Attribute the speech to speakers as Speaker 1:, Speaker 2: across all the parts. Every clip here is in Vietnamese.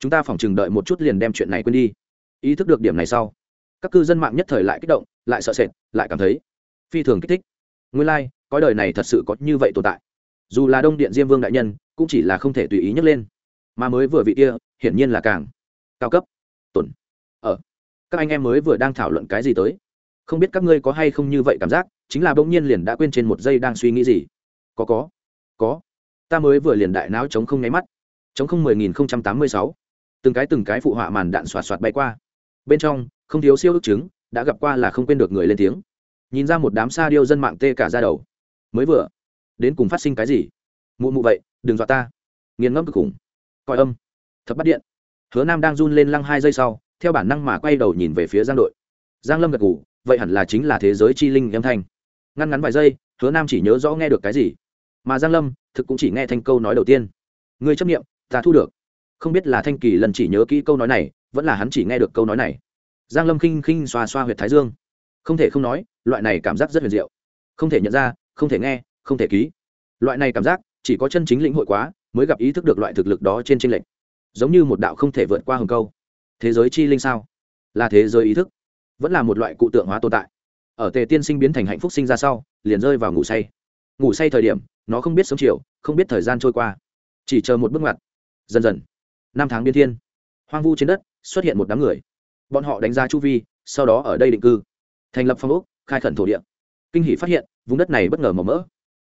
Speaker 1: chúng ta phỏng chừng đợi một chút liền đem chuyện này quên đi. Ý thức được điểm này sau các cư dân mạng nhất thời lại kích động lại sợ sệt lại cảm thấy phi thường kích thích. Nguyên lai、like, cõi đời này thật sự có như vậy tồn tại. Dù là đông điện diêm vương đại nhân cũng chỉ là không thể tùy ý nhấc lên. Mà mới vừa vị kia hiển nhiên là càng cao cấp tổn ở. Các anh em mới vừa đang thảo luận cái gì tới? Không biết các ngươi có hay không như vậy cảm giác chính là bỗng nhiên liền đã quên trên một giây đang suy nghĩ gì. Có có có. Ta mới vừa liền đại não chống không nháy mắt. Chống không mười nghìn không trăm tám mươi sáu từng cái từng cái phụ họa màn đạn xoạt xoạt bay qua. Bên trong, không thiếu siêu ước chứng, đã gặp qua là không quên được người lên tiếng. Nhìn ra một đám sa điêu dân mạng tê cả ra đầu. Mới vừa, đến cùng phát sinh cái gì? Mụ mụ vậy, đừng dọa ta. Nghiền ngẫm cực khủng. Coi âm. Thập bắt điện. Hứa nam đang run lên lăng hai giây sau, theo bản năng mà quay đầu nhìn về phía giang đội. Giang lâm gật ngủ vậy hẳn là chính là thế giới chi linh âm thanh. Ngăn ngắn vài giây, hứa nam chỉ nhớ rõ nghe được cái gì. Mà giang lâm, thực cũng chỉ nghe thành câu nói đầu tiên. Ngươi chấp nghiệm ta thu được không biết là thanh kỳ lần chỉ nhớ kỹ câu nói này, vẫn là hắn chỉ nghe được câu nói này. Giang lâm khinh khinh xoa xoa huyệt thái dương. Không thể không nói, loại này cảm giác rất huyền diệu. Không thể nhận ra, không thể nghe, không thể ký. Loại này cảm giác, chỉ có chân chính lĩnh hội quá, mới gặp ý thức được loại thực lực đó trên tranh lệch. Giống như một đạo không thể vượt qua hầm câu. Thế giới chi linh sao? Là thế giới ý thức. Vẫn là một loại cụ tượng hóa tồn tại. Ở tề tiên sinh biến thành hạnh phúc sinh ra sau, liền rơi vào ngủ say. Ngủ say thời điểm, nó không biết sớm chiều, không biết thời gian trôi qua. Chỉ chờ một bước ngoặt. Dần dần năm tháng biên thiên. Hoang vu trên đất, xuất hiện một đám người. Bọn họ đánh giá chu vi, sau đó ở đây định cư. Thành lập phong ốc, khai khẩn thổ địa. Kinh hỷ phát hiện, vùng đất này bất ngờ màu mỡ.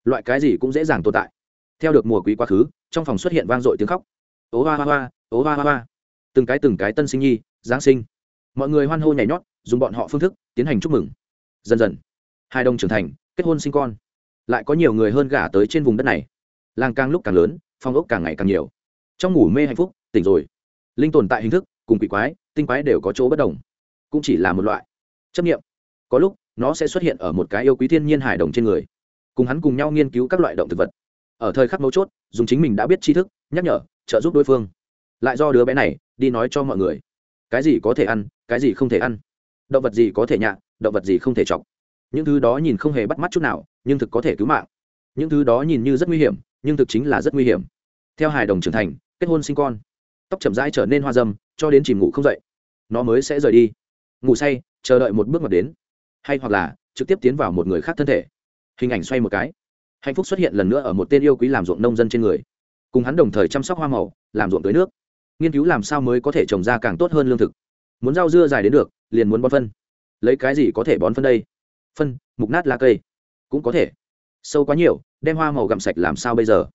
Speaker 1: Loại cái gì cũng dễ dàng tồn tại. Theo được mùa quý quá khứ, trong phòng xuất hiện vang dội tiếng khóc. Ố hoa hoa hoa, ố hoa hoa hoa. Từng cái từng cái tân sinh nhi, giáng sinh. Mọi người hoan hô nhảy nhót, dùng bọn họ phương thức, tiến hành chúc mừng. Dần dần, hai đồng trưởng thành, kết hôn sinh con. Lại có nhiều người hơn gả tới trên vùng đất này. Làng càng lúc càng lớn, phong ốc càng ngày càng nhiều. Trong ngủ mê hạnh phúc tỉnh rồi. Linh tồn tại hình thức, cùng quỷ quái, tinh quái đều có chỗ bất đồng. Cũng chỉ là một loại. Chấp nghiệm có lúc, nó sẽ xuất hiện ở một cái yêu quý thiên nhiên hải đồng trên người. Cùng hắn cùng nhau nghiên cứu các loại động thực vật. Ở thời khắc mấu chốt, dùng chính mình đã biết tri thức, nhắc nhở, trợ giúp đối phương. Lại do đứa bé này, đi nói cho mọi người. Cái gì có thể ăn, cái gì không thể ăn. Động vật gì có thể nhạ, động vật gì không thể chọc. Những thứ đó nhìn không hề bắt mắt chút nào, nhưng thực có thể cứu mạng. Những thứ đó nhìn như rất nguy hiểm, nhưng thực chính là rất nguy hiểm. Theo hài đồng trưởng thành, kết hôn sinh con tóc chậm rãi trở nên hoa dâm, cho đến chìm ngủ không dậy. Nó mới sẽ rời đi. Ngủ say, chờ đợi một bước mặt đến. Hay hoặc là, trực tiếp tiến vào một người khác thân thể. Hình ảnh xoay một cái. Hạnh phúc xuất hiện lần nữa ở một tên yêu quý làm ruộng nông dân trên người. Cùng hắn đồng thời chăm sóc hoa màu, làm ruộng tưới nước. Nghiên cứu làm sao mới có thể trồng ra càng tốt hơn lương thực. Muốn rau dưa dài đến được, liền muốn bón phân. Lấy cái gì có thể bón phân đây? Phân, mục nát lá cây. Cũng có thể. Sâu quá nhiều, đem hoa màu gặm sạch làm sao bây giờ?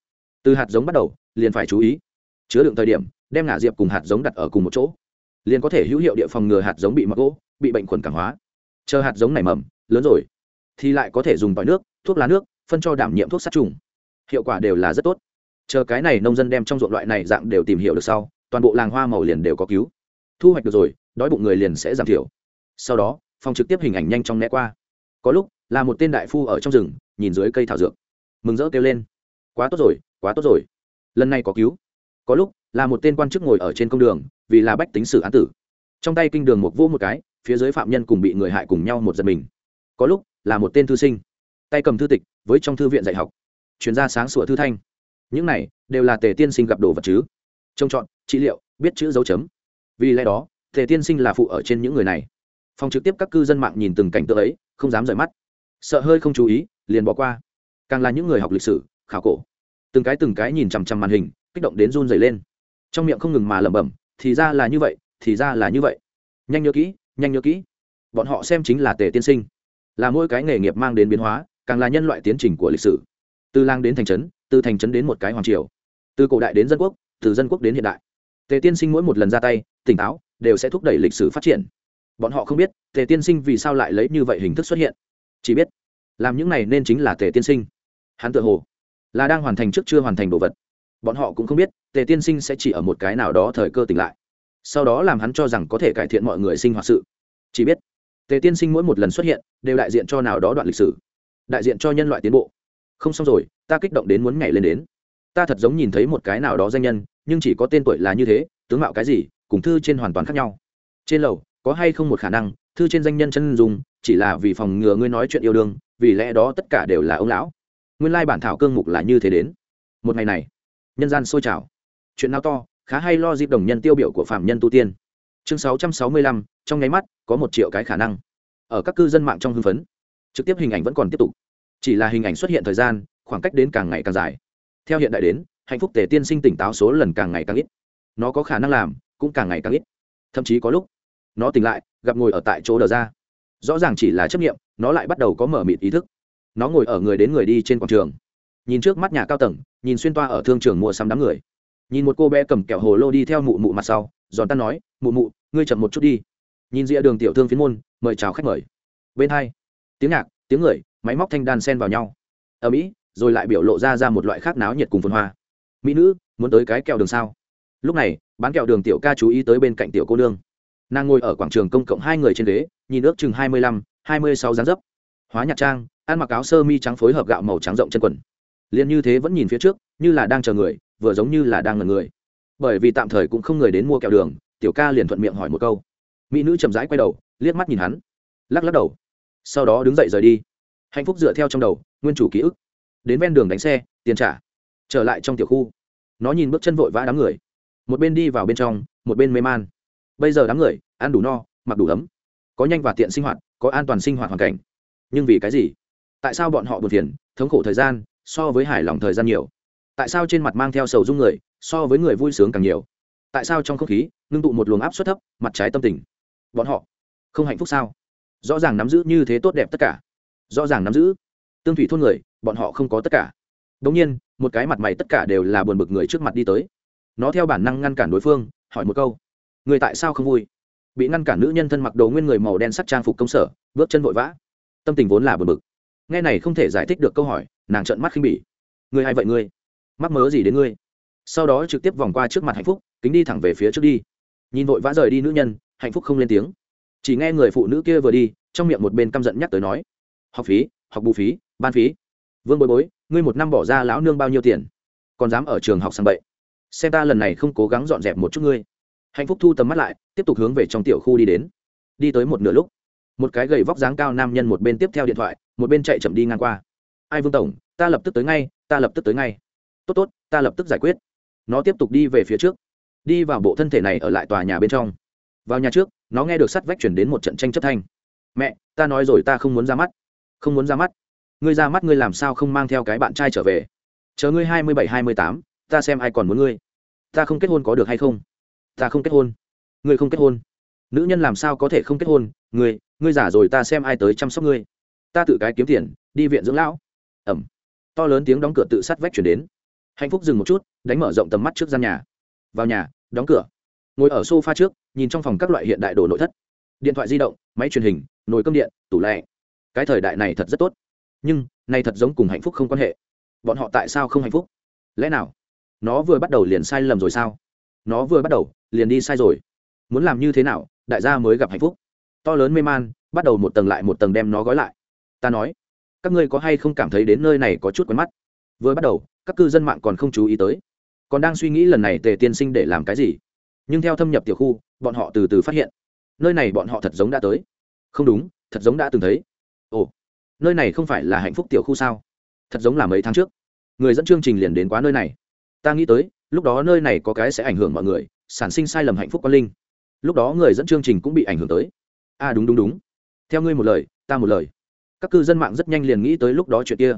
Speaker 1: Từ hạt giống bắt đầu, liền phải chú ý. Chứa đựng thời điểm đem ngả diệp cùng hạt giống đặt ở cùng một chỗ. Liền có thể hữu hiệu địa phòng ngừa hạt giống bị mặc gỗ, bị bệnh khuẩn cảng hóa. Chờ hạt giống nảy mầm, lớn rồi, thì lại có thể dùng tỏi nước, thuốc lá nước, phân cho đảm nhiệm thuốc sát trùng. Hiệu quả đều là rất tốt. Chờ cái này nông dân đem trong ruộng loại này dạng đều tìm hiểu được sau, toàn bộ làng hoa màu liền đều có cứu. Thu hoạch được rồi, đói bụng người liền sẽ giảm thiểu. Sau đó, phòng trực tiếp hình ảnh nhanh chóng né qua. Có lúc, là một tên đại phu ở trong rừng, nhìn dưới cây thảo dược. Mừng rỡ kêu lên. Quá tốt rồi, quá tốt rồi. Lần này có cứu. Có lúc là một tên quan chức ngồi ở trên công đường, vì là bách tính xử án tử. Trong tay kinh đường một vô một cái, phía dưới phạm nhân cùng bị người hại cùng nhau một giật mình. Có lúc, là một tên thư sinh. Tay cầm thư tịch, với trong thư viện dạy học. Chuyên gia sáng sủa thư thanh. Những này, đều là tề tiên sinh gặp đồ vật chứ. Trông chọn, trị liệu, biết chữ dấu chấm. Vì lẽ đó, tề tiên sinh là phụ ở trên những người này. Phòng trực tiếp các cư dân mạng nhìn từng cảnh tượng ấy, không dám rời mắt. Sợ hơi không chú ý, liền bỏ qua. Càng là những người học lịch sử, khảo cổ. Từng cái từng cái nhìn chằm chằm màn hình, kích động đến run dày lên trong miệng không ngừng mà lẩm bẩm, thì ra là như vậy, thì ra là như vậy. Nhanh nhớ kỹ, nhanh nhớ kỹ. Bọn họ xem chính là tề tiên sinh. Là mỗi cái nghề nghiệp mang đến biến hóa, càng là nhân loại tiến trình của lịch sử. Từ lang đến thành trấn, từ thành trấn đến một cái hoàng triều. Từ cổ đại đến dân quốc, từ dân quốc đến hiện đại. Tề tiên sinh mỗi một lần ra tay, tỉnh táo, đều sẽ thúc đẩy lịch sử phát triển. Bọn họ không biết, tề tiên sinh vì sao lại lấy như vậy hình thức xuất hiện. Chỉ biết, làm những này nên chính là tề tiên sinh. Hắn tự hồ là đang hoàn thành trước chưa hoàn thành đồ vật bọn họ cũng không biết, tề tiên sinh sẽ chỉ ở một cái nào đó thời cơ tỉnh lại. Sau đó làm hắn cho rằng có thể cải thiện mọi người sinh hoạt sự. Chỉ biết, tề tiên sinh mỗi một lần xuất hiện, đều đại diện cho nào đó đoạn lịch sử, đại diện cho nhân loại tiến bộ. Không xong rồi, ta kích động đến muốn nhảy lên đến. Ta thật giống nhìn thấy một cái nào đó danh nhân, nhưng chỉ có tên tuổi là như thế, tướng mạo cái gì, cùng thư trên hoàn toàn khác nhau. Trên lầu, có hay không một khả năng, thư trên danh nhân chân dùng chỉ là vì phòng ngừa ngươi nói chuyện yêu đương, vì lẽ đó tất cả đều là ông lão. Nguyên lai bản thảo cương mục là như thế đến. Một ngày này nhân gian sôi trào. Chuyện nào to khá hay lo dịp đồng nhân tiêu biểu của phạm nhân tu tiên. Chương 665, trong nháy mắt có một triệu cái khả năng. Ở các cư dân mạng trong hưng phấn trực tiếp hình ảnh vẫn còn tiếp tục. Chỉ là hình ảnh xuất hiện thời gian khoảng cách đến càng ngày càng dài. Theo hiện đại đến hạnh phúc tề tiên sinh tỉnh táo số lần càng ngày càng ít. Nó có khả năng làm cũng càng ngày càng ít. Thậm chí có lúc nó tỉnh lại gặp ngồi ở tại chỗ đờ ra. Rõ ràng chỉ là chấp nghiệm nó lại bắt đầu có mở mịt ý thức. Nó ngồi ở người đến người đi trên quảng trường. Nhìn trước mắt nhà cao tầng nhìn xuyên toa ở thương trường mua sắm đám người. Nhìn một cô bé cầm kẹo hồ lô đi theo mụ mụ mặt sau, giòn tan nói, mụ mụ, ngươi chậm một chút đi. Nhìn rìa đường tiểu thương phiến môn, mời chào khách mời. Bên hai, tiếng nhạc, tiếng người, máy móc thanh đàn sen vào nhau. Ở mỹ, rồi lại biểu lộ ra ra một loại khác náo nhiệt cùng phun hoa. Mỹ nữ, muốn tới cái kẹo đường sao? Lúc này, bán kẹo đường tiểu ca chú ý tới bên cạnh tiểu cô nương. Nàng ngồi ở quảng trường công cộng hai người trên ghế, nhìn ước chừng hai mươi lăm, hai mươi sáu dáng dấp. Hóa nhạc trang, ăn mặc áo sơ mi trắng phối hợp gạo màu trắng rộng chân quần liền như thế vẫn nhìn phía trước, như là đang chờ người, vừa giống như là đang ngần người. Bởi vì tạm thời cũng không người đến mua kẹo đường, tiểu ca liền thuận miệng hỏi một câu. Mỹ nữ chậm rãi quay đầu, liếc mắt nhìn hắn. Lắc lắc đầu. Sau đó đứng dậy rời đi. Hạnh phúc dựa theo trong đầu, nguyên chủ ký ức. Đến ven đường đánh xe, tiền trả. Trở lại trong tiểu khu. Nó nhìn bước chân vội vã đám người. Một bên đi vào bên trong, một bên mê man. Bây giờ đám người, ăn đủ no, mặc đủ ấm. Có nhanh và tiện sinh hoạt, có an toàn sinh hoạt hoàn cảnh. Nhưng vì cái gì? Tại sao bọn họ buồn phiền, thống khổ thời gian so với hài lòng thời gian nhiều. Tại sao trên mặt mang theo sầu dung người, so với người vui sướng càng nhiều? Tại sao trong không khí, ngưng tụ một luồng áp suất thấp, mặt trái tâm tình? Bọn họ không hạnh phúc sao? Rõ ràng nắm giữ như thế tốt đẹp tất cả. Rõ ràng nắm giữ. Tương thủy thôn người, bọn họ không có tất cả. Đống nhiên, một cái mặt mày tất cả đều là buồn bực người trước mặt đi tới. Nó theo bản năng ngăn cản đối phương, hỏi một câu. Người tại sao không vui? Bị ngăn cản nữ nhân thân mặc đồ nguyên người màu đen sắc trang phục công sở, bước chân vội vã. Tâm tình vốn là buồn bực. Nghe này không thể giải thích được câu hỏi nàng trợn mắt khinh bỉ. Ngươi hay vậy ngươi? Mắc mớ gì đến ngươi? Sau đó trực tiếp vòng qua trước mặt hạnh phúc, kính đi thẳng về phía trước đi. Nhìn vội vã rời đi nữ nhân, hạnh phúc không lên tiếng. Chỉ nghe người phụ nữ kia vừa đi, trong miệng một bên căm giận nhắc tới nói, học phí, học bù phí, ban phí. Vương bối bối, ngươi một năm bỏ ra lão nương bao nhiêu tiền? Còn dám ở trường học sang bậy. Xem ta lần này không cố gắng dọn dẹp một chút ngươi. Hạnh phúc thu tầm mắt lại, tiếp tục hướng về trong tiểu khu đi đến. Đi tới một nửa lúc, một cái gầy vóc dáng cao nam nhân một bên tiếp theo điện thoại, một bên chạy chậm đi ngang qua ai vương tổng, ta lập tức tới ngay, ta lập tức tới ngay. Tốt tốt, ta lập tức giải quyết. Nó tiếp tục đi về phía trước. Đi vào bộ thân thể này ở lại tòa nhà bên trong. Vào nhà trước, nó nghe được sắt vách chuyển đến một trận tranh chấp thanh. Mẹ, ta nói rồi ta không muốn ra mắt. Không muốn ra mắt. Ngươi ra mắt ngươi làm sao không mang theo cái bạn trai trở về? Chờ ngươi hai mươi bảy, hai mươi tám, ta xem ai còn muốn ngươi. Ta không kết hôn có được hay không? Ta không kết hôn. Ngươi không kết hôn. Nữ nhân làm sao có thể không kết hôn? Ngươi ngươi giả rồi ta xem ai tới chăm sóc ngươi. Ta tự cái kiếm tiền, đi viện dưỡng lão ẩm. To lớn tiếng đóng cửa tự sát vách chuyển đến. Hạnh phúc dừng một chút, đánh mở rộng tầm mắt trước gian nhà. Vào nhà, đóng cửa. Ngồi ở s o f a trước, nhìn trong phòng các loại hiện đại đồ nội thất. Điện thoại di động, máy truyền hình, nồi cơm điện, tủ lệ cái thời đại này thật rất tốt. Nhưng nay thật giống cùng hạnh phúc không quan hệ. Bọn họ tại sao không hạnh phúc? Lẽ nào? Nó vừa bắt đầu liền sai lầm rồi sao? Nó vừa bắt đầu, liền đi sai rồi. Muốn làm như thế nào, đại gia mới gặp hạnh phúc. To lớn mê man, bắt đầu một tầng lại một tầng đem nó gói lại. Ta nói các ngươi có hay không cảm thấy đến nơi này có chút quen mắt? Vừa bắt đầu các cư dân mạng còn không chú ý tới. Còn đang suy nghĩ lần này tề tiên sinh để làm cái gì. Nhưng theo thâm nhập tiểu khu bọn họ từ từ phát hiện. Nơi này bọn họ thật giống đã tới. Không đúng thật giống đã từng thấy. Ồ nơi này không phải là hạnh phúc tiểu khu sao? Thật giống là mấy tháng trước. Người dẫn chương trình liền đến quá nơi này. Ta nghĩ tới lúc đó nơi này có cái sẽ ảnh hưởng mọi người sản sinh sai lầm hạnh phúc quan linh. Lúc đó người dẫn chương trình cũng bị ảnh hưởng tới. A à, đúng đúng đúng. Theo ngươi một lời ta một lời các cư dân mạng rất nhanh liền nghĩ tới lúc đó chuyện kia.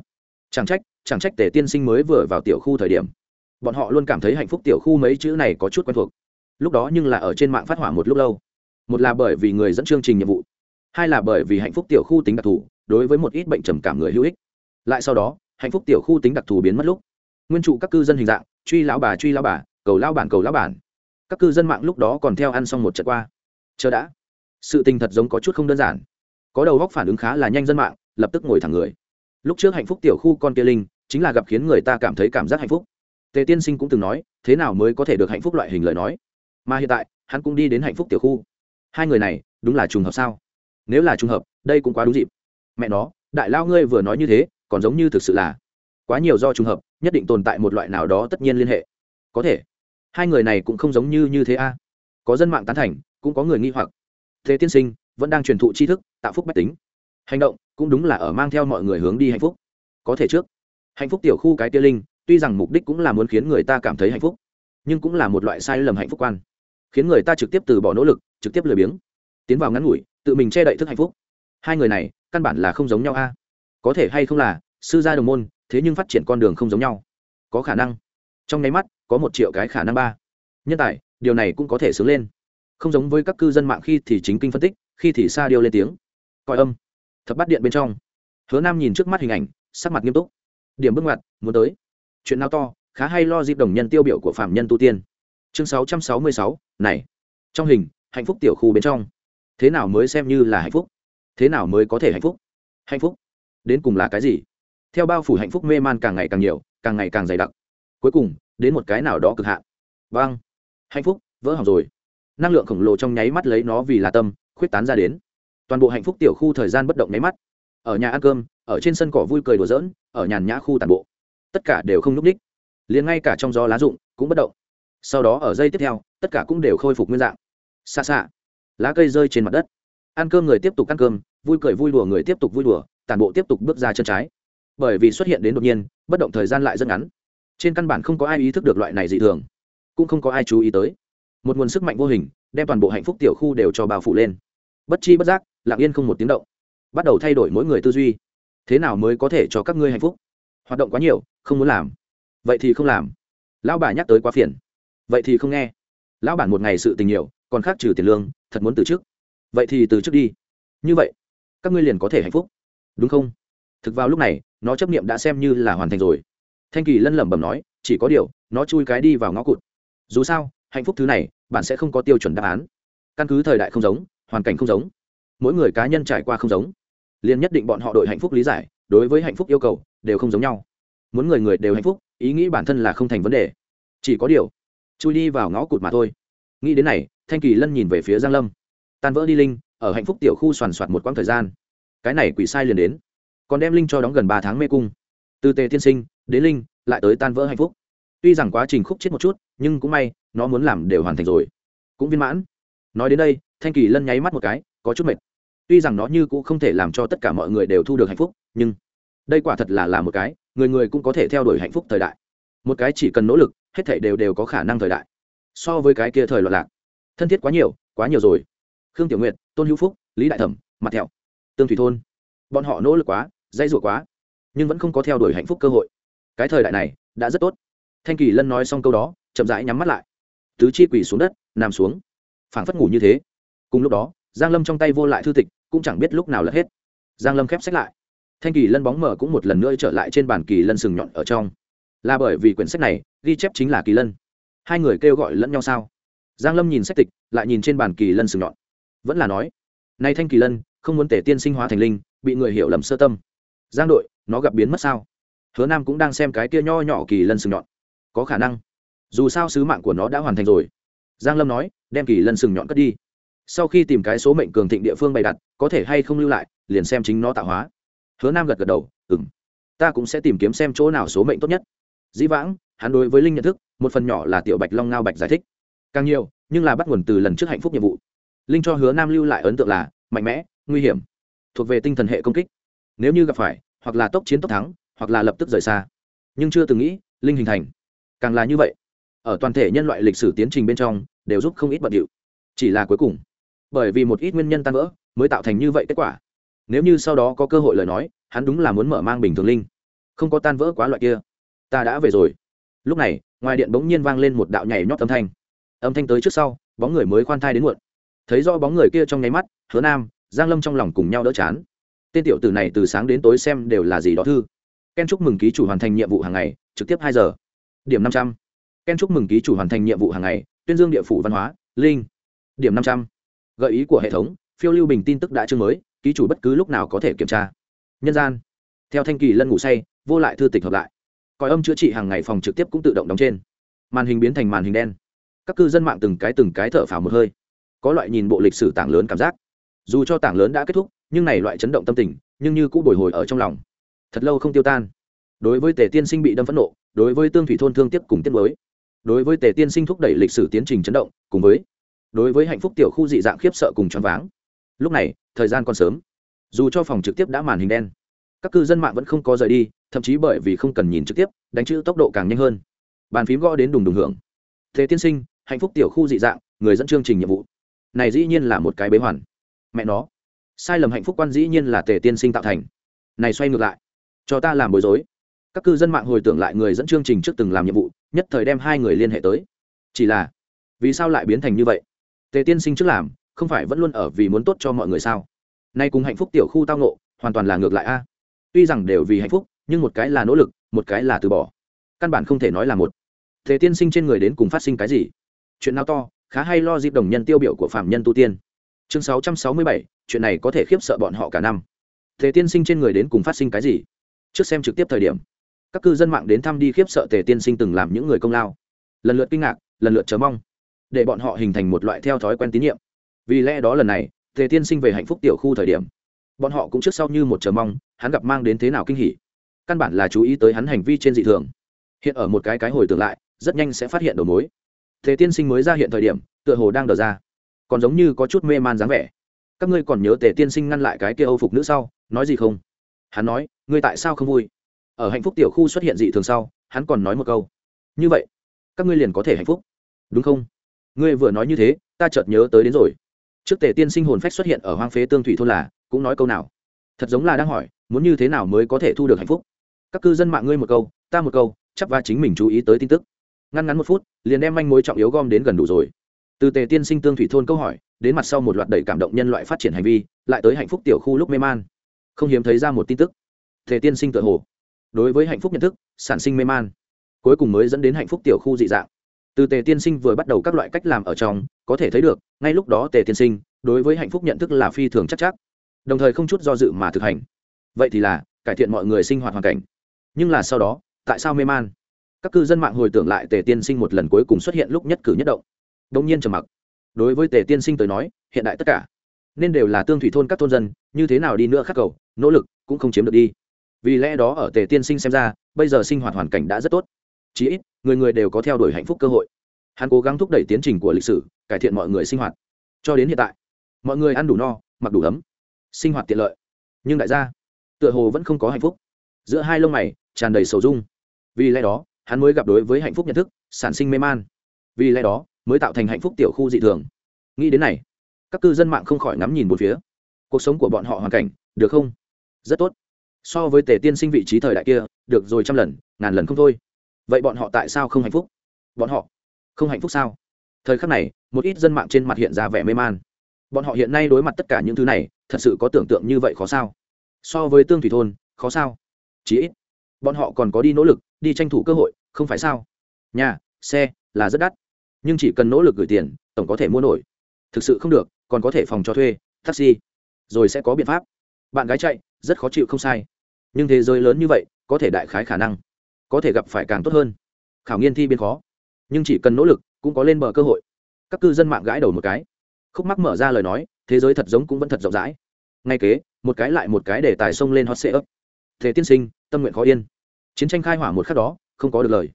Speaker 1: Chẳng trách chẳng trách tể tiên sinh mới vừa vào tiểu khu thời điểm. Bọn họ luôn cảm thấy hạnh phúc tiểu khu mấy chữ này có chút quen thuộc. Lúc đó nhưng là ở trên mạng phát hỏa một lúc lâu. Một là bởi vì người dẫn chương trình nhiệm vụ, hai là bởi vì hạnh phúc tiểu khu tính đặc thù, đối với một ít bệnh trầm cảm người hữu ích. Lại sau đó, hạnh phúc tiểu khu tính đặc thù biến mất lúc. Nguyên trụ các cư dân hình dạng, truy lão bà, truy lão bà, cầu lao bản, cầu lão bản. Các cư dân mạng lúc đó còn theo ăn xong một trận qua. Chờ đã. Sự tình thật giống có chút không đơn giản có đầu góc phản ứng khá là nhanh dân mạng, lập tức ngồi thẳng người. Lúc trước hạnh phúc tiểu khu con kia linh, chính là gặp khiến người ta cảm thấy cảm giác hạnh phúc. Tề tiên sinh cũng từng nói, thế nào mới có thể được hạnh phúc loại hình lời nói? Mà hiện tại, hắn cũng đi đến hạnh phúc tiểu khu. Hai người này, đúng là trùng hợp sao? Nếu là trùng hợp, đây cũng quá đúng dịp. Mẹ nó, đại lao ngươi vừa nói như thế, còn giống như thực sự là quá nhiều do trùng hợp, nhất định tồn tại một loại nào đó tất nhiên liên hệ. Có thể. Hai người này cũng không giống như như thế a. Có dân mạng tán thành, cũng có người nghi hoặc. Thế tiên sinh vẫn đang truyền thụ tri thức, tạo phúc bách tính. Hành động cũng đúng là ở mang theo mọi người hướng đi hạnh phúc. Có thể trước, hạnh phúc tiểu khu cái tia linh, tuy rằng mục đích cũng là muốn khiến người ta cảm thấy hạnh phúc, nhưng cũng là một loại sai lầm hạnh phúc quan. Khiến người ta trực tiếp từ bỏ nỗ lực, trực tiếp lười biếng, tiến vào ngắn ngủi, tự mình che đậy thức hạnh phúc. Hai người này, căn bản là không giống nhau a. Có thể hay không là, sư gia đồng môn, thế nhưng phát triển con đường không giống nhau. Có khả năng. Trong nháy mắt, có một triệu cái khả năng ba. Nhân tài, điều này cũng có thể sướng lên không giống với các cư dân mạng khi thì chính kinh phân tích, khi thì xa điêu lên tiếng. Coi âm. Thập bắt điện bên trong. Hứa nam nhìn trước mắt hình ảnh, sắc mặt nghiêm túc. Điểm bước ngoặt, muốn tới. Chuyện nào to, khá hay lo dịp đồng nhân tiêu biểu của phạm nhân tu tiên. Chương sáu trăm sáu mươi sáu, này. Trong hình, hạnh phúc tiểu khu bên trong. Thế nào mới xem như là hạnh phúc? Thế nào mới có thể hạnh phúc? Hạnh phúc? Đến cùng là cái gì? Theo bao phủ hạnh phúc mê man càng ngày càng nhiều, càng ngày càng dày đặc. Cuối cùng, đến một cái nào đó cực hạn. Vâng. Hạnh phúc, vỡ hỏng rồi năng lượng khổng lồ trong nháy mắt lấy nó vì là tâm, khuyết tán ra đến. Toàn bộ hạnh phúc tiểu khu thời gian bất động nháy mắt. Ở nhà ăn cơm, ở trên sân cỏ vui cười đùa giỡn, ở nhàn nhã khu tàn bộ. Tất cả đều không núp ních. Liền ngay cả trong gió lá rụng cũng bất động. Sau đó ở dây tiếp theo, tất cả cũng đều khôi phục nguyên dạng. Xa xa, lá cây rơi trên mặt đất. Ăn cơm người tiếp tục ăn cơm, vui cười vui đùa người tiếp tục vui đùa tàn bộ tiếp tục bước ra chân trái. Bởi vì xuất hiện đến đột nhiên, bất động thời gian lại rất ngắn. Trên căn bản không có ai ý thức được loại này dị thường. Cũng không có ai chú ý tới một nguồn sức mạnh vô hình, đem toàn bộ hạnh phúc tiểu khu đều cho bao phủ lên. Bất chi bất giác, lặng yên không một tiếng động. Bắt đầu thay đổi mỗi người tư duy. Thế nào mới có thể cho các ngươi hạnh phúc? Hoạt động quá nhiều, không muốn làm. Vậy thì không làm. Lão bà nhắc tới quá phiền. Vậy thì không nghe. Lão bản một ngày sự tình nhiều, còn khác trừ tiền lương, thật muốn từ chức. Vậy thì từ chức đi. Như vậy, các ngươi liền có thể hạnh phúc. Đúng không? Thực vào lúc này, nó chấp nghiệm đã xem như là hoàn thành rồi. Thanh kỳ lân lẩm bẩm nói, chỉ có điều, nó chui cái đi vào ngõ cụt. Dù sao hạnh phúc thứ này, bạn sẽ không có tiêu chuẩn đáp án. Căn cứ thời đại không giống, hoàn cảnh không giống, mỗi người cá nhân trải qua không giống. Liền nhất định bọn họ đội hạnh phúc lý giải, đối với hạnh phúc yêu cầu đều không giống nhau. Muốn người người đều hạnh phúc, ý nghĩ bản thân là không thành vấn đề. Chỉ có điều, chui đi vào ngõ cụt mà thôi. Nghĩ đến này, thanh kỳ lân nhìn về phía giang lâm. Tan vỡ đi linh, ở hạnh phúc tiểu khu soàn soạt một quãng thời gian. Cái này quỷ sai liền đến. Còn đem linh cho đóng gần ba tháng mê cung. Từ tề tiên sinh, đến linh, lại tới tan vỡ hạnh phúc. Tuy rằng quá trình khúc chết một chút, nhưng cũng may nó muốn làm đều hoàn thành rồi. Cũng viên mãn. Nói đến đây, thanh kỳ lân nháy mắt một cái, có chút mệt. Tuy rằng nó như cũng không thể làm cho tất cả mọi người đều thu được hạnh phúc, nhưng đây quả thật là là một cái, người người cũng có thể theo đuổi hạnh phúc thời đại. Một cái chỉ cần nỗ lực, hết thể đều đều có khả năng thời đại. So với cái kia thời loạn lạc, thân thiết quá nhiều quá nhiều rồi. Khương tiểu nguyệt, tôn hữu phúc, lý đại thẩm mặt thẹo, tương thủy thôn, bọn họ nỗ lực quá dây rủa quá, nhưng vẫn không có theo đuổi hạnh phúc cơ hội. Cái thời đại này, đã rất tốt. Thanh kỳ lân nói xong câu đó, chậm rãi nhắm mắt lại tứ chi quỳ xuống đất, nằm xuống. Phảng phất ngủ như thế. Cùng lúc đó, giang lâm trong tay vô lại thư tịch, cũng chẳng biết lúc nào lật hết. Giang lâm khép sách lại. Thanh kỳ lân bóng mở cũng một lần nữa trở lại trên bàn kỳ lân sừng nhọn ở trong. Là bởi vì quyển sách này, ghi chép chính là kỳ lân. Hai người kêu gọi lẫn nhau sao? Giang lâm nhìn sách tịch, lại nhìn trên bàn kỳ lân sừng nhọn. Vẫn là nói nay thanh kỳ lân, không muốn tể tiên sinh hóa thành linh, bị người hiểu lầm sơ tâm. Giang đội, nó gặp biến mất sao? Hứa nam cũng đang xem cái kia nho nhỏ kỳ lân sừng nhọn. Có khả năng dù sao sứ mạng của nó đã hoàn thành rồi. Giang lâm nói, đem kỳ lân sừng nhọn cất đi. Sau khi tìm cái số mệnh cường thịnh địa phương bày đặt, có thể hay không lưu lại, liền xem chính nó tạo hóa. Hứa nam gật gật đầu, ừm, ta cũng sẽ tìm kiếm xem chỗ nào số mệnh tốt nhất. Dĩ vãng, hắn đối với linh nhận thức, một phần nhỏ là tiểu bạch long ngao bạch giải thích. Càng nhiều, nhưng là bắt nguồn từ lần trước hạnh phúc nhiệm vụ. Linh cho hứa nam lưu lại ấn tượng là, mạnh mẽ, nguy hiểm, thuộc về tinh thần hệ công kích. Nếu như gặp phải, hoặc là tốc chiến tốc thắng, hoặc là lập tức rời xa. Nhưng chưa từng nghĩ, linh hình thành, càng là như vậy ở toàn thể nhân loại lịch sử tiến trình bên trong, đều giúp không ít bận điệu. Chỉ là cuối cùng, bởi vì một ít nguyên nhân tan vỡ, mới tạo thành như vậy kết quả. Nếu như sau đó có cơ hội lời nói, hắn đúng là muốn mở mang bình thường linh. Không có tan vỡ quá loại kia. Ta đã về rồi. Lúc này, ngoài điện bỗng nhiên vang lên một đạo nhảy nhót âm thanh. Âm thanh tới trước sau, bóng người mới khoan thai đến muộn. Thấy do bóng người kia trong nháy mắt, hứa nam, giang lâm trong lòng cùng nhau đỡ chán. Tên tiểu tử này từ sáng đến tối xem đều là gì đó thư. Ken chúc mừng ký chủ hoàn thành nhiệm vụ hàng ngày, trực tiếp hai giờ. Điểm năm trăm ken chúc mừng ký chủ hoàn thành nhiệm vụ hàng ngày, tuyên dương địa phủ văn hóa, linh, điểm năm trăm. Gợi ý của hệ thống, phiêu lưu bình tin tức đã chương mới, ký chủ bất cứ lúc nào có thể kiểm tra. Nhân gian. Theo thanh kỳ lân ngủ say, vô lại thư tịch hợp lại. Còi âm chữa trị hàng ngày phòng trực tiếp cũng tự động đóng trên. Màn hình biến thành màn hình đen. Các cư dân mạng từng cái từng cái thở phào một hơi. Có loại nhìn bộ lịch sử tảng lớn cảm giác. Dù cho tảng lớn đã kết thúc, nhưng này loại chấn động tâm tình, nhưng như cũng bồi hồi ở trong lòng. Thật lâu không tiêu tan. Đối với tề tiên sinh bị đâm phẫn nộ, đối với tương thủy thôn thương tiếp cùng tiết mới đối với tề tiên sinh thúc đẩy lịch sử tiến trình chấn động, cùng với, đối với hạnh phúc tiểu khu dị dạng khiếp sợ cùng choáng váng. Lúc này, thời gian còn sớm. Dù cho phòng trực tiếp đã màn hình đen, các cư dân mạng vẫn không có rời đi, thậm chí bởi vì không cần nhìn trực tiếp, đánh chữ tốc độ càng nhanh hơn. Bàn phím gõ đến đùng đùng hưởng. Thế tiên sinh, hạnh phúc tiểu khu dị dạng, người dẫn chương trình nhiệm vụ. Này dĩ nhiên là một cái bế hoàn. Mẹ nó. Sai lầm hạnh phúc quan dĩ nhiên là tề tiên sinh tạo thành. Này xoay ngược lại. Cho ta làm bối rối các cư dân mạng hồi tưởng lại người dẫn chương trình trước từng làm nhiệm vụ, nhất thời đem hai người liên hệ tới. Chỉ là, vì sao lại biến thành như vậy? Tề tiên sinh trước làm, không phải vẫn luôn ở vì muốn tốt cho mọi người sao? Nay cùng hạnh phúc tiểu khu tao nộ hoàn toàn là ngược lại a. Tuy rằng đều vì hạnh phúc, nhưng một cái là nỗ lực, một cái là từ bỏ. Căn bản không thể nói là một. Tề tiên sinh trên người đến cùng phát sinh cái gì? Chuyện nào to, khá hay lo dịp đồng nhân tiêu biểu của phạm nhân tu tiên. Chương sáu trăm sáu mươi bảy, chuyện này có thể khiếp sợ bọn họ cả năm. Tề tiên sinh trên người đến cùng phát sinh cái gì? Trước xem trực tiếp thời điểm các cư dân mạng đến thăm đi khiếp sợ tề tiên sinh từng làm những người công lao. Lần lượt kinh ngạc, lần lượt chờ mong, để bọn họ hình thành một loại theo thói quen tín nhiệm. Vì lẽ đó lần này, tề tiên sinh về hạnh phúc tiểu khu thời điểm, bọn họ cũng trước sau như một chờ mong, hắn gặp mang đến thế nào kinh hỉ. Căn bản là chú ý tới hắn hành vi trên dị thường. Hiện ở một cái cái hồi tưởng lại, rất nhanh sẽ phát hiện đầu mối. Tề tiên sinh mới ra hiện thời điểm, tựa hồ đang đờ ra. Còn giống như có chút mê man dáng vẻ. Các ngươi còn nhớ tề tiên sinh ngăn lại cái kia âu phục nữ sau, nói gì không? Hắn nói, ngươi tại sao không vui? Ở hạnh phúc tiểu khu xuất hiện dị thường sau, hắn còn nói một câu. Như vậy, các ngươi liền có thể hạnh phúc. Đúng không? Ngươi vừa nói như thế, ta chợt nhớ tới đến rồi. Trước tề tiên sinh hồn phách xuất hiện ở hoang phế tương thủy thôn là, cũng nói câu nào? Thật giống là đang hỏi, muốn như thế nào mới có thể thu được hạnh phúc? Các cư dân mạng ngươi một câu, ta một câu, chắc và chính mình chú ý tới tin tức. Ngăn ngắn một phút, liền đem manh mối trọng yếu gom đến gần đủ rồi. Từ tề tiên sinh tương thủy thôn câu hỏi, đến mặt sau một loạt đầy cảm động nhân loại phát triển hành vi, lại tới hạnh phúc tiểu khu lúc mê man. Không hiếm thấy ra một tin tức. Tề tiên sinh tự hồ đối với hạnh phúc nhận thức, sản sinh mê man. Cuối cùng mới dẫn đến hạnh phúc tiểu khu dị dạng. Từ tề tiên sinh vừa bắt đầu các loại cách làm ở trong, có thể thấy được, ngay lúc đó tề tiên sinh, đối với hạnh phúc nhận thức là phi thường chắc chắc. Đồng thời không chút do dự mà thực hành. Vậy thì là, cải thiện mọi người sinh hoạt hoàn cảnh. Nhưng là sau đó, tại sao mê man? Các cư dân mạng hồi tưởng lại tề tiên sinh một lần cuối cùng xuất hiện lúc nhất cử nhất động. Đông nhiên trầm mặc. Đối với tề tiên sinh tới nói, hiện đại tất cả. Nên đều là tương thủy thôn các thôn dân, như thế nào đi nữa khắc cầu, nỗ lực cũng không chiếm được đi vì lẽ đó ở tề tiên sinh xem ra, bây giờ sinh hoạt hoàn cảnh đã rất tốt. Chí ít, người người đều có theo đuổi hạnh phúc cơ hội. Hắn cố gắng thúc đẩy tiến trình của lịch sử, cải thiện mọi người sinh hoạt. Cho đến hiện tại, mọi người ăn đủ no, mặc đủ ấm. Sinh hoạt tiện lợi. Nhưng đại gia, tựa hồ vẫn không có hạnh phúc. Giữa hai lông mày, tràn đầy sầu dung. Vì lẽ đó, hắn mới gặp đối với hạnh phúc nhận thức, sản sinh mê man. Vì lẽ đó, mới tạo thành hạnh phúc tiểu khu dị thường. Nghĩ đến này, các cư dân mạng không khỏi ngắm nhìn một phía. Cuộc sống của bọn họ hoàn cảnh, được không? Rất tốt so với tề tiên sinh vị trí thời đại kia, được rồi trăm lần, ngàn lần không thôi. Vậy bọn họ tại sao không hạnh phúc? Bọn họ không hạnh phúc sao? Thời khắc này, một ít dân mạng trên mặt hiện ra vẻ mê man. Bọn họ hiện nay đối mặt tất cả những thứ này, thật sự có tưởng tượng như vậy khó sao? So với tương thủy thôn, khó sao? Chí ít, bọn họ còn có đi nỗ lực, đi tranh thủ cơ hội, không phải sao? Nhà, xe là rất đắt. Nhưng chỉ cần nỗ lực gửi tiền, tổng có thể mua nổi. Thực sự không được, còn có thể phòng cho thuê, taxi. Rồi sẽ có biện pháp. Bạn gái chạy, rất khó chịu không sai nhưng thế giới lớn như vậy, có thể đại khái khả năng, có thể gặp phải càng tốt hơn. Khảo nghiên thi biên khó, nhưng chỉ cần nỗ lực, cũng có lên bờ cơ hội. Các cư dân mạng gãi đầu một cái, khúc mắc mở ra lời nói, thế giới thật giống cũng vẫn thật rộng rãi. Ngay kế, một cái lại một cái để tài sông lên hot sê ấp thế tiên sinh, tâm nguyện khó yên. Chiến tranh khai hỏa một khắc đó, không có được lời.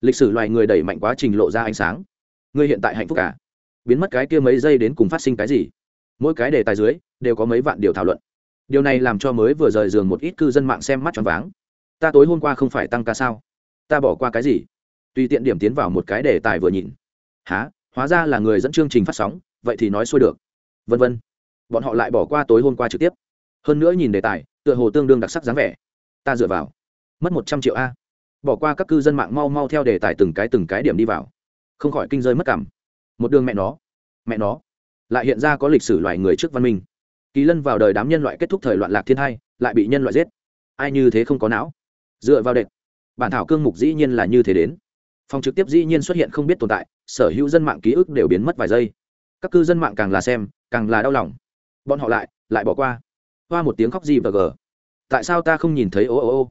Speaker 1: Lịch sử loài người đẩy mạnh quá trình lộ ra ánh sáng. Người hiện tại hạnh phúc cả. Biến mất cái kia mấy giây đến cùng phát sinh cái gì? Mỗi cái đề tài dưới, đều có mấy vạn điều thảo luận điều này làm cho mới vừa rời giường một ít cư dân mạng xem mắt choáng váng. Ta tối hôm qua không phải tăng ca sao? Ta bỏ qua cái gì? Tùy tiện điểm tiến vào một cái đề tài vừa nhìn. Há hóa ra là người dẫn chương trình phát sóng, vậy thì nói xuôi được. Vân vân. Bọn họ lại bỏ qua tối hôm qua trực tiếp. Hơn nữa nhìn đề tài, tựa hồ tương đương đặc sắc dáng vẻ. Ta dựa vào. Mất một trăm triệu a. Bỏ qua các cư dân mạng mau mau theo đề tài từng cái từng cái điểm đi vào. Không khỏi kinh rơi mất cảm. Một đường mẹ nó. Mẹ nó. Lại hiện ra có lịch sử loài người trước văn minh kỳ lân vào đời đám nhân loại kết thúc thời loạn lạc thiên hai lại bị nhân loại giết. Ai như thế không có não. Dựa vào đệm bản thảo cương mục dĩ nhiên là như thế đến. Phòng trực tiếp dĩ nhiên xuất hiện không biết tồn tại, sở hữu dân mạng ký ức đều biến mất vài giây. Các cư dân mạng càng là xem, càng là đau lòng. Bọn họ lại lại bỏ qua. Hoa một tiếng khóc gì và gờ. Tại sao ta không nhìn thấy ô ô ô?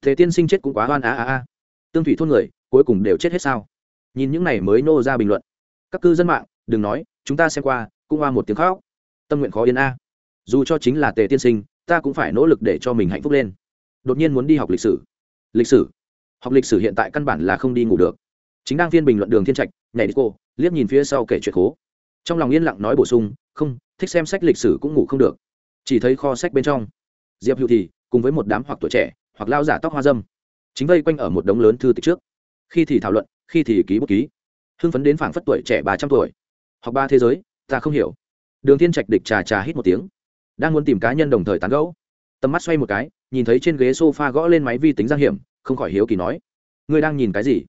Speaker 1: Thế tiên sinh chết cũng quá hoan á á á. Tương thủy thôn người, cuối cùng đều chết hết sao? Nhìn những này mới nô ra bình luận. Các cư dân mạng, đừng nói, chúng ta xem qua, cũng hoa một tiếng khóc. Tâm nguyện khó yên a dù cho chính là tề tiên sinh, ta cũng phải nỗ lực để cho mình hạnh phúc lên. Đột nhiên muốn đi học lịch sử. Lịch sử? Học lịch sử hiện tại căn bản là không đi ngủ được. Chính đang phiên bình luận đường thiên trạch, nhảy đi cô, liếc nhìn phía sau kể chuyện khố. Trong lòng yên lặng nói bổ sung, không, thích xem sách lịch sử cũng ngủ không được. Chỉ thấy kho sách bên trong, diệp hữu thì, cùng với một đám hoặc tuổi trẻ, hoặc lao giả tóc hoa dâm, chính vây quanh ở một đống lớn thư tịch trước. Khi thì thảo luận, khi thì ký bút ký. Hưng phấn đến phảng phất tuổi trẻ ba trăm tuổi. Học ba thế giới, ta không hiểu. Đường thiên trạch địch trà trà hít một tiếng đang muốn tìm cá nhân đồng thời tán gẫu. Tầm mắt xoay một cái, nhìn thấy trên ghế sofa gõ lên máy vi tính giang hiểm, không khỏi hiếu kỳ nói, ngươi đang nhìn cái gì?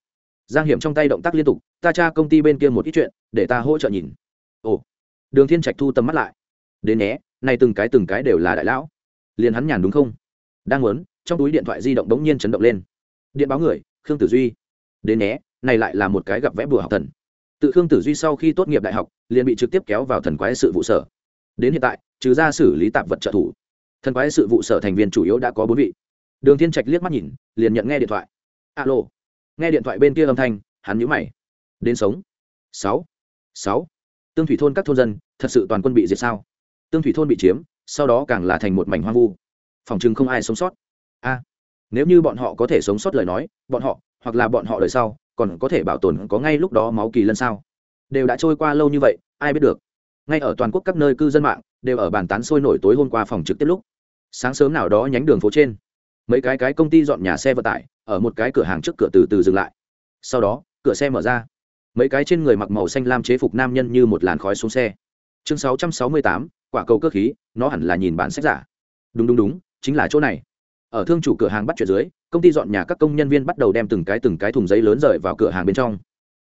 Speaker 1: Giang hiểm trong tay động tác liên tục, ta tra công ty bên kia một ít chuyện, để ta hỗ trợ nhìn. Ồ. Đường thiên trạch thu tầm mắt lại. Đến nhé này từng cái từng cái đều là đại lão. Liền hắn nhàn đúng không? Đang muốn, trong túi điện thoại di động đống nhiên chấn động lên. Điện báo người, khương tử duy. Đến nhé, này lại là một cái gặp vẽ bùa học thần. Tự khương tử duy sau khi tốt nghiệp đại học, liền bị trực tiếp kéo vào thần quái sự vụ sở đến hiện tại, trừ ra xử lý tạp vật trợ thủ, thần quái sự vụ sở thành viên chủ yếu đã có bốn vị. Đường thiên trạch liếc mắt nhìn, liền nhận nghe điện thoại. Alo. Nghe điện thoại bên kia âm thanh, hắn nhíu mày. Đến sống. Sáu. Sáu. Tương thủy thôn các thôn dân, thật sự toàn quân bị diệt sao? Tương thủy thôn bị chiếm, sau đó càng là thành một mảnh hoang vu. Phòng chừng không ai sống sót. A. Nếu như bọn họ có thể sống sót lời nói, bọn họ, hoặc là bọn họ đời sau, còn có thể bảo tồn có ngay lúc đó máu kỳ lân sao? Đều đã trôi qua lâu như vậy, ai biết được ngay ở toàn quốc các nơi cư dân mạng đều ở bàn tán sôi nổi tối hôm qua phòng trực tiếp lúc. Sáng sớm nào đó nhánh đường phố trên mấy cái cái công ty dọn nhà xe vận tải ở một cái cửa hàng trước cửa từ từ dừng lại. Sau đó cửa xe mở ra. Mấy cái trên người mặc màu xanh lam chế phục nam nhân như một làn khói xuống xe. Chương 668, quả cầu cơ khí nó hẳn là nhìn bản sách giả. Đúng đúng đúng chính là chỗ này. Ở thương chủ cửa hàng bắt chuyện dưới công ty dọn nhà các công nhân viên bắt đầu đem từng cái từng cái thùng giấy lớn rời vào cửa hàng bên trong.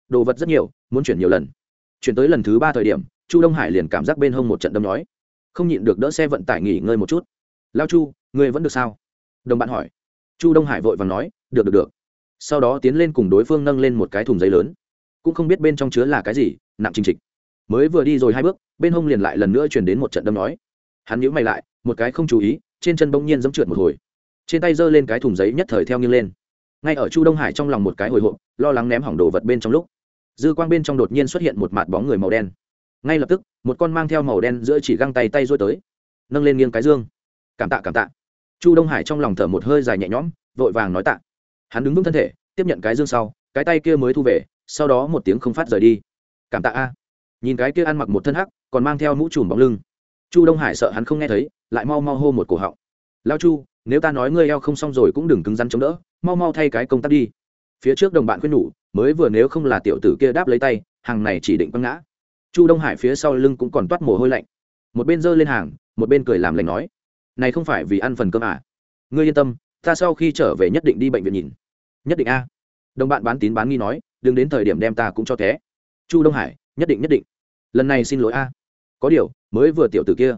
Speaker 1: Đồ vật rất nhiều muốn chuyển nhiều lần. Chuyển tới lần thứ ba thời điểm chu đông hải liền cảm giác bên hông một trận đâm nói không nhịn được đỡ xe vận tải nghỉ ngơi một chút. Lao chu, ngươi vẫn được sao? Đồng bạn hỏi. Chu đông hải vội vàng nói, được được được. Sau đó tiến lên cùng đối phương nâng lên một cái thùng giấy lớn. Cũng không biết bên trong chứa là cái gì, nặng chình trịch. Mới vừa đi rồi hai bước, bên hông liền lại lần nữa chuyển đến một trận đâm nói hắn nhíu mày lại, một cái không chú ý, trên chân bỗng nhiên dẫm trượt một hồi. Trên tay giơ lên cái thùng giấy nhất thời theo nghiêng lên. Ngay ở chu đông hải trong lòng một cái hồi hộp, lo lắng ném hỏng đồ vật bên trong lúc, dư quang bên trong đột nhiên xuất hiện một mạt bóng người màu đen ngay lập tức, một con mang theo màu đen giữa chỉ găng tay tay rôi tới, nâng lên nghiêng cái dương. Cảm tạ cảm tạ. Chu đông hải trong lòng thở một hơi dài nhẹ nhõm, vội vàng nói tạ. Hắn đứng vững thân thể, tiếp nhận cái dương sau, cái tay kia mới thu về, sau đó một tiếng không phát rời đi. Cảm tạ a. Nhìn cái kia ăn mặc một thân hắc, còn mang theo mũ trùm bóng lưng. Chu đông hải sợ hắn không nghe thấy, lại mau mau hô một cổ họng. Lao chu, nếu ta nói ngươi eo không xong rồi cũng đừng cứng rắn chống đỡ, mau mau thay cái công tác đi. Phía trước đồng bạn khuyên nhủ, mới vừa nếu không là tiểu tử kia đáp lấy tay, hàng này chỉ định quăng ngã chu đông hải phía sau lưng cũng còn toát mồ hôi lạnh. Một bên giơ lên hàng, một bên cười làm lành nói, này không phải vì ăn phần cơm à? Ngươi yên tâm, ta sau khi trở về nhất định đi bệnh viện nhìn. Nhất định a. Đồng bạn bán tín bán nghi nói, đừng đến thời điểm đem ta cũng cho té chu đông hải, nhất định nhất định. Lần này xin lỗi a. Có điều, mới vừa tiểu tử kia,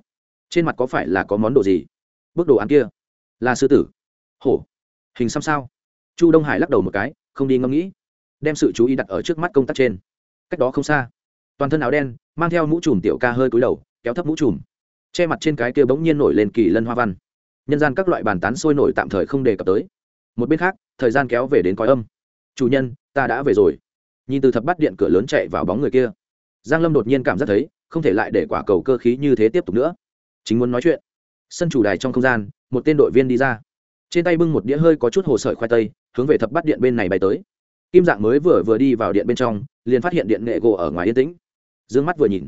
Speaker 1: trên mặt có phải là có món đồ gì? Bước đồ ăn kia, là sư tử. Hổ, hình xăm sao? Chu đông hải lắc đầu một cái, không đi ngẫm nghĩ, đem sự chú ý đặt ở trước mắt công tác trên. Cách đó không xa toàn thân áo đen, mang theo mũ trùm tiểu ca hơi cúi đầu, kéo thấp mũ trùm. Che mặt trên cái kia bỗng nhiên nổi lên kỳ lân hoa văn. Nhân gian các loại bàn tán sôi nổi tạm thời không đề cập tới. Một bên khác, thời gian kéo về đến cõi âm. Chủ nhân, ta đã về rồi. Nhìn từ thập bắt điện cửa lớn chạy vào bóng người kia, giang lâm đột nhiên cảm giác thấy, không thể lại để quả cầu cơ khí như thế tiếp tục nữa. Chính muốn nói chuyện, sân chủ đài trong không gian, một tên đội viên đi ra. Trên tay bưng một đĩa hơi có chút hồ sợi khoai tây, hướng về thập bắt điện bên này bay tới. Kim dạng mới vừa vừa đi vào điện bên trong, liền phát hiện điện nghệ gỗ ở ngoài yên tĩnh d ư ơ n g mắt vừa nhìn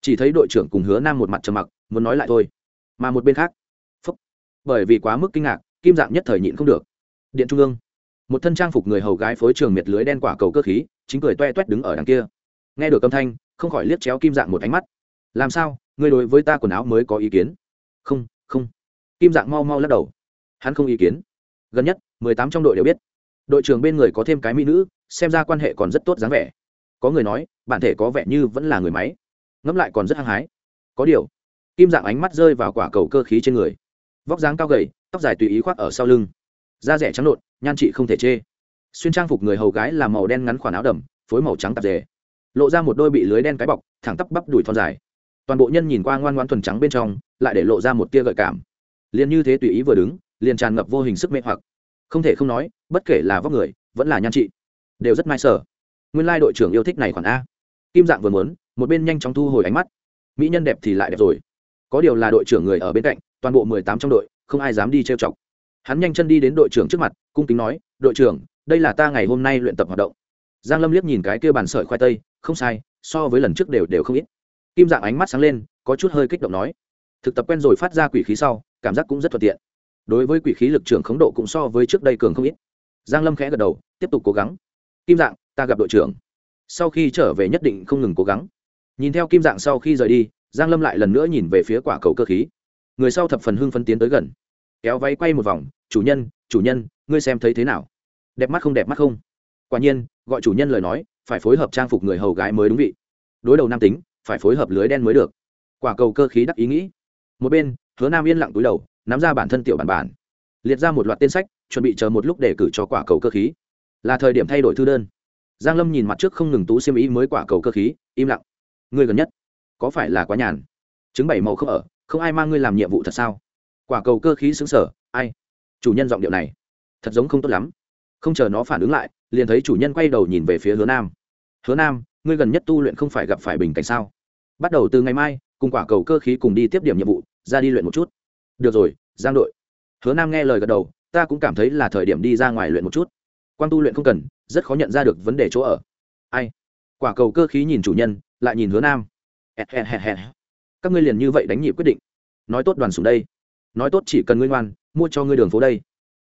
Speaker 1: chỉ thấy đội trưởng cùng hứa nam một mặt trầm mặc muốn nói lại thôi mà một bên khác phúc, bởi vì quá mức kinh ngạc kim dạng nhất thời nhịn không được. Điện trung ương một thân trang phục người hầu gái phối trường miệt lưới đen quả cầu cơ khí chính cười toe toét đứng ở đằng kia. Nghe được âm thanh không khỏi liếc chéo kim dạng một ánh mắt. Làm sao ngươi đối với ta quần áo mới có ý kiến? Không không. Kim dạng mau mau lắc đầu. Hắn không ý kiến. Gần nhất mười tám trong đội đều biết. Đội trưởng bên người có thêm cái mỹ nữ xem ra quan hệ còn rất tốt dáng vẻ có người nói, bản thể có vẻ như vẫn là người máy. Ngẫm lại còn rất hăng hái. Có điều, kim dạng ánh mắt rơi vào quả cầu cơ khí trên người. Vóc dáng cao gầy, tóc dài tùy ý khoác ở sau lưng. Da rẻ trắng nộn, nhan trị không thể chê. Xuyên trang phục người hầu gái là màu đen ngắn khoản áo đầm, phối màu trắng tạp dề. Lộ ra một đôi bị lưới đen cái bọc, thẳng tắp bắp đùi thon dài. Toàn bộ nhân nhìn qua ngoan ngoan thuần trắng bên trong, lại để lộ ra một tia gợi cảm. Liền như thế tùy ý vừa đứng, liền tràn ngập vô hình sức mê hoặc. Không thể không nói, bất kể là vóc người, vẫn là nhan trị. Đều rất mai sở nguyên lai đội trưởng yêu thích này khoản a. Kim dạng vừa muốn, một bên nhanh chóng thu hồi ánh mắt. Mỹ nhân đẹp thì lại đẹp rồi. Có điều là đội trưởng người ở bên cạnh, toàn bộ mười tám trong đội, không ai dám đi trêu chọc. Hắn nhanh chân đi đến đội trưởng trước mặt, cung kính nói, đội trưởng, đây là ta ngày hôm nay luyện tập hoạt động. Giang lâm liếc nhìn cái kia bàn sợi khoai tây, không sai, so với lần trước đều đều không ít. Kim dạng ánh mắt sáng lên, có chút hơi kích động nói, thực tập quen rồi phát ra quỷ khí sau, cảm giác cũng rất thuận tiện. Đối với quỷ khí lực trưởng khống độ cũng so với trước đây cường không ít. Giang lâm khẽ gật đầu, tiếp tục cố gắng. Kim dạng ta gặp đội trưởng. Sau khi trở về nhất định không ngừng cố gắng. Nhìn theo kim dạng sau khi rời đi, giang lâm lại lần nữa nhìn về phía quả cầu cơ khí. Người sau thập phần hưng phân tiến tới gần. Kéo váy quay một vòng, chủ nhân chủ nhân, ngươi xem thấy thế nào? Đẹp mắt không, đẹp mắt không? Quả nhiên, gọi chủ nhân lời nói, phải phối hợp trang phục người hầu gái mới đúng vị. Đối đầu nam tính, phải phối hợp lưới đen mới được. Quả cầu cơ khí đắc ý nghĩ. Một bên, hứa nam yên lặng túi đầu, nắm ra bản thân tiểu bản bản. Liệt ra một loạt tên sách, chuẩn bị chờ một lúc để cử cho quả cầu cơ khí. Là thời điểm thay đổi thư đơn giang lâm nhìn mặt trước không ngừng tú xiêm ý mới quả cầu cơ khí, im lặng. Ngươi gần nhất, có phải là quá nhàn? Chứng bảy màu không ở, không ai mang ngươi làm nhiệm vụ thật sao? Quả cầu cơ khí xứng sở, ai? Chủ nhân giọng điệu này, thật giống không tốt lắm. Không chờ nó phản ứng lại, liền thấy chủ nhân quay đầu nhìn về phía hứa nam. Hứa nam, ngươi gần nhất tu luyện không phải gặp phải bình cảnh sao? Bắt đầu từ ngày mai, cùng quả cầu cơ khí cùng đi tiếp điểm nhiệm vụ, ra đi luyện một chút. Được rồi, giang đội. Hứa nam nghe lời gật đầu, ta cũng cảm thấy là thời điểm đi ra ngoài luyện một chút quan tu luyện không cần, rất khó nhận ra được vấn đề chỗ ở. Ai? Quả cầu cơ khí nhìn chủ nhân, lại nhìn hứa nam. Các ngươi liền như vậy đánh nhịp quyết định. Nói tốt đoàn sùng đây. Nói tốt chỉ cần ngươi ngoan, mua cho ngươi đường phố đây.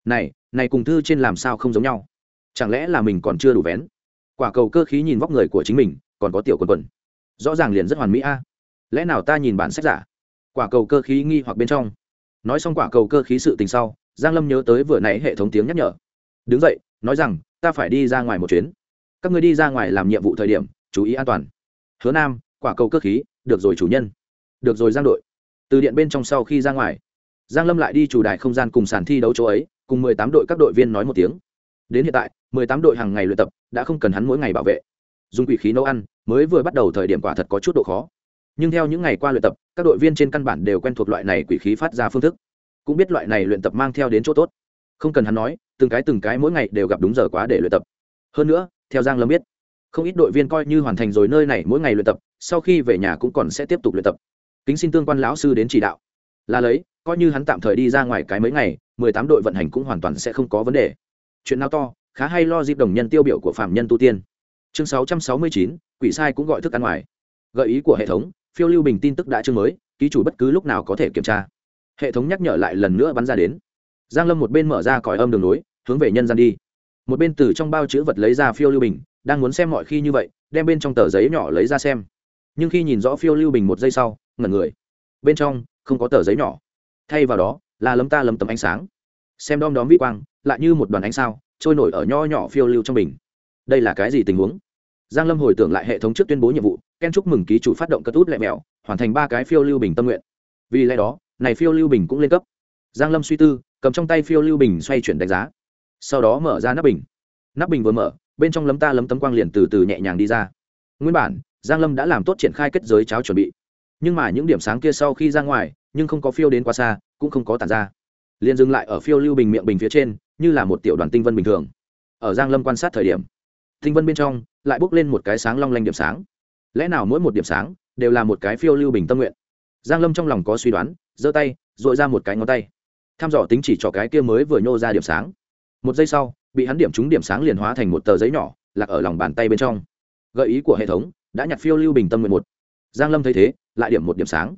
Speaker 1: Này này cùng thư trên làm sao không giống nhau? Chẳng lẽ là mình còn chưa đủ vén? Quả cầu cơ khí nhìn vóc người của chính mình, còn có tiểu quần quần. Rõ ràng liền rất hoàn mỹ a. Lẽ nào ta nhìn bản sách giả? Quả cầu cơ khí nghi hoặc bên trong. Nói xong quả cầu cơ khí sự tình sau, giang lâm nhớ tới vừa nãy hệ thống tiếng nhắc nhở. Đứng dậy nói rằng, ta phải đi ra ngoài một chuyến. Các người đi ra ngoài làm nhiệm vụ thời điểm, chú ý an toàn. Hứa nam, quả cầu cơ khí, được rồi chủ nhân. Được rồi giang đội. Từ điện bên trong sau khi ra ngoài, giang lâm lại đi chủ đài không gian cùng sàn thi đấu chỗ ấy, cùng 18 đội các đội viên nói một tiếng. Đến hiện tại 18 đội hàng ngày luyện tập, đã không cần hắn mỗi ngày bảo vệ. Dùng quỷ khí nấu ăn, mới vừa bắt đầu thời điểm quả thật có chút độ khó. Nhưng theo những ngày qua luyện tập, các đội viên trên căn bản đều quen thuộc loại này quỷ khí phát ra phương thức. Cũng biết loại này luyện tập mang theo đến chỗ tốt. Không cần hắn nói từng cái từng cái mỗi ngày đều gặp đúng giờ quá để luyện tập. Hơn nữa, theo giang lâm biết, không ít đội viên coi như hoàn thành rồi nơi này mỗi ngày luyện tập, sau khi về nhà cũng còn sẽ tiếp tục luyện tập. Kính xin tương quan lão sư đến chỉ đạo. Là lấy, coi như hắn tạm thời đi ra ngoài cái mấy ngày, mười tám đội vận hành cũng hoàn toàn sẽ không có vấn đề. Chuyện nào to, khá hay lo dịp đồng nhân tiêu biểu của phạm nhân tu tiên. Chương sáu trăm sáu mươi chín, quỷ sai cũng gọi thức ăn ngoài. Gợi ý của hệ thống, phiêu lưu bình tin tức đã chương mới, ký chủ bất cứ lúc nào có thể kiểm tra. Hệ thống nhắc nhở lại lần nữa bắn ra đến. Giang lâm một bên mở ra còi âm đường nối hướng về nhân gian đi. Một bên từ trong bao chữ vật lấy ra phiêu lưu bình, đang muốn xem mọi khi như vậy, đem bên trong tờ giấy nhỏ lấy ra xem. Nhưng khi nhìn rõ phiêu lưu bình một giây sau, ngẩn người. Bên trong, không có tờ giấy nhỏ. Thay vào đó, là lấm ta lấm tấm ánh sáng. Xem đom đóm vi quang, lại như một đoàn ánh sao, trôi nổi ở nho nhỏ phiêu lưu trong bình. Đây là cái gì tình huống? Giang lâm hồi tưởng lại hệ thống trước tuyên bố nhiệm vụ, ken chúc mừng ký chủ phát động cất út lẹ mèo hoàn thành ba cái phiêu lưu bình tâm nguyện. Vì lẽ đó, này phiêu lưu bình cũng lên cấp. Giang lâm suy tư, cầm trong tay phiêu lưu bình xoay chuyển đánh giá sau đó mở ra nắp bình. Nắp bình vừa mở, bên trong lấm ta lấm tấm quang liền từ từ nhẹ nhàng đi ra. Nguyên bản, giang lâm đã làm tốt triển khai kết giới cháo chuẩn bị. Nhưng mà những điểm sáng kia sau khi ra ngoài, nhưng không có phiêu đến quá xa, cũng không có tàn ra. Liền dừng lại ở phiêu lưu bình miệng bình phía trên, như là một tiểu đoàn tinh vân bình thường. Ở giang lâm quan sát thời điểm, tinh vân bên trong lại bốc lên một cái sáng long lanh điểm sáng. Lẽ nào mỗi một điểm sáng đều là một cái phiêu lưu bình tâm nguyện? Giang lâm trong lòng có suy đoán, giơ tay dội ra một cái ngón tay. Tham dò tính chỉ cho cái kia mới vừa nhô ra điểm sáng một giây sau, bị hắn điểm trúng điểm sáng liền hóa thành một tờ giấy nhỏ, lạc ở lòng bàn tay bên trong. Gợi ý của hệ thống, đã nhặt phiêu lưu bình tâm nguyện một. Giang lâm thấy thế, lại điểm một điểm sáng.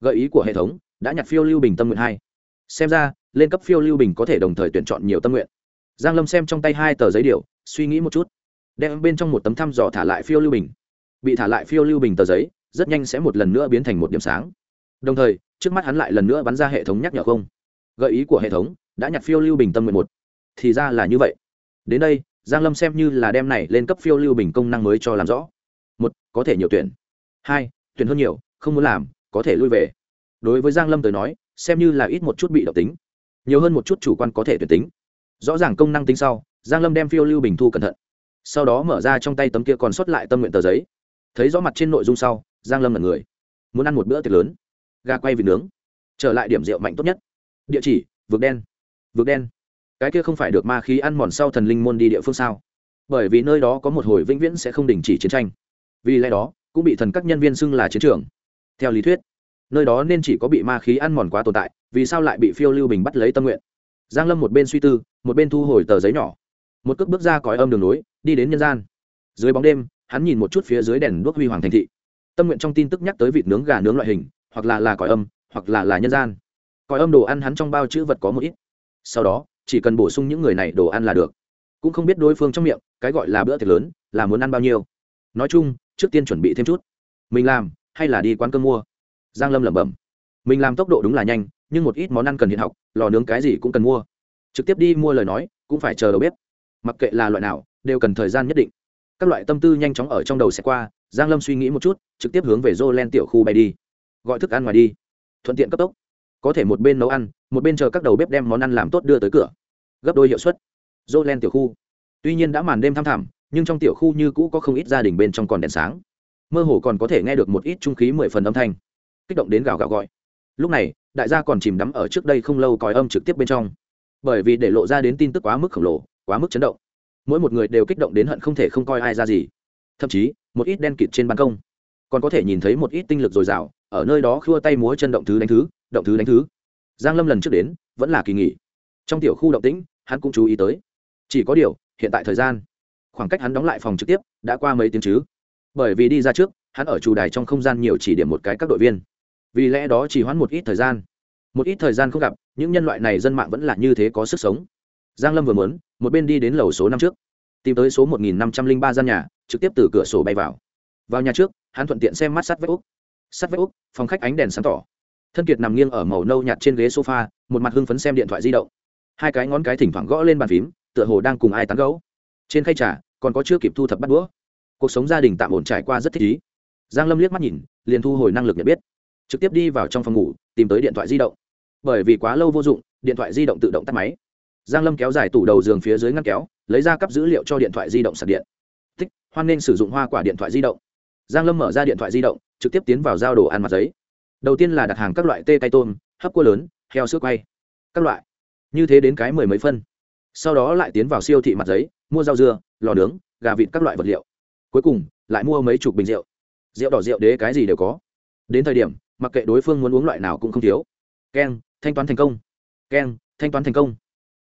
Speaker 1: Gợi ý của hệ thống, đã nhặt phiêu lưu bình tâm nguyện hai. Xem ra, lên cấp phiêu lưu bình có thể đồng thời tuyển chọn nhiều tâm nguyện. Giang lâm xem trong tay hai tờ giấy điều suy nghĩ một chút. Đem bên trong một tấm thăm dò thả lại phiêu lưu bình. Bị thả lại phiêu lưu bình tờ giấy, rất nhanh sẽ một lần nữa biến thành một điểm sáng. Đồng thời, trước mắt hắn lại lần nữa bắn ra hệ thống nhắc nhở không. Gợi ý của hệ thống, đã nhặt phiêu lưu bình tâm nguyện một thì ra là như vậy. Đến đây, giang lâm xem như là đem này lên cấp phiêu lưu bình công năng mới cho làm rõ. Một, có thể nhiều tuyển. Hai, tuyển hơn nhiều, không muốn làm, có thể lui về. Đối với giang lâm tới nói, xem như là ít một chút bị động tính. Nhiều hơn một chút chủ quan có thể tuyển tính. Rõ ràng công năng tính sau, giang lâm đem phiêu lưu bình thu cẩn thận. Sau đó mở ra trong tay tấm kia còn sót lại tâm nguyện tờ giấy. Thấy rõ mặt trên nội dung sau, giang lâm là người. Muốn ăn một bữa tiệc lớn. Gà quay vịt nướng. Trở lại điểm rượu mạnh tốt nhất. Địa chỉ vực đen. Vực đen cái kia không phải được ma khí ăn mòn sau thần linh môn đi địa phương sao? Bởi vì nơi đó có một hồi vĩnh viễn sẽ không đình chỉ chiến tranh. Vì lẽ đó cũng bị thần các nhân viên xưng là chiến trường. Theo lý thuyết nơi đó nên chỉ có bị ma khí ăn mòn quá tồn tại vì sao lại bị phiêu lưu bình bắt lấy tâm nguyện? Giang lâm một bên suy tư một bên thu hồi tờ giấy nhỏ. Một cước bước ra cõi âm đường núi, đi đến nhân gian. Dưới bóng đêm hắn nhìn một chút phía dưới đèn đuốc huy hoàng thành thị. Tâm nguyện trong tin tức nhắc tới vịt nướng gà nướng loại hình hoặc là là cõi âm hoặc là là nhân gian. Cõi âm đồ ăn hắn trong bao chữ vật có một ít. Sau đó chỉ cần bổ sung những người này đồ ăn là được. Cũng không biết đối phương trong miệng, cái gọi là bữa tiệc lớn, là muốn ăn bao nhiêu. Nói chung, trước tiên chuẩn bị thêm chút. Mình làm, hay là đi quán cơm mua? Giang lâm lẩm bẩm. Mình làm tốc độ đúng là nhanh, nhưng một ít món ăn cần hiện học, lò nướng cái gì cũng cần mua. Trực tiếp đi mua lời nói, cũng phải chờ đầu bếp. Mặc kệ là loại nào, đều cần thời gian nhất định. Các loại tâm tư nhanh chóng ở trong đầu sẽ qua, giang lâm suy nghĩ một chút, trực tiếp hướng về dô len tiểu khu bay đi. Gọi thức ăn ngoài đi. Thuận tiện cấp tốc có thể một bên nấu ăn, một bên chờ các đầu bếp đem món ăn làm tốt đưa tới cửa. Gấp đôi hiệu suất. Dô len tiểu khu. Tuy nhiên đã màn đêm thăm thẳm, nhưng trong tiểu khu như cũ có không ít gia đình bên trong còn đèn sáng. Mơ hồ còn có thể nghe được một ít trung khí mười phần âm thanh. Kích động đến gào gào gọi. Lúc này, đại gia còn chìm đắm ở trước đây không lâu còi âm trực tiếp bên trong. Bởi vì để lộ ra đến tin tức quá mức khổng lồ, quá mức chấn động. Mỗi một người đều kích động đến hận không thể không coi ai ra gì. Thậm chí, một ít đen kịt trên ban công. Còn có thể nhìn thấy một ít tinh lực dồi dào ở nơi đó khua tay múa chân động thứ đánh thứ, động thứ đánh thứ. Giang lâm lần trước đến, vẫn là kỳ nghỉ. Trong tiểu khu động tĩnh, hắn cũng chú ý tới. Chỉ có điều, hiện tại thời gian, khoảng cách hắn đóng lại phòng trực tiếp, đã qua mấy tiếng chứ. Bởi vì đi ra trước, hắn ở chủ đài trong không gian nhiều chỉ điểm một cái các đội viên. Vì lẽ đó chỉ hoãn một ít thời gian. Một ít thời gian không gặp, những nhân loại này dân mạng vẫn là như thế có sức sống. Giang lâm vừa muốn, một bên đi đến lầu số năm trước. Tìm tới số một nghìn năm trăm linh ba gian nhà, trực tiếp từ cửa sổ bay vào. Vào nhà trước, hắn thuận tiện xem mắt sắt vách úc sắt vách úc phòng khách ánh đèn sáng tỏ. Thân kiệt nằm nghiêng ở màu nâu nhạt trên ghế sofa, một mặt hưng phấn xem điện thoại di động. Hai cái ngón cái thỉnh thoảng gõ lên bàn phím, tựa hồ đang cùng ai tán gấu trên khay trà, còn có chưa kịp thu thập bắt đũa. Cuộc sống gia đình tạm ổn trải qua rất thích ý. Giang lâm liếc mắt nhìn, liền thu hồi năng lực nhận biết. Trực tiếp đi vào trong phòng ngủ, tìm tới điện thoại di động. Bởi vì quá lâu vô dụng, điện thoại di động tự động tắt máy. Giang lâm kéo dài tủ đầu giường phía dưới ngăn kéo, lấy ra cắp dữ liệu cho điện thoại di động sạc điện. Thích hoan nên sử dụng hoa quả điện thoại di động giang lâm mở ra điện thoại di động, trực tiếp tiến vào giao đồ ăn mặt giấy. Đầu tiên là đặt hàng các loại tê cây tôm, hấp cua lớn, heo sữa quay, các loại. Như thế đến cái mười mấy phân. Sau đó lại tiến vào siêu thị mặt giấy, mua rau dưa, lò nướng, gà vịt các loại vật liệu. Cuối cùng, lại mua mấy chục bình rượu. Rượu đỏ rượu đế cái gì đều có. Đến thời điểm, mặc kệ đối phương muốn uống loại nào cũng không thiếu. Keng, thanh toán thành công. Keng, thanh toán thành công.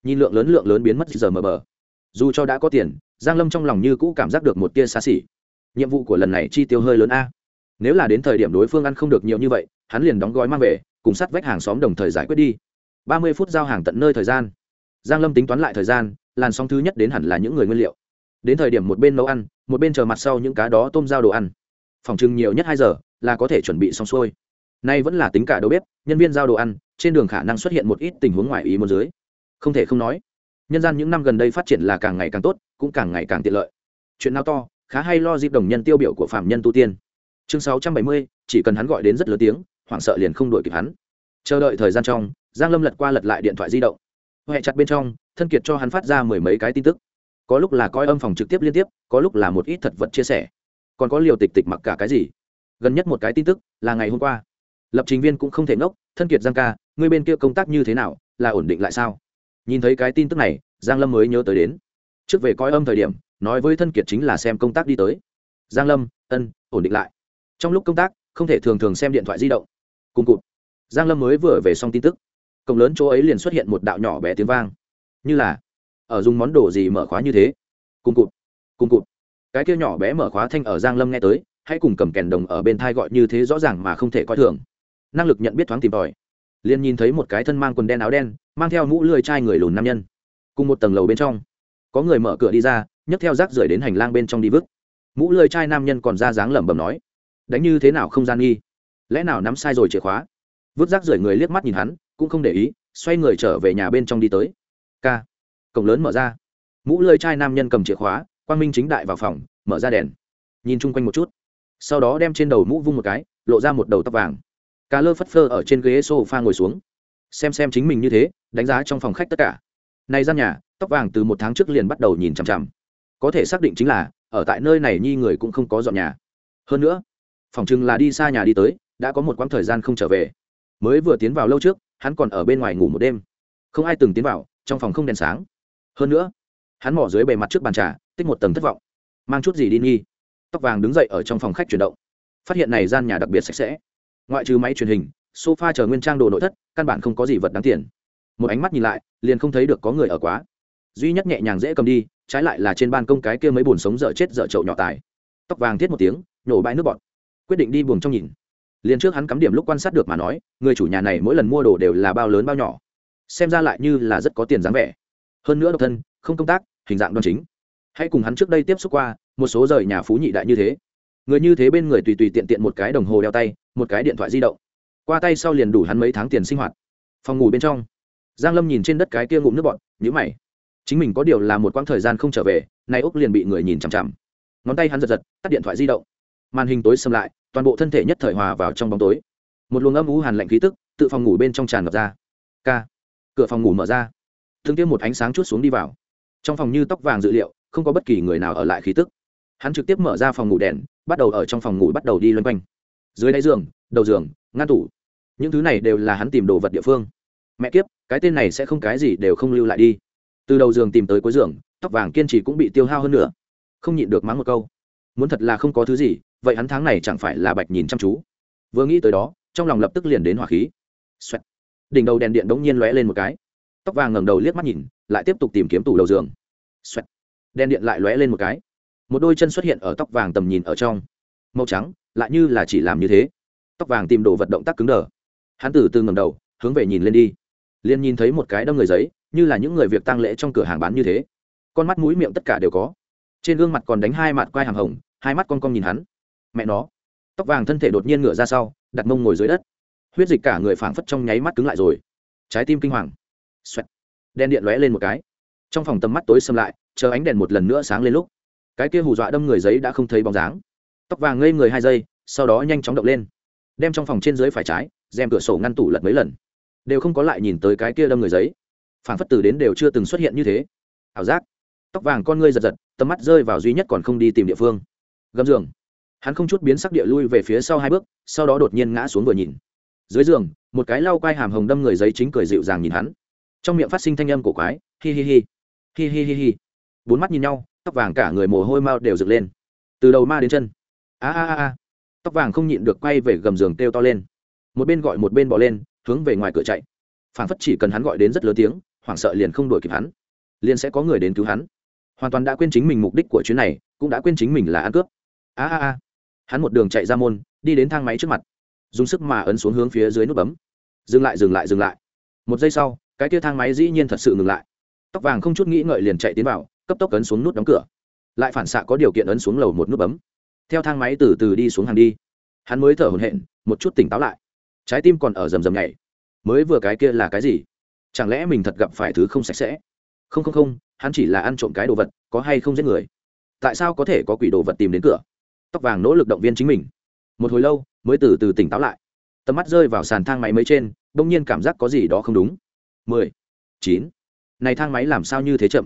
Speaker 1: Nhìn lượng lớn lượng lớn biến mất giờ mờ bờ. Dù cho đã có tiền, giang lâm trong lòng như cũ cảm giác được một tia xa xỉ nhiệm vụ của lần này chi tiêu hơi lớn a. Nếu là đến thời điểm đối phương ăn không được nhiều như vậy, hắn liền đóng gói mang về, cùng sát vách hàng xóm đồng thời giải quyết đi. Ba mươi phút giao hàng tận nơi thời gian. Giang lâm tính toán lại thời gian, làn sóng thứ nhất đến hẳn là những người nguyên liệu. Đến thời điểm một bên nấu ăn, một bên chờ mặt sau những cá đó tôm giao đồ ăn. Phòng trưng nhiều nhất hai giờ, là có thể chuẩn bị xong xuôi. Nay vẫn là tính cả đầu bếp, nhân viên giao đồ ăn, trên đường khả năng xuất hiện một ít tình huống ngoài ý muốn dưới. Không thể không nói, nhân gian những năm gần đây phát triển là càng ngày càng tốt, cũng càng ngày càng tiện lợi. Chuyện nào to khá hay lo dịp đồng nhân tiêu biểu của phạm nhân tu tiên. Chương sáu trăm bảy mươi, chỉ cần hắn gọi đến rất lớn tiếng, hoảng sợ liền không đuổi kịp hắn. Chờ đợi thời gian trong, giang lâm lật qua lật lại điện thoại di động. Huệ chặt bên trong, thân kiệt cho hắn phát ra mười mấy cái tin tức. Có lúc là coi âm phòng trực tiếp liên tiếp, có lúc là một ít thật vật chia sẻ. Còn có liều tịch tịch mặc cả cái gì? Gần nhất một cái tin tức, là ngày hôm qua. Lập trình viên cũng không thể ngốc, thân kiệt giang ca người bên kia công tác như thế nào, là ổn định lại sao? Nhìn thấy cái tin tức này, giang lâm mới nhớ tới đến trước về coi âm thời điểm, nói với thân kiệt chính là xem công tác đi tới. Giang lâm, ân, ổn định lại. Trong lúc công tác, không thể thường thường xem điện thoại di động. Cùng cụt. Giang lâm mới vừa về xong tin tức. Cổng lớn chỗ ấy liền xuất hiện một đạo nhỏ bé tiếng vang. Như là, ở dùng món đồ gì mở khóa như thế. Cùng cụt cùng cụt. Cái kia nhỏ bé mở khóa thanh ở giang lâm nghe tới, hãy cùng cầm kèn đồng ở bên thai gọi như thế rõ ràng mà không thể coi thường. Năng lực nhận biết thoáng tìm tòi. Liền nhìn thấy một cái thân mang quần đen áo đen, mang theo mũ lười chai người lùn nam nhân. Cùng một tầng lầu bên trong có người mở cửa đi ra, nhấc theo rác rưởi đến hành lang bên trong đi vứt. Mũ lơi trai nam nhân còn ra dáng lẩm bẩm nói, đánh như thế nào không gian nghi? Lẽ nào nắm sai rồi chìa khóa? Vứt rác rưởi người liếc mắt nhìn hắn, cũng không để ý, xoay người trở về nhà bên trong đi tới. K cổng lớn mở ra. Mũ lơi trai nam nhân cầm chìa khóa, quang minh chính đại vào phòng, mở ra đèn. Nhìn chung quanh một chút. Sau đó đem trên đầu mũ vung một cái, lộ ra một đầu tóc vàng. Cá lơ phất phơ ở trên ghế s o f a ngồi xuống. Xem xem chính mình như thế, đánh giá trong phòng khách tất cả. Này gian nhà tóc vàng từ một tháng trước liền bắt đầu nhìn chằm chằm. Có thể xác định chính là, ở tại nơi này nhi người cũng không có dọn nhà. Hơn nữa, phòng chừng là đi xa nhà đi tới, đã có một quãng thời gian không trở về. Mới vừa tiến vào lâu trước, hắn còn ở bên ngoài ngủ một đêm. Không ai từng tiến vào, trong phòng không đèn sáng. Hơn nữa, hắn mỏ dưới bề mặt trước bàn trà, tích một tầng thất vọng. Mang chút gì đi nghi tóc vàng đứng dậy ở trong phòng khách chuyển động. Phát hiện này gian nhà đặc biệt sạch sẽ. Ngoại trừ máy truyền hình, sofa chờ nguyên trang đồ nội thất, căn bản không có gì vật đáng tiền. Một ánh mắt nhìn lại, liền không thấy được có người ở quá duy nhất nhẹ nhàng dễ cầm đi trái lại là trên ban công cái kia mấy bùn sống dở chết dở trậu nhỏ tài. Tóc vàng thiết một tiếng nhổ bãi nước bọt. Quyết định đi buồng trong nhìn. Liền trước hắn cắm điểm lúc quan sát được mà nói người chủ nhà này mỗi lần mua đồ đều là bao lớn bao nhỏ. Xem ra lại như là rất có tiền dáng vẻ. Hơn nữa độc thân không công tác hình dạng đoan chính. Hãy cùng hắn trước đây tiếp xúc qua một số rời nhà phú nhị đại như thế. Người như thế bên người tùy tùy tiện tiện một cái đồng hồ đeo tay một cái điện thoại di động. Qua tay sau liền đủ hắn mấy tháng tiền sinh hoạt. Phòng ngủ bên trong. Giang lâm nhìn trên đất cái kia ngụm nước bọt, nhữ mày chính mình có điều là một quãng thời gian không trở về, nay úc liền bị người nhìn chằm chằm. Ngón tay hắn giật giật, tắt điện thoại di động. Màn hình tối xâm lại, toàn bộ thân thể nhất thời hòa vào trong bóng tối. Một luồng âm ú hàn lạnh khí tức tự phòng ngủ bên trong tràn ngập ra. K cửa phòng ngủ mở ra. Thương tiêm một ánh sáng chút xuống đi vào. Trong phòng như tóc vàng dự liệu, không có bất kỳ người nào ở lại khí tức. Hắn trực tiếp mở ra phòng ngủ đèn, bắt đầu ở trong phòng ngủ bắt đầu đi loanh quanh. Dưới đáy giường, đầu giường, ngăn tủ. Những thứ này đều là hắn tìm đồ vật địa phương. Mẹ kiếp, cái tên này sẽ không cái gì đều không lưu lại đi từ đầu giường tìm tới cuối giường, tóc vàng kiên trì cũng bị tiêu hao hơn nữa. Không nhịn được mắng một câu. Muốn thật là không có thứ gì, vậy hắn tháng này chẳng phải là bạch nhìn chăm chú. Vừa nghĩ tới đó, trong lòng lập tức liền đến hỏa khí. Xoẹt. đỉnh đầu đèn điện đống nhiên lóe lên một cái. Tóc vàng ngẩng đầu liếc mắt nhìn, lại tiếp tục tìm kiếm tủ đầu giường. Xoẹt. đèn điện lại lóe lên một cái. Một đôi chân xuất hiện ở tóc vàng tầm nhìn ở trong. Màu trắng, lại như là chỉ làm như thế. Tóc vàng tìm đồ vật động tác cứng đờ. Hắn từ từ ngầm đầu, hướng về nhìn lên đi. Liền nhìn thấy một cái đâm người giấy như là những người việc tăng lễ trong cửa hàng bán như thế. Con mắt mũi miệng tất cả đều có. Trên gương mặt còn đánh hai mặt quai hàng hồng, hai mắt con con nhìn hắn. Mẹ nó. Tóc vàng thân thể đột nhiên ngửa ra sau, đặt mông ngồi dưới đất. Huyết dịch cả người phảng phất trong nháy mắt cứng lại rồi. Trái tim kinh hoàng. Xoẹt. Đèn điện lóe lên một cái. Trong phòng tầm mắt tối xâm lại, chờ ánh đèn một lần nữa sáng lên lúc. Cái kia hù dọa đâm người giấy đã không thấy bóng dáng. Tóc vàng ngây người hai giây, sau đó nhanh chóng động lên. Đem trong phòng trên dưới phải trái, rèm cửa sổ ngăn tủ lật mấy lần. Đều không có lại nhìn tới cái kia đâm người giấy phản phất từ đến đều chưa từng xuất hiện như thế. Ảo giác. Tóc vàng con ngươi giật giật, tầm mắt rơi vào duy nhất còn không đi tìm địa phương. Gầm giường. Hắn không chút biến sắc địa lui về phía sau hai bước, sau đó đột nhiên ngã xuống vừa nhìn. Dưới giường, một cái lau quai hàm hồng đâm người giấy chính cười dịu dàng nhìn hắn. Trong miệng phát sinh thanh âm cổ quái, hi hi hi. Hi hi hi hi. Bốn mắt nhìn nhau, tóc vàng cả người mồ hôi mau đều dựng lên. Từ đầu ma đến chân. A a a tóc vàng không nhịn được quay về gầm giường kêu to lên. Một bên gọi một bên bỏ lên, hướng về ngoài cửa chạy. Phản phất chỉ cần hắn gọi đến rất lớn tiếng hoảng sợ liền không đuổi kịp hắn, liền sẽ có người đến cứu hắn. Hoàn toàn đã quên chính mình mục đích của chuyến này, cũng đã quên chính mình là ăn cướp. A a a. Hắn một đường chạy ra môn, đi đến thang máy trước mặt, dùng sức mà ấn xuống hướng phía dưới nút bấm. Dừng lại dừng lại dừng lại. Một giây sau, cái tia thang máy dĩ nhiên thật sự ngừng lại. Tóc vàng không chút nghĩ ngợi liền chạy tiến vào, cấp tốc ấn xuống nút đóng cửa. Lại phản xạ có điều kiện ấn xuống lầu một nút bấm. Theo thang máy từ từ đi xuống hàng đi, hắn mới thở hổn hển, một chút tỉnh táo lại. Trái tim còn ở rầm rầm nhảy. Mới vừa cái kia là cái gì? Chẳng lẽ mình thật gặp phải thứ không sạch sẽ? Không không không, hắn chỉ là ăn trộm cái đồ vật, có hay không giết người? Tại sao có thể có quỷ đồ vật tìm đến cửa? Tóc vàng nỗ lực động viên chính mình. Một hồi lâu, mới từ từ tỉnh táo lại. Tầm mắt rơi vào sàn thang máy mấy trên đ ỗ n g nhiên cảm giác có gì đó không đúng. Mười, chín. Này thang máy làm sao như thế chậm?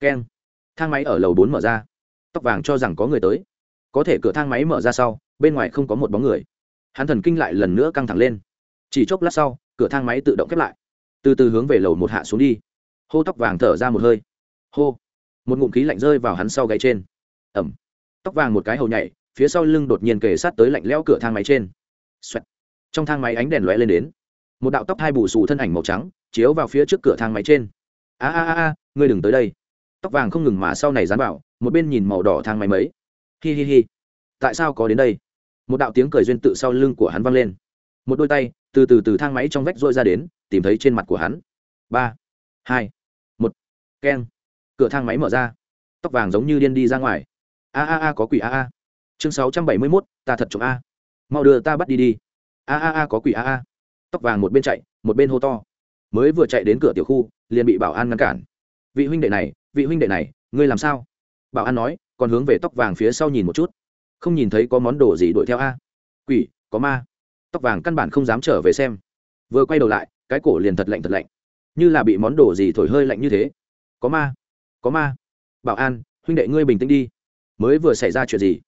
Speaker 1: Keng. Thang máy ở lầu bốn mở ra. Tóc vàng cho rằng có người tới. Có thể cửa thang máy mở ra sau, bên ngoài không có một bóng người. Hắn thần kinh lại lần nữa căng thẳng lên. Chỉ chốc lát sau, cửa thang máy tự động khép lại từ từ hướng về lầu một hạ xuống đi. Hô tóc vàng thở ra một hơi. Hô. Một ngụm khí lạnh rơi vào hắn sau gáy trên. Ẩm. Tóc vàng một cái hầu nhảy, phía sau lưng đột nhiên kề sát tới lạnh lẽo cửa thang máy trên. Xoẹt. trong thang máy ánh đèn lóe lên đến. Một đạo tóc hai bù xù thân ảnh màu trắng chiếu vào phía trước cửa thang máy trên. A a a a, ngươi đừng tới đây. Tóc vàng không ngừng mà sau này dán vào, một bên nhìn màu đỏ thang máy mấy. Hi hi hi. Tại sao có đến đây? Một đạo tiếng cười duyên tự sau lưng của hắn vang lên. Một đôi tay từ từ từ thang máy trong vách rôi ra đến tìm thấy trên mặt của hắn. Ba, hai, một, keng. Cửa thang máy mở ra. Tóc vàng giống như điên đi ra ngoài. A a a, có quỷ a a. Chương sáu trăm bảy mươi mốt, ta thật trộm a. Mau đưa ta bắt đi đi. A a a, có quỷ a a. Tóc vàng một bên chạy, một bên hô to. Mới vừa chạy đến cửa tiểu khu, liền bị bảo an ngăn cản. Vị huynh đệ này, vị huynh đệ này, ngươi làm sao? Bảo an nói, còn hướng về tóc vàng phía sau nhìn một chút. Không nhìn thấy có món đồ gì đuổi theo a. Quỷ, có ma. Tóc vàng căn bản không dám trở về xem. Vừa quay đầu lại cái cổ liền thật lạnh thật lạnh. Như là bị món đồ gì thổi hơi lạnh như thế. Có ma có ma. Bảo an, huynh đệ ngươi bình tĩnh đi. Mới vừa xảy ra chuyện gì?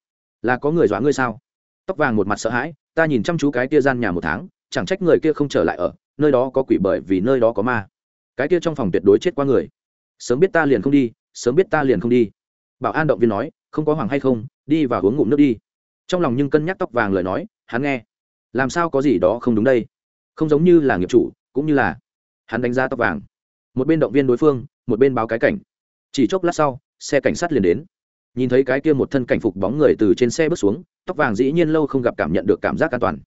Speaker 1: Là có người dọa ngươi sao? Tóc vàng một mặt sợ hãi, ta nhìn chăm chú cái kia gian nhà một tháng, chẳng trách người kia không trở lại ở, nơi đó có quỷ bởi vì nơi đó có ma. Cái kia trong phòng tuyệt đối chết qua người. Sớm biết ta liền không đi, sớm biết ta liền không đi. Bảo an động viên nói, không có hoàng hay không, đi và uống ngụm nước đi. Trong lòng nhưng cân nhắc tóc vàng lời nói, hắn nghe. Làm sao có gì đó không đúng đây? Không giống như là nghiệp chủ cũng như là hắn đánh giá tóc vàng. Một bên động viên đối phương, một bên báo cái cảnh. Chỉ chốc lát sau, xe cảnh sát liền đến. Nhìn thấy cái kia một thân cảnh phục bóng người từ trên xe bước xuống, tóc vàng dĩ nhiên lâu không gặp cảm nhận được cảm giác an toàn.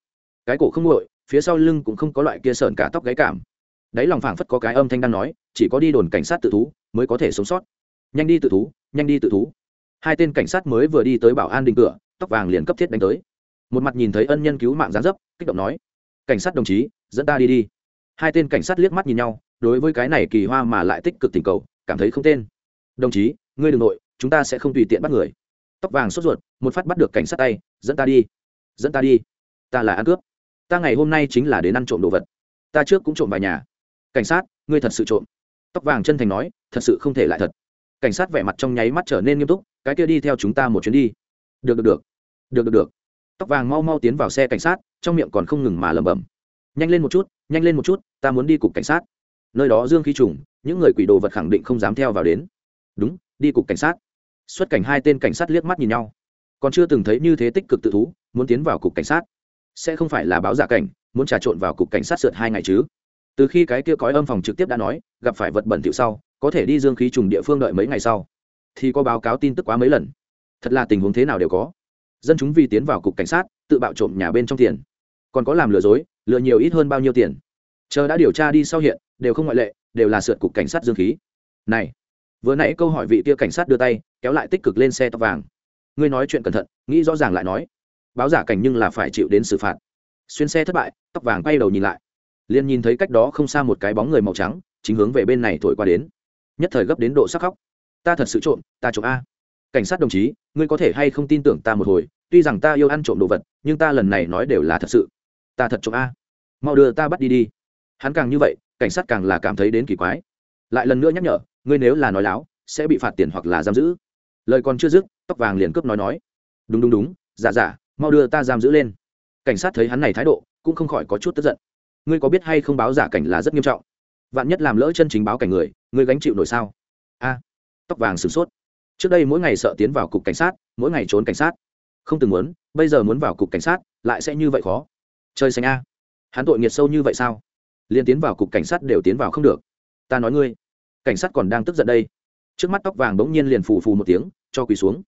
Speaker 1: Cái cổ không nguội, phía sau lưng cũng không có loại kia sợn cả tóc gáy cảm. Đáy lòng phảng phất có cái âm thanh đang nói, chỉ có đi đồn cảnh sát tự thú mới có thể sống sót. Nhanh đi tự thú, nhanh đi tự thú. Hai tên cảnh sát mới vừa đi tới bảo an đình cửa, tóc vàng liền cấp thiết đánh tới. Một mặt nhìn thấy ân nhân cứu mạng gián dấp, kích động nói, cảnh sát đồng chí, dẫn ta đi đi hai tên cảnh sát liếc mắt nhìn nhau, đối với cái này kỳ hoa mà lại tích cực tình cầu, cảm thấy không tên. Đồng chí, ngươi đ ừ n g nội, chúng ta sẽ không tùy tiện bắt người. Tóc vàng sốt ruột, một phát bắt được cảnh sát tay, dẫn ta đi, dẫn ta đi, ta là ăn cướp. Ta ngày hôm nay chính là đến ăn trộm đồ vật. Ta trước cũng trộm vài nhà. Cảnh sát, ngươi thật sự trộm. Tóc vàng chân thành nói, thật sự không thể lại thật. Cảnh sát vẻ mặt trong nháy mắt trở nên nghiêm túc, cái kia đi theo chúng ta một chuyến đi. Được được được. Được được được. Tóc vàng mau mau tiến vào xe cảnh sát, trong miệng còn không ngừng mà lẩm bẩm. Nhanh lên một chút nhanh lên một chút, ta muốn đi cục cảnh sát. Nơi đó dương khí trùng, những người quỷ đồ vật khẳng định không dám theo vào đến. Đúng, đi cục cảnh sát. Xuất cảnh hai tên cảnh sát liếc mắt nhìn nhau. Còn chưa từng thấy như thế tích cực tự thú, muốn tiến vào cục cảnh sát. Sẽ không phải là báo giả cảnh, muốn trà trộn vào cục cảnh sát sượt hai ngày chứ? Từ khi cái kia cói âm phòng trực tiếp đã nói, gặp phải vật bẩn thiệu sau, có thể đi dương khí trùng địa phương đợi mấy ngày sau. Thì có báo cáo tin tức quá mấy lần. Thật là tình huống thế nào đều có. Dân chúng vì tiến vào cục cảnh sát, tự bạo trộm nhà bên trong tiền. Còn có làm lừa dối lừa nhiều ít hơn bao nhiêu tiền. Chờ đã điều tra đi sau hiện, đều không ngoại lệ, đều là sượt cục cảnh sát dương khí. Này, vừa nãy câu hỏi vị kia cảnh sát đưa tay, kéo lại tích cực lên xe tóc vàng. Ngươi nói chuyện cẩn thận, nghĩ rõ ràng lại nói. Báo giả cảnh nhưng là phải chịu đến xử phạt. Xuyên xe thất bại, tóc vàng bay đầu nhìn lại. Liền nhìn thấy cách đó không xa một cái bóng người màu trắng, chính hướng về bên này thổi qua đến. Nhất thời gấp đến độ sắc khóc. Ta thật sự trộm, ta trộm a. Cảnh sát đồng chí, ngươi có thể hay không tin tưởng ta một hồi, tuy rằng ta yêu ăn trộm đồ vật, nhưng ta lần này nói đều là thật sự. Ta thật trộm a mau đưa ta bắt đi đi. Hắn càng như vậy, cảnh sát càng là cảm thấy đến kỳ quái. Lại lần nữa nhắc nhở, ngươi nếu là nói láo, sẽ bị phạt tiền hoặc là giam giữ. Lời còn chưa dứt, tóc vàng liền cướp nói nói. Đúng đúng đúng giả giả mau đưa ta giam giữ lên. Cảnh sát thấy hắn này thái độ, cũng không khỏi có chút tức giận. Ngươi có biết hay không báo giả cảnh là rất nghiêm trọng. Vạn nhất làm lỡ chân chính báo cảnh người, ngươi gánh chịu nổi sao? A, tóc vàng sửng sốt. Trước đây mỗi ngày sợ tiến vào cục cảnh sát, mỗi ngày trốn cảnh sát. Không từng muốn, bây giờ muốn vào cục cảnh sát, lại sẽ như vậy khó. Chơi xanh a hắn tội nghiệt sâu như vậy sao? Liên tiến vào cục cảnh sát đều tiến vào không được. Ta nói ngươi, cảnh sát còn đang tức giận đây. Trước mắt tóc vàng bỗng nhiên liền phù phù một tiếng, cho quỳ xuống.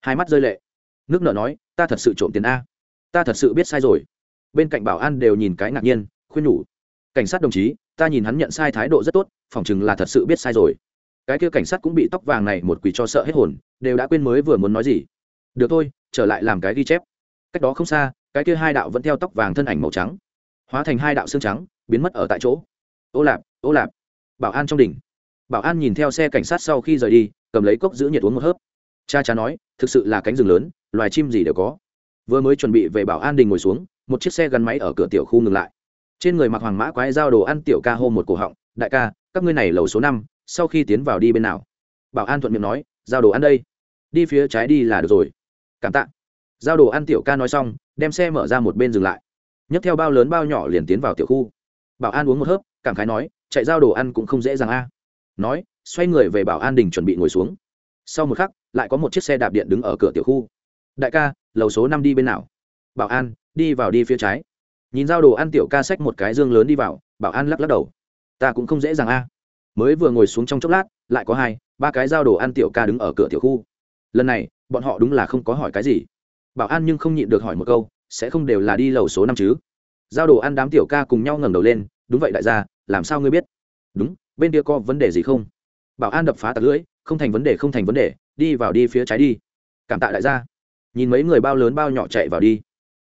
Speaker 1: Hai mắt rơi lệ. Nước nợ nói, ta thật sự trộm tiền a. Ta thật sự biết sai rồi. Bên cạnh bảo an đều nhìn cái ngạc nhiên, khuyên nhủ. Cảnh sát đồng chí, ta nhìn hắn nhận sai thái độ rất tốt, phỏng chừng là thật sự biết sai rồi. Cái kia cảnh sát cũng bị tóc vàng này một quỳ cho sợ hết hồn, đều đã quên mới vừa muốn nói gì. Được thôi, trở lại làm cái ghi chép. Cách đó không xa, cái kia hai đạo vẫn theo tóc vàng thân ảnh màu trắng hóa thành hai đạo xương trắng, biến mất ở tại chỗ. Ô lạp ô lạp. Bảo an trong đỉnh. Bảo an nhìn theo xe cảnh sát sau khi rời đi, cầm lấy cốc giữ nhiệt uống một hớp. Cha cha nói, thực sự là cánh rừng lớn, loài chim gì đều có. Vừa mới chuẩn bị về bảo an đình ngồi xuống, một chiếc xe gắn máy ở cửa tiểu khu ngừng lại. Trên người mặc hoàng mã quái giao đồ ăn tiểu ca hô một cổ họng, đại ca, các ngươi này lầu số năm, sau khi tiến vào đi bên nào? Bảo an thuận miệng nói giao đồ ăn đây. Đi phía trái đi là được rồi. Cảm tạ. Giao đồ ăn tiểu ca nói xong, đem xe mở ra một bên dừng lại nhấc theo bao lớn bao nhỏ liền tiến vào tiểu khu. Bảo an uống một hớp, cảm khái nói, chạy giao đồ ăn cũng không dễ dàng a. Nói, xoay người về bảo an đình chuẩn bị ngồi xuống. Sau một khắc, lại có một chiếc xe đạp điện đứng ở cửa tiểu khu. Đại ca, lầu số năm đi bên nào? Bảo an, đi vào đi phía trái. Nhìn giao đồ ăn tiểu ca xách một cái dương lớn đi vào, bảo an lắc lắc đầu. Ta cũng không dễ dàng a. Mới vừa ngồi xuống trong chốc lát, lại có hai, ba cái giao đồ ăn tiểu ca đứng ở cửa tiểu khu. Lần này, bọn họ đúng là không có hỏi cái gì. Bảo an nhưng không nhịn được hỏi một câu sẽ không đều là đi lầu số năm chứ? Giao đồ ăn đám tiểu ca cùng nhau ngẩng đầu lên, đúng vậy đại gia, làm sao ngươi biết? Đúng, bên kia có vấn đề gì không? Bảo an đập phá tạt lưỡi, không thành vấn đề, không thành vấn đề, đi vào đi phía trái đi. Cảm tạ đại gia. Nhìn mấy người bao lớn bao nhỏ chạy vào đi.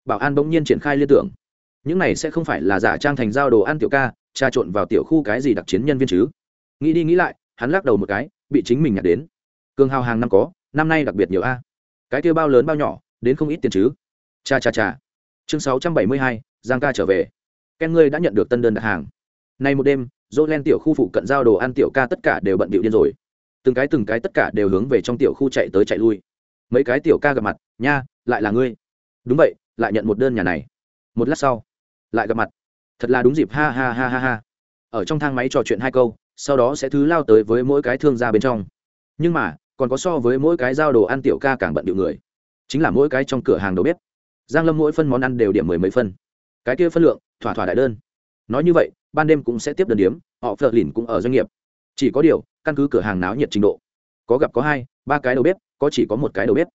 Speaker 1: Bảo an bỗng nhiên triển khai liên tưởng. Những này sẽ không phải là giả trang thành giao đồ ăn tiểu ca, trà trộn vào tiểu khu cái gì đặc chiến nhân viên chứ? Nghĩ đi nghĩ lại, hắn lắc đầu một cái, bị chính mình nhặt đến. Cường hào hàng năm có, năm nay đặc biệt nhiều a. Cái kia bao lớn bao nhỏ, đến không ít tiền chứ? Cha cha cha. Chương sáu trăm bảy mươi hai, giang ca trở về. Ken ngươi đã nhận được tân đơn đặt hàng. Nay một đêm dỗ len tiểu khu phụ cận giao đồ ăn tiểu ca tất cả đều bận bịu điên rồi. Từng cái từng cái tất cả đều hướng về trong tiểu khu chạy tới chạy lui. Mấy cái tiểu ca gặp mặt, nha, lại là ngươi. Đúng vậy, lại nhận một đơn nhà này. Một lát sau, lại gặp mặt. Thật là đúng dịp, ha ha ha ha ha. Ở trong thang máy trò chuyện hai câu, sau đó sẽ thứ lao tới với mỗi cái thương gia bên trong. Nhưng mà, còn có so với mỗi cái giao đồ ăn tiểu ca càng bận điệu người. Chính là mỗi cái trong cửa hàng đầu bếp giang lâm mỗi phân món ăn đều điểm mười mấy phân. Cái kia phân lượng, thỏa thỏa đại đơn. Nói như vậy, ban đêm cũng sẽ tiếp đơn điếm, họ phờ lìn cũng ở doanh nghiệp. Chỉ có điều, căn cứ cửa hàng náo nhiệt trình độ. Có gặp có hai, ba cái đầu bếp, có chỉ có một cái đầu bếp.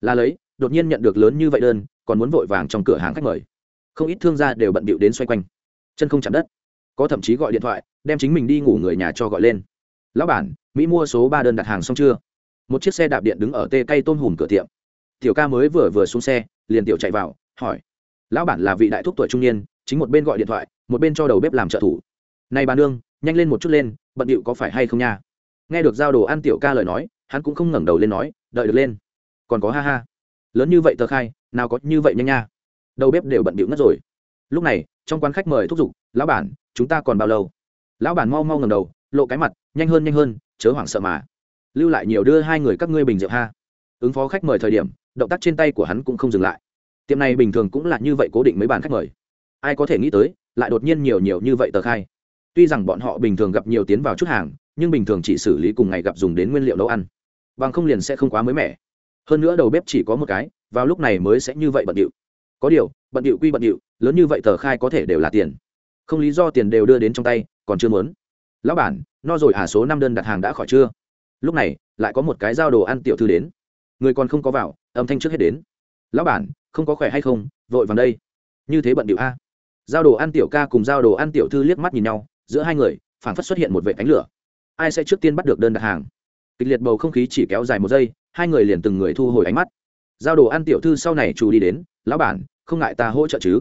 Speaker 1: Là lấy, đột nhiên nhận được lớn như vậy đơn, còn muốn vội vàng trong cửa hàng khách mời. Không ít thương gia đều bận bịu đến xoay quanh. Chân không chạm đất. Có thậm chí gọi điện thoại, đem chính mình đi ngủ người nhà cho gọi lên. Lão bản, mỹ mua số ba đơn đặt hàng xong chưa? Một chiếc xe đạp điện đứng ở tê cây tôm hùm cửa tiệm. Tiểu ca mới vừa vừa xuống xe liền tiểu chạy vào, hỏi, lão bản là vị đại thúc tuổi trung niên, chính một bên gọi điện thoại, một bên cho đầu bếp làm trợ thủ. Này bà nương, nhanh lên một chút lên, bận điệu có phải hay không nha? Nghe được giao đồ ăn tiểu ca lời nói, hắn cũng không ngẩng đầu lên nói, đợi được lên. Còn có ha ha. Lớn như vậy tờ khai, nào có như vậy nhanh nha. Đầu bếp đều bận bịu ngất rồi. Lúc này, trong quán khách mời thúc giục, lão bản, chúng ta còn bao lâu? Lão bản mau mau ngầm đầu, lộ cái mặt, nhanh hơn nhanh hơn, chớ hoảng sợ mà. Lưu lại nhiều đưa hai người các ngươi bình rượu ha. Ứng phó khách mời thời điểm động tác trên tay của hắn cũng không dừng lại. Tiệm này bình thường cũng là như vậy cố định mấy bàn khách mời. Ai có thể nghĩ tới, lại đột nhiên nhiều nhiều như vậy tờ khai. Tuy rằng bọn họ bình thường gặp nhiều tiến vào chút hàng, nhưng bình thường chỉ xử lý cùng ngày gặp dùng đến nguyên liệu nấu ăn. Bằng không liền sẽ không quá mới mẻ. Hơn nữa đầu bếp chỉ có một cái, vào lúc này mới sẽ như vậy bận điệu. Có điều, bận điệu quy bận điệu, lớn như vậy tờ khai có thể đều là tiền. Không lý do tiền đều đưa đến trong tay, còn chưa muốn. Lão bản, no rồi à số năm đơn đặt hàng đã khỏi chưa? Lúc này, lại có một cái giao đồ ăn tiểu thư đến người còn không có vào, âm thanh trước hết đến. Lão bản, không có khỏe hay không? Vội vàng đây. Như thế bận điệu a. Giao đồ ăn tiểu ca cùng giao đồ ăn tiểu thư liếc mắt nhìn nhau, giữa hai người, phảng phất xuất hiện một vệ ánh lửa. Ai sẽ trước tiên bắt được đơn đặt hàng? Kịch liệt bầu không khí chỉ kéo dài một giây, hai người liền từng người thu hồi ánh mắt. Giao đồ ăn tiểu thư sau này chủ đi đến, lão bản, không ngại ta hỗ trợ chứ?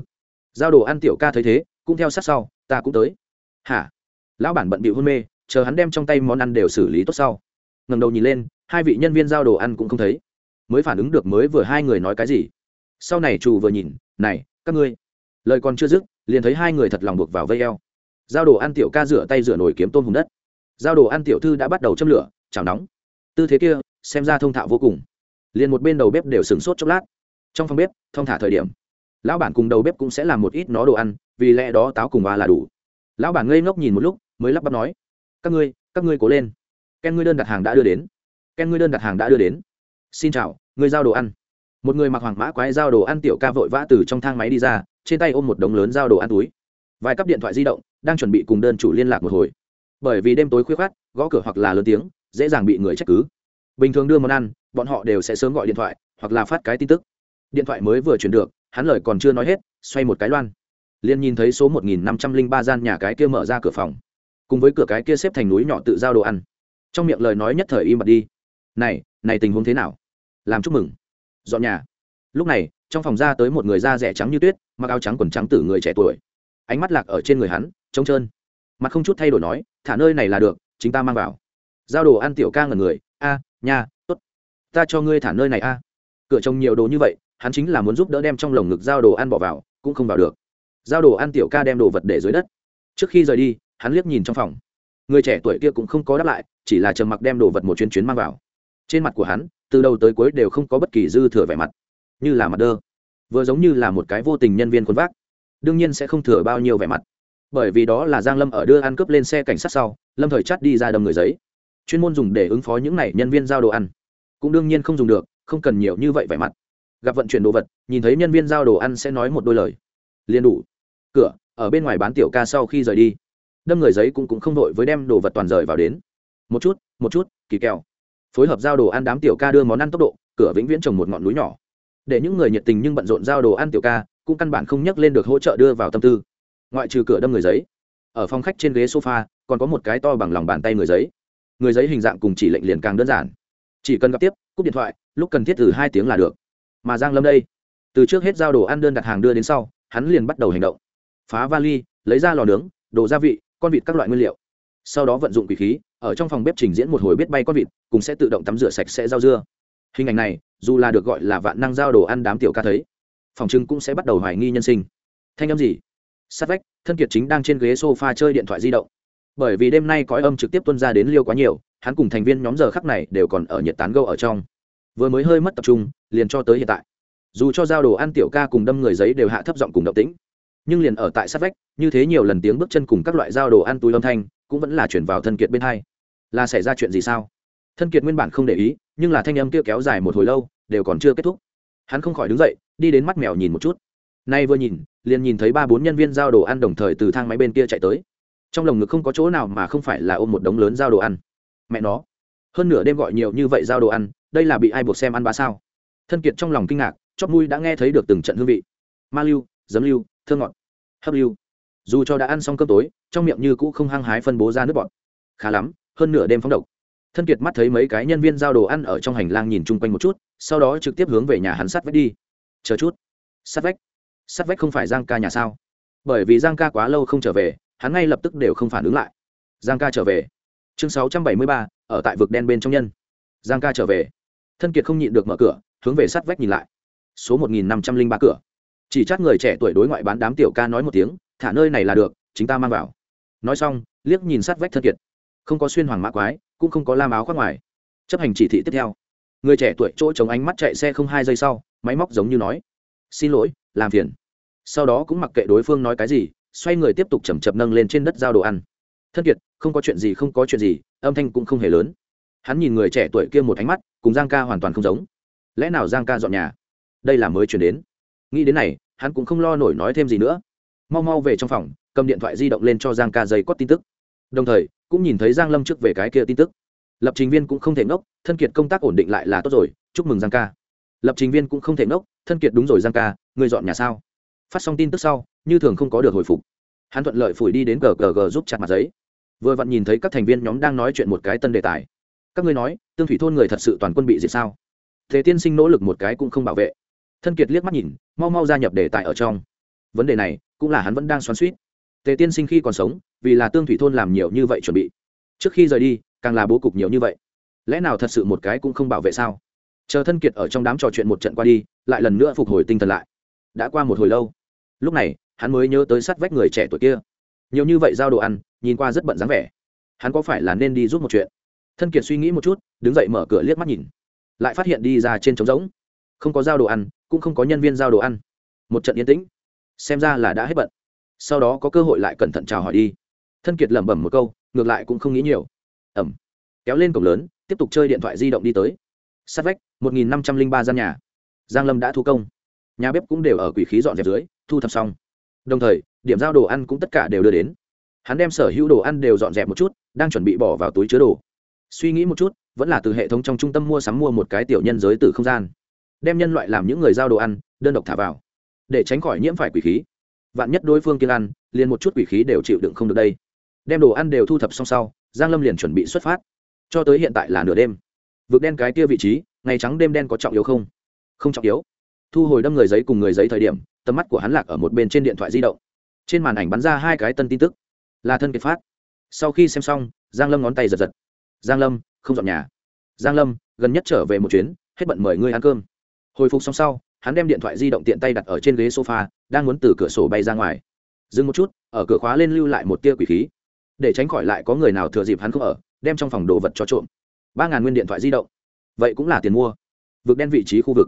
Speaker 1: Giao đồ ăn tiểu ca thấy thế, cũng theo sát sau, ta cũng tới. Hả? Lão bản bận bị hôn mê, chờ hắn đem trong tay món ăn đều xử lý tốt sau. Ngầm đầu nhìn lên, hai vị nhân viên giao đồ ăn cũng không thấy mới phản ứng được mới vừa hai người nói cái gì. Sau này chủ vừa nhìn, này, các ngươi. Lời còn chưa dứt, liền thấy hai người thật lòng buộc vào vây eo. Giao đồ ăn tiểu ca rửa tay rửa nồi kiếm tôm hùm đất. Giao đồ ăn tiểu thư đã bắt đầu châm lửa, chảo nóng. Tư thế kia, xem ra thông thạo vô cùng. Liền một bên đầu bếp đều sửng sốt chốc lát. Trong phòng bếp, thông thả thời điểm, lão bản cùng đầu bếp cũng sẽ làm một ít nó đồ ăn, vì lẽ đó táo cùng hoa là đủ. Lão bản ngây ngốc nhìn một lúc, mới lắp bắp nói, các ngươi các ngươi cố lên. Ken ngươi đơn đặt hàng đã đưa đến. Ken ngươi đơn đặt hàng đã đưa đến xin chào người giao đồ ăn. Một người mặc hoàng mã quái giao đồ ăn tiểu ca vội vã từ trong thang máy đi ra, trên tay ôm một đống lớn giao đồ ăn túi. Vài cắp điện thoại di động, đang chuẩn bị cùng đơn chủ liên lạc một hồi. Bởi vì đêm tối khuya khoát gõ cửa hoặc là lớn tiếng, dễ dàng bị người trách cứ. Bình thường đưa món ăn, bọn họ đều sẽ sớm gọi điện thoại, hoặc là phát cái tin tức. Điện thoại mới vừa chuyển được, hắn lời còn chưa nói hết, xoay một cái loan. Liền nhìn thấy số một nghìn năm trăm linh ba gian nhà cái kia mở ra cửa phòng. Cùng với cửa cái kia xếp thành núi nhỏ tự giao đồ ăn. Trong miệng lời nói nhất thời im bặt đi. Này này tình huống thế nào? Làm chúc mừng. Dọn nhà. Lúc này trong phòng ra tới một người da rẻ trắng như tuyết mặc áo trắng quần trắng tử người trẻ tuổi. Ánh mắt lạc ở trên người hắn trống trơn. Mặt không chút thay đổi nói thả nơi này là được chính ta mang vào. Giao đồ ăn tiểu ca ngần người a nhà, t ố t ta cho ngươi thả nơi này a. Cửa trông nhiều đồ như vậy hắn chính là muốn giúp đỡ đem trong lồng ngực giao đồ ăn bỏ vào cũng không vào được. Giao đồ ăn tiểu ca đem đồ vật để dưới đất. Trước khi rời đi hắn liếc nhìn trong phòng. Người trẻ tuổi kia cũng không có đáp lại chỉ là trầm mặc đem đồ vật một chuyến chuyến mang vào. Trên mặt của hắn từ đầu tới cuối đều không có bất kỳ dư thừa vẻ mặt, như là mặt đơ, vừa giống như là một cái vô tình nhân viên quân vác, đương nhiên sẽ không thừa bao nhiêu vẻ mặt. Bởi vì đó là giang lâm ở đưa ăn cướp lên xe cảnh sát sau, lâm thời chắt đi ra đầm người giấy. Chuyên môn dùng để ứng phó những này nhân viên giao đồ ăn. Cũng đương nhiên không dùng được, không cần nhiều như vậy vẻ mặt. Gặp vận chuyển đồ vật, nhìn thấy nhân viên giao đồ ăn sẽ nói một đôi lời. Liền đủ. Cửa, ở bên ngoài bán tiểu ca sau khi rời đi. Đâm người giấy cũng cũng không đội với đem đồ vật toàn rời vào đến. Một chút một chút, kỳ kèo phối hợp giao đồ ăn đám tiểu ca đưa món ăn tốc độ, cửa vĩnh viễn trồng một ngọn núi nhỏ. Để những người nhiệt tình nhưng bận rộn giao đồ ăn tiểu ca, cũng căn bản không nhắc lên được hỗ trợ đưa vào tâm tư. Ngoại trừ cửa đâm người giấy. Ở phòng khách trên ghế sofa, còn có một cái to bằng lòng bàn tay người giấy. Người giấy hình dạng cùng chỉ lệnh liền càng đơn giản. Chỉ cần gặp tiếp, cúp điện thoại, lúc cần thiết từ hai tiếng là được. Mà giang lâm đây, từ trước hết giao đồ ăn đơn đặt hàng đưa đến sau, hắn liền bắt đầu hành động. Phá vali, lấy ra lò nướng, đồ gia vị, con vịt các loại nguyên liệu. Sau đó vận dụng quỷ khí ở trong phòng bếp trình diễn một hồi biết bay con vịt, cùng sẽ tự động tắm rửa sạch sẽ rau dưa. Hình ảnh này, dù là được gọi là vạn năng giao đồ ăn đám tiểu ca thấy, phòng trưng cũng sẽ bắt đầu hoài nghi nhân sinh. Thanh âm gì? Sát vách, thân kiệt chính đang trên ghế sofa chơi điện thoại di động. Bởi vì đêm nay cõi âm trực tiếp tuân ra đến liêu quá nhiều, hắn cùng thành viên nhóm giờ khắc này đều còn ở nhiệt tán gâu ở trong. Vừa mới hơi mất tập trung, liền cho tới hiện tại. Dù cho giao đồ ăn tiểu ca cùng đâm người giấy đều hạ thấp giọng cùng động tĩnh nhưng liền ở tại sát vách, như thế nhiều lần tiếng bước chân cùng các loại giao đồ ăn túi âm thanh, cũng vẫn là chuyển vào thân kiệt bên hai. Là xảy ra chuyện gì sao? Thân kiệt nguyên bản không để ý, nhưng là thanh âm kia kéo dài một hồi lâu, đều còn chưa kết thúc. Hắn không khỏi đứng dậy, đi đến mắt mèo nhìn một chút. Nay vừa nhìn, liền nhìn thấy ba bốn nhân viên giao đồ ăn đồng thời từ thang máy bên kia chạy tới. Trong lồng ngực không có chỗ nào mà không phải là ôm một đống lớn giao đồ ăn. Mẹ nó! Hơn nửa đêm gọi nhiều như vậy giao đồ ăn, đây là bị ai buộc xem ăn ba sao? Thân kiệt trong lòng kinh ngạc, chóp mũi đã nghe thấy được từng trận hương vị. Ma lưu giấm lưu thơ ngọt, hấp lưu. Dù cho đã ăn xong cơm tối, trong miệng như cũ không hăng hái phân bố ra nước bọt. Khá lắm, hơn nửa đêm phóng độc. Thân kiệt mắt thấy mấy cái nhân viên giao đồ ăn ở trong hành lang nhìn chung quanh một chút, sau đó trực tiếp hướng về nhà hắn sát vách đi. Chờ chút. Sát vách? Sát vách không phải giang ca nhà sao? Bởi vì giang ca quá lâu không trở về, hắn ngay lập tức đều không phản ứng lại. Giang ca trở về. Chương sáu trăm bảy mươi ba, ở tại vực đen bên trong nhân. Giang ca trở về. Thân kiệt không nhịn được mở cửa, hướng về sát vách nhìn lại. Số một nghìn năm trăm linh ba cửa chỉ chắc người trẻ tuổi đối ngoại bán đám tiểu ca nói một tiếng, thả nơi này là được, chính ta mang vào. Nói xong, liếc nhìn sát vách thân kiệt. Không có xuyên hoàng mã quái, cũng không có lam áo khoác ngoài. Chấp hành chỉ thị tiếp theo. Người trẻ tuổi chỗ chống ánh mắt chạy xe không hai giây sau, máy móc giống như nói, xin lỗi, làm phiền. Sau đó cũng mặc kệ đối phương nói cái gì, xoay người tiếp tục chầm chập nâng lên trên đất giao đồ ăn. Thân kiệt, không có chuyện gì, không có chuyện gì, âm thanh cũng không hề lớn. Hắn nhìn người trẻ tuổi kia một ánh mắt, cùng giang ca hoàn toàn không giống. Lẽ nào giang ca dọn nhà? Đây là mới chuyển đến. Nghĩ đến này hắn cũng không lo nổi nói thêm gì nữa. Mau mau về trong phòng, cầm điện thoại di động lên cho giang ca dây cót tin tức. Đồng thời, cũng nhìn thấy giang lâm trước về cái kia tin tức. Lập trình viên cũng không thể ngốc, thân kiệt công tác ổn định lại là tốt rồi, chúc mừng giang ca. Lập trình viên cũng không thể ngốc, thân kiệt đúng rồi giang ca, người dọn nhà sao? Phát xong tin tức sau, như thường không có được hồi phục. Hắn thuận lợi phủi đi đến gg giúp chặt mặt giấy. Vừa vặn nhìn thấy các thành viên nhóm đang nói chuyện một cái tân đề tài. Các ngươi nói, tương thủy thôn người thật sự toàn quân bị diệt sao? Thế tiên sinh nỗ lực một cái cũng không bảo vệ thân kiệt liếc mắt nhìn, mau mau gia nhập đề tài ở trong. Vấn đề này cũng là hắn vẫn đang xoắn suýt. Tề tiên sinh khi còn sống, vì là tương thủy thôn làm nhiều như vậy chuẩn bị. Trước khi rời đi, càng là bố cục nhiều như vậy. Lẽ nào thật sự một cái cũng không bảo vệ sao? Chờ thân kiệt ở trong đám trò chuyện một trận qua đi, lại lần nữa phục hồi tinh thần lại. Đã qua một hồi lâu. Lúc này, hắn mới nhớ tới sát vách người trẻ tuổi kia. Nhiều như vậy giao đồ ăn, nhìn qua rất bận dáng vẻ. Hắn có phải là nên đi giúp một chuyện? Thân kiệt suy nghĩ một chút, đứng dậy mở cửa liếc mắt nhìn. Lại phát hiện đi ra trên trống rỗng. Không có giao đồ ăn cũng không có nhân viên giao đồ ăn. Một trận yên tĩnh. Xem ra là đã hết bận. Sau đó có cơ hội lại cẩn thận chào hỏi đi. Thân kiệt lẩm bẩm một câu, ngược lại cũng không nghĩ nhiều. Ẩm. Kéo lên cổng lớn, tiếp tục chơi điện thoại di động đi tới. Sát vách, một nghìn năm trăm linh ba gian nhà. Giang lâm đã thu công. Nhà bếp cũng đều ở quỷ khí dọn dẹp dưới, thu thập xong. Đồng thời, điểm giao đồ ăn cũng tất cả đều đưa đến. Hắn đem sở hữu đồ ăn đều dọn dẹp một chút, đang chuẩn bị bỏ vào túi chứa đồ. Suy nghĩ một chút, vẫn là từ hệ thống trong trung tâm mua sắm mua một cái tiểu nhân giới từ không gian đem nhân loại làm những người giao đồ ăn, đơn độc thả vào, để tránh khỏi nhiễm phải quỷ khí. Vạn nhất đối phương kiên ăn, liền một chút quỷ khí đều chịu đựng không được đây. Đem đồ ăn đều thu thập xong sau, giang lâm liền chuẩn bị xuất phát. Cho tới hiện tại là nửa đêm. Vượt đen cái kia vị trí, ngày trắng đêm đen có trọng yếu không? Không trọng yếu. Thu hồi đâm người giấy cùng người giấy thời điểm, tầm mắt của hắn lạc ở một bên trên điện thoại di động. Trên màn ảnh bắn ra hai cái tân tin tức. Là thân kiệt phát. Sau khi xem xong, giang lâm ngón tay giật giật. Giang lâm, không dọn nhà. Giang lâm, gần nhất trở về một chuyến, hết bận mời ngươi ăn cơm hồi phục xong sau, hắn đem điện thoại di động tiện tay đặt ở trên ghế sofa, đang muốn từ cửa sổ bay ra ngoài. Dừng một chút, ở cửa khóa lên lưu lại một tia quỷ khí. Để tránh khỏi lại có người nào thừa dịp hắn không ở, đem trong phòng đồ vật cho trộm. Ba ngàn nguyên điện thoại di động. Vậy cũng là tiền mua. Vực đen vị trí khu vực.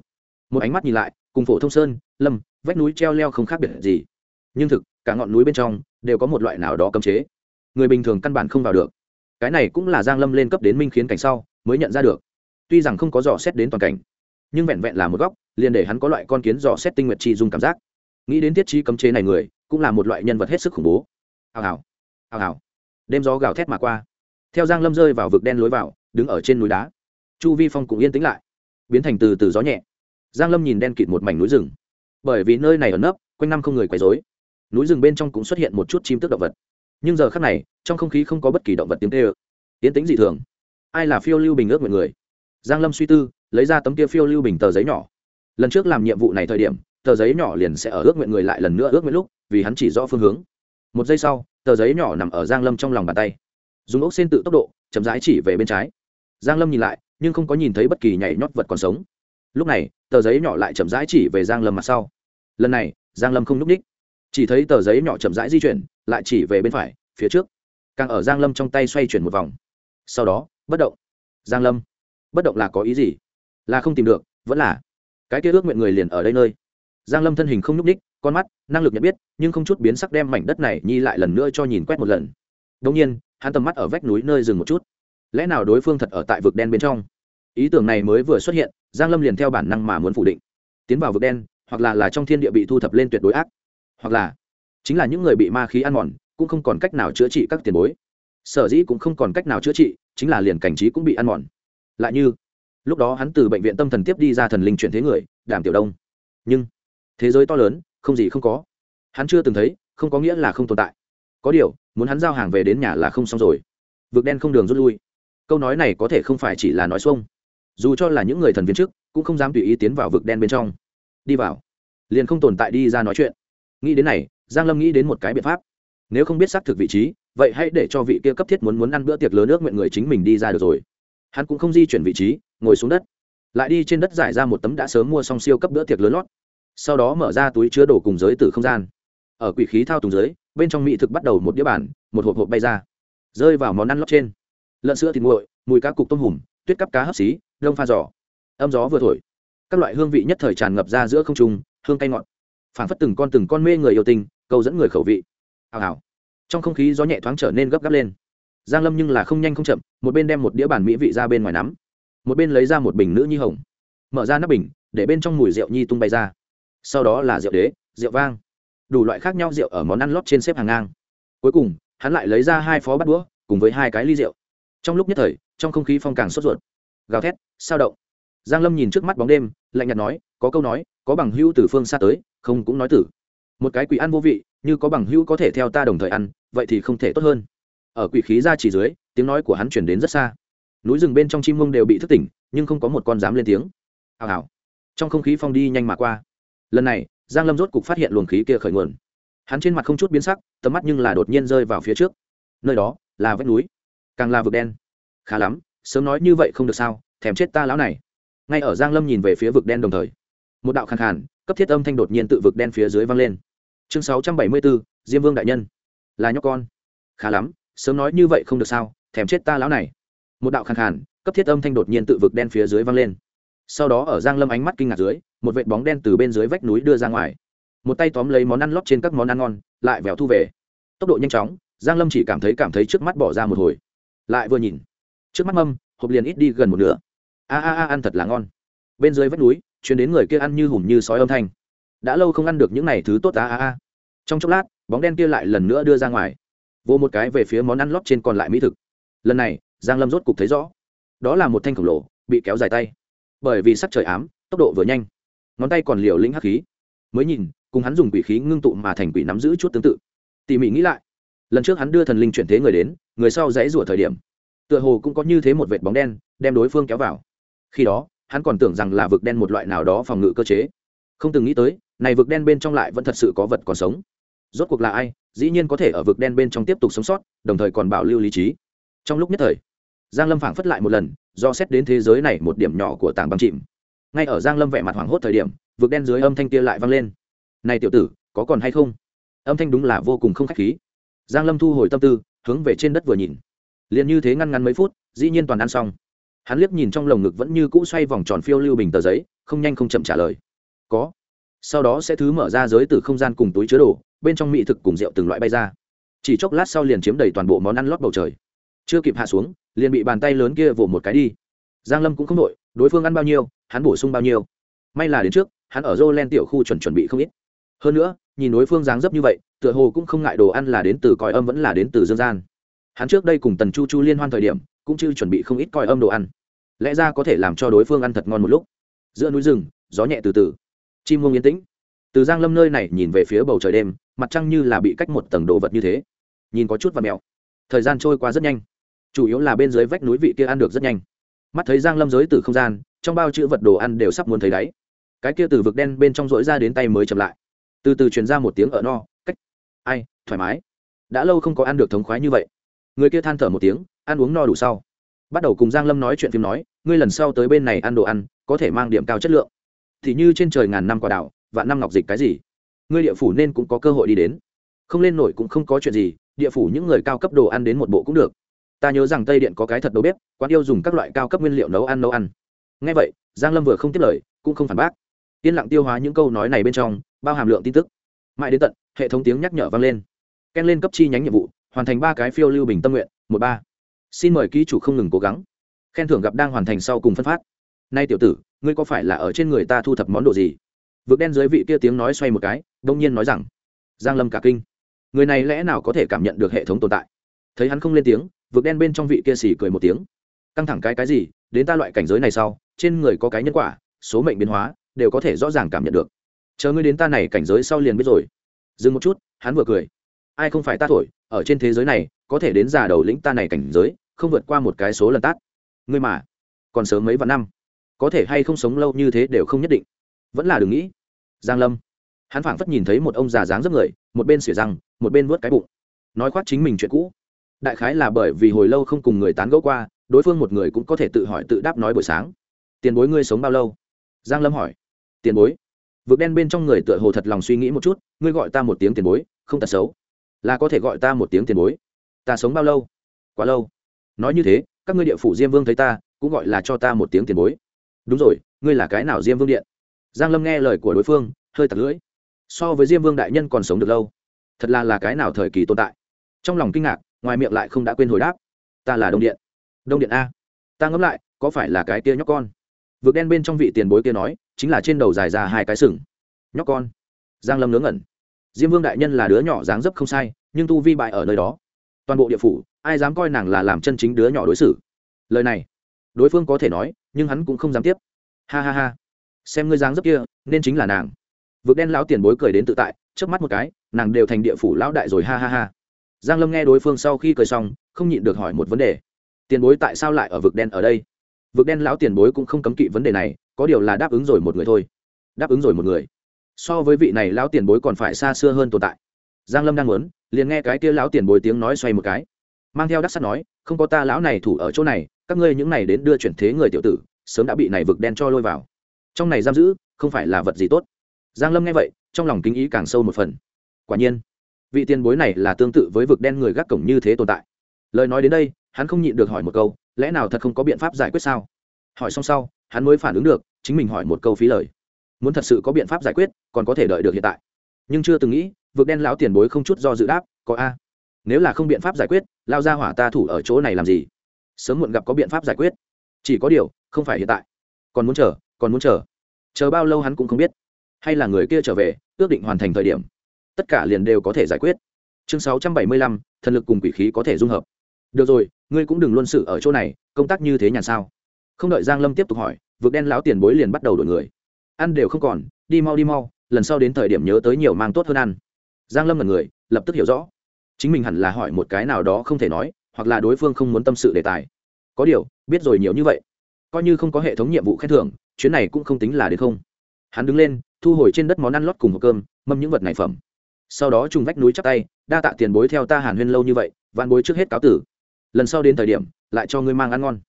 Speaker 1: Một ánh mắt nhìn lại, cùng phổ thông sơn, lâm, vách núi treo leo không khác biệt gì. Nhưng thực, cả ngọn núi bên trong, đều có một loại nào đó cấm chế. Người bình thường căn bản không vào được. Cái này cũng là giang lâm lên cấp đến minh khiến cảnh sau, mới nhận ra được. Tuy rằng không có dò xét đến toàn cảnh nhưng vẹn vẹn là một góc, liền để hắn có loại con kiến dò xét tinh nguyệt chi dung cảm giác. Nghĩ đến tiết trí cấm chế này người, cũng là một loại nhân vật hết sức khủng bố. Hào hào hào hào. Đêm gió gào thét mà qua. Theo giang lâm rơi vào vực đen lối vào, đứng ở trên núi đá. Chu vi phong cũng yên tĩnh lại. Biến thành từ từ gió nhẹ. Giang lâm nhìn đen kịt một mảnh núi rừng. Bởi vì nơi này ở nấp, quanh năm không người quấy rối. Núi rừng bên trong cũng xuất hiện một chút chim tức động vật. Nhưng giờ khắc này, trong không khí không có bất kỳ động vật tiếng tê ơ tiến tính dị thường. Ai là phiêu lưu bình ước mọi người? Giang lâm suy tư lấy ra tấm kia phiêu lưu bình tờ giấy nhỏ. Lần trước làm nhiệm vụ này thời điểm, tờ giấy nhỏ liền sẽ ở ước nguyện người lại lần nữa ước nguyện lúc, vì hắn chỉ rõ phương hướng. Một giây sau, tờ giấy nhỏ nằm ở giang lâm trong lòng bàn tay. Dùng ốc xên tự tốc độ, chậm rãi chỉ về bên trái. Giang lâm nhìn lại, nhưng không có nhìn thấy bất kỳ nhảy nhót vật còn sống. Lúc này, tờ giấy nhỏ lại chậm rãi chỉ về giang lâm mặt sau. Lần này, giang lâm không núp ních. Chỉ thấy tờ giấy nhỏ chậm rãi di chuyển, lại chỉ về bên phải, phía trước. Càng ở giang lâm trong tay xoay chuyển một vòng. Sau đó, bất động. Giang lâm, bất động là có ý gì? Là không tìm được, vẫn là. Cái kia ước nguyện người liền ở đây nơi. Giang lâm thân hình không nhúc ních con mắt, năng lực nhận biết, nhưng không chút biến sắc đem mảnh đất này nhi lại lần nữa cho nhìn quét một lần. Đông nhiên, hắn tầm mắt ở vách núi nơi dừng một chút. Lẽ nào đối phương thật ở tại vực đen bên trong? Ý tưởng này mới vừa xuất hiện, giang lâm liền theo bản năng mà muốn phủ định. Tiến vào vực đen, hoặc là là trong thiên địa bị thu thập lên tuyệt đối ác, hoặc là chính là những người bị ma khí ăn mòn, cũng không còn cách nào chữa trị các tiền bối. Sở dĩ cũng không còn cách nào chữa trị, chính là liền cảnh trí cũng bị ăn mòn. Lại như lúc đó hắn từ bệnh viện tâm thần tiếp đi ra thần linh chuyển thế người, đàm tiểu đông. Nhưng, thế giới to lớn, không gì không có. Hắn chưa từng thấy, không có nghĩa là không tồn tại. Có điều, muốn hắn giao hàng về đến nhà là không xong rồi. Vực đen không đường rút lui. Câu nói này có thể không phải chỉ là nói xuông. Dù cho là những người thần viên trước, cũng không dám tùy ý tiến vào vực đen bên trong. Đi vào. Liền không tồn tại đi ra nói chuyện. Nghĩ đến này, giang lâm nghĩ đến một cái biện pháp. Nếu không biết xác thực vị trí, vậy hãy để cho vị kia cấp thiết muốn muốn ăn bữa tiệc lớn ước nguyện người chính mình đi ra được rồi hắn cũng không di chuyển vị trí, ngồi xuống đất. Lại đi trên đất giải ra một tấm đã sớm mua xong siêu cấp bữa tiệc lớn lót. Sau đó mở ra túi chứa đồ cùng giới từ không gian. Ở quỷ khí thao tùng giới bên trong mỹ thực bắt đầu một đĩa bản, một hộp hộp bay ra. Rơi vào món ăn lót trên. Lợn sữa thịt nguội, mùi cá cục tôm hùm, tuyết cắp cá hấp xí đông pha giò. Âm gió vừa thổi. Các loại hương vị nhất thời tràn ngập ra giữa không trung, hương cay ngọt. Phảng phất từng con từng con mê người yêu tình câu dẫn người khẩu vị. Hào hào. Trong không khí gió nhẹ thoáng trở nên gấp gáp lên giang lâm nhưng là không nhanh không chậm, một bên đem một đĩa bản mỹ vị ra bên ngoài nắm, một bên lấy ra một bình nữ nhi hồng. Mở ra nắp bình, để bên trong mùi rượu nhi tung bay ra. Sau đó là rượu đế, rượu vang. Đủ loại khác nhau rượu ở món ăn lót trên xếp hàng ngang. Cuối cùng, hắn lại lấy ra hai phó bát đũa, cùng với hai cái ly rượu. Trong lúc nhất thời, trong không khí phong càng sốt ruột. Gào thét, sao động. Giang lâm nhìn trước mắt bóng đêm, lạnh nhạt nói, có câu nói, có bằng hữu từ phương xa tới, không cũng nói tử. Một cái quỷ ăn vô vị, như có bằng hữu có thể theo ta đồng thời ăn, vậy thì không thể tốt hơn ở quỷ khí ra chỉ dưới tiếng nói của hắn chuyển đến rất xa. Núi rừng bên trong chim mông đều bị thức tỉnh nhưng không có một con dám lên tiếng. Hào hào. Trong không khí phong đi nhanh mà qua. Lần này giang lâm rốt cục phát hiện luồng khí kia khởi nguồn. Hắn trên mặt không chút biến sắc tầm mắt nhưng là đột nhiên rơi vào phía trước. Nơi đó là vách núi. Càng là vực đen. Khá lắm sớm nói như vậy không được sao thèm chết ta lão này. Ngay ở giang lâm nhìn về phía vực đen đồng thời một đạo khàn khàn cấp thiết âm thanh đột nhiên tự vực đen phía dưới vang lên. Chương 674, diêm vương đại nhân. Là nhóc con. Khá lắm sớm nói như vậy không được sao, thèm chết ta lão này. Một đạo khàn khàn, cấp thiết âm thanh đột nhiên tự vực đen phía dưới vang lên. Sau đó ở giang lâm ánh mắt kinh ngạc dưới, một vệt bóng đen từ bên dưới vách núi đưa ra ngoài. Một tay tóm lấy món ăn lót trên các món ăn ngon, lại vèo thu về. Tốc độ nhanh chóng, giang lâm chỉ cảm thấy cảm thấy trước mắt bỏ ra một hồi. Lại vừa nhìn, trước mắt mâm, hộp liền ít đi gần một nửa. A a a, ăn thật là ngon. Bên dưới vách núi chuyến đến người kia ăn như hùm như sói âm thanh. Đã lâu không ăn được những này thứ tốt, a a a. Trong chốc lát, bóng đen kia lại lần nữa đưa ra ngoài vô một cái về phía món ăn lót trên còn lại mỹ thực. Lần này, giang lâm rốt cục thấy rõ. Đó là một thanh khổng lồ, bị kéo dài tay. Bởi vì sắc trời ám, tốc độ vừa nhanh. Ngón tay còn liều lĩnh hắc khí. Mới nhìn, cùng hắn dùng quỷ khí ngưng tụ mà thành quỷ nắm giữ chút tương tự. Tỉ mỉ nghĩ lại, lần trước hắn đưa thần linh chuyển thế người đến, người sau dãy rủa thời điểm, tựa hồ cũng có như thế một vệt bóng đen, đem đối phương kéo vào. Khi đó, hắn còn tưởng rằng là vực đen một loại nào đó phòng ngự cơ chế. Không từng nghĩ tới, này vực đen bên trong lại vẫn thật sự có vật còn sống. Rốt cuộc là ai dĩ nhiên có thể ở vực đen bên trong tiếp tục sống sót, đồng thời còn bảo lưu lý trí. Trong lúc nhất thời, giang lâm phảng phất lại một lần, do xét đến thế giới này một điểm nhỏ của tảng băng chìm. Ngay ở giang lâm vẻ mặt hoảng hốt thời điểm, vực đen dưới âm thanh kia lại vang lên. Này tiểu tử, có còn hay không? Âm thanh đúng là vô cùng không khách khí. Giang lâm thu hồi tâm tư, hướng về trên đất vừa nhìn. Liền như thế ngăn ngắn mấy phút, dĩ nhiên toàn ăn xong. Hắn liếc nhìn trong lồng ngực vẫn như cũ xoay vòng tròn phiêu lưu bình tờ giấy, không nhanh không chậm trả lời. Có. Sau đó sẽ thứ mở ra giới từ không gian cùng túi chứa đồ bên trong mỹ thực cùng rượu từng loại bay ra. Chỉ chốc lát sau liền chiếm đầy toàn bộ món ăn lót bầu trời. Chưa kịp hạ xuống, liền bị bàn tay lớn kia vỗ một cái đi. Giang lâm cũng không đội đối phương ăn bao nhiêu, hắn bổ sung bao nhiêu. May là đến trước, hắn ở dô len tiểu khu chuẩn chuẩn bị không ít. Hơn nữa, nhìn đối phương dáng dấp như vậy, tựa hồ cũng không ngại đồ ăn là đến từ còi âm vẫn là đến từ dương gian. Hắn trước đây cùng tần chu chu liên hoan thời điểm, cũng chưa chuẩn bị không ít còi âm đồ ăn. Lẽ ra có thể làm cho đối phương ăn thật ngon một lúc. Giữa núi rừng, gió nhẹ từ từ. Chim muông yên tĩnh. Từ giang lâm nơi này nhìn về phía bầu trời đêm mặt trăng như là bị cách một tầng đồ vật như thế. Nhìn có chút và mèo. Thời gian trôi qua rất nhanh. Chủ yếu là bên dưới vách núi vị kia ăn được rất nhanh. Mắt thấy giang lâm giới từ không gian, trong bao chữ vật đồ ăn đều sắp muốn thấy đáy. Cái kia từ vực đen bên trong rỗi ra đến tay mới chậm lại. Từ từ truyền ra một tiếng ở no, cách. Ai, thoải mái. Đã lâu không có ăn được thống khoái như vậy. Người kia than thở một tiếng, ăn uống no đủ sau. Bắt đầu cùng giang lâm nói chuyện phim nói, ngươi lần sau tới bên này ăn đồ ăn, có thể mang điểm cao chất lượng. Thì như trên trời ngàn năm quả đảo, vạn năm ngọc dịch cái gì? Ngươi địa phủ nên cũng có cơ hội đi đến. Không lên nổi cũng không có chuyện gì, địa phủ những người cao cấp đồ ăn đến một bộ cũng được. Ta nhớ rằng tây điện có cái thật đầu bếp, quán yêu dùng các loại cao cấp nguyên liệu nấu ăn nấu ăn. Ngay vậy, giang lâm vừa không tiếp lời, cũng không phản bác. Yên lặng tiêu hóa những câu nói này bên trong, bao hàm lượng tin tức. Mãi đến tận, hệ thống tiếng nhắc nhở vang lên. Ken lên cấp chi nhánh nhiệm vụ, hoàn thành ba cái phiêu lưu bình tâm nguyện, một ba. Xin mời ký chủ không ngừng cố gắng. Khen thưởng gặp đang hoàn thành sau cùng phân phát. Nay tiểu tử, ngươi có phải là ở trên người ta thu thập món đồ gì? Vực đen dưới vị kia tiếng nói xoay một cái, đông nhiên nói rằng, giang lâm cả kinh. Người này lẽ nào có thể cảm nhận được hệ thống tồn tại? Thấy hắn không lên tiếng, vực đen bên trong vị kia xì cười một tiếng. Căng thẳng cái cái gì? Đến ta loại cảnh giới này sau, trên người có cái nhân quả, số mệnh biến hóa, đều có thể rõ ràng cảm nhận được. Chờ ngươi đến ta này cảnh giới sau liền biết rồi. Dừng một chút, hắn vừa cười. Ai không phải ta thổi, ở trên thế giới này, có thể đến già đầu lĩnh ta này cảnh giới, không vượt qua một cái số lần tát. Ngươi mà, còn sớm mấy vạn năm, có thể hay không sống lâu như thế đều không nhất định. Vẫn là đừng nghĩ giang lâm. Hắn phảng phất nhìn thấy một ông già dáng dấp người, một bên xỉa răng, một bên vớt cái bụng. Nói khoác chính mình chuyện cũ. Đại khái là bởi vì hồi lâu không cùng người tán gẫu qua, đối phương một người cũng có thể tự hỏi tự đáp nói buổi sáng. Tiền bối ngươi sống bao lâu? Giang lâm hỏi. Tiền bối. Vực đen bên trong người tựa hồ thật lòng suy nghĩ một chút, ngươi gọi ta một tiếng tiền bối, không tật xấu. Là có thể gọi ta một tiếng tiền bối. Ta sống bao lâu? Quá lâu. Nói như thế, các ngươi địa phủ diêm vương thấy ta, cũng gọi là cho ta một tiếng tiền bối. Đúng rồi, ngươi là cái nào diêm vương điện? Giang lâm nghe lời của đối phương, hơi tặc lưỡi. So với diêm vương đại nhân còn sống được lâu. Thật là là cái nào thời kỳ tồn tại. Trong lòng kinh ngạc, ngoài miệng lại không đã quên hồi đáp. Ta là đông điện. Đông điện a. Ta ngẫm lại, có phải là cái kia nhóc con? Vượt đen bên trong vị tiền bối kia nói, chính là trên đầu dài ra hai cái sừng. Nhóc con. Giang lâm ngớ ngẩn. Diêm vương đại nhân là đứa nhỏ dáng dấp không sai, nhưng tu vi bại ở nơi đó. Toàn bộ địa phủ, ai dám coi nàng là làm chân chính đứa nhỏ đối xử? Lời này, đối phương có thể nói, nhưng hắn cũng không dám tiếp. Ha ha ha xem ngươi dáng dấp kia, nên chính là nàng. Vực đen lão tiền bối cười đến tự tại trước mắt một cái, nàng đều thành địa phủ lão đại rồi, ha ha ha. Giang lâm nghe đối phương sau khi cười xong, không nhịn được hỏi một vấn đề. Tiền bối tại sao lại ở vực đen ở đây? Vực đen lão tiền bối cũng không cấm kỵ vấn đề này, có điều là đáp ứng rồi một người thôi. Đáp ứng rồi một người. So với vị này lão tiền bối còn phải xa xưa hơn tồn tại. Giang lâm đang muốn, liền nghe cái kia lão tiền bối tiếng nói xoay một cái. Mang theo đắc sắt nói, không có ta lão này thủ ở chỗ này, các ngươi những này đến đưa chuyển thế người tiểu tử, sớm đã bị này vực đen cho lôi vào trong này giam giữ, không phải là vật gì tốt. Giang lâm nghe vậy, trong lòng kính ý càng sâu một phần. Quả nhiên, vị tiền bối này là tương tự với vực đen người gác cổng như thế tồn tại. Lời nói đến đây, hắn không nhịn được hỏi một câu, lẽ nào thật không có biện pháp giải quyết sao? Hỏi xong sau, hắn mới phản ứng được, chính mình hỏi một câu phí lời. Muốn thật sự có biện pháp giải quyết, còn có thể đợi được hiện tại. Nhưng chưa từng nghĩ, vực đen lão tiền bối không chút do dự đáp, có a. Nếu là không biện pháp giải quyết lao ra hỏa ta thủ ở chỗ này làm gì? Sớm muộn gặp có biện pháp giải quyết. Chỉ có điều, không phải hiện tại. Còn muốn chờ còn muốn chờ. Chờ bao lâu hắn cũng không biết. Hay là người kia trở về, ước định hoàn thành thời điểm. Tất cả liền đều có thể giải quyết. Chương sáu trăm bảy mươi lăm, thần lực cùng quỷ khí có thể dung hợp. Được rồi, ngươi cũng đừng luân sự ở chỗ này, công tác như thế nhàn sao? Không đợi giang lâm tiếp tục hỏi vực đen lão tiền bối liền bắt đầu đổi người. Ăn đều không còn, đi mau đi mau, lần sau đến thời điểm nhớ tới nhiều mang tốt hơn ăn. Giang lâm là người, lập tức hiểu rõ. Chính mình hẳn là hỏi một cái nào đó không thể nói, hoặc là đối phương không muốn tâm sự đề tài. Có điều, biết rồi nhiều như vậy. Coi như không có hệ thống nhiệm vụ khen thưởng chuyến này cũng không tính là đến không. Hắn đứng lên, thu hồi trên đất món ăn lót cùng hộp cơm, mâm những vật này phẩm. Sau đó trùng vách núi chắp tay, đa tạ tiền bối theo ta hàn huyên lâu như vậy, vạn bối trước hết cáo tử. Lần sau đến thời điểm, lại cho ngươi mang ăn ngon.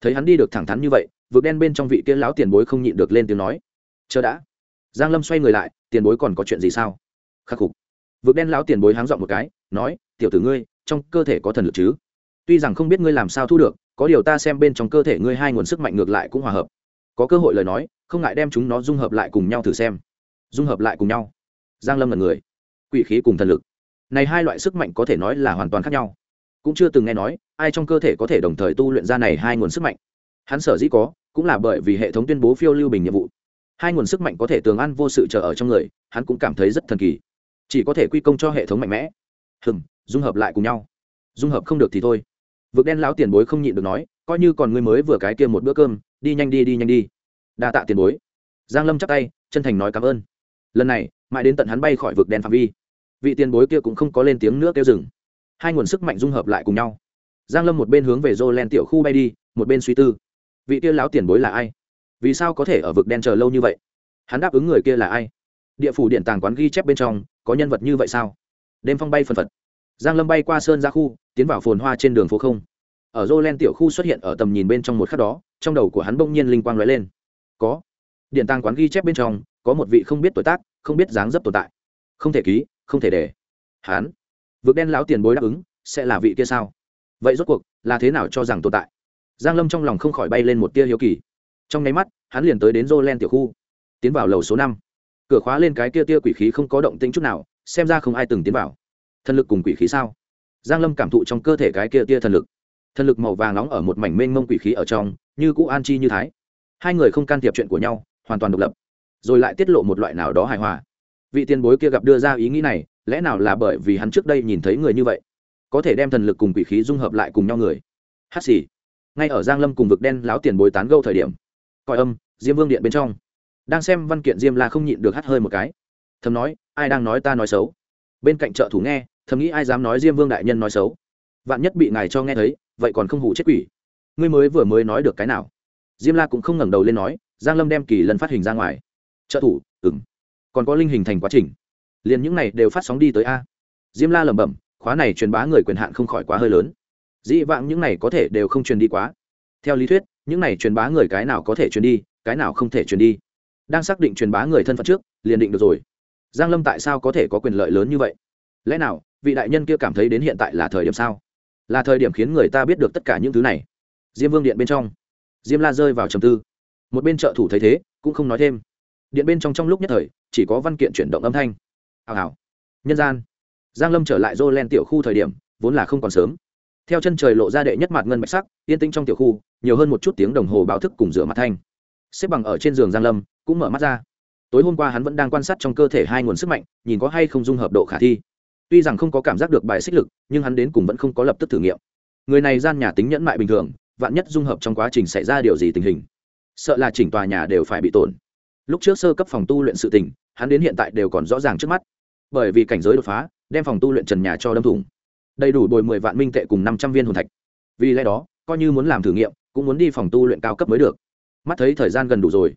Speaker 1: Thấy hắn đi được thẳng thắn như vậy vượt đen bên trong vị kia lão tiền bối không nhịn được lên tiếng nói. Chờ đã. Giang lâm xoay người lại, tiền bối còn có chuyện gì sao? Khắc phục vượt đen lão tiền bối háng dọn một cái, nói, tiểu tử ngươi, trong cơ thể có thần lực chứ? Tuy rằng không biết ngươi làm sao thu được, có điều ta xem bên trong cơ thể ngươi hai nguồn sức mạnh ngược lại cũng hòa hợp có cơ hội lời nói, không ngại đem chúng nó dung hợp lại cùng nhau thử xem. Dung hợp lại cùng nhau. Giang lâm là người. Quỷ khí cùng thần lực. Này hai loại sức mạnh có thể nói là hoàn toàn khác nhau. Cũng chưa từng nghe nói, ai trong cơ thể có thể đồng thời tu luyện ra này hai nguồn sức mạnh. Hắn sở dĩ có, cũng là bởi vì hệ thống tuyên bố phiêu lưu bình nhiệm vụ. Hai nguồn sức mạnh có thể tường ăn vô sự chờ ở trong người, hắn cũng cảm thấy rất thần kỳ. Chỉ có thể quy công cho hệ thống mạnh mẽ. Hừng dung hợp lại cùng nhau. Dung hợp không được thì thôi. Vực đen lão tiền bối không nhịn được nói, coi như còn ngươi mới vừa cái kia một bữa cơm đi nhanh đi đi nhanh đi. Đa tạ tiền bối. Giang lâm chắp tay, chân thành nói cảm ơn. Lần này, mãi đến tận hắn bay khỏi vực đen phạm vi, vị tiền bối kia cũng không có lên tiếng nữa kêu dừng. Hai nguồn sức mạnh dung hợp lại cùng nhau. Giang lâm một bên hướng về dô len tiểu khu bay đi, một bên suy tư. Vị kia lão tiền bối là ai? Vì sao có thể ở vực đen chờ lâu như vậy? Hắn đáp ứng người kia là ai? Địa phủ điện tàng quán ghi chép bên trong, có nhân vật như vậy sao? Đêm phong bay phần phật. Giang lâm bay qua sơn ra khu, tiến vào phồn hoa trên đường phố không ở dô len tiểu khu xuất hiện ở tầm nhìn bên trong một khắc đó, trong đầu của hắn bỗng nhiên linh quang lóe lên. Có. Điện tàng quán ghi chép bên trong, có một vị không biết tuổi tác, không biết dáng dấp tồn tại. Không thể ký, không thể để. Hắn. Vượt đen lão tiền bối đáp ứng, sẽ là vị kia sao? Vậy rốt cuộc, là thế nào cho rằng tồn tại? Giang lâm trong lòng không khỏi bay lên một tia hiếu kỳ. Trong nháy mắt, hắn liền tới đến dô len tiểu khu. Tiến vào lầu số năm. Cửa khóa lên cái kia tia quỷ khí không có động tĩnh chút nào, xem ra không ai từng tiến vào. Thần lực cùng quỷ khí sao? Giang lâm cảm thụ trong cơ thể cái kia tia thần lực thần lực màu vàng nóng ở một mảnh mênh mông quỷ khí ở trong, như cũ an chi như thái. Hai người không can thiệp chuyện của nhau, hoàn toàn độc lập. Rồi lại tiết lộ một loại nào đó hài hòa. Vị tiền bối kia gặp đưa ra ý nghĩ này, lẽ nào là bởi vì hắn trước đây nhìn thấy người như vậy? Có thể đem thần lực cùng quỷ khí dung hợp lại cùng nhau người. Hát xì. Ngay ở giang lâm cùng vực đen láo tiền bối tán gâu thời điểm coi âm, diêm vương điện bên trong. Đang xem văn kiện diêm la không nhịn được hát hơi một cái. Thầm nói, ai đang nói ta nói xấu? Bên cạnh trợ thủ nghe, thầm nghĩ ai dám nói diêm vương đại nhân nói xấu. Vạn nhất bị ngài cho nghe thấy vậy còn không hủ chết quỷ. Ngươi mới vừa mới nói được cái nào? Diêm la cũng không ngẩng đầu lên nói, giang lâm đem kỳ lần phát hình ra ngoài. Trợ thủ ừng còn có linh hình thành quá trình. Liền những này đều phát sóng đi tới a. Diêm la lẩm bẩm, khóa này truyền bá người quyền hạn không khỏi quá hơi lớn. Dĩ vãng những này có thể đều không truyền đi quá. Theo lý thuyết, những này truyền bá người cái nào có thể truyền đi, cái nào không thể truyền đi. Đang xác định truyền bá người thân phận trước, liền định được rồi. Giang lâm tại sao có thể có quyền lợi lớn như vậy? Lẽ nào, vị đại nhân kia cảm thấy đến hiện tại là thời điểm sao? Là thời điểm khiến người ta biết được tất cả những thứ này. Diêm vương điện bên trong. Diêm la rơi vào trầm tư. Một bên trợ thủ thấy thế, cũng không nói thêm. Điện bên trong trong lúc nhất thời, chỉ có văn kiện chuyển động âm thanh. Hào hào. Nhân gian. Giang lâm trở lại dô len tiểu khu thời điểm, vốn là không còn sớm. Theo chân trời lộ ra đệ nhất mặt ngân bạch sắc, yên tĩnh trong tiểu khu, nhiều hơn một chút tiếng đồng hồ báo thức cùng rửa mặt thanh. Xếp bằng ở trên giường giang lâm, cũng mở mắt ra. Tối hôm qua hắn vẫn đang quan sát trong cơ thể hai nguồn sức mạnh, nhìn có hay không dung hợp độ khả thi tuy rằng không có cảm giác được bài xích lực, nhưng hắn đến cùng vẫn không có lập tức thử nghiệm. Người này gian nhà tính nhẫn mại bình thường, vạn nhất dung hợp trong quá trình xảy ra điều gì tình hình, sợ là chỉnh tòa nhà đều phải bị tổn. Lúc trước sơ cấp phòng tu luyện sự tình, hắn đến hiện tại đều còn rõ ràng trước mắt. Bởi vì cảnh giới đột phá, đem phòng tu luyện trần nhà cho đâm thủng. Đầy đủ bồi mười vạn minh tệ cùng năm trăm viên hồn thạch. Vì lẽ đó, coi như muốn làm thử nghiệm, cũng muốn đi phòng tu luyện cao cấp mới được. Mắt thấy thời gian gần đủ rồi,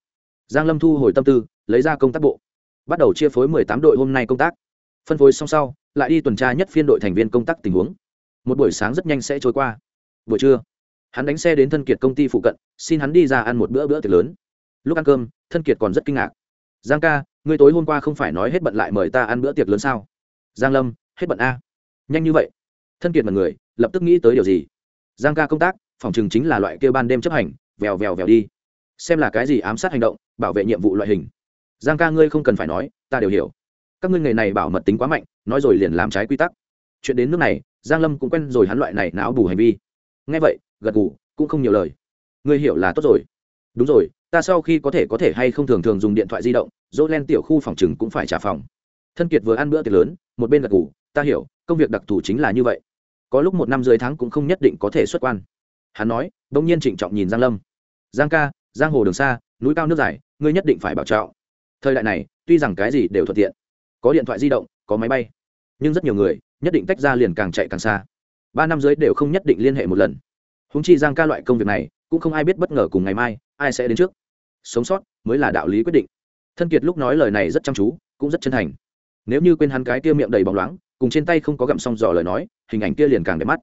Speaker 1: giang lâm thu hồi tâm tư, lấy ra công tác bộ. Bắt đầu chia phối mười tám đội hôm nay công tác. Phân phối xong sau lại đi tuần tra nhất phiên đội thành viên công tác tình huống. Một buổi sáng rất nhanh sẽ trôi qua. Buổi trưa, hắn đánh xe đến thân kiệt công ty phụ cận, xin hắn đi ra ăn một bữa bữa tiệc lớn. Lúc ăn cơm, thân kiệt còn rất kinh ngạc. Giang ca, ngươi tối hôm qua không phải nói hết bận lại mời ta ăn bữa tiệc lớn sao? Giang lâm, hết bận a. Nhanh như vậy. Thân kiệt mật người, lập tức nghĩ tới điều gì. Giang ca công tác, phòng chừng chính là loại kêu ban đêm chấp hành, vèo vèo vèo đi. Xem là cái gì ám sát hành động, bảo vệ nhiệm vụ loại hình. Giang ca, ngươi không cần phải nói, ta đều hiểu các ngươi nghề này bảo mật tính quá mạnh, nói rồi liền làm trái quy tắc. Chuyện đến nước này, giang lâm cũng quen rồi hắn loại này não bù hành vi. Nghe vậy, gật gù, cũng không nhiều lời. Ngươi hiểu là tốt rồi. Đúng rồi, ta sau khi có thể có thể hay không thường thường dùng điện thoại di động, dỗ len tiểu khu phòng chừng cũng phải trả phòng. Thân kiệt vừa ăn bữa tiệc lớn, một bên gật gù, ta hiểu, công việc đặc thù chính là như vậy. Có lúc một năm dưới tháng cũng không nhất định có thể xuất quan. Hắn nói, bỗng nhiên trịnh trọng nhìn giang lâm. Giang ca, giang hồ đường xa, núi cao nước dài, ngươi nhất định phải bảo trọng. Thời đại này, tuy rằng cái gì đều thuận tiện có điện thoại di động, có máy bay. Nhưng rất nhiều người, nhất định tách ra liền càng chạy càng xa. Ba năm dưới đều không nhất định liên hệ một lần. Húng chi giang ca loại công việc này, cũng không ai biết bất ngờ cùng ngày mai, ai sẽ đến trước. Sống sót mới là đạo lý quyết định. Thân kiệt lúc nói lời này rất chăm chú, cũng rất chân thành. Nếu như quên hắn cái kia miệng đầy bóng loáng, cùng trên tay không có gặm xong dò lời nói, hình ảnh kia liền càng đẹp mắt.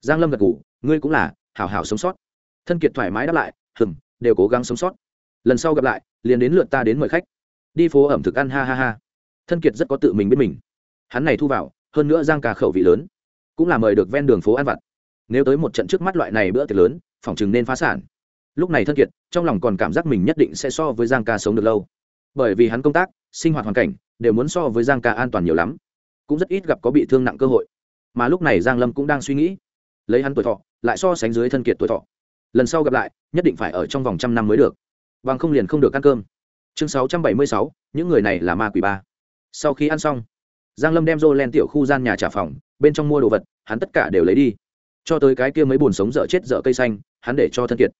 Speaker 1: Giang lâm gật ngủ ngươi cũng là, hảo hảo sống sót. Thân kiệt thoải mái đáp lại hừng đều cố gắng sống sót. Lần sau gặp lại, liền đến lượt ta đến mời khách. Đi phố ẩm thực ăn, ha ha ha thân kiệt rất có tự mình biết mình. Hắn này thu vào hơn nữa giang ca khẩu vị lớn. Cũng là mời được ven đường phố ăn vặt. Nếu tới một trận trước mắt loại này bữa tiệc lớn phòng chừng nên phá sản. Lúc này thân kiệt trong lòng còn cảm giác mình nhất định sẽ so với giang ca sống được lâu. Bởi vì hắn công tác sinh hoạt hoàn cảnh đều muốn so với giang ca an toàn nhiều lắm. Cũng rất ít gặp có bị thương nặng cơ hội. Mà lúc này giang lâm cũng đang suy nghĩ. Lấy hắn tuổi thọ lại so sánh dưới thân kiệt tuổi thọ. Lần sau gặp lại nhất định phải ở trong vòng trăm năm mới được. Bằng không liền không được ăn cơm. Chương 676, những người này là ma quỷ ba sau khi ăn xong, giang lâm đem rô len tiểu khu gian nhà trả phòng, bên trong mua đồ vật, hắn tất cả đều lấy đi. Cho tới cái kia mấy buồn sống dở chết dở cây xanh, hắn để cho thân kiệt.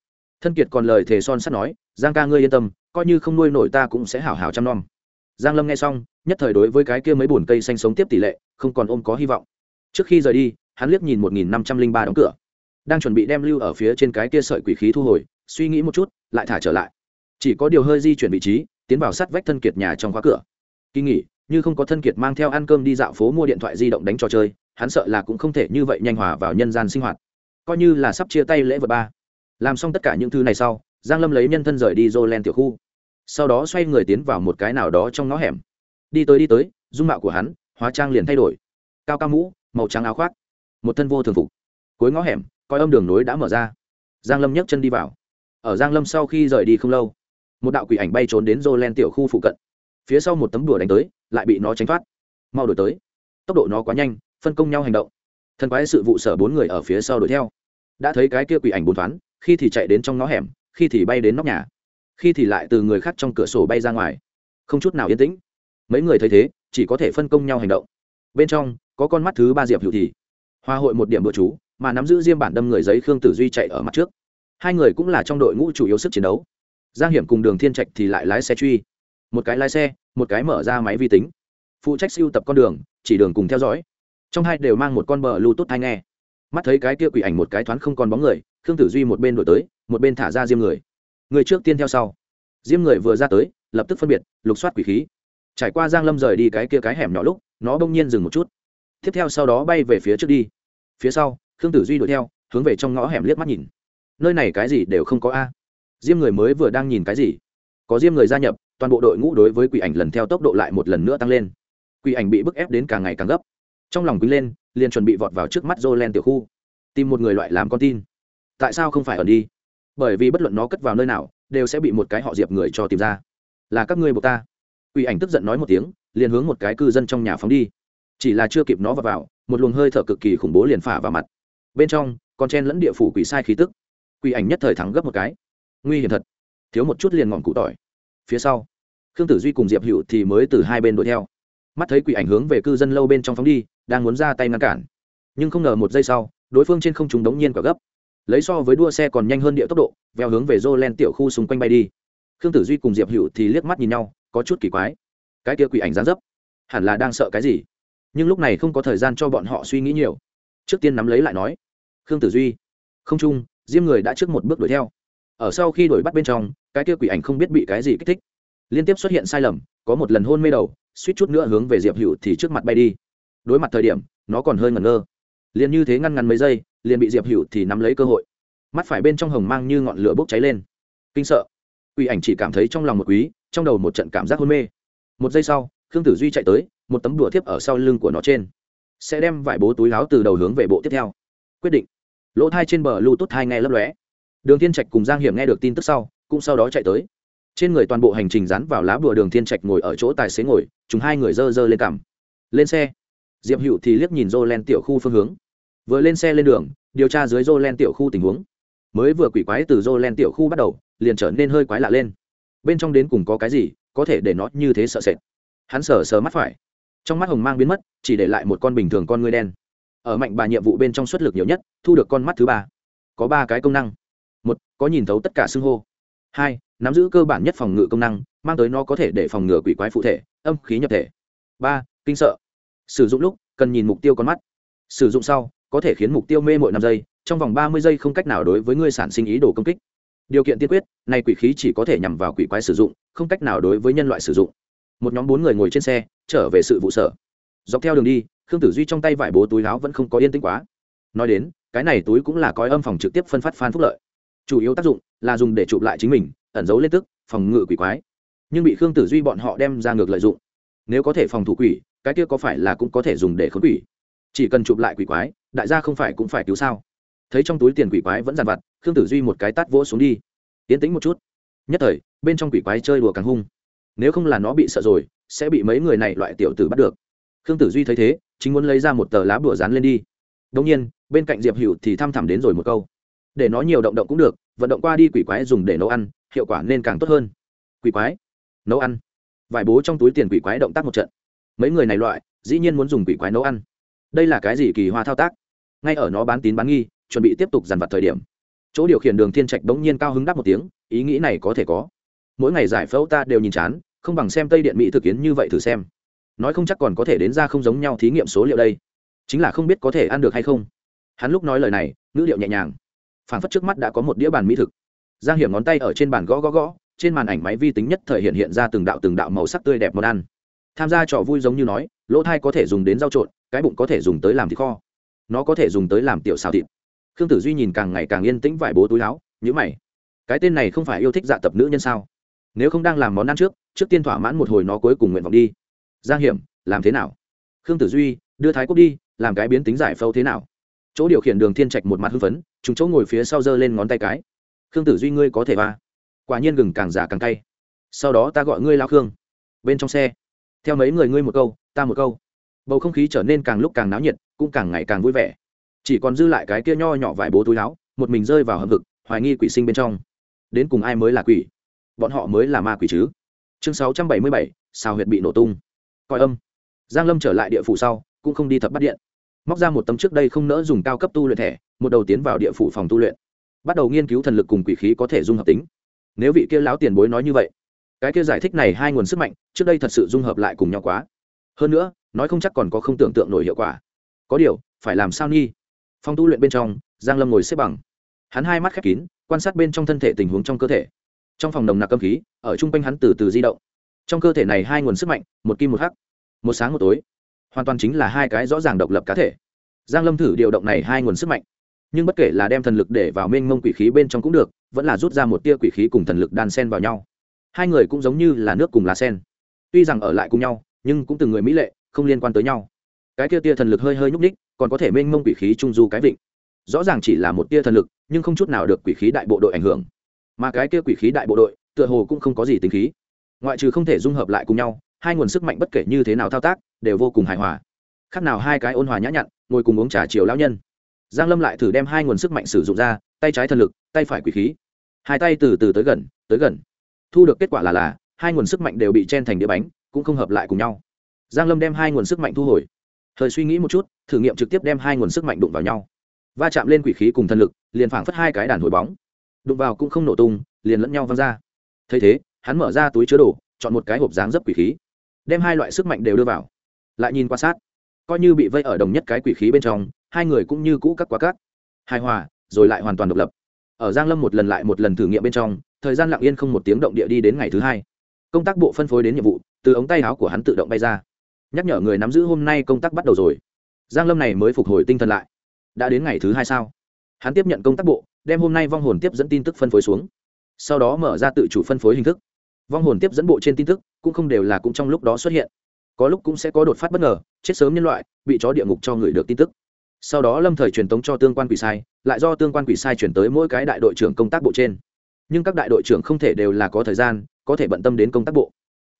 Speaker 1: Thân kiệt còn lời thề son sắt nói, giang ca ngươi yên tâm, coi như không nuôi nổi ta cũng sẽ hảo hảo chăm nom. Giang lâm nghe xong, nhất thời đối với cái kia mấy buồn cây xanh sống tiếp tỷ lệ, không còn ôm có hy vọng. Trước khi rời đi, hắn liếc nhìn một nghìn năm trăm linh ba đóng cửa. Đang chuẩn bị đem lưu ở phía trên cái kia sợi quỷ khí thu hồi, suy nghĩ một chút, lại thả trở lại. Chỉ có điều hơi di chuyển vị trí, tiến vào sát vách thân kiệt nhà trong khóa cửa. Kỳ nghỉ như không có thân kiệt mang theo ăn cơm đi dạo phố mua điện thoại di động đánh trò chơi, hắn sợ là cũng không thể như vậy nhanh hòa vào nhân gian sinh hoạt. Coi như là sắp chia tay lễ vật ba. Làm xong tất cả những thứ này sau, giang lâm lấy nhân thân rời đi dô len tiểu khu. Sau đó xoay người tiến vào một cái nào đó trong ngõ hẻm. Đi tới đi tới, dung mạo của hắn, hóa trang liền thay đổi. Cao cao mũ, màu trắng áo khoác. Một thân vô thường phục. Cuối ngõ hẻm, coi âm đường nối đã mở ra. Giang lâm nhấc chân đi vào. Ở giang lâm sau khi rời đi không lâu, một đạo quỷ ảnh bay trốn đến dô len tiểu khu phụ cận phía sau một tấm đùa đánh tới, lại bị nó tránh thoát. Mau đổi tới. Tốc độ nó quá nhanh, phân công nhau hành động. Thần quái sự vụ sở bốn người ở phía sau đuổi theo. Đã thấy cái kia quỷ ảnh bốn thoáng, khi thì chạy đến trong ngõ hẻm, khi thì bay đến nóc nhà, khi thì lại từ người khác trong cửa sổ bay ra ngoài. Không chút nào yên tĩnh. Mấy người thấy thế, chỉ có thể phân công nhau hành động. Bên trong, có con mắt thứ ba diệp hữu thì hoa hội một điểm bữa chú, mà nắm giữ riêng bản đâm người giấy khương tử duy chạy ở mặt trước. Hai người cũng là trong đội ngũ chủ yếu sức chiến đấu. Giang hiểm cùng đường thiên trạch thì lại lái xe truy. Một cái lái xe một cái mở ra máy vi tính. Phụ trách siêu tập con đường, chỉ đường cùng theo dõi. Trong hai đều mang một con bờ bluetooth hay nghe. Mắt thấy cái kia quỷ ảnh một cái thoáng không còn bóng người, khương tử duy một bên đổi tới, một bên thả ra diêm người. Người trước tiên theo sau. Diêm người vừa ra tới, lập tức phân biệt, lục soát quỷ khí. Trải qua giang lâm rời đi cái kia cái hẻm nhỏ lúc, nó bỗng nhiên dừng một chút. Tiếp theo sau đó bay về phía trước đi. Phía sau, khương tử duy đuổi theo, hướng về trong ngõ hẻm liếc mắt nhìn. Nơi này cái gì đều không có a. Diêm người mới vừa đang nhìn cái gì? Có diêm người gia nhập toàn bộ đội ngũ đối với quỷ ảnh lần theo tốc độ lại một lần nữa tăng lên. Quỷ ảnh bị bức ép đến càng ngày càng gấp. Trong lòng quý lên liền chuẩn bị vọt vào trước mắt Jolen tiểu khu tìm một người loại làm con tin. Tại sao không phải ẩn đi? Bởi vì bất luận nó cất vào nơi nào đều sẽ bị một cái họ diệp người cho tìm ra. Là các ngươi buộc ta. Quỷ ảnh tức giận nói một tiếng liền hướng một cái cư dân trong nhà phóng đi. Chỉ là chưa kịp nó vào, vào một luồng hơi thở cực kỳ khủng bố liền phả vào mặt. Bên trong còn chen lẫn địa phủ quỷ sai khí tức. Quỷ ảnh nhất thời thắng gấp một cái. Nguy hiểm thật. Thiếu một chút liền ngọn cụ tỏi phía sau. Khương tử duy cùng diệp hữu thì mới từ hai bên đuổi theo. Mắt thấy quỷ ảnh hướng về cư dân lâu bên trong phóng đi, đang muốn ra tay ngăn cản. Nhưng không ngờ một giây sau, đối phương trên không trùng đống nhiên quả gấp. Lấy so với đua xe còn nhanh hơn địa tốc độ, veo hướng về dô len tiểu khu xung quanh bay đi. Khương tử duy cùng diệp hữu thì liếc mắt nhìn nhau, có chút kỳ quái. Cái kia quỷ ảnh gián dấp, hẳn là đang sợ cái gì? Nhưng lúc này không có thời gian cho bọn họ suy nghĩ nhiều. Trước tiên nắm lấy lại nói, khương tử duy, không trung, diêm người đã trước một bước đuổi theo. Ở sau khi đuổi bắt bên trong cái kia quỷ ảnh không biết bị cái gì kích thích. Liên tiếp xuất hiện sai lầm, có một lần hôn mê đầu, suýt chút nữa hướng về diệp hữu thì trước mặt bay đi. Đối mặt thời điểm, nó còn hơi ngẩn ngơ. Liền như thế ngăn ngắn mấy giây, liền bị diệp hữu thì nắm lấy cơ hội. Mắt phải bên trong hồng mang như ngọn lửa bốc cháy lên. Kinh sợ. Quỷ ảnh chỉ cảm thấy trong lòng một quý, trong đầu một trận cảm giác hôn mê. Một giây sau, khương tử duy chạy tới, một tấm đùa tiếp ở sau lưng của nó trên. Sẽ đem vải bố túi láo từ đầu hướng về bộ tiếp theo. Quyết định. Lỗ thai trên bờ lưu tốt thai nghe lấp lóe. Đường thiên trạch cùng giang hiểm nghe được tin tức sau cũng sau đó chạy tới. Trên người toàn bộ hành trình dán vào lá bùa đường thiên trạch ngồi ở chỗ tài xế ngồi, chúng hai người dơ dơ lên cằm. Lên xe. Diệp hữu thì liếc nhìn dô len tiểu khu phương hướng. Vừa lên xe lên đường, điều tra dưới dô len tiểu khu tình huống. Mới vừa quỷ quái từ dô len tiểu khu bắt đầu, liền trở nên hơi quái lạ lên. Bên trong đến cùng có cái gì, có thể để nó như thế sợ sệt. Hắn sờ sờ mắt phải. Trong mắt hồng mang biến mất, chỉ để lại một con bình thường con ngươi đen. Ở mạnh bà nhiệm vụ bên trong xuất lực nhiều nhất, thu được con mắt thứ ba. Có ba cái công năng. Một, có nhìn thấu tất cả xưng hô hai, nắm giữ cơ bản nhất phòng ngự công năng, mang tới nó có thể để phòng ngừa quỷ quái phụ thể, âm khí nhập thể. Ba, kinh sợ. Sử dụng lúc, cần nhìn mục tiêu con mắt. Sử dụng sau, có thể khiến mục tiêu mê mội năm giây, trong vòng ba mươi giây không cách nào đối với ngươi sản sinh ý đồ công kích. Điều kiện tiên quyết, này quỷ khí chỉ có thể nhằm vào quỷ quái sử dụng, không cách nào đối với nhân loại sử dụng. Một nhóm bốn người ngồi trên xe, trở về sự vụ sở. Dọc theo đường đi, khương tử duy trong tay vải bố túi láo vẫn không có yên tĩnh quá. Nói đến, cái này túi cũng là coi âm phòng trực tiếp phân phát phan phúc lợi chủ yếu tác dụng là dùng để chụp lại chính mình, ẩn giấu lên tức, phòng ngự quỷ quái. Nhưng bị khương tử duy bọn họ đem ra ngược lợi dụng. Nếu có thể phòng thủ quỷ, cái kia có phải là cũng có thể dùng để khống quỷ? Chỉ cần chụp lại quỷ quái, đại gia không phải cũng phải cứu sao? Thấy trong túi tiền quỷ quái vẫn dàn vặt, khương tử duy một cái tát vỗ xuống đi. Tiến tĩnh một chút. Nhất thời, bên trong quỷ quái chơi đùa càng hung. Nếu không là nó bị sợ rồi, sẽ bị mấy người này loại tiểu tử bắt được. Khương tử duy thấy thế, chính muốn lấy ra một tờ lá bùa dán lên đi. Đông nhiên, bên cạnh diệp hữu thì thăm thẳm đến rồi một câu để nó nhiều động động cũng được, vận động qua đi quỷ quái dùng để nấu ăn, hiệu quả nên càng tốt hơn. Quỷ quái, nấu ăn. Vải bố trong túi tiền quỷ quái động tác một trận. Mấy người này loại, dĩ nhiên muốn dùng quỷ quái nấu ăn. Đây là cái gì kỳ hoa thao tác? Ngay ở nó bán tín bán nghi, chuẩn bị tiếp tục dàn vặt thời điểm. Chỗ điều khiển đường thiên trạch đống nhiên cao hứng đáp một tiếng, ý nghĩ này có thể có. Mỗi ngày giải phẫu ta đều nhìn chán, không bằng xem tây điện mỹ thực kiến như vậy thử xem. Nói không chắc còn có thể đến ra không giống nhau thí nghiệm số liệu đây. Chính là không biết có thể ăn được hay không. Hắn lúc nói lời này, ngữ liệu nhẹ nhàng phản phất trước mắt đã có một đĩa bàn mỹ thực. Giang hiểm ngón tay ở trên bàn gõ gõ gõ, trên màn ảnh máy vi tính nhất thời hiện hiện ra từng đạo từng đạo màu sắc tươi đẹp món ăn. Tham gia trò vui giống như nói, lỗ thai có thể dùng đến rau trộn, cái bụng có thể dùng tới làm thịt kho. Nó có thể dùng tới làm tiểu xào thịt. Khương tử duy nhìn càng ngày càng yên tĩnh vải bố túi áo nhữ mày. Cái tên này không phải yêu thích dạ tập nữ nhân sao? Nếu không đang làm món ăn trước trước tiên thỏa mãn một hồi nó cuối cùng nguyện vọng đi. Giang hiểm, làm thế nào? Khương tử duy, đưa thái quốc đi, làm cái biến tính giải phâu thế nào? Chỗ điều khiển đường thiên trạch một mặt hưng phấn chúng chỗ ngồi phía sau giơ lên ngón tay cái. Khương tử duy, ngươi có thể va. Quả nhiên gừng càng giả càng cay. Sau đó ta gọi ngươi lao khương. Bên trong xe, theo mấy người ngươi một câu, ta một câu. Bầu không khí trở nên càng lúc càng náo nhiệt, cũng càng ngày càng vui vẻ. Chỉ còn dư lại cái kia nho nhỏ vài bố túi láo một mình rơi vào hầm vực, hoài nghi quỷ sinh bên trong. Đến cùng ai mới là quỷ? Bọn họ mới là ma quỷ chứ? Chương sáu trăm bảy mươi bảy, sao huyệt bị nổ tung? Coi âm. Giang lâm trở lại địa phủ sau, cũng không đi thập bắt điện móc ra một tấm trước đây không nỡ dùng cao cấp tu luyện thẻ, một đầu tiến vào địa phủ phòng tu luyện. Bắt đầu nghiên cứu thần lực cùng quỷ khí có thể dung hợp tính. Nếu vị kia lão tiền bối nói như vậy, cái kia giải thích này hai nguồn sức mạnh, trước đây thật sự dung hợp lại cùng nhau quá. Hơn nữa, nói không chắc còn có không tưởng tượng nổi hiệu quả. Có điều, phải làm sao nghi? Phòng tu luyện bên trong, giang lâm ngồi xếp bằng. Hắn hai mắt khép kín, quan sát bên trong thân thể tình huống trong cơ thể. Trong phòng đồng nặc âm khí, ở chung quanh hắn từ từ di động. Trong cơ thể này hai nguồn sức mạnh, một kim một hắc, một sáng một tối hoàn toàn chính là hai cái rõ ràng độc lập cá thể. Giang lâm thử điều động này hai nguồn sức mạnh. Nhưng bất kể là đem thần lực để vào mênh mông quỷ khí bên trong cũng được, vẫn là rút ra một tia quỷ khí cùng thần lực đan sen vào nhau. Hai người cũng giống như là nước cùng lá sen. Tuy rằng ở lại cùng nhau, nhưng cũng từng người mỹ lệ, không liên quan tới nhau. Cái tia tia thần lực hơi hơi nhúc ních còn có thể mênh mông quỷ khí trung du cái vịnh. Rõ ràng chỉ là một tia thần lực, nhưng không chút nào được quỷ khí đại bộ đội ảnh hưởng. Mà cái tia quỷ khí đại bộ đội, tựa hồ cũng không có gì tính khí. Ngoại trừ không thể dung hợp lại cùng nhau hai nguồn sức mạnh bất kể như thế nào thao tác, đều vô cùng hài hòa. Khác nào hai cái ôn hòa nhã nhặn, ngồi cùng uống trà chiều lão nhân. Giang lâm lại thử đem hai nguồn sức mạnh sử dụng ra, tay trái thần lực, tay phải quỷ khí. Hai tay từ từ tới gần tới gần. Thu được kết quả là là, hai nguồn sức mạnh đều bị chen thành đĩa bánh, cũng không hợp lại cùng nhau. Giang lâm đem hai nguồn sức mạnh thu hồi. Thời suy nghĩ một chút, thử nghiệm trực tiếp đem hai nguồn sức mạnh đụng vào nhau. Va chạm lên quỷ khí cùng thần lực, liền phảng phất hai cái đàn hồi bóng. Đụng vào cũng không nổ tung, liền lẫn nhau văng ra. Thấy thế, hắn mở ra túi chứa đồ, chọn một cái hộp dáng dấp quỷ khí đem hai loại sức mạnh đều đưa vào. Lại nhìn quan sát, coi như bị vây ở đồng nhất cái quỷ khí bên trong, hai người cũng như cũ các quá cát. Hài hòa, rồi lại hoàn toàn độc lập. Ở giang lâm một lần lại một lần thử nghiệm bên trong, thời gian lặng yên không một tiếng động địa đi đến ngày thứ hai. Công tác bộ phân phối đến nhiệm vụ, từ ống tay áo của hắn tự động bay ra. Nhắc nhở người nắm giữ hôm nay công tác bắt đầu rồi. Giang lâm này mới phục hồi tinh thần lại. Đã đến ngày thứ hai sao? Hắn tiếp nhận công tác bộ, đem hôm nay vong hồn tiếp dẫn tin tức phân phối xuống. Sau đó mở ra tự chủ phân phối hình thức vong hồn tiếp dẫn bộ trên tin tức, cũng không đều là cũng trong lúc đó xuất hiện. Có lúc cũng sẽ có đột phát bất ngờ, chết sớm nhân loại, bị chó địa ngục cho người được tin tức. Sau đó lâm thời truyền tống cho tương quan quỷ sai, lại do tương quan quỷ sai chuyển tới mỗi cái đại đội trưởng công tác bộ trên. Nhưng các đại đội trưởng không thể đều là có thời gian, có thể bận tâm đến công tác bộ.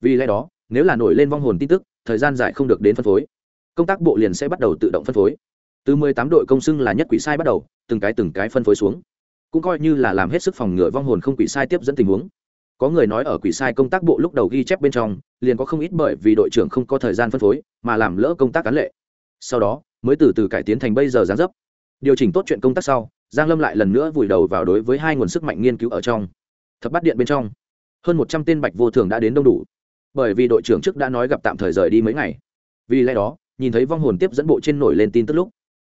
Speaker 1: Vì lẽ đó, nếu là nổi lên vong hồn tin tức, thời gian dài không được đến phân phối. Công tác bộ liền sẽ bắt đầu tự động phân phối. Từ mười tám đội công xưng là nhất quỷ sai bắt đầu, từng cái từng cái phân phối xuống. Cũng coi như là làm hết sức phòng ngừa vong hồn không quỷ sai tiếp dẫn tình huống có người nói ở quỷ sai công tác bộ lúc đầu ghi chép bên trong, liền có không ít bởi vì đội trưởng không có thời gian phân phối, mà làm lỡ công tác cán lệ. Sau đó, mới từ từ cải tiến thành bây giờ gián dấp. Điều chỉnh tốt chuyện công tác sau, giang lâm lại lần nữa vùi đầu vào đối với hai nguồn sức mạnh nghiên cứu ở trong. Thập bắt điện bên trong, hơn một trăm tên bạch vô thường đã đến đông đủ. Bởi vì đội trưởng trước đã nói gặp tạm thời rời đi mấy ngày. Vì lẽ đó, nhìn thấy vong hồn tiếp dẫn bộ trên nổi lên tin tức lúc,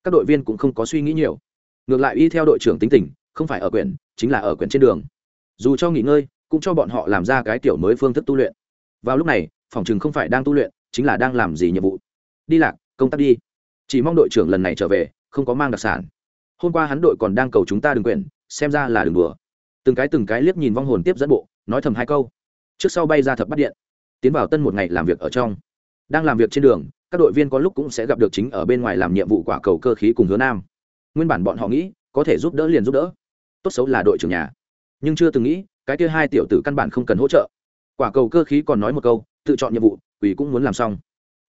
Speaker 1: các đội viên cũng không có suy nghĩ nhiều. Ngược lại y theo đội trưởng tính tình, không phải ở quyển, chính là ở quyển trên đường. Dù cho nghỉ ngơi cũng cho bọn họ làm ra cái tiểu mới phương thức tu luyện. Vào lúc này phòng chừng không phải đang tu luyện chính là đang làm gì nhiệm vụ? Đi lạc công tác đi. Chỉ mong đội trưởng lần này trở về không có mang đặc sản. Hôm qua hắn đội còn đang cầu chúng ta đừng quên, xem ra là đừng đùa. Từng cái từng cái liếc nhìn vong hồn tiếp dẫn bộ nói thầm hai câu. Trước sau bay ra thập bắt điện. Tiến vào tân một ngày làm việc ở trong. Đang làm việc trên đường các đội viên có lúc cũng sẽ gặp được chính ở bên ngoài làm nhiệm vụ quả cầu cơ khí cùng hứa nam. Nguyên bản bọn họ nghĩ có thể giúp đỡ liền giúp đỡ. Tốt xấu là đội trưởng nhà. Nhưng chưa từng nghĩ cái kia hai tiểu tử căn bản không cần hỗ trợ. Quả cầu cơ khí còn nói một câu, tự chọn nhiệm vụ, quỷ cũng muốn làm xong.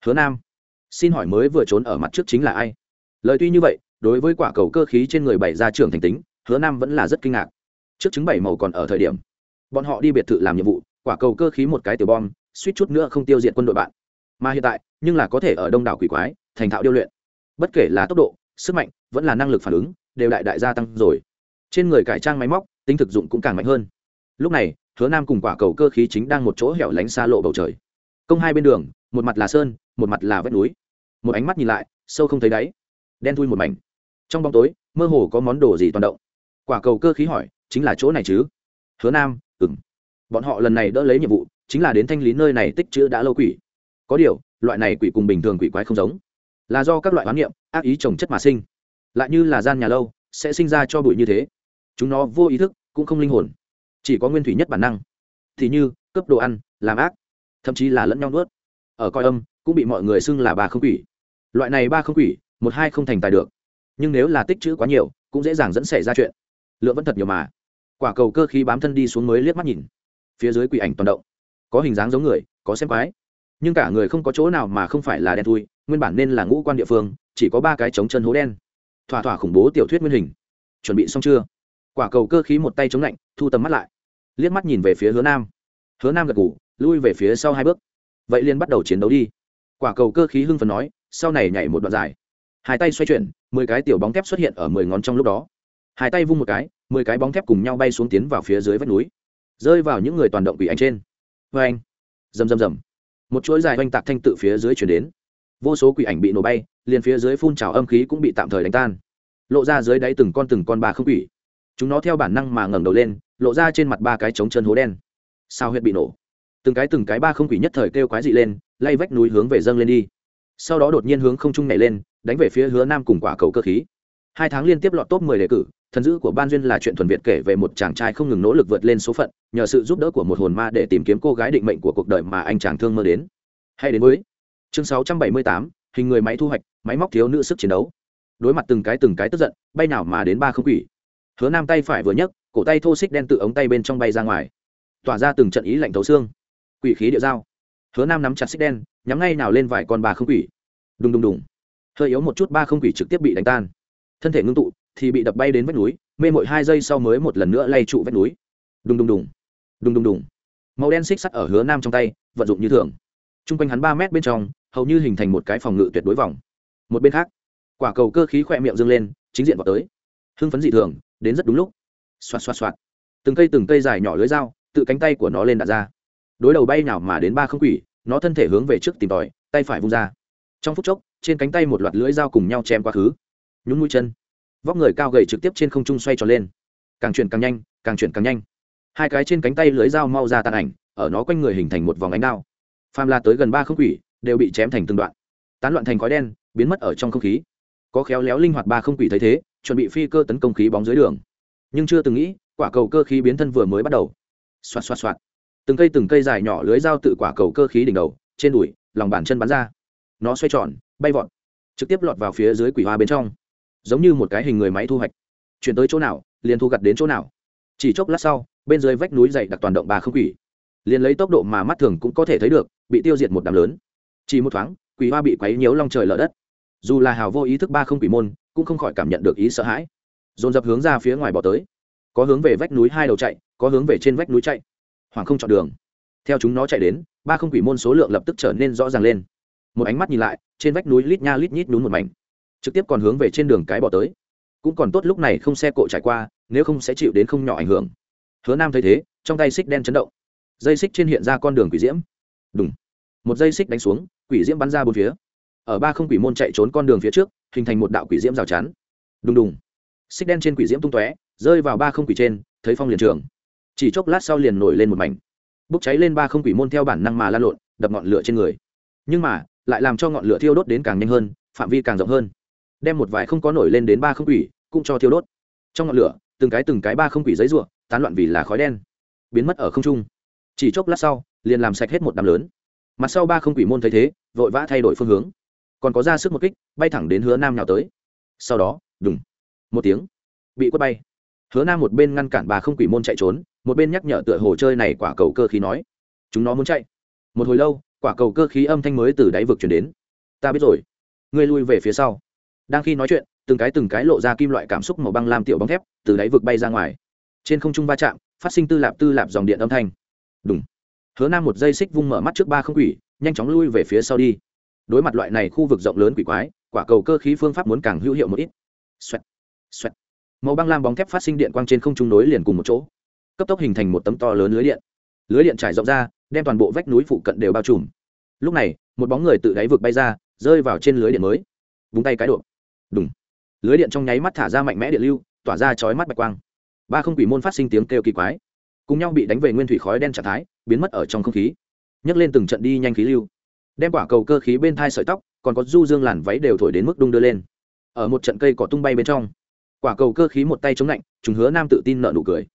Speaker 1: Hứa nam, xin hỏi mới vừa trốn ở mặt trước chính là ai? Lời tuy như vậy, đối với quả cầu cơ khí trên người bảy ra trưởng thành tính, hứa nam vẫn là rất kinh ngạc. Trước chứng bảy màu còn ở thời điểm, bọn họ đi biệt thự làm nhiệm vụ, quả cầu cơ khí một cái tiểu bom, suýt chút nữa không tiêu diệt quân đội bạn. Mà hiện tại, nhưng là có thể ở đông đảo quỷ quái, thành thạo điêu luyện. Bất kể là tốc độ, sức mạnh, vẫn là năng lực phản ứng, đều đại đại gia tăng rồi. Trên người cải trang máy móc, tính thực dụng cũng càng mạnh hơn lúc này, hứa nam cùng quả cầu cơ khí chính đang một chỗ hẻo lánh xa lộ bầu trời. Công hai bên đường, một mặt là sơn, một mặt là vách núi. Một ánh mắt nhìn lại, sâu không thấy đáy. Đen thui một mảnh. Trong bóng tối, mơ hồ có món đồ gì toàn động. Quả cầu cơ khí hỏi, chính là chỗ này chứ? Hứa nam ừng bọn họ lần này đỡ lấy nhiệm vụ, chính là đến thanh lý nơi này tích chữ đã lâu quỷ. Có điều, loại này quỷ cùng bình thường quỷ quái không giống. Là do các loại hoán niệm, ác ý trồng chất mà sinh. Lại như là gian nhà lâu, sẽ sinh ra cho bụi như thế. Chúng nó vô ý thức, cũng không linh hồn chỉ có nguyên thủy nhất bản năng. Thì như, cướp đồ ăn, làm ác, thậm chí là lẫn nhau nuốt. Ở coi âm, cũng bị mọi người xưng là ba không quỷ. Loại này ba không quỷ, một hai không thành tài được. Nhưng nếu là tích chữ quá nhiều, cũng dễ dàng dẫn xảy ra chuyện. Lượng vẫn thật nhiều mà. Quả cầu cơ khí bám thân đi xuống mới liếc mắt nhìn. Phía dưới quỷ ảnh toàn động. Có hình dáng giống người, có xem quái. Nhưng cả người không có chỗ nào mà không phải là đen thui, nguyên bản nên là ngũ quan địa phương, chỉ có ba cái trống chân hố đen. Thỏa thỏa khủng bố tiểu thuyết nguyên hình. Chuẩn bị xong chưa? Quả cầu cơ khí một tay chống lạnh, thu tầm mắt lại liếc mắt nhìn về phía hứa nam. Hứa nam gật ngủ lui về phía sau hai bước. Vậy liền bắt đầu chiến đấu đi. Quả cầu cơ khí hưng phần nói, sau này nhảy một đoạn dài. Hai tay xoay chuyển, mười cái tiểu bóng thép xuất hiện ở mười ngón trong lúc đó. Hai tay vung một cái, mười cái bóng thép cùng nhau bay xuống tiến vào phía dưới vách núi. Rơi vào những người toàn động quỷ anh trên. Vê anh, rầm rầm rầm. Một chuỗi dài oanh tạc thanh tự phía dưới chuyển đến. Vô số quỷ ảnh bị nổ bay, liền phía dưới phun trào âm khí cũng bị tạm thời đánh tan. Lộ ra dưới đáy từng con từng con bà không quỷ chúng nó theo bản năng mà ngẩng đầu lên, lộ ra trên mặt ba cái trống chân hố đen. Sao huyệt bị nổ? Từng cái từng cái ba không quỷ nhất thời kêu quái dị lên, lay vách núi hướng về dâng lên đi. Sau đó đột nhiên hướng không trung nhảy lên, đánh về phía hứa nam cùng quả cầu cơ khí. Hai tháng liên tiếp lọt top mười đề cử, thần dữ của ban duyên là chuyện thuần việt kể về một chàng trai không ngừng nỗ lực vượt lên số phận, nhờ sự giúp đỡ của một hồn ma để tìm kiếm cô gái định mệnh của cuộc đời mà anh chàng thương mơ đến. Hay đến với chương sáu trăm bảy mươi tám, hình người máy thu hoạch, máy móc thiếu nữ sức chiến đấu. Đối mặt từng cái từng cái tức giận, bay nào mà đến ba không quỷ hứa nam tay phải vừa nhấc, cổ tay thô xích đen tự ống tay bên trong bay ra ngoài. Tỏa ra từng trận ý lạnh thấu xương. Quỷ khí địa dao hứa nam nắm chặt xích đen, nhắm ngay nào lên vài con bà không quỷ. Đùng đùng đùng. Hơi yếu một chút ba không quỷ trực tiếp bị đánh tan. Thân thể ngưng tụ, thì bị đập bay đến vách núi, mê mội hai giây sau mới một lần nữa lay trụ vách núi. Đùng đùng đùng. Đùng đùng đùng. Màu đen xích sắt ở hứa nam trong tay, vận dụng như thường. T r u n g quanh hắn ba mét bên trong, hầu như hình thành một cái phòng ngự tuyệt đối vòng. Một bên khác, quả cầu cơ khí khỏe miệng dâng lên, chính diện vào tới. Hưng phấn dị thường đến rất đúng lúc. Xoạt xoạt xoạt. Từng cây từng cây dài nhỏ lưới dao, tự cánh tay của nó lên đặt ra. Đối đầu bay nào mà đến ba không quỷ, nó thân thể hướng về trước tìm tòi, tay phải vung ra. Trong phút chốc, trên cánh tay một loạt lưỡi dao cùng nhau chém quá khứ. Nhún mũi chân. Vóc người cao gầy trực tiếp trên không trung xoay tròn lên. Càng chuyển càng nhanh, càng chuyển càng nhanh. Hai cái trên cánh tay lưới dao mau ra tàn ảnh, ở nó quanh người hình thành một vòng ánh đao. Phàm la tới gần ba không quỷ, đều bị chém thành từng đoạn. Tán loạn thành khói đen, biến mất ở trong không khí có khéo léo linh hoạt ba không quỷ thấy thế, chuẩn bị phi cơ tấn công khí bóng dưới đường. Nhưng chưa từng nghĩ, quả cầu cơ khí biến thân vừa mới bắt đầu. Xoạt xoạt xoạt. Từng cây từng cây dài nhỏ lưới dao tự quả cầu cơ khí đỉnh đầu, trên đùi, lòng bàn chân bắn ra. Nó xoay tròn, bay vọt, trực tiếp lọt vào phía dưới quỷ hoa bên trong. Giống như một cái hình người máy thu hoạch. Chuyển tới chỗ nào, liền thu gặt đến chỗ nào. Chỉ chốc lát sau, bên dưới vách núi dày đặc toàn động ba không quỷ. Liền lấy tốc độ mà mắt thường cũng có thể thấy được, bị tiêu diệt một đám lớn. Chỉ một thoáng, quỷ hoa bị quấy nhiễu long trời lở đất dù là hào vô ý thức ba không quỷ môn, cũng không khỏi cảm nhận được ý sợ hãi. Dồn dập hướng ra phía ngoài bỏ tới. Có hướng về vách núi hai đầu chạy, có hướng về trên vách núi chạy. Hoàng không chọn đường. Theo chúng nó chạy đến, ba không quỷ môn số lượng lập tức trở nên rõ ràng lên. Một ánh mắt nhìn lại, trên vách núi lít nha lít nhít nhún một mảnh. Trực tiếp còn hướng về trên đường cái bỏ tới. Cũng còn tốt lúc này không xe cộ trải qua, nếu không sẽ chịu đến không nhỏ ảnh hưởng. Hứa nam thấy thế, trong tay xích đen chấn động. Dây xích trên hiện ra con đường quỷ diễm. Đúng một dây xích đánh xuống, quỷ diễm bắn ra bốn phía ở ba không quỷ môn chạy trốn con đường phía trước, hình thành một đạo quỷ diễm rào chắn. Đùng đùng. Xích đen trên quỷ diễm tung tóe, rơi vào ba không quỷ trên, thấy phong liền trường. Chỉ chốc lát sau liền nổi lên một mảnh. Bốc cháy lên ba không quỷ môn theo bản năng mà lan lộn, đập ngọn lửa trên người. Nhưng mà, lại làm cho ngọn lửa thiêu đốt đến càng nhanh hơn, phạm vi càng rộng hơn. Đem một vài không có nổi lên đến ba không quỷ, cũng cho thiêu đốt. Trong ngọn lửa, từng cái từng cái ba không quỷ giấy ruộng tán loạn vì là khói đen, biến mất ở không trung. Chỉ chốc lát sau, liền làm sạch hết một đám lớn. Mặt sau ba không quỷ môn thấy thế, vội vã thay đổi phương hướng còn có ra sức một kích, bay thẳng đến hứa nam nhào tới. Sau đó, đùng, một tiếng, bị quất bay. Hứa nam một bên ngăn cản bà không quỷ môn chạy trốn, một bên nhắc nhở tựa hồ chơi này quả cầu cơ khí nói, chúng nó muốn chạy. Một hồi lâu, quả cầu cơ khí âm thanh mới từ đáy vực chuyển đến. Ta biết rồi, ngươi lui về phía sau. Đang khi nói chuyện, từng cái từng cái lộ ra kim loại cảm xúc màu băng lam tiểu bóng thép từ đáy vực bay ra ngoài. Trên không trung va chạm, phát sinh tư lạp tư lạp dòng điện âm thanh. Đúng hứa nam một dây xích vung mở mắt trước ba không quỷ, nhanh chóng lui về phía sau đi đối mặt loại này khu vực rộng lớn quỷ quái quả cầu cơ khí phương pháp muốn càng hữu hiệu một ít. Xoẹt, xoẹt. màu băng lam bóng thép phát sinh điện quang trên không trung nối liền cùng một chỗ. Cấp tốc hình thành một tấm to lớn lưới điện. Lưới điện trải rộng ra đem toàn bộ vách núi phụ cận đều bao trùm. Lúc này một bóng người tự đáy vực bay ra rơi vào trên lưới điện mới. Vung tay cái độ. Đúng lưới điện trong nháy mắt thả ra mạnh mẽ điện lưu tỏa ra chói mắt bạch quang. Ba không quỷ môn phát sinh tiếng kêu kỳ quái. Cùng nhau bị đánh về nguyên thủy khói đen trạng thái biến mất ở trong không khí. Nhấc lên từng trận đi nhanh khí lưu đem quả cầu cơ khí bên thai sợi tóc, còn có du dương làn váy đều thổi đến mức đung đưa lên. Ở một trận cây cỏ tung bay bên trong, quả cầu cơ khí một tay chống lạnh chúng hứa nam tự tin nợ nụ cười.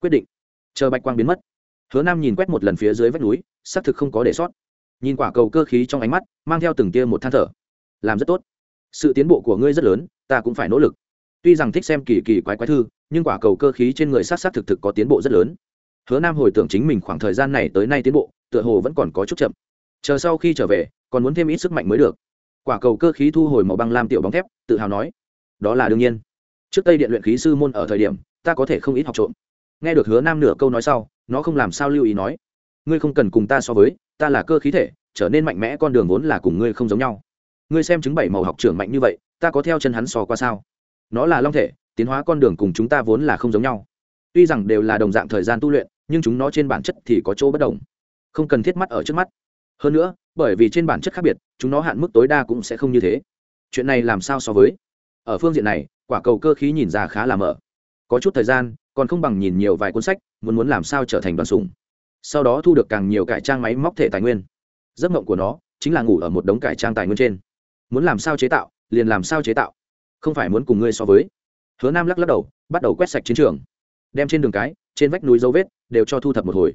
Speaker 1: Quyết định. Chờ bạch quang biến mất, hứa nam nhìn quét một lần phía dưới vách núi, xác thực không có để sót. Nhìn quả cầu cơ khí trong ánh mắt, mang theo từng tia một than thở. Làm rất tốt. Sự tiến bộ của ngươi rất lớn, ta cũng phải nỗ lực. Tuy rằng thích xem kỳ kỳ quái quái thư, nhưng quả cầu cơ khí trên người sát sát thực thực có tiến bộ rất lớn. Hứa nam hồi tưởng chính mình khoảng thời gian này tới nay tiến bộ, tựa hồ vẫn còn có chút chậm chờ sau khi trở về, còn muốn thêm ít sức mạnh mới được. Quả cầu cơ khí thu hồi màu băng lam tiểu bóng thép, tự hào nói, đó là đương nhiên. Trước tây điện luyện khí sư môn ở thời điểm, ta có thể không ít học trộm. Nghe được hứa nam nửa câu nói sau, nó không làm sao lưu ý nói, ngươi không cần cùng ta so với, ta là cơ khí thể, trở nên mạnh mẽ con đường vốn là cùng ngươi không giống nhau. Ngươi xem chứng bảy màu học trưởng mạnh như vậy, ta có theo chân hắn so qua sao? Nó là long thể, tiến hóa con đường cùng chúng ta vốn là không giống nhau. Tuy rằng đều là đồng dạng thời gian tu luyện, nhưng chúng nó trên bản chất thì có chỗ bất đồng. Không cần thiết mắt ở trước mắt hơn nữa, bởi vì trên bản chất khác biệt, chúng nó hạn mức tối đa cũng sẽ không như thế. Chuyện này làm sao so với? Ở phương diện này, quả cầu cơ khí nhìn ra khá là mở có chút thời gian, còn không bằng nhìn nhiều vài cuốn sách, muốn muốn làm sao trở thành đoàn sùng sau đó thu được càng nhiều cải trang máy móc thể tài nguyên. Giấc mộng của nó chính là ngủ ở một đống cải trang tài nguyên trên. Muốn làm sao chế tạo, liền làm sao chế tạo. Không phải muốn cùng ngươi so với. Hứa nam lắc lắc đầu, bắt đầu quét sạch chiến trường. Đem trên đường cái, trên vách núi dấu vết, đều cho thu thập một hồi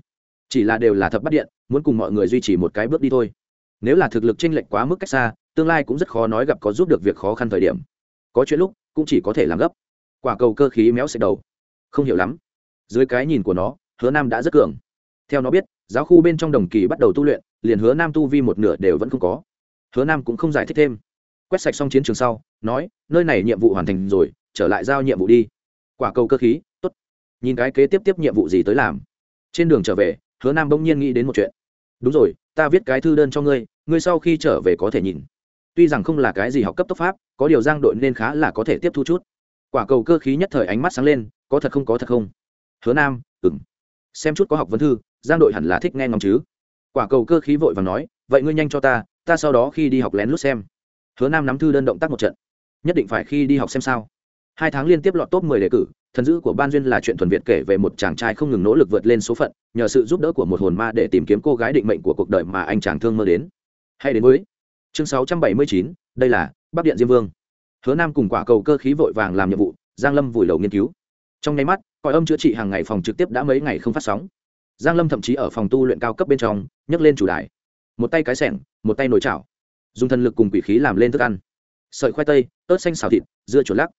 Speaker 1: chỉ là đều là thập bắt điện, muốn cùng mọi người duy trì một cái bước đi thôi. Nếu là thực lực chênh lệch quá mức cách xa, tương lai cũng rất khó nói gặp có giúp được việc khó khăn thời điểm. Có chuyện lúc, cũng chỉ có thể làm gấp. Quả cầu cơ khí méo xẹt đầu. Không hiểu lắm. Dưới cái nhìn của nó, hứa nam đã rất cường. Theo nó biết, giáo khu bên trong đồng kỳ bắt đầu tu luyện, liền hứa nam tu vi một nửa đều vẫn không có. Hứa nam cũng không giải thích thêm. Quét sạch xong chiến trường sau, nói, nơi này nhiệm vụ hoàn thành rồi, trở lại giao nhiệm vụ đi. Quả cầu cơ khí t ố t nhìn cái kế tiếp tiếp nhiệm vụ gì tới làm. Trên đường trở về hứa nam bỗng nhiên nghĩ đến một chuyện. Đúng rồi, ta viết cái thư đơn cho ngươi ngươi sau khi trở về có thể nhìn. Tuy rằng không là cái gì học cấp tốc pháp, có điều giang đội nên khá là có thể tiếp thu chút. Quả cầu cơ khí nhất thời ánh mắt sáng lên, có thật không, có thật không? Hứa nam ừng xem chút có học vấn thư, giang đội hẳn là thích nghe ngóng chứ. Quả cầu cơ khí vội và nói, vậy ngươi nhanh cho ta ta sau đó khi đi học lén lút xem. Hứa nam nắm thư đơn động tác một trận. Nhất định phải khi đi học xem sao hai tháng liên tiếp lọt top mười đề cử, thần dữ của ban duyên là chuyện thuần việt kể về một chàng trai không ngừng nỗ lực vượt lên số phận, nhờ sự giúp đỡ của một hồn ma để tìm kiếm cô gái định mệnh của cuộc đời mà anh chàng thương mơ đến. Hay đến với chương sáu trăm bảy mươi chín, đây là bắc điện diêm vương. Hứa nam cùng quả cầu cơ khí vội vàng làm nhiệm vụ, giang lâm vùi đầu nghiên cứu. Trong nháy mắt còi âm chữa trị hàng ngày phòng trực tiếp đã mấy ngày không phát sóng. Giang lâm thậm chí ở phòng tu luyện cao cấp bên trong, nhấc lên chủ đài. Một tay cái sẻng, một tay nồi chảo. Dùng thần lực cùng quỷ khí làm lên thức ăn. Sợi khoai tây, ớt xanh xào thịt, dưa chuột lắc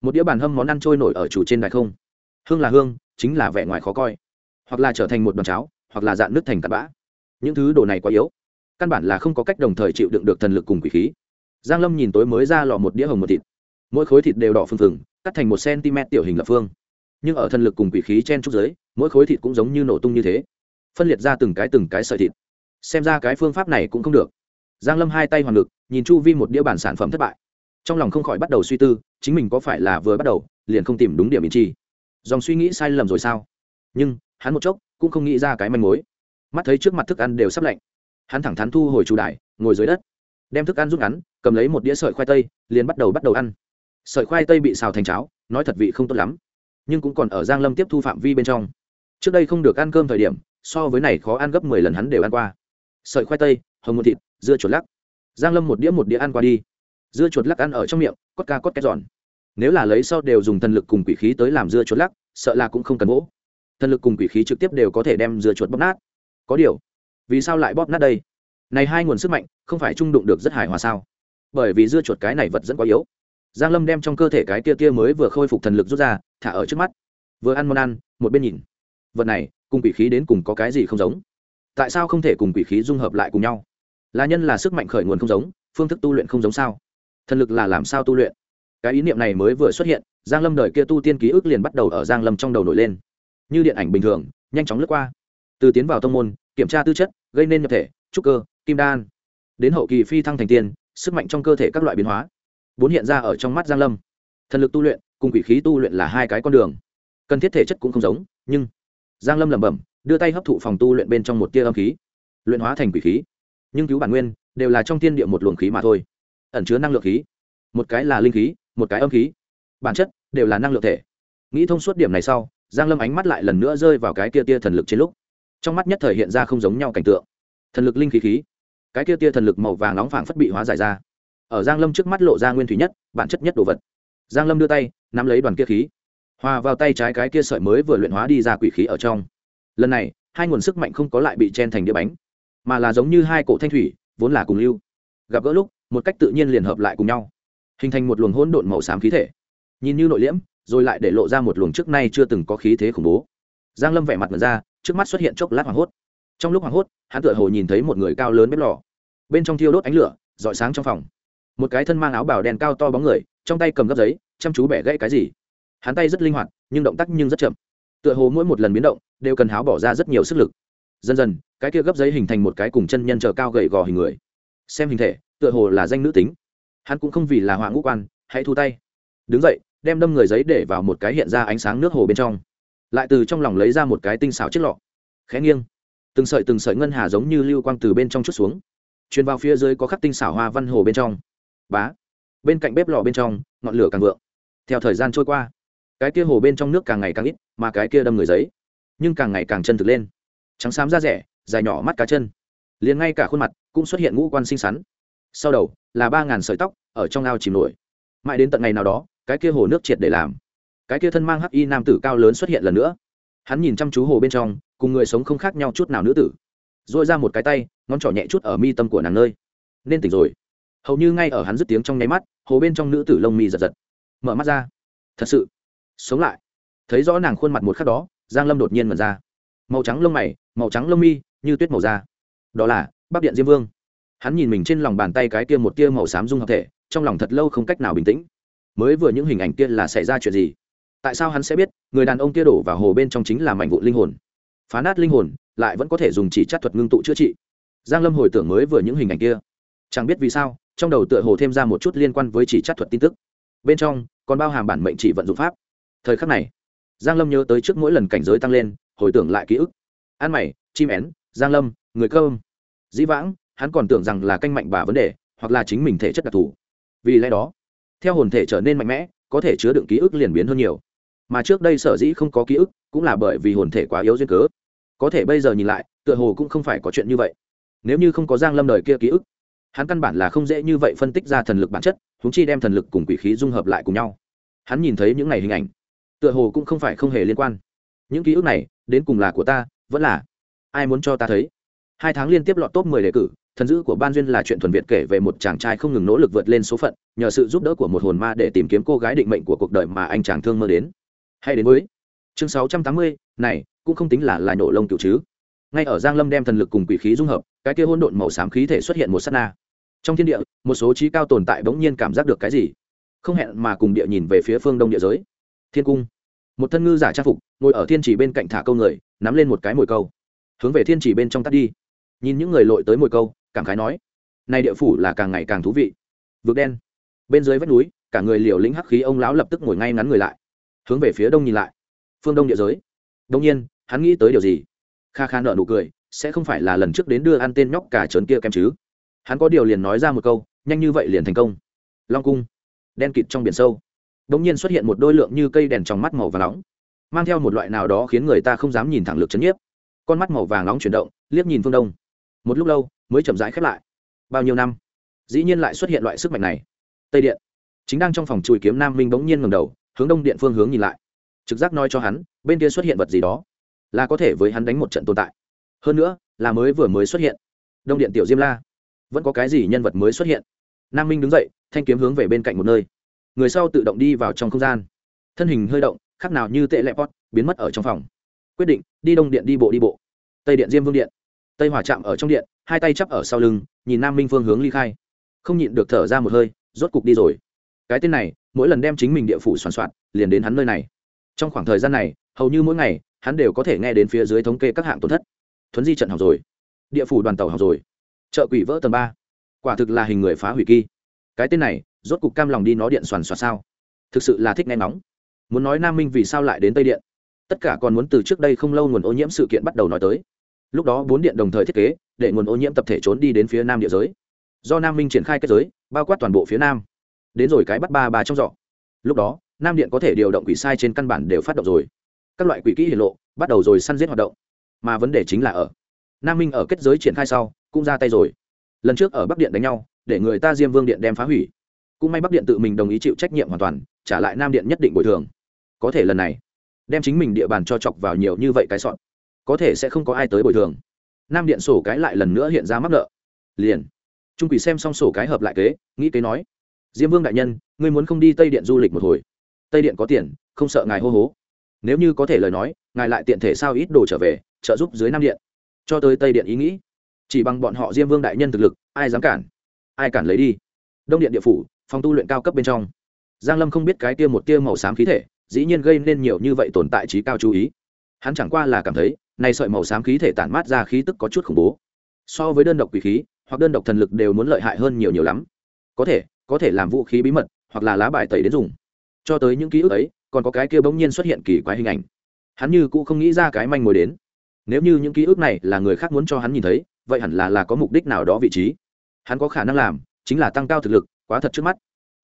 Speaker 1: một đĩa bàn hâm món ăn trôi nổi ở chủ trên đài không. Hương là hương, chính là vẻ ngoài khó coi. Hoặc là trở thành một đòn cháo, hoặc là dạn nước thành tạt bã. Những thứ đồ này quá yếu. Căn bản là không có cách đồng thời chịu đựng được thần lực cùng quỷ khí. Giang lâm nhìn tối mới ra lò một đĩa hồng một thịt. Mỗi khối thịt đều đỏ phừng phừng, cắt thành một cm tiểu hình lập phương. Nhưng ở thần lực cùng quỷ khí chen trúc giới mỗi khối thịt cũng giống như nổ tung như thế. Phân liệt ra từng cái từng cái sợi thịt. Xem ra cái phương pháp này cũng không được. Giang lâm hai tay hoàn ngực, nhìn chu vi một đĩa bản sản phẩm thất bại trong lòng không khỏi bắt đầu suy tư, chính mình có phải là vừa bắt đầu, liền không tìm đúng điểm ý chi. Dòng suy nghĩ sai lầm rồi sao? Nhưng, hắn một chốc, cũng không nghĩ ra cái manh mối. Mắt thấy trước mặt thức ăn đều sắp lạnh. Hắn thẳng thắn thu hồi chủ đại ngồi dưới đất. Đem thức ăn rút ngắn, cầm lấy một đĩa sợi khoai tây, liền bắt đầu bắt đầu ăn. Sợi khoai tây bị xào thành cháo, nói thật vị không tốt lắm. Nhưng cũng còn ở giang lâm tiếp thu phạm vi bên trong. Trước đây không được ăn cơm thời điểm, so với này khó ăn gấp mười lần hắn đều ăn qua. Sợi khoai tây, hồng một thịt, dưa chuột lắc. Giang lâm một đĩa một đĩa ăn qua đi dưa chuột lắc ăn ở trong miệng, cốt ca cốt két giòn. Nếu là lấy sau đều dùng thần lực cùng quỷ khí tới làm dưa chuột lắc, sợ là cũng không cần gỗ thần lực cùng quỷ khí trực tiếp đều có thể đem dưa chuột bóp nát. Có điều, vì sao lại bóp nát đây? Này hai nguồn sức mạnh, không phải trung đụng được rất hài hòa sao? Bởi vì dưa chuột cái này vật dẫn quá yếu. Giang lâm đem trong cơ thể cái tia tia mới vừa khôi phục thần lực rút ra, thả ở trước mắt. Vừa ăn món ăn, một bên nhìn. Vật này, cùng quỷ khí đến cùng có cái gì không giống? Tại sao không thể cùng quỷ khí dung hợp lại cùng nhau? Là nhân là sức mạnh khởi nguồn không giống, phương thức tu luyện không giống sao? Thần lực là làm sao tu luyện? Cái ý niệm này mới vừa xuất hiện, giang lâm đời kia tu tiên ký ức liền bắt đầu ở giang lâm trong đầu nổi lên. Như điện ảnh bình thường, nhanh chóng lướt qua. Từ tiến vào tông môn, kiểm tra tư chất, gây nên nhập thể, trúc cơ, kim đan. Đến hậu kỳ phi thăng thành tiên, sức mạnh trong cơ thể các loại biến hóa. Bốn hiện ra ở trong mắt giang lâm. Thần lực tu luyện, cùng quỷ khí tu luyện là hai cái con đường. Cần thiết thể chất cũng không giống, nhưng giang lâm lẩm bẩm, đưa tay hấp thụ phòng tu luyện bên trong một tia âm khí, luyện hóa thành quỷ khí. Nhưng cứu bản nguyên, đều là trong tiên địa một luồng khí mà thôi ẩn chứa năng lượng khí. Một cái là linh khí, một cái âm khí. Bản chất đều là năng lượng thể. Nghĩ thông suốt điểm này sau, giang lâm ánh mắt lại lần nữa rơi vào cái kia tia thần lực trên lúc. Trong mắt nhất thời hiện ra không giống nhau cảnh tượng. Thần lực linh khí khí. Cái kia tia thần lực màu vàng nóng phảng phất bị hóa giải ra. Ở giang lâm trước mắt lộ ra nguyên thủy nhất, bản chất nhất đồ vật. Giang lâm đưa tay, nắm lấy đoàn kia khí. Hòa vào tay trái cái kia sợi mới vừa luyện hóa đi ra quỷ khí ở trong. Lần này, hai nguồn sức mạnh không có lại bị chen thành đĩa bánh, mà là giống như hai cổ thanh thủy, vốn là cùng lưu. Gặp gỡ lúc một cách tự nhiên liền hợp lại cùng nhau, hình thành một luồng hỗn độn màu xám khí thể. Nhìn như nội liễm, rồi lại để lộ ra một luồng trước nay chưa từng có khí thế khủng bố. Giang lâm vẻ mặt mật ra, trước mắt xuất hiện chốc lát hoảng hốt. Trong lúc hoảng hốt, hắn tựa hồ nhìn thấy một người cao lớn bếp lò. Bên trong thiêu đốt ánh lửa, rọi sáng trong phòng. Một cái thân mang áo bào đen cao to bóng người, trong tay cầm gấp giấy, chăm chú bẻ gãy cái gì. Hắn tay rất linh hoạt, nhưng động tác nhưng rất chậm. Tựa hồ mỗi một lần biến động, đều cần háo bỏ ra rất nhiều sức lực. Dần dần, cái kia gấp giấy hình thành một cái cùng chân nhân chờ cao gầy gò hình người. Xem hình thể tựa hồ là danh nữ tính. Hắn cũng không vì là họa ngũ quan, hãy thu tay. Đứng dậy, đem đâm người giấy để vào một cái hiện ra ánh sáng nước hồ bên trong. Lại từ trong lòng lấy ra một cái tinh xảo chiếc lọ. Khẽ nghiêng. Từng sợi từng sợi ngân hà giống như lưu quang từ bên trong chút xuống. Truyền vào phía dưới có khắc tinh xảo hoa văn hồ bên trong. Bá. Bên cạnh bếp lò bên trong, ngọn lửa càng vượng. Theo thời gian trôi qua, cái kia hồ bên trong nước càng ngày càng ít, mà cái kia đâm người giấy, nhưng càng ngày càng chân thực lên. Trắng xám da rẻ, dài nhỏ mắt cá chân. Liền ngay cả khuôn mặt cũng xuất hiện ngũ quan xinh xắn sau đầu là ba ngàn sợi tóc, ở trong ao chìm nổi. Mãi đến tận ngày nào đó, cái kia hồ nước triệt để làm. Cái kia thân mang hắc y nam tử cao lớn xuất hiện lần nữa. Hắn nhìn chăm chú hồ bên trong, cùng người sống không khác nhau chút nào nữ tử. Dội ra một cái tay, ngón trỏ nhẹ chút ở mi tâm của nàng nơi. Nên tỉnh rồi. Hầu như ngay ở hắn dứt tiếng trong nháy mắt, hồ bên trong nữ tử lông mi giật giật. Mở mắt ra. Thật sự. Sống lại. Thấy rõ nàng khuôn mặt một khắc đó, giang lâm đột nhiên mật ra. Màu trắng lông mày, màu trắng lông mi, như tuyết màu da. Đó là bắc điện diêm vương hắn nhìn mình trên lòng bàn tay cái kia một tia màu xám dung hợp thể, trong lòng thật lâu không cách nào bình tĩnh. Mới vừa những hình ảnh kia là xảy ra chuyện gì? Tại sao hắn sẽ biết người đàn ông kia đổ vào hồ bên trong chính là mảnh vụ linh hồn? Phá nát linh hồn, lại vẫn có thể dùng chỉ chất thuật ngưng tụ chữa trị. Giang lâm hồi tưởng mới vừa những hình ảnh kia. Chẳng biết vì sao, trong đầu tựa hồ thêm ra một chút liên quan với chỉ chất thuật tin tức. Bên trong, còn bao hàm bản mệnh chỉ vận dụng pháp. Thời khắc này, giang lâm nhớ tới trước mỗi lần cảnh giới tăng lên, hồi tưởng lại ký ức. Ăn mày, chim én, giang lâm, người cơm dĩ vãng hắn còn tưởng rằng là canh mạnh bà vấn đề, hoặc là chính mình thể chất đặc thù. Vì lẽ đó, theo hồn thể trở nên mạnh mẽ, có thể chứa đựng ký ức liền biến hơn nhiều. Mà trước đây sở dĩ không có ký ức, cũng là bởi vì hồn thể quá yếu duyên cớ. Có thể bây giờ nhìn lại, tựa hồ cũng không phải có chuyện như vậy. Nếu như không có giang lâm đời kia ký ức, hắn căn bản là không dễ như vậy phân tích ra thần lực bản chất húng chi đem thần lực cùng quỷ khí dung hợp lại cùng nhau. Hắn nhìn thấy những này hình ảnh, tựa hồ cũng không phải không hề liên quan. Những ký ức này, đến cùng là của ta, vẫn là ai muốn cho ta thấy? Hai tháng liên tiếp lọt top mười đề cử thần dữ của ban duyên là chuyện thuần việt kể về một chàng trai không ngừng nỗ lực vượt lên số phận, nhờ sự giúp đỡ của một hồn ma để tìm kiếm cô gái định mệnh của cuộc đời mà anh chàng thương mơ đến. Hay đến với chương sáu trăm tám mươi, này, cũng không tính là là nổ lông cựu chứ. Ngay ở giang lâm đem thần lực cùng quỷ khí dung hợp, cái kia hôn độn màu xám khí thể xuất hiện một sát na. Trong thiên địa, một số trí cao tồn tại bỗng nhiên cảm giác được cái gì. Không hẹn mà cùng địa nhìn về phía phương đông địa giới. Thiên cung. Một thân ngư giả trang phục, ngồi ở thiên chỉ bên cạnh thả câu người, nắm lên một cái mồi câu. Hướng về thiên chỉ bên trong tắt đi. Nhìn những người lội tới mồi câu cảm khái nói nay địa phủ là càng ngày càng thú vị. Vực đen. Bên dưới vách núi, cả người liều lĩnh hắc khí ông lão lập tức ngồi ngay ngắn người lại, hướng về phía đông nhìn lại. Phương đông địa giới. Đông nhiên, hắn nghĩ tới điều gì? Kha kha nợ nụ cười, sẽ không phải là lần trước đến đưa ăn tên nhóc cả trớn kia kem chứ? Hắn có điều liền nói ra một câu, nhanh như vậy liền thành công. Long cung. Đen kịt trong biển sâu. Đông nhiên xuất hiện một đôi lượng như cây đèn trong mắt màu và nóng. Mang theo một loại nào đó khiến người ta không dám nhìn thẳng lực chấn nhiếp. Con mắt màu vàng nóng chuyển động, liếc nhìn phương đông. Một lúc lâu mới chậm rãi khép lại. Bao nhiêu năm? Dĩ nhiên lại xuất hiện loại sức mạnh này. Tây điện. Chính đang trong phòng chùi kiếm nam minh bỗng nhiên ngầm đầu, hướng đông điện phương hướng nhìn lại. Trực giác nói cho hắn, bên kia xuất hiện vật gì đó, là có thể với hắn đánh một trận tồn tại. Hơn nữa, là mới vừa mới xuất hiện. Đông điện tiểu diêm la. Vẫn có cái gì nhân vật mới xuất hiện? Nam minh đứng dậy, thanh kiếm hướng về bên cạnh một nơi. Người sau tự động đi vào trong không gian. Thân hình hơi động khác nào như tệ lẹ pot, biến mất ở trong phòng. Quyết định, đi đông điện đi bộ đi bộ. Tây điện diêm vương điện tây hòa chạm ở trong điện, hai tay chắp ở sau lưng, nhìn nam minh phương hướng ly khai. Không nhịn được thở ra một hơi, rốt cục đi rồi. Cái tên này, mỗi lần đem chính mình địa phủ soàn soạn, liền đến hắn nơi này. Trong khoảng thời gian này, hầu như mỗi ngày, hắn đều có thể nghe đến phía dưới thống kê các hạng tổn thất. Thuấn di trận học rồi. Địa phủ đoàn tàu học rồi. Chợ quỷ vỡ tầng ba. Quả thực là hình người phá hủy kỳ. Cái tên này, rốt cục cam lòng đi nó điện soàn soạt sao? Thực sự là thích nghe nóng muốn nói nam minh vì sao lại đến tây điện? Tất cả còn muốn từ trước đây không lâu nguồn ô nhiễm sự kiện bắt đầu nói tới lúc đó bốn điện đồng thời thiết kế, để nguồn ô nhiễm tập thể trốn đi đến phía nam địa giới. Do nam minh triển khai kết giới, bao quát toàn bộ phía nam. Đến rồi cái bắt ba ba trong giỏ. Lúc đó, nam điện có thể điều động quỷ sai trên căn bản đều phát động rồi. Các loại quỷ kỹ hiển lộ, bắt đầu rồi săn giết hoạt động. Mà vấn đề chính là ở, nam minh ở kết giới triển khai sau, cũng ra tay rồi. Lần trước ở bắc điện đánh nhau, để người ta diêm vương điện đem phá hủy. Cũng may bắc điện tự mình đồng ý chịu trách nhiệm hoàn toàn, trả lại nam điện nhất định bồi thường. Có thể lần này, đem chính mình địa bàn cho chọc vào nhiều như vậy cái sọn có thể sẽ không có ai tới bồi thường. Nam điện sổ cái lại lần nữa hiện ra mắc nợ. Liền. Trung quỷ xem xong sổ cái hợp lại kế, nghĩ kế nói. Diêm vương đại nhân, ngươi muốn không đi tây điện du lịch một hồi. Tây điện có tiền, không sợ ngài hô hố. Nếu như có thể lời nói, ngài lại tiện thể sao ít đồ trở về, trợ giúp dưới nam điện. Cho tới tây điện ý nghĩ. Chỉ bằng bọn họ diêm vương đại nhân thực lực, ai dám cản? Ai cản lấy đi? Đông điện địa phủ, phòng tu luyện cao cấp bên trong. Giang lâm không biết cái tia một tia màu xám khí thể, dĩ nhiên gây nên nhiều như vậy tồn tại trí cao chú ý. Hắn chẳng qua là cảm thấy này sợi màu xám khí thể tản mát ra khí tức có chút khủng bố. So với đơn độc quỷ khí, hoặc đơn độc thần lực đều muốn lợi hại hơn nhiều nhiều lắm. Có thể có thể làm vũ khí bí mật, hoặc là lá bài tẩy đến dùng. Cho tới những ký ức ấy, còn có cái kia bỗng nhiên xuất hiện kỳ quái hình ảnh. Hắn như cũng không nghĩ ra cái manh mối đến. Nếu như những ký ức này là người khác muốn cho hắn nhìn thấy, vậy hẳn là là có mục đích nào đó vị trí. Hắn có khả năng làm, chính là tăng cao thực lực, quá thật trước mắt.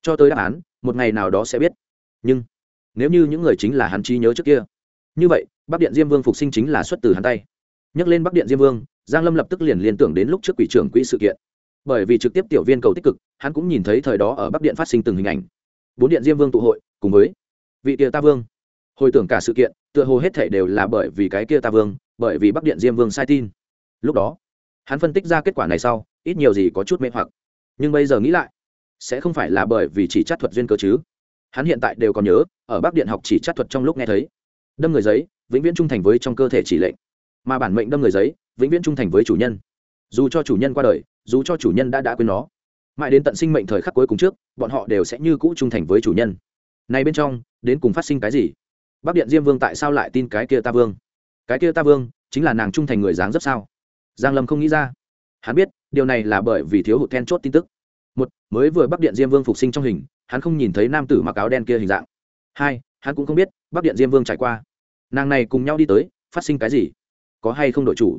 Speaker 1: Cho tới đáp án, một ngày nào đó sẽ biết. Nhưng, nếu như những người chính là hắn trí nhớ trước kia như vậy, bắc điện diêm vương phục sinh chính là xuất từ hắn tay. Nhắc lên bắc điện diêm vương, giang lâm lập tức liền liên tưởng đến lúc trước quỷ trưởng quỹ sự kiện. Bởi vì trực tiếp tiểu viên cầu tích cực, hắn cũng nhìn thấy thời đó ở bắc điện phát sinh từng hình ảnh. Bốn điện diêm vương tụ hội, cùng với vị kia ta vương. Hồi tưởng cả sự kiện, tựa hồ hết thể đều là bởi vì cái kia ta vương, bởi vì bắc điện diêm vương sai tin. Lúc đó, hắn phân tích ra kết quả này sau, ít nhiều gì có chút mê hoặc. Nhưng bây giờ nghĩ lại, sẽ không phải là bởi vì chỉ chát thuật duyên cơ chứ? Hắn hiện tại đều còn nhớ, ở bắc điện học chỉ chát thuật trong lúc nghe thấy đâm người giấy, vĩnh viễn trung thành với trong cơ thể chỉ lệnh. Mà bản mệnh đâm người giấy, vĩnh viễn trung thành với chủ nhân. Dù cho chủ nhân qua đời, dù cho chủ nhân đã đã quên nó, mãi đến tận sinh mệnh thời khắc cuối cùng trước, bọn họ đều sẽ như cũ trung thành với chủ nhân. Này bên trong, đến cùng phát sinh cái gì? Bắc điện diêm vương tại sao lại tin cái kia ta vương? Cái kia ta vương, chính là nàng trung thành người dáng rất sao? Giang lâm không nghĩ ra. Hắn biết, điều này là bởi vì thiếu hụt then chốt tin tức. Một, mới vừa bắc điện diêm vương phục sinh trong hình, hắn không nhìn thấy nam tử mặc áo đen kia hình dạng. Hai hắn cũng không biết bắc điện diêm vương trải qua nàng này cùng nhau đi tới phát sinh cái gì có hay không đổi chủ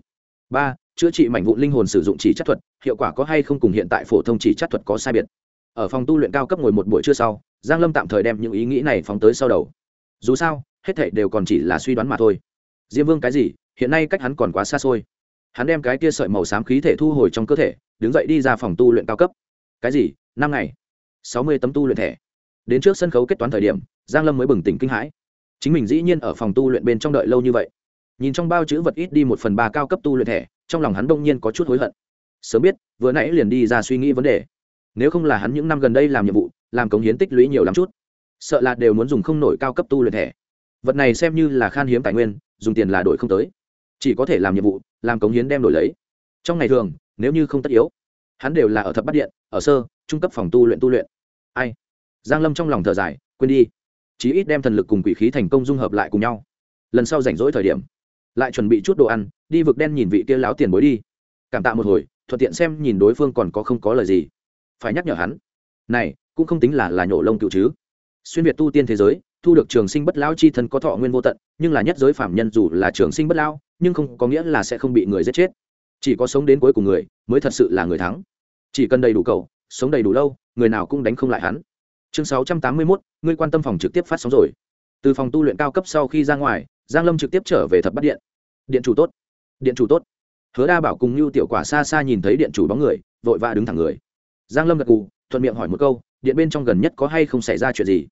Speaker 1: ba chữa trị mảnh vụn linh hồn sử dụng chỉ chất thuật hiệu quả có hay không cùng hiện tại phổ thông chỉ chất thuật có sai biệt ở phòng tu luyện cao cấp ngồi một buổi trưa sau giang lâm tạm thời đem những ý nghĩ này phóng tới sau đầu dù sao hết thảy đều còn chỉ là suy đoán mà thôi diêm vương cái gì hiện nay cách hắn còn quá xa xôi hắn đem cái kia sợi màu xám khí thể thu hồi trong cơ thể đứng dậy đi ra phòng tu luyện cao cấp cái gì năm ngày sáu mươi tấm tu luyện thẻ đến trước sân khấu kết toán thời điểm giang lâm mới bừng tỉnh kinh hãi. Chính mình dĩ nhiên ở phòng tu luyện bên trong đợi lâu như vậy. Nhìn trong bao chữ vật ít đi một phần ba cao cấp tu luyện thẻ, trong lòng hắn đông nhiên có chút hối hận. Sớm biết, vừa nãy liền đi ra suy nghĩ vấn đề. Nếu không là hắn những năm gần đây làm nhiệm vụ, làm cống hiến tích lũy nhiều lắm chút, sợ là đều muốn dùng không nổi cao cấp tu luyện thẻ. Vật này xem như là khan hiếm tài nguyên, dùng tiền là đổi không tới. Chỉ có thể làm nhiệm vụ, làm cống hiến đem đổi lấy. Trong ngày thường, nếu như không tất yếu, hắn đều là ở thập bắt điện, ở sơ, trung cấp phòng tu luyện tu luyện. Ai? Giang lâm trong lòng thở dài, quên đi chí ít đem thần lực cùng quỷ khí thành công dung hợp lại cùng nhau. Lần sau rảnh rỗi thời điểm lại chuẩn bị chút đồ ăn đi vực đen nhìn vị kia láo tiền bối đi. Cảm tạ một hồi thuận tiện xem nhìn đối phương còn có không có lời gì. Phải nhắc nhở hắn này cũng không tính là là nhổ lông cựu chứ. Xuyên việt tu tiên thế giới thu được trường sinh bất lão chi thân có thọ nguyên vô tận nhưng là nhất giới phạm nhân dù là trường sinh bất lão, nhưng không có nghĩa là sẽ không bị người giết chết. Chỉ có sống đến cuối cùng người mới thật sự là người thắng. Chỉ cần đầy đủ cầu sống đầy đủ lâu người nào cũng đánh không lại hắn chương sáu trăm tám mươi 681, ngươi quan tâm phòng trực tiếp phát sóng rồi. Từ phòng tu luyện cao cấp sau khi ra ngoài giang lâm trực tiếp trở về thập bắt điện. Điện chủ tốt. Điện chủ tốt. Hứa đa bảo cùng như tiểu quả xa xa nhìn thấy điện chủ bóng người vội vã đứng thẳng người. Giang lâm gật cù thuận miệng hỏi một câu điện bên trong gần nhất có hay không xảy ra chuyện gì?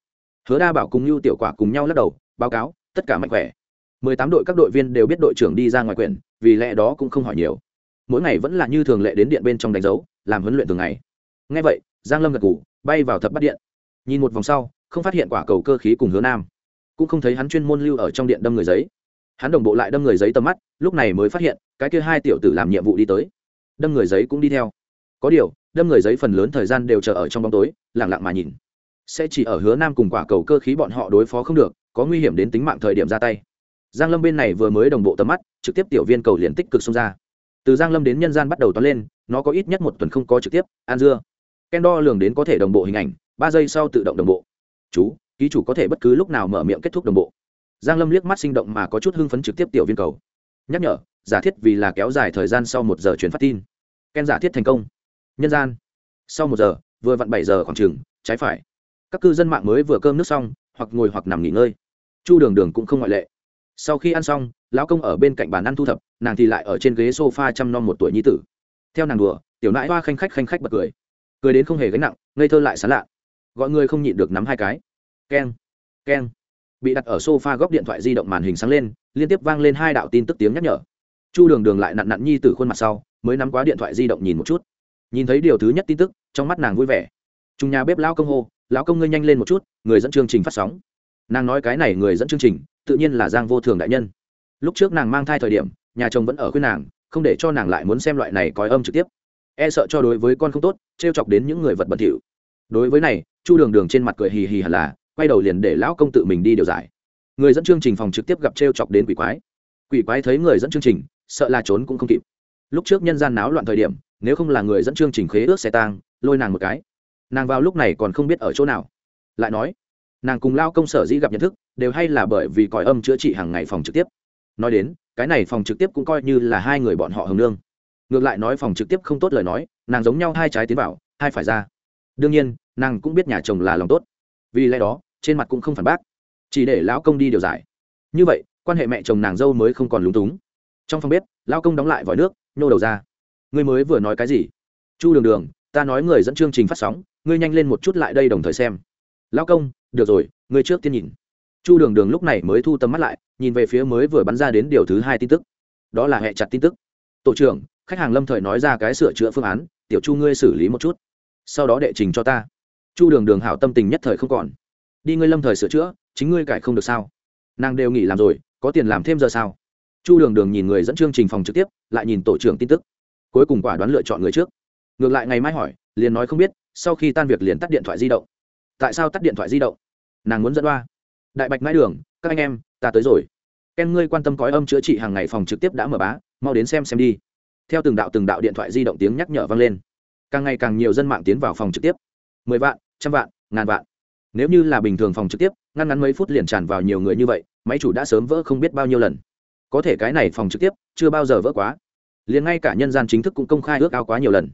Speaker 1: Hứa đa bảo cùng như tiểu quả cùng nhau lắc đầu báo cáo tất cả mạnh khỏe. Mười tám đội các đội viên đều biết đội trưởng đi ra ngoài quyền, vì lẽ đó cũng không hỏi nhiều. Mỗi ngày vẫn là như thường lệ đến điện bên trong đánh dấu làm huấn luyện thường ngày. Ngay vậy giang lâm gật cù bay vào thập bắt điện nhìn một vòng sau, không phát hiện quả cầu cơ khí cùng hứa nam. Cũng không thấy hắn chuyên môn lưu ở trong điện đâm người giấy. Hắn đồng bộ lại đâm người giấy tầm mắt, lúc này mới phát hiện, cái kia hai tiểu tử làm nhiệm vụ đi tới. Đâm người giấy cũng đi theo. Có điều, đâm người giấy phần lớn thời gian đều chờ ở trong bóng tối lẳng lặng mà nhìn. Sẽ chỉ ở hứa nam cùng quả cầu cơ khí bọn họ đối phó không được, có nguy hiểm đến tính mạng thời điểm ra tay. Giang lâm bên này vừa mới đồng bộ tầm mắt, trực tiếp tiểu viên cầu liền tích cực xông ra. Từ giang lâm đến nhân gian bắt đầu toán lên, nó có ít nhất một tuần không có trực tiếp an dưa. Ken đo lường đến có thể đồng bộ hình ảnh ba giây sau tự động đồng bộ. Chú, ký chủ có thể bất cứ lúc nào mở miệng kết thúc đồng bộ. Giang lâm liếc mắt sinh động mà có chút hưng phấn trực tiếp tiểu viên cầu. Nhắc nhở, giả thiết vì là kéo dài thời gian sau một giờ chuyển phát tin. Ken giả thiết thành công. Nhân gian. Sau một giờ, vừa vặn bảy giờ khoảng chừng, trái phải. Các cư dân mạng mới vừa cơm nước xong, hoặc ngồi hoặc nằm nghỉ ngơi. Chu đường đường cũng không ngoại lệ. Sau khi ăn xong, lão công ở bên cạnh bàn ăn thu thập, nàng thì lại ở trên ghế sofa chăm nom một tuổi nhi tử. Theo nàng đùa, tiểu nãi hoa khanh khách khanh khách bật cười. Cười đến không hề gánh nặng, ngây thơ lại sán lạ gọi người không nhịn được nắm hai cái. Keng keng. Bị đặt ở sofa góc điện thoại di động màn hình sáng lên, liên tiếp vang lên hai đạo tin tức tiếng nhắc nhở. Chu đường đường lại nặn nặn nhi từ khuôn mặt sau, mới nắm quá điện thoại di động nhìn một chút. Nhìn thấy điều thứ nhất tin tức, trong mắt nàng vui vẻ. Trung nhà bếp lao công hô, lão công ngươi nhanh lên một chút, người dẫn chương trình phát sóng. Nàng nói cái này người dẫn chương trình, tự nhiên là giang vô thường đại nhân. Lúc trước nàng mang thai thời điểm, nhà chồng vẫn ở khuyên nàng, không để cho nàng lại muốn xem loại này coi âm trực tiếp. E sợ cho đối với con không tốt t r e o chọc đến những người vật bẩn thỉu. Đối với này chu đường đường trên mặt cười hì hì hẳn là, quay đầu liền để lão công tự mình đi điều giải. Người dẫn chương trình phòng trực tiếp gặp t r e o chọc đến quỷ quái. Quỷ quái thấy người dẫn chương trình, sợ là trốn cũng không kịp. Lúc trước nhân gian náo loạn thời điểm, nếu không là người dẫn chương trình khế ước xe tang, lôi nàng một cái. Nàng vào lúc này còn không biết ở chỗ nào. Lại nói, nàng cùng lao công sở dĩ gặp nhận thức, đều hay là bởi vì còi âm chữa trị hàng ngày phòng trực tiếp. Nói đến, cái này phòng trực tiếp cũng coi như là hai người bọn họ hồng nương. Ngược lại nói phòng trực tiếp không tốt lời nói, nàng giống nhau hai trái tiến vào, hai phải ra. Đương nhiên nàng cũng biết nhà chồng là lòng tốt. Vì lẽ đó, trên mặt cũng không phản bác, chỉ để lão công đi điều giải. Như vậy, quan hệ mẹ chồng nàng dâu mới không còn lúng túng. Trong phòng bếp, lão công đóng lại vòi nước, nhô đầu ra. Ngươi mới vừa nói cái gì? Chu đường đường, ta nói người dẫn chương trình phát sóng, ngươi nhanh lên một chút lại đây đồng thời xem. Lão công, được rồi, ngươi trước tiên nhìn. Chu đường đường lúc này mới thu tầm mắt lại, nhìn về phía mới vừa bắn ra đến điều thứ hai tin tức. Đó là hệ chặt tin tức. Tổ trưởng, khách hàng lâm thời nói ra cái sửa chữa phương án, tiểu chu ngươi xử lý một chút. Sau đó đệ trình cho ta chu đường đường hảo tâm tình nhất thời không còn. Đi ngươi lâm thời sửa chữa, chính ngươi cải không được sao? Nàng đều nghỉ làm rồi, có tiền làm thêm giờ sao? Chu đường đường nhìn người dẫn chương trình phòng trực tiếp, lại nhìn tổ trưởng tin tức. Cuối cùng quả đoán lựa chọn người trước. Ngược lại ngày mai hỏi, liền nói không biết, sau khi tan việc liền tắt điện thoại di động. Tại sao tắt điện thoại di động? Nàng muốn dẫn đoa đại bạch mãi đường, các anh em, ta tới rồi. Ken ngươi quan tâm cói âm chữa trị hàng ngày phòng trực tiếp đã mở bá, mau đến xem xem đi. Theo từng đạo từng đạo điện thoại di động tiếng nhắc nhở vang lên. Càng ngày càng nhiều dân mạng tiến vào phòng trực tiếp mười vạn, trăm vạn, ngàn vạn. Nếu như là bình thường phòng trực tiếp, ngăn ngắn mấy phút liền tràn vào nhiều người như vậy, máy chủ đã sớm vỡ không biết bao nhiêu lần. Có thể cái này phòng trực tiếp, chưa bao giờ vỡ quá. Liền ngay cả nhân gian chính thức cũng công khai ước ao quá nhiều lần.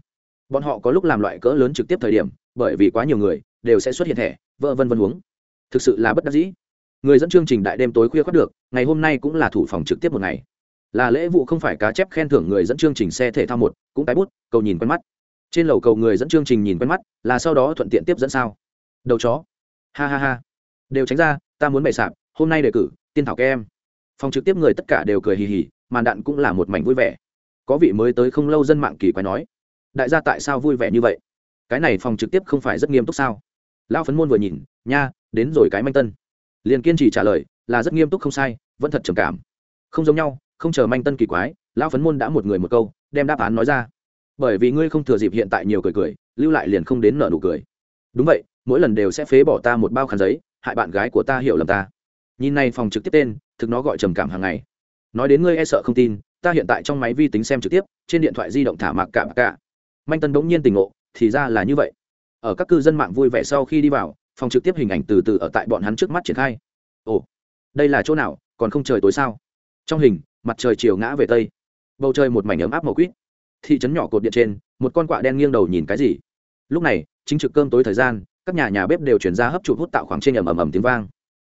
Speaker 1: Bọn họ có lúc làm loại cỡ lớn trực tiếp thời điểm, bởi vì quá nhiều người, đều sẽ xuất hiện thẻ vỡ vân vân huống. Thực sự là bất đắc dĩ. Người dẫn chương trình đại đêm tối khuya khoát được, ngày hôm nay cũng là thủ phòng trực tiếp một ngày. Là lễ vụ không phải cá chép khen thưởng người dẫn chương trình xe thể thao một, cũng tái bút, cầu nhìn quen mắt trên lầu cầu người dẫn chương trình nhìn quen mắt, là sau đó thuận tiện tiếp dẫn sao? Đầu chó. Ha ha ha. Đều tránh ra, ta muốn bày sạp, hôm nay đề cử, tiên thảo các em. Phòng trực tiếp người tất cả đều cười hì hì, màn đạn cũng là một mảnh vui vẻ. Có vị mới tới không lâu dân mạng kỳ quái nói, đại gia tại sao vui vẻ như vậy? Cái này phòng trực tiếp không phải rất nghiêm túc sao? Lão phấn môn vừa nhìn, nha, đến rồi cái manh tân. Liền kiên trì trả lời, là rất nghiêm túc không sai, vẫn thật trầm cảm. Không giống nhau, không chờ manh tân kỳ quái, lão phấn môn đã một người một câu, đem đáp án nói ra bởi vì ngươi không thừa dịp hiện tại nhiều cười cười, lưu lại liền không đến nợ nụ cười. Đúng vậy, mỗi lần đều sẽ phế bỏ ta một bao khăn giấy, hại bạn gái của ta hiểu lầm ta. Nhìn này phòng trực tiếp tên, thực nó gọi trầm cảm hàng ngày. Nói đến ngươi e sợ không tin, ta hiện tại trong máy vi tính xem trực tiếp, trên điện thoại di động thả mạc cả mạc cả. Manh tân bỗng nhiên tỉnh ngộ, thì ra là như vậy. Ở các cư dân mạng vui vẻ sau khi đi vào, phòng trực tiếp hình ảnh từ từ ở tại bọn hắn trước mắt triển khai. Ồ, đây là chỗ nào, còn không trời tối sao? Trong hình, mặt trời chiều ngã về tây. Bầu trời một mảnh ấm áp màu quýt thị trấn nhỏ cột điện trên, một con quạ đen nghiêng đầu nhìn cái gì. Lúc này, chính trực cơm tối thời gian, các nhà nhà bếp đều chuyển ra hấp chụp hút tạo khoảng trên ầm ầm ầm tiếng vang.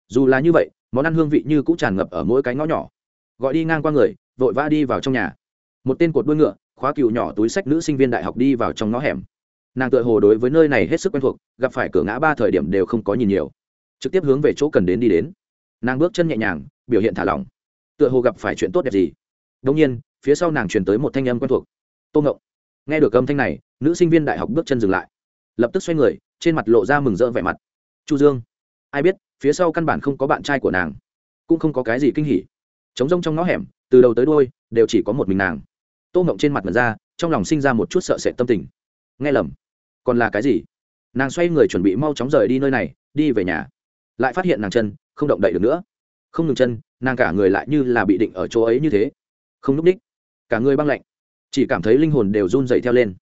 Speaker 1: Dù là như vậy, món ăn hương vị như cũng tràn ngập ở mỗi cái ngõ nhỏ. Gọi đi ngang qua người, vội vã đi vào trong nhà. Một tên cột đuôi ngựa, khóa cừu nhỏ túi sách nữ sinh viên đại học đi vào trong ngõ hẻm. Nàng tựa hồ đối với nơi này hết sức quen thuộc, gặp phải cửa ngã ba thời điểm đều không có nhìn nhiều. Trực tiếp hướng về chỗ cần đến đi đến. Nàng bước chân nhẹ nhàng, biểu hiện thả lỏng. Tựa hồ gặp phải chuyện tốt đẹp gì. Đông nhiên, phía sau nàng truyền tới một thanh âm quen thuộc tô ngộng. Nghe được âm thanh này, nữ sinh viên đại học bước chân dừng lại. Lập tức xoay người, trên mặt lộ ra mừng rỡ vẻ mặt. Chu dương, ai biết, phía sau căn bản không có bạn trai của nàng, cũng không có cái gì kinh hỉ. Trống rông trong ngõ hẻm, từ đầu tới đôi đều chỉ có một mình nàng. Tô ngộng trên mặt mật ra, trong lòng sinh ra một chút sợ sệt tâm tình. Nghe lầm, còn là cái gì? Nàng xoay người chuẩn bị mau chóng rời đi nơi này, đi về nhà. Lại phát hiện nàng chân, không động đậy được nữa. Không ngừng chân, nàng cả người lại như là bị định ở chỗ ấy như thế. Không núp đích cả người băng lạnh chỉ cảm thấy linh hồn đều run dậy theo lên.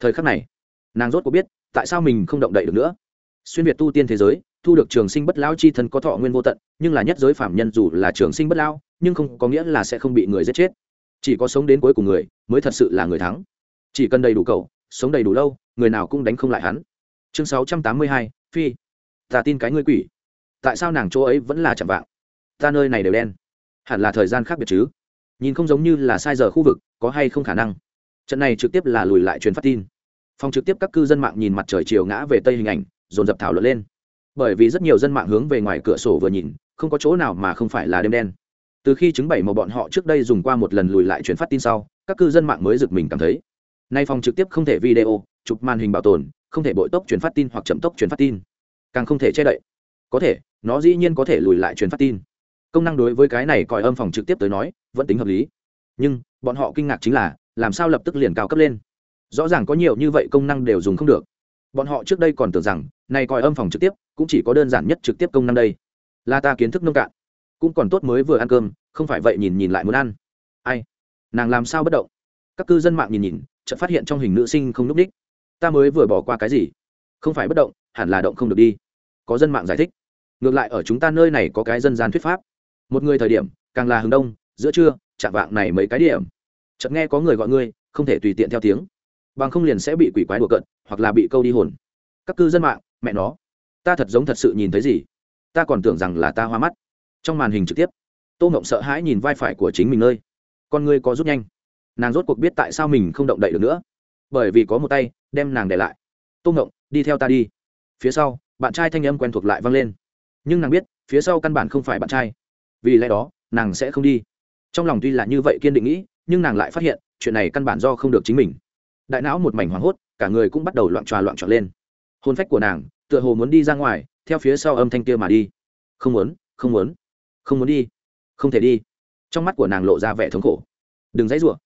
Speaker 1: Thời khắc này, nàng rốt có biết tại sao mình không động đậy được nữa. Xuyên việt tu tiên thế giới, thu được trường sinh bất lão chi thân có thọ nguyên vô tận, nhưng là nhất giới phạm nhân dù là trường sinh bất lão, nhưng không có nghĩa là sẽ không bị người giết chết. Chỉ có sống đến cuối cùng người mới thật sự là người thắng. Chỉ cần đầy đủ cầu, sống đầy đủ lâu, người nào cũng đánh không lại hắn. Chương sáu trăm tám mươi hai, phi. Ta tin cái ngươi quỷ. Tại sao nàng chỗ ấy vẫn là chạm vạng? Ta nơi này đều đen. Hẳn là thời gian khác biệt chứ? Nhìn không giống như là sai giờ khu vực có hay không khả năng. Trận này trực tiếp là lùi lại truyền phát tin. Phòng trực tiếp các cư dân mạng nhìn mặt trời chiều ngã về tây hình ảnh, dồn dập thảo luận lên. Bởi vì rất nhiều dân mạng hướng về ngoài cửa sổ vừa nhìn, không có chỗ nào mà không phải là đêm đen. Từ khi chứng bày mà bọn họ trước đây dùng qua một lần lùi lại truyền phát tin sau, các cư dân mạng mới giật mình cảm thấy, nay phòng trực tiếp không thể video, chụp màn hình bảo tồn, không thể bội tốc truyền phát tin hoặc chậm tốc truyền phát tin. Càng không thể che đậy. Có thể, nó dĩ nhiên có thể lùi lại truyền phát tin. Công năng đối với cái này còi âm phòng trực tiếp tới nói, vẫn tính hợp lý. Nhưng bọn họ kinh ngạc chính là, làm sao lập tức liền cao cấp lên? Rõ ràng có nhiều như vậy công năng đều dùng không được. Bọn họ trước đây còn tưởng rằng, này còi âm phòng trực tiếp, cũng chỉ có đơn giản nhất trực tiếp công năng đây. Là ta kiến thức nông cạn. Cũng còn tốt mới vừa ăn cơm, không phải vậy nhìn nhìn lại muốn ăn. Ai? Nàng làm sao bất động? Các cư dân mạng nhìn nhìn, chợt phát hiện trong hình nữ sinh không n ú c đích. Ta mới vừa bỏ qua cái gì? Không phải bất động, hẳn là động không được đi. Có dân mạng giải thích. Ngược lại ở chúng ta nơi này có cái dân gian thuyết pháp. Một người thời điểm, càng là hướng đông, giữa trưa chạm vạng này mấy cái điểm. Chợt nghe có người gọi ngươi, không thể tùy tiện theo tiếng. Bằng không liền sẽ bị quỷ quái đùa cận hoặc là bị câu đi hồn. Các cư dân mạng, mẹ nó. Ta thật giống thật sự nhìn thấy gì? Ta còn tưởng rằng là ta hoa mắt. Trong màn hình trực tiếp, tô ngộng sợ hãi nhìn vai phải của chính mình nơi. Con ngươi có rút nhanh. Nàng rốt cuộc biết tại sao mình không động đậy được nữa. Bởi vì có một tay, đem nàng để lại. Tô ngộng, đi theo ta đi. Phía sau, bạn trai thanh âm quen thuộc lại vang lên. Nhưng nàng biết, phía sau căn bản không phải bạn trai. Vì lẽ đó, nàng sẽ không đi trong lòng tuy là như vậy kiên định nghĩ, nhưng nàng lại phát hiện, chuyện này căn bản do không được chính mình. Đại não một mảnh hoảng hốt, cả người cũng bắt đầu loạn tròa loạn trọn lên. Hôn phách của nàng, tựa hồ muốn đi ra ngoài, theo phía sau âm thanh kia mà đi. Không muốn không muốn không muốn đi, không thể đi. Trong mắt của nàng lộ ra vẻ thống khổ. Đừng dãy rủa.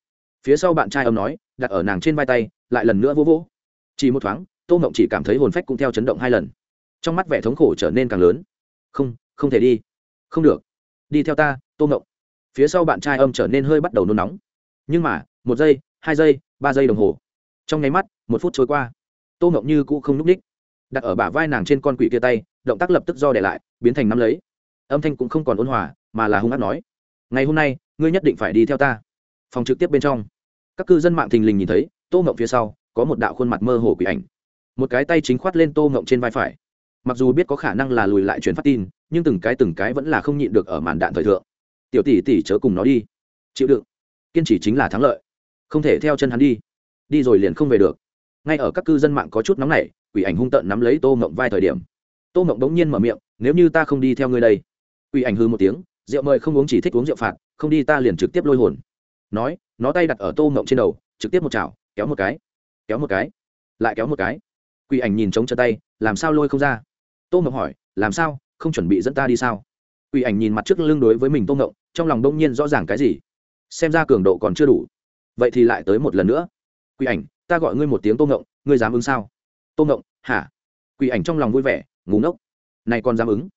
Speaker 1: Phía sau bạn trai âm nói, đặt ở nàng trên vai tay, lại lần nữa vỗ vỗ. Chỉ một thoáng, tô mộng chỉ cảm thấy hồn phách cũng theo chấn động hai lần. Trong mắt vẻ thống khổ trở nên càng lớn. Không không thể đi. Không được. Đi theo ta, tô mộng phía sau bạn trai âm trở nên hơi bắt đầu nôn nóng. Nhưng mà, một giây, hai giây, ba giây đồng hồ. Trong nháy mắt, một phút trôi qua. Tô ngộng như cũ không n ú c ních. Đặt ở bả vai nàng trên con quỷ kia tay, động tác lập tức do để lại, biến thành nắm lấy. Âm thanh cũng không còn ôn hòa, mà là hung hát nói. Ngày hôm nay, ngươi nhất định phải đi theo ta. Phòng trực tiếp bên trong, các cư dân mạng thình lình nhìn thấy, tô ngộng phía sau, có một đạo khuôn mặt mơ hồ quỷ ảnh. Một cái tay chính khoát lên tô ngộng trên vai phải. Mặc dù biết có khả năng là lùi lại chuyển phát tin, nhưng từng cái từng cái vẫn là không nhịn được ở màn đạn thời thượng tiểu tỷ tỷ chớ cùng nó đi. Chịu đựng. Kiên trì chính là thắng lợi. Không thể theo chân hắn đi. Đi rồi liền không về được. Ngay ở các cư dân mạng có chút nóng nảy, quỷ ảnh hung tợn nắm lấy tô mộng vai thời điểm. Tô mộng đống nhiên mở miệng, nếu như ta không đi theo ngươi đây. Quỷ ảnh hư một tiếng, rượu mời không uống chỉ thích uống rượu phạt, không đi ta liền trực tiếp lôi hồn. Nói, nó tay đặt ở tô mộng trên đầu, trực tiếp một chảo, kéo một cái, kéo một cái, lại kéo một cái. Quỷ ảnh nhìn trống chân tay, làm sao lôi không ra? Tô mộng hỏi, làm sao? Không chuẩn bị dẫn ta đi sao? Quỷ ảnh nhìn mặt trước lưng đối với mình tô Ngộng, trong lòng đông nhiên rõ ràng cái gì? Xem ra cường độ còn chưa đủ. Vậy thì lại tới một lần nữa. Quỷ ảnh ta gọi ngươi một tiếng tô Ngộng, ngươi dám ứng sao? Tô Ngộng, hả? Quỷ ảnh trong lòng vui vẻ ngủ ngốc. Này còn dám ứng?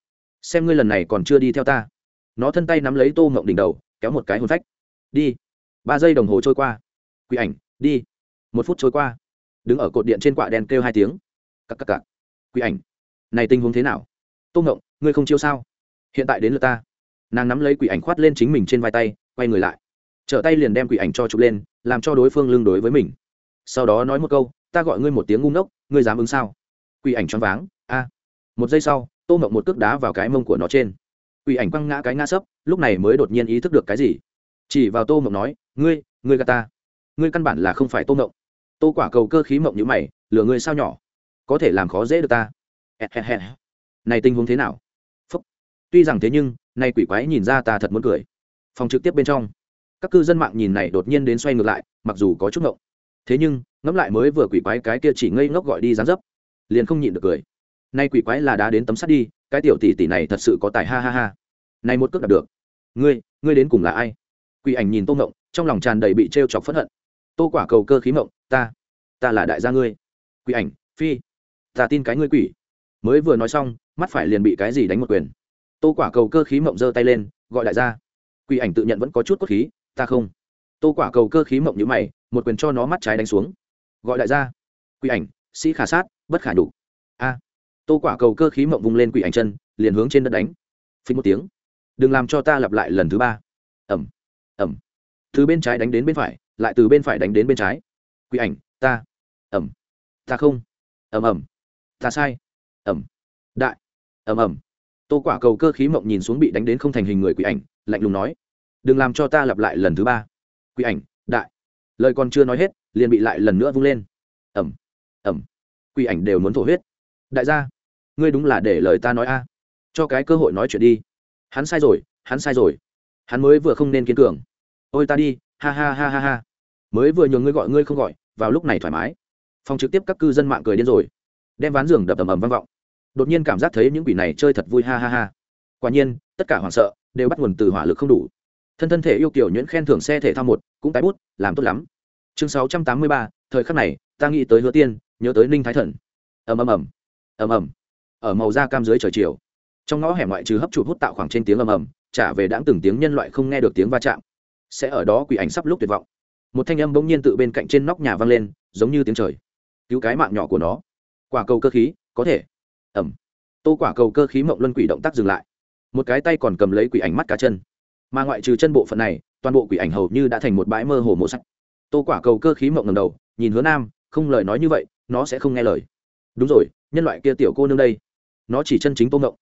Speaker 1: Xem ngươi lần này còn chưa đi theo ta. Nó thân tay nắm lấy tô Ngộng đỉnh đầu kéo một cái hồn phách. Đi. Ba giây đồng hồ trôi qua. Quỷ ảnh đi. Một phút trôi qua. Đứng ở cột điện trên quạ đen kêu hai tiếng. Các các các. quỷ ảnh này tình huống thế nào? Tô ngộng ngươi không chiêu sao? Hiện tại đến lượt ta. Nàng nắm lấy quỷ ảnh khoát lên chính mình trên vai tay, quay người lại. Trở tay liền đem quỷ ảnh cho chụp lên, làm cho đối phương lương đối với mình. Sau đó nói một câu, ta gọi ngươi một tiếng ngu ngốc, ngươi dám ứng sao? Quỷ ảnh choáng váng, a. Một giây sau, tô mộng một cước đá vào cái mông của nó trên. Quỷ ảnh quăng ngã cái ngã sấp, lúc này mới đột nhiên ý thức được cái gì. Chỉ vào tô mộng nói, ngươi ngươi gà ta. Ngươi căn bản là không phải tô mộng. Tô quả cầu cơ khí mộng như mày, lừa ngươi sao nhỏ? Có thể làm khó dễ được ta. Này tình huống thế nào? Tuy rằng thế nhưng, nay quỷ quái nhìn ra ta thật muốn cười. Phòng trực tiếp bên trong, các cư dân mạng nhìn này đột nhiên đến xoay ngược lại, mặc dù có chút ngộng. Thế nhưng, ngẫm lại mới vừa quỷ quái cái kia chỉ ngây ngốc gọi đi dán dấp, liền không nhịn được cười. Nay quỷ quái là đá đến tấm sắt đi, cái tiểu tỷ tỷ này thật sự có tài ha ha ha. Này một cước đạt được. Ngươi ngươi đến cùng là ai? Quỷ ảnh nhìn tô ngộng, trong lòng tràn đầy bị t chọc phẫn hận. Tô quả cầu cơ khí mộng ta ta là đại gia ngươi. Quỷ ảnh, phi, ta tin cái ngươi quỷ. Mới vừa nói xong, mắt phải liền bị cái gì đánh một quyền tô quả cầu cơ khí mộng giơ tay lên, gọi đại gia. Quỷ ảnh tự nhận vẫn có chút cốt khí, ta không. Tô quả cầu cơ khí mộng nhữ mày, một quyền cho nó mắt trái đánh xuống. Gọi đại gia. Quỷ ảnh, sĩ khả sát, bất khả đủ a. Tô quả cầu cơ khí mộng vung lên quỷ ảnh chân, liền hướng trên đất đánh. Phí một tiếng. Đừng làm cho ta lặp lại lần thứ ba. Ẩm. Ẩm. Từ bên trái đánh đến bên phải, lại từ bên phải đánh đến bên trái. Quỷ ảnh, ta. Ẩm. Ta không. Ẩm ẩm. Ta sai. Ẩm. Đại. Ẩm ẩm tô quả cầu cơ khí mộng nhìn xuống bị đánh đến không thành hình người quỷ ảnh, lạnh lùng nói, đừng làm cho ta lặp lại lần thứ ba. Quỷ ảnh, đại. Lời còn chưa nói hết, liền bị lại lần nữa vung lên. Ẩm ẩm quỷ ảnh đều muốn thổ huyết. Đại gia, ngươi đúng là để lời ta nói a. Cho cái cơ hội nói chuyện đi. Hắn sai rồi, hắn sai rồi. Hắn mới vừa không nên kiên cường. Ôi ta đi, ha ha ha ha ha. Mới vừa nhường ngươi gọi ngươi không gọi, vào lúc này thoải mái. Phòng trực tiếp các cư dân mạng cười điên rồi. Đem ván giường đập ầm ầm vang vọng đột nhiên cảm giác thấy những quỷ này chơi thật vui, ha ha ha. Quả nhiên, tất cả hoảng sợ đều bắt nguồn từ hỏa lực không đủ. Thân thân thể yêu kiểu nhuyễn khen thưởng xe thể thao một, cũng tái bút, làm tốt lắm. Chương sáu trăm tám mươi ba, thời khắc này, ta nghĩ tới hứa tiên, nhớ tới ninh thái thần. Ầm ầm ầm. Ầm ầm. Ở màu da cam dưới trời chiều, trong ngõ hẻm ngoại trừ hấp chụp hút tạo khoảng trên tiếng ầm ầm, trả về đãng từng tiếng nhân loại không nghe được tiếng va chạm. Sẽ ở đó quỷ ảnh sắp lúc tuyệt vọng. Một thanh âm bỗng nhiên tự bên cạnh trên nóc nhà vang lên, giống như tiếng trời. Cứu cái mạng nhỏ của nó. Quả cầu cơ khí, có thể ẩm. Tô quả cầu cơ khí mộng luân quỷ động tác dừng lại. Một cái tay còn cầm lấy quỷ ảnh mắt cá chân. Mà ngoại trừ chân bộ phận này toàn bộ quỷ ảnh hầu như đã thành một bãi mơ hồ mộ sắc. Tô quả cầu cơ khí mộng ngầm đầu nhìn hứa nam không lời nói như vậy nó sẽ không nghe lời. Đúng rồi nhân loại kia tiểu cô nương đây. Nó chỉ chân chính tô mộng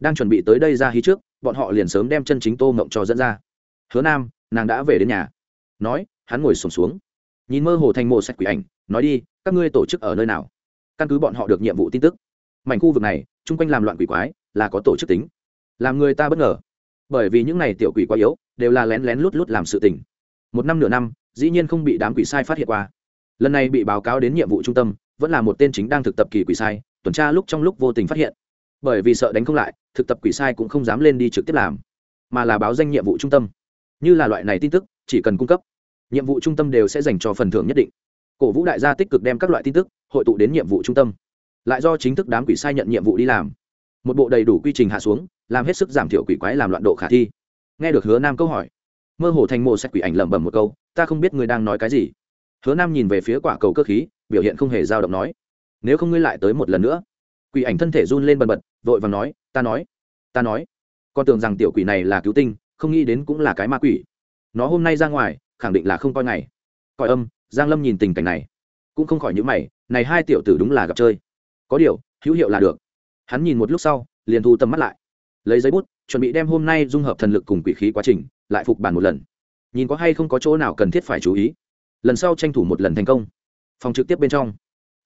Speaker 1: đang chuẩn bị tới đây ra hí trước bọn họ liền sớm đem chân chính tô mộng cho dẫn ra. Hứa nam nàng đã về đến nhà. Nói hắn ngồi sùng xuống, xuống nhìn mơ hồ thành mộ sạch quỷ ảnh nói đi các ngươi tổ chức ở nơi nào? Căn cứ bọn họ được nhiệm vụ tin tức mảnh khu vực này, chung quanh làm loạn quỷ quái, là có tổ chức tính. Làm người ta bất ngờ. Bởi vì những này tiểu quỷ quá yếu, đều là lén lén lút lút làm sự tình. Một năm nửa năm, dĩ nhiên không bị đám quỷ sai phát hiện qua. Lần này bị báo cáo đến nhiệm vụ trung tâm, vẫn là một tên chính đang thực tập kỳ quỷ sai, tuần tra lúc trong lúc vô tình phát hiện. Bởi vì sợ đánh không lại, thực tập quỷ sai cũng không dám lên đi trực tiếp làm, mà là báo danh nhiệm vụ trung tâm. Như là loại này tin tức, chỉ cần cung cấp, nhiệm vụ trung tâm đều sẽ dành cho phần thưởng nhất định. Cổ vũ đại gia tích cực đem các loại tin tức hội tụ đến nhiệm vụ trung tâm lại do chính thức đám quỷ sai nhận nhiệm vụ đi làm. Một bộ đầy đủ quy trình hạ xuống, làm hết sức giảm thiểu quỷ quái làm loạn độ khả thi. Nghe được hứa nam câu hỏi, mơ hồ thành mộ sách quỷ ảnh lẩm bẩm một câu, ta không biết ngươi đang nói cái gì. Hứa nam nhìn về phía quả cầu cơ khí, biểu hiện không hề dao động nói, nếu không ngươi lại tới một lần nữa. Quỷ ảnh thân thể run lên bần bật, vội và nói, ta nói ta nói. Con tưởng rằng tiểu quỷ này là cứu tinh, không nghĩ đến cũng là cái ma quỷ. Nó hôm nay ra ngoài, khẳng định là không coi ngày. Coi âm, giang lâm nhìn tình cảnh này, cũng không khỏi những mày, này hai tiểu tử đúng là gặp chơi có điều, hữu hiệu là được. Hắn nhìn một lúc sau, liền thu tầm mắt lại. Lấy giấy bút, chuẩn bị đem hôm nay dung hợp thần lực cùng quỷ khí quá trình, lại phục bản một lần. Nhìn có hay không có chỗ nào cần thiết phải chú ý. Lần sau tranh thủ một lần thành công. Phòng trực tiếp bên trong,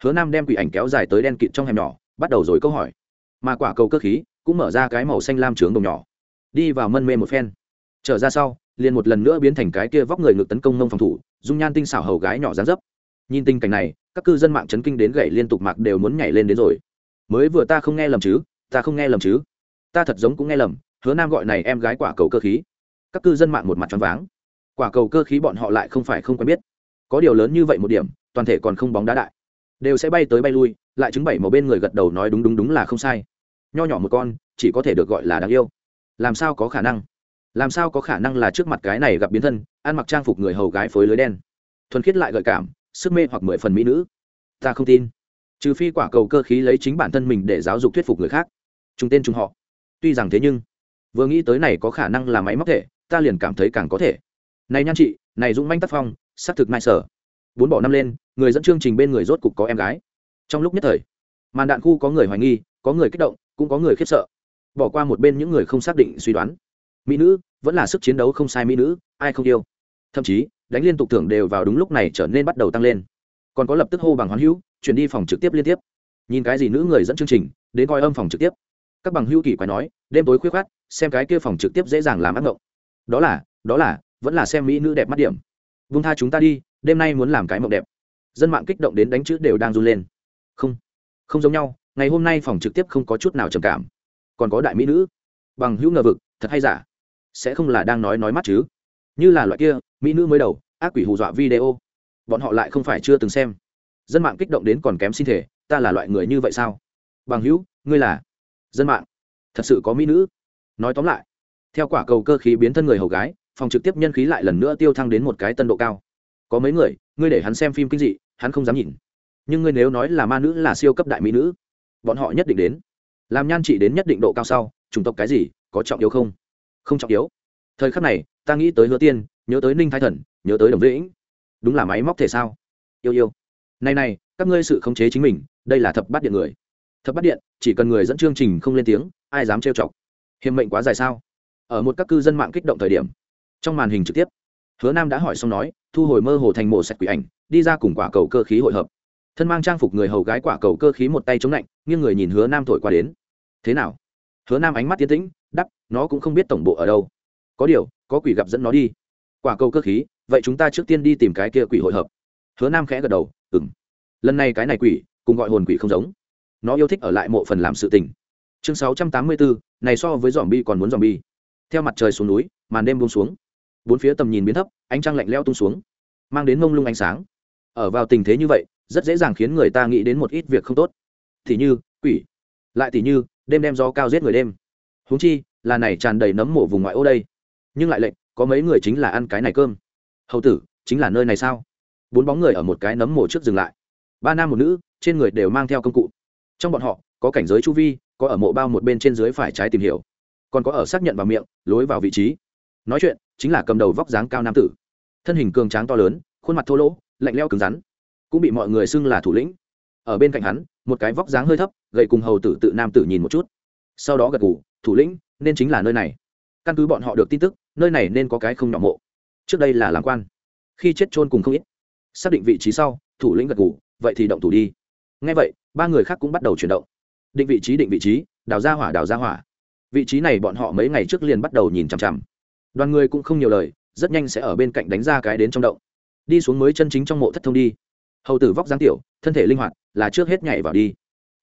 Speaker 1: hứa nam đem quỷ ảnh kéo dài tới đen kịt trong hẻm nhỏ, bắt đầu rồi câu hỏi. Mà quả cầu cơ khí cũng mở ra cái màu xanh lam trướng đồng nhỏ. Đi vào mân mê một phen. Trở ra sau, liền một lần nữa biến thành cái kia vóc người ngực tấn công nông phòng thủ, dung nhan tinh xảo hầu gái nhỏ dán dấp nhìn tình cảnh này, các cư dân mạng chấn kinh đến gậy liên tục mạc đều muốn nhảy lên đến rồi. Mới vừa ta không nghe lầm chứ, ta không nghe lầm chứ. Ta thật giống cũng nghe lầm, hứa nam gọi này em gái quả cầu cơ khí. Các cư dân mạng một mặt choáng váng. Quả cầu cơ khí bọn họ lại không phải không quen biết. Có điều lớn như vậy một điểm, toàn thể còn không bóng đá đại. Đều sẽ bay tới bay lui, lại chứng bảy màu bên người gật đầu nói đúng đúng đúng là không sai. Nho nhỏ một con, chỉ có thể được gọi là đáng yêu. Làm sao có khả năng? Làm sao có khả năng là trước mặt cái này gặp biến thân, ăn mặc trang phục người hầu gái phối lưới đen. Thuần khiết lại gợi cảm sức mê hoặc mười phần mỹ nữ. Ta không tin. Trừ phi quả cầu cơ khí lấy chính bản thân mình để giáo dục thuyết phục người khác. Chúng tên chúng họ. Tuy rằng thế nhưng, vừa nghĩ tới này có khả năng là máy móc thể, ta liền cảm thấy càng có thể. Này nhan chị, này dũng manh tác phong, xác thực mai sở. Bốn bỏ năm lên, người dẫn chương trình bên người rốt cục có em gái. Trong lúc nhất thời, màn đạn khu có người hoài nghi, có người kích động, cũng có người khiếp sợ. Bỏ qua một bên những người không xác định suy đoán. Mỹ nữ, vẫn là sức chiến đấu không sai mỹ nữ, ai không yêu. Thậm chí đánh liên tục thưởng đều vào đúng lúc này trở nên bắt đầu tăng lên. Còn có lập tức hô bằng hoán hữu, chuyển đi phòng trực tiếp liên tiếp. Nhìn cái gì nữ người dẫn chương trình, đến coi âm phòng trực tiếp. Các bằng hữu kỳ quái nói, đêm tối khuyết khát xem cái kia phòng trực tiếp dễ dàng làm ác mộng đó là đó là, vẫn là xem mỹ nữ đẹp mắt điểm. Vung tha chúng ta đi, đêm nay muốn làm cái mộng đẹp. Dân mạng kích động đến đánh chữ đều đang run lên. Không không giống nhau, ngày hôm nay phòng trực tiếp không có chút nào trầm cảm. Còn có đại mỹ nữ. Bằng hữu ngờ vực, thật hay giả? Sẽ không là đang nói nói mắt chứ? Như là loại kia, mỹ nữ mới đầu ác quỷ hù dọa video. Bọn họ lại không phải chưa từng xem. Dân mạng kích động đến còn kém xin thể ta là loại người như vậy sao? Bằng hữu, ngươi là dân mạng. Thật sự có mỹ nữ. Nói tóm lại, theo quả cầu cơ khí biến thân người hầu gái, phòng trực tiếp nhân khí lại lần nữa tiêu thăng đến một cái tân độ cao. Có mấy người, ngươi để hắn xem phim kinh dị, hắn không dám nhìn. Nhưng ngươi nếu nói là ma nữ là siêu cấp đại mỹ nữ, bọn họ nhất định đến. Làm nhan trị đến nhất định độ cao sau, chủng tộc cái gì, có trọng yếu không? Không trọng yếu. Thời khắc này, ta nghĩ tới hứa tiên nhớ tới ninh thái thần, nhớ tới đồng vĩnh. Đúng là máy móc thể sao? Yêu yêu. Này này, các ngươi sự khống chế chính mình, đây là thập bát điện người. Thập bát điện, chỉ cần người dẫn chương trình không lên tiếng, ai dám trêu chọc? Hiểm mệnh quá dài sao? Ở một các cư dân mạng kích động thời điểm, trong màn hình trực tiếp, hứa nam đã hỏi xong nói, thu hồi mơ hồ thành mộ sạch quỷ ảnh, đi ra cùng quả cầu cơ khí hội hợp. Thân mang trang phục người hầu gái quả cầu cơ khí một tay chống lạnh, nghiêng người nhìn hứa nam thổi qua đến. Thế nào? Hứa nam ánh mắt tiến tĩnh đắp nó cũng không biết tổng bộ ở đâu. Có điều, có quỷ gặp dẫn nó đi quả cầu cơ khí, vậy chúng ta trước tiên đi tìm cái kia quỷ hội hợp. Hứa nam khẽ gật đầu ừng lần này cái này quỷ, cùng gọi hồn quỷ không giống. Nó yêu thích ở lại mộ phần làm sự tình. Chương sáu trăm tám mươi bốn này so với dòm bi còn muốn dòm bi theo mặt trời xuống núi, màn đêm buông xuống. Bốn phía tầm nhìn biến thấp, ánh trăng lạnh leo tung xuống, mang đến mông lung ánh sáng. Ở vào tình thế như vậy, rất dễ dàng khiến người ta nghĩ đến một ít việc không tốt. Thì như, quỷ. Lại thì như, đêm đem gió cao giết người đêm. Huống chi, là này tràn đầy nấm mổ vùng ngoại ô đây. Nhưng lại lệnh có mấy người chính là ăn cái này cơm. Hầu tử, chính là nơi này sao? Bốn bóng người ở một cái nấm mồ trước dừng lại. Ba nam một nữ, trên người đều mang theo công cụ. Trong bọn họ, có cảnh giới chu vi, có ở mộ bao một bên trên dưới phải trái tìm hiểu. Còn có ở xác nhận vào miệng, lối vào vị trí. Nói chuyện, chính là cầm đầu vóc dáng cao nam tử. Thân hình cường tráng to lớn, khuôn mặt thô lỗ, lạnh leo cứng rắn. Cũng bị mọi người xưng là thủ lĩnh. Ở bên cạnh hắn, một cái vóc dáng hơi thấp gậy cùng hầu tử tự nam tử nhìn một chút. Sau đó gật ngủ thủ lĩnh, nên chính là nơi này. Căn cứ bọn họ được tin tức nơi này nên có cái không nhỏ mộ. Trước đây là làm quan. Khi chết trôn cùng không ít. Xác định vị trí sau, thủ lĩnh gật ngủ vậy thì động thủ đi. Ngay vậy, ba người khác cũng bắt đầu chuyển động. Định vị trí, định vị trí, đào ra hỏa, đào ra hỏa. Vị trí này bọn họ mấy ngày trước liền bắt đầu nhìn chằm chằm. Đoàn người cũng không nhiều lời, rất nhanh sẽ ở bên cạnh đánh ra cái đến trong động. Đi xuống mới chân chính trong mộ thất thông đi. Hầu tử vóc dáng tiểu, thân thể linh hoạt, là trước hết nhảy vào đi.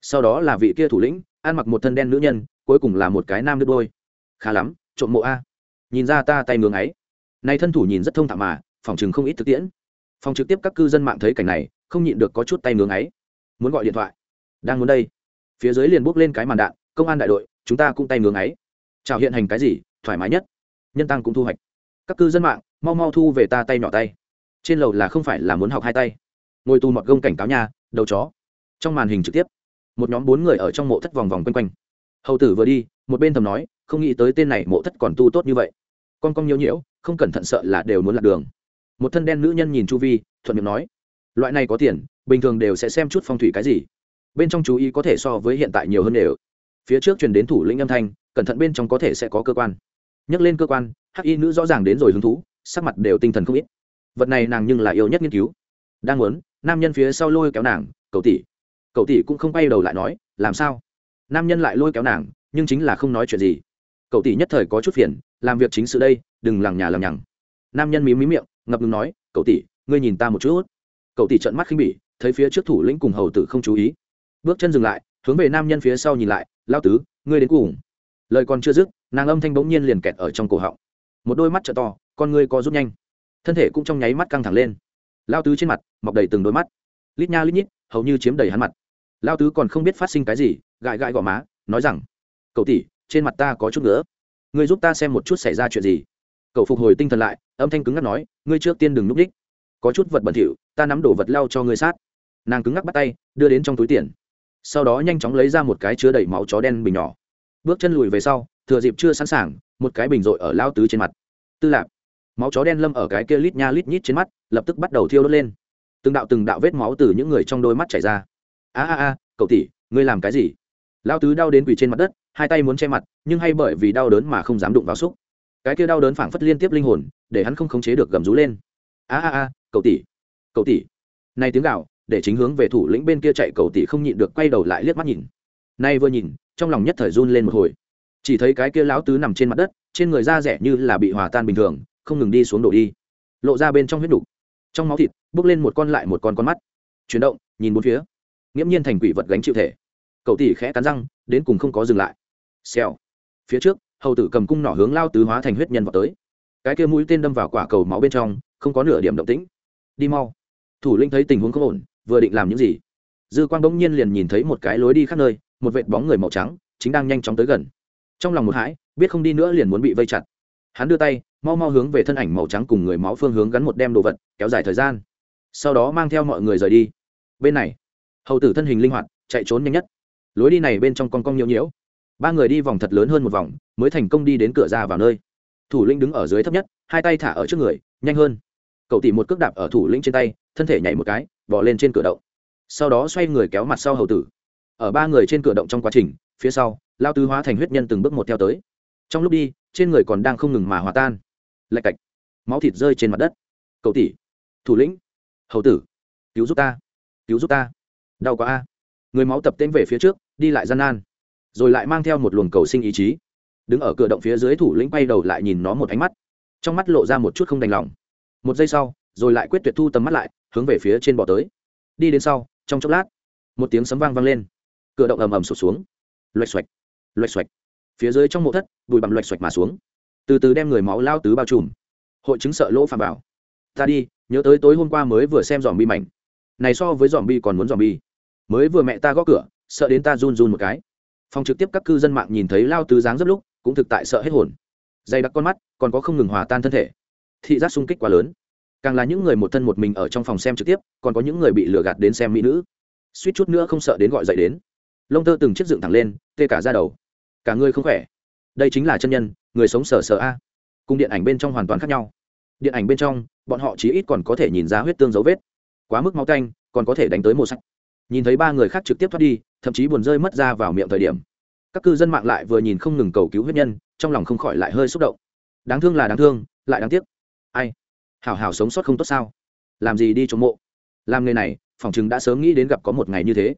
Speaker 1: Sau đó là vị kia thủ lĩnh, ăn mặc một thân đen nữ nhân, cuối cùng là một cái nam nước đôi. Khá lắm, trộm mộ a nhìn ra ta tay ngưỡng ấy. Nay thân thủ nhìn rất thông thạo mà, phòng chừng không ít thực tiễn. Phòng trực tiếp các cư dân mạng thấy cảnh này, không nhịn được có chút tay ngưỡng ấy. Muốn gọi điện thoại. Đang muốn đây. Phía dưới liền bốc lên cái màn đạn, công an đại đội, chúng ta cũng tay ngưỡng ấy. Chào hiện hành cái gì, thoải mái nhất. Nhân tăng cũng thu hoạch. Các cư dân mạng, mau mau thu về ta tay nhỏ tay. Trên lầu là không phải là muốn học hai tay. Ngồi tù mọt gông cảnh cáo nhà đầu chó. Trong màn hình trực tiếp, một nhóm bốn người ở trong mộ thất vòng vòng quanh quanh. Hầu tử vừa đi, một bên thầm nói, không nghĩ tới tên này mộ thất còn tu tốt như vậy con con nhiễu nhiễu, không cẩn thận sợ là đều muốn lạc đường. Một thân đen nữ nhân nhìn chu vi, thuận miệng nói, loại này có tiền, bình thường đều sẽ xem chút phong thủy cái gì. Bên trong chú ý có thể so với hiện tại nhiều hơn đều. Phía trước truyền đến thủ lĩnh âm thanh, cẩn thận bên trong có thể sẽ có cơ quan. Nhắc lên cơ quan, hắc y nữ rõ ràng đến rồi hứng thú, sắc mặt đều tinh thần không ít. Vật này nàng nhưng là yêu nhất nghiên cứu. Đang muốn, nam nhân phía sau lôi kéo nàng, cậu tỷ. Cậu tỷ cũng không quay đầu lại nói, làm sao? Nam nhân lại lôi kéo nàng, nhưng chính là không nói chuyện gì. Cậu tỷ nhất thời có chút phiền làm việc chính sự đây, đừng lằng nhà lằng nhằng. Nam nhân mí mí miệng, ngập ngừng nói, cậu tỷ, ngươi nhìn ta một chút. Cậu tỷ trợn mắt khinh bỉ, thấy phía trước thủ lĩnh cùng hầu tử không chú ý. Bước chân dừng lại, hướng về nam nhân phía sau nhìn lại, lao tứ, ngươi đến cùng. Lời còn chưa dứt, nàng âm thanh bỗng nhiên liền kẹt ở trong cổ họng. Một đôi mắt t to, con ngươi co rút nhanh. Thân thể cũng trong nháy mắt căng thẳng lên. Lao tứ trên mặt, mọc đầy từng đôi mắt. Lít nha lít nhít, hầu như chiếm đầy hắn mặt. Lao tứ còn không biết phát sinh cái gì, gãi gãi gò má, nói rằng, cậu tỷ, trên mặt ta có chút nữa ngươi giúp ta xem một chút xảy ra chuyện gì. Cậu phục hồi tinh thần lại, âm thanh cứng ngắc nói, ngươi trước tiên đừng núp đích. Có chút vật bẩn thỉu, ta nắm đổ vật lau cho ngươi sát. Nàng cứng ngắc bắt tay, đưa đến trong túi tiền. Sau đó nhanh chóng lấy ra một cái chứa đầy máu chó đen bình nhỏ. Bước chân lùi về sau, thừa dịp chưa sẵn sàng, một cái bình rội ở lao tứ trên mặt. Tư lạc máu chó đen lâm ở cái kia lít nha lít nhít trên mắt, lập tức bắt đầu thiêu đốt lên. Từng đạo từng đạo vết máu từ những người trong đôi mắt chảy ra. A a a, cậu tỷ, ngươi làm cái gì? Lao tứ đau đến quỳ trên mặt đất hai tay muốn che mặt, nhưng hay bởi vì đau đớn mà không dám đụng vào xúc. Cái kia đau đớn phảng phất liên tiếp linh hồn, để hắn không khống chế được gầm rú lên. A a a, cậu tỷ cậu tỷ. Nay tiếng gạo để chính hướng về thủ lĩnh bên kia chạy, cậu tỷ không nhịn được quay đầu lại liếc mắt nhìn. Nay vừa nhìn, trong lòng nhất thời run lên một hồi. Chỉ thấy cái kia lão tứ nằm trên mặt đất, trên người da rẻ như là bị hòa tan bình thường, không ngừng đi xuống đổ đi. Lộ ra bên trong huyết đục. Trong máu thịt, bước lên một con lại một con con mắt. Chuyển động, nhìn bốn phía. Nghiễm nhiên thành quỷ vật gánh chịu thể. Cậu tỷ khẽ cắn răng, đến cùng không có dừng lại xèo. Phía trước, hầu tử cầm cung nỏ hướng lao tứ hóa thành huyết nhân vào tới. Cái kia mũi tên đâm vào quả cầu máu bên trong, không có nửa điểm động tĩnh. Đi mau. Thủ linh thấy tình huống không ổn, vừa định làm những gì, dư quang bỗng nhiên liền nhìn thấy một cái lối đi khác nơi, một vệt bóng người màu trắng, chính đang nhanh chóng tới gần. Trong lòng một hãi, biết không đi nữa liền muốn bị vây chặt. Hắn đưa tay, mau mau hướng về thân ảnh màu trắng cùng người máu phương hướng gắn một đem đồ vật, kéo dài thời gian. Sau đó mang theo mọi người rời đi. Bên này, hầu tử thân hình linh hoạt, chạy trốn nhanh nhất. Lối đi này bên trong con cong nhiễu nhiễu ba người đi vòng thật lớn hơn một vòng, mới thành công đi đến cửa ra vào nơi. Thủ lĩnh đứng ở dưới thấp nhất, hai tay thả ở trước người, nhanh hơn. Cậu tỉ một cước đạp ở thủ lĩnh trên tay, thân thể nhảy một cái bỏ lên trên cửa động. Sau đó xoay người kéo mặt sau hầu tử. Ở ba người trên cửa động trong quá trình, phía sau, lao tứ hóa thành huyết nhân từng bước một theo tới. Trong lúc đi, trên người còn đang không ngừng mà hòa tan. Lạch cạch, máu thịt rơi trên mặt đất. Cậu tỷ thủ lĩnh, hầu tử, cứu giúp ta, cứu giúp ta. Đau quá a. Người máu tập tên về phía trước, đi lại gian nan rồi lại mang theo một luồng cầu sinh ý chí. Đứng ở cửa động phía dưới thủ lĩnh bay đầu lại nhìn nó một ánh mắt. Trong mắt lộ ra một chút không đành lòng. Một giây sau, rồi lại quyết tuyệt thu tầm mắt lại, hướng về phía trên bỏ tới. Đi đến sau, trong chốc lát, một tiếng sấm vang vang lên. Cửa động ầm ầm sụt xuống. Loạch xoạch loạch xoạch. Phía dưới trong mộ thất, bụi bặm loạch xoạch mà xuống. Từ từ đem người máu lao tứ bao trùm. Hội chứng sợ lỗ phạm bảo. ta đi, nhớ tới tối hôm qua mới vừa xem dòm bi mảnh. Này so với dòm bi còn muốn dòm bi mới vừa mẹ ta gõ cửa, sợ đến ta run run một cái phòng trực tiếp các cư dân mạng nhìn thấy lao tứ dáng rất lúc, cũng thực tại sợ hết hồn. Dày đặc con mắt, còn có không ngừng hòa tan thân thể. Thị giác sung kích quá lớn. Càng là những người một thân một mình ở trong phòng xem trực tiếp, còn có những người bị lừa gạt đến xem mỹ nữ. Suýt chút nữa không sợ đến gọi dậy đến. Lông tơ từng chiếc dựng thẳng lên, tê cả ra đầu. Cả người không khỏe. Đây chính là chân nhân, người sống sờ sờ a. Cùng điện ảnh bên trong hoàn toàn khác nhau. Điện ảnh bên trong, bọn họ chí ít còn có thể nhìn ra huyết tương dấu vết. Quá mức máu canh còn có thể đánh tới màu sắc nhìn thấy ba người khác trực tiếp thoát đi, thậm chí buồn rơi mất ra vào miệng thời điểm. Các cư dân mạng lại vừa nhìn không ngừng cầu cứu huyết nhân, trong lòng không khỏi lại hơi xúc động. Đáng thương là đáng thương, lại đáng tiếc. Ai? Hảo hảo sống sót không tốt sao? Làm gì đi chống mộ? Làm nghề này, phòng chừng đã sớm nghĩ đến gặp có một ngày như thế.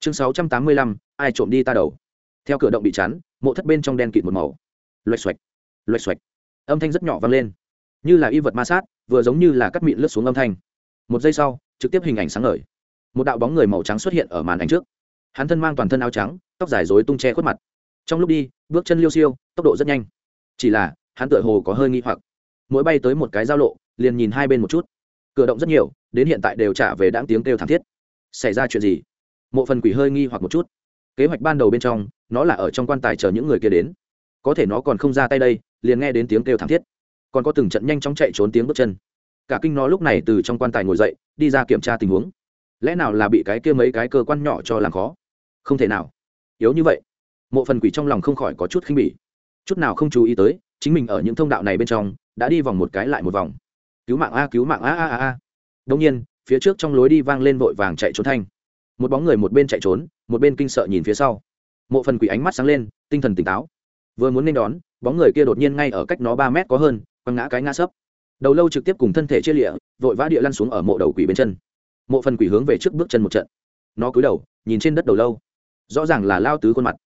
Speaker 1: Chương sáu trăm tám mươi lăm, ai trộm đi ta đầu. Theo cửa động bị chắn, mộ thất bên trong đen kịt một màu. Loạch xoạch loạch xoạch âm thanh rất nhỏ vang lên. Như là y vật ma sát, vừa giống như là cắt mịn lướt xuống âm thanh. Một giây sau, trực tiếp hình ảnh sáng ngời một đạo bóng người màu trắng xuất hiện ở màn ảnh trước. Hắn thân mang toàn thân áo trắng, tóc dài dối tung che khuất mặt. Trong lúc đi, bước chân liêu siêu, tốc độ rất nhanh. Chỉ là, hắn tựa hồ có hơi nghi hoặc. Mỗi bay tới một cái giao lộ, liền nhìn hai bên một chút. Cửa động rất nhiều, đến hiện tại đều trả về đáng tiếng kêu thảm thiết. Xảy ra chuyện gì? Mộ phần quỷ hơi nghi hoặc một chút. Kế hoạch ban đầu bên trong, nó là ở trong quan tài chờ những người kia đến. Có thể nó còn không ra tay đây, liền nghe đến tiếng kêu thảm thiết. Còn có từng trận nhanh chóng chạy trốn tiếng bước chân. Cả kinh nó lúc này từ trong quan tài ngồi dậy, đi ra kiểm tra tình huống lẽ nào là bị cái kia mấy cái cơ quan nhỏ cho làm khó? Không thể nào. Yếu như vậy, mộ phần quỷ trong lòng không khỏi có chút khinh bỉ. Chút nào không chú ý tới, chính mình ở những thông đạo này bên trong, đã đi vòng một cái lại một vòng. Cứu mạng a, cứu mạng a a a a. Đông nhiên, phía trước trong lối đi vang lên vội vàng chạy trốn thanh. Một bóng người một bên chạy trốn, một bên kinh sợ nhìn phía sau. Mộ phần quỷ ánh mắt sáng lên, tinh thần tỉnh táo. Vừa muốn nên đón, bóng người kia đột nhiên ngay ở cách nó ba mét có hơn, quăng ngã cái ngã sấp. Đầu lâu trực tiếp cùng thân thể chia lịa, vội vã địa lăn xuống ở mộ đầu quỷ bên chân mộ phần quỷ hướng về trước bước chân một trận. Nó cúi đầu, nhìn trên đất đầu lâu. Rõ ràng là lao tứ khuôn mặt.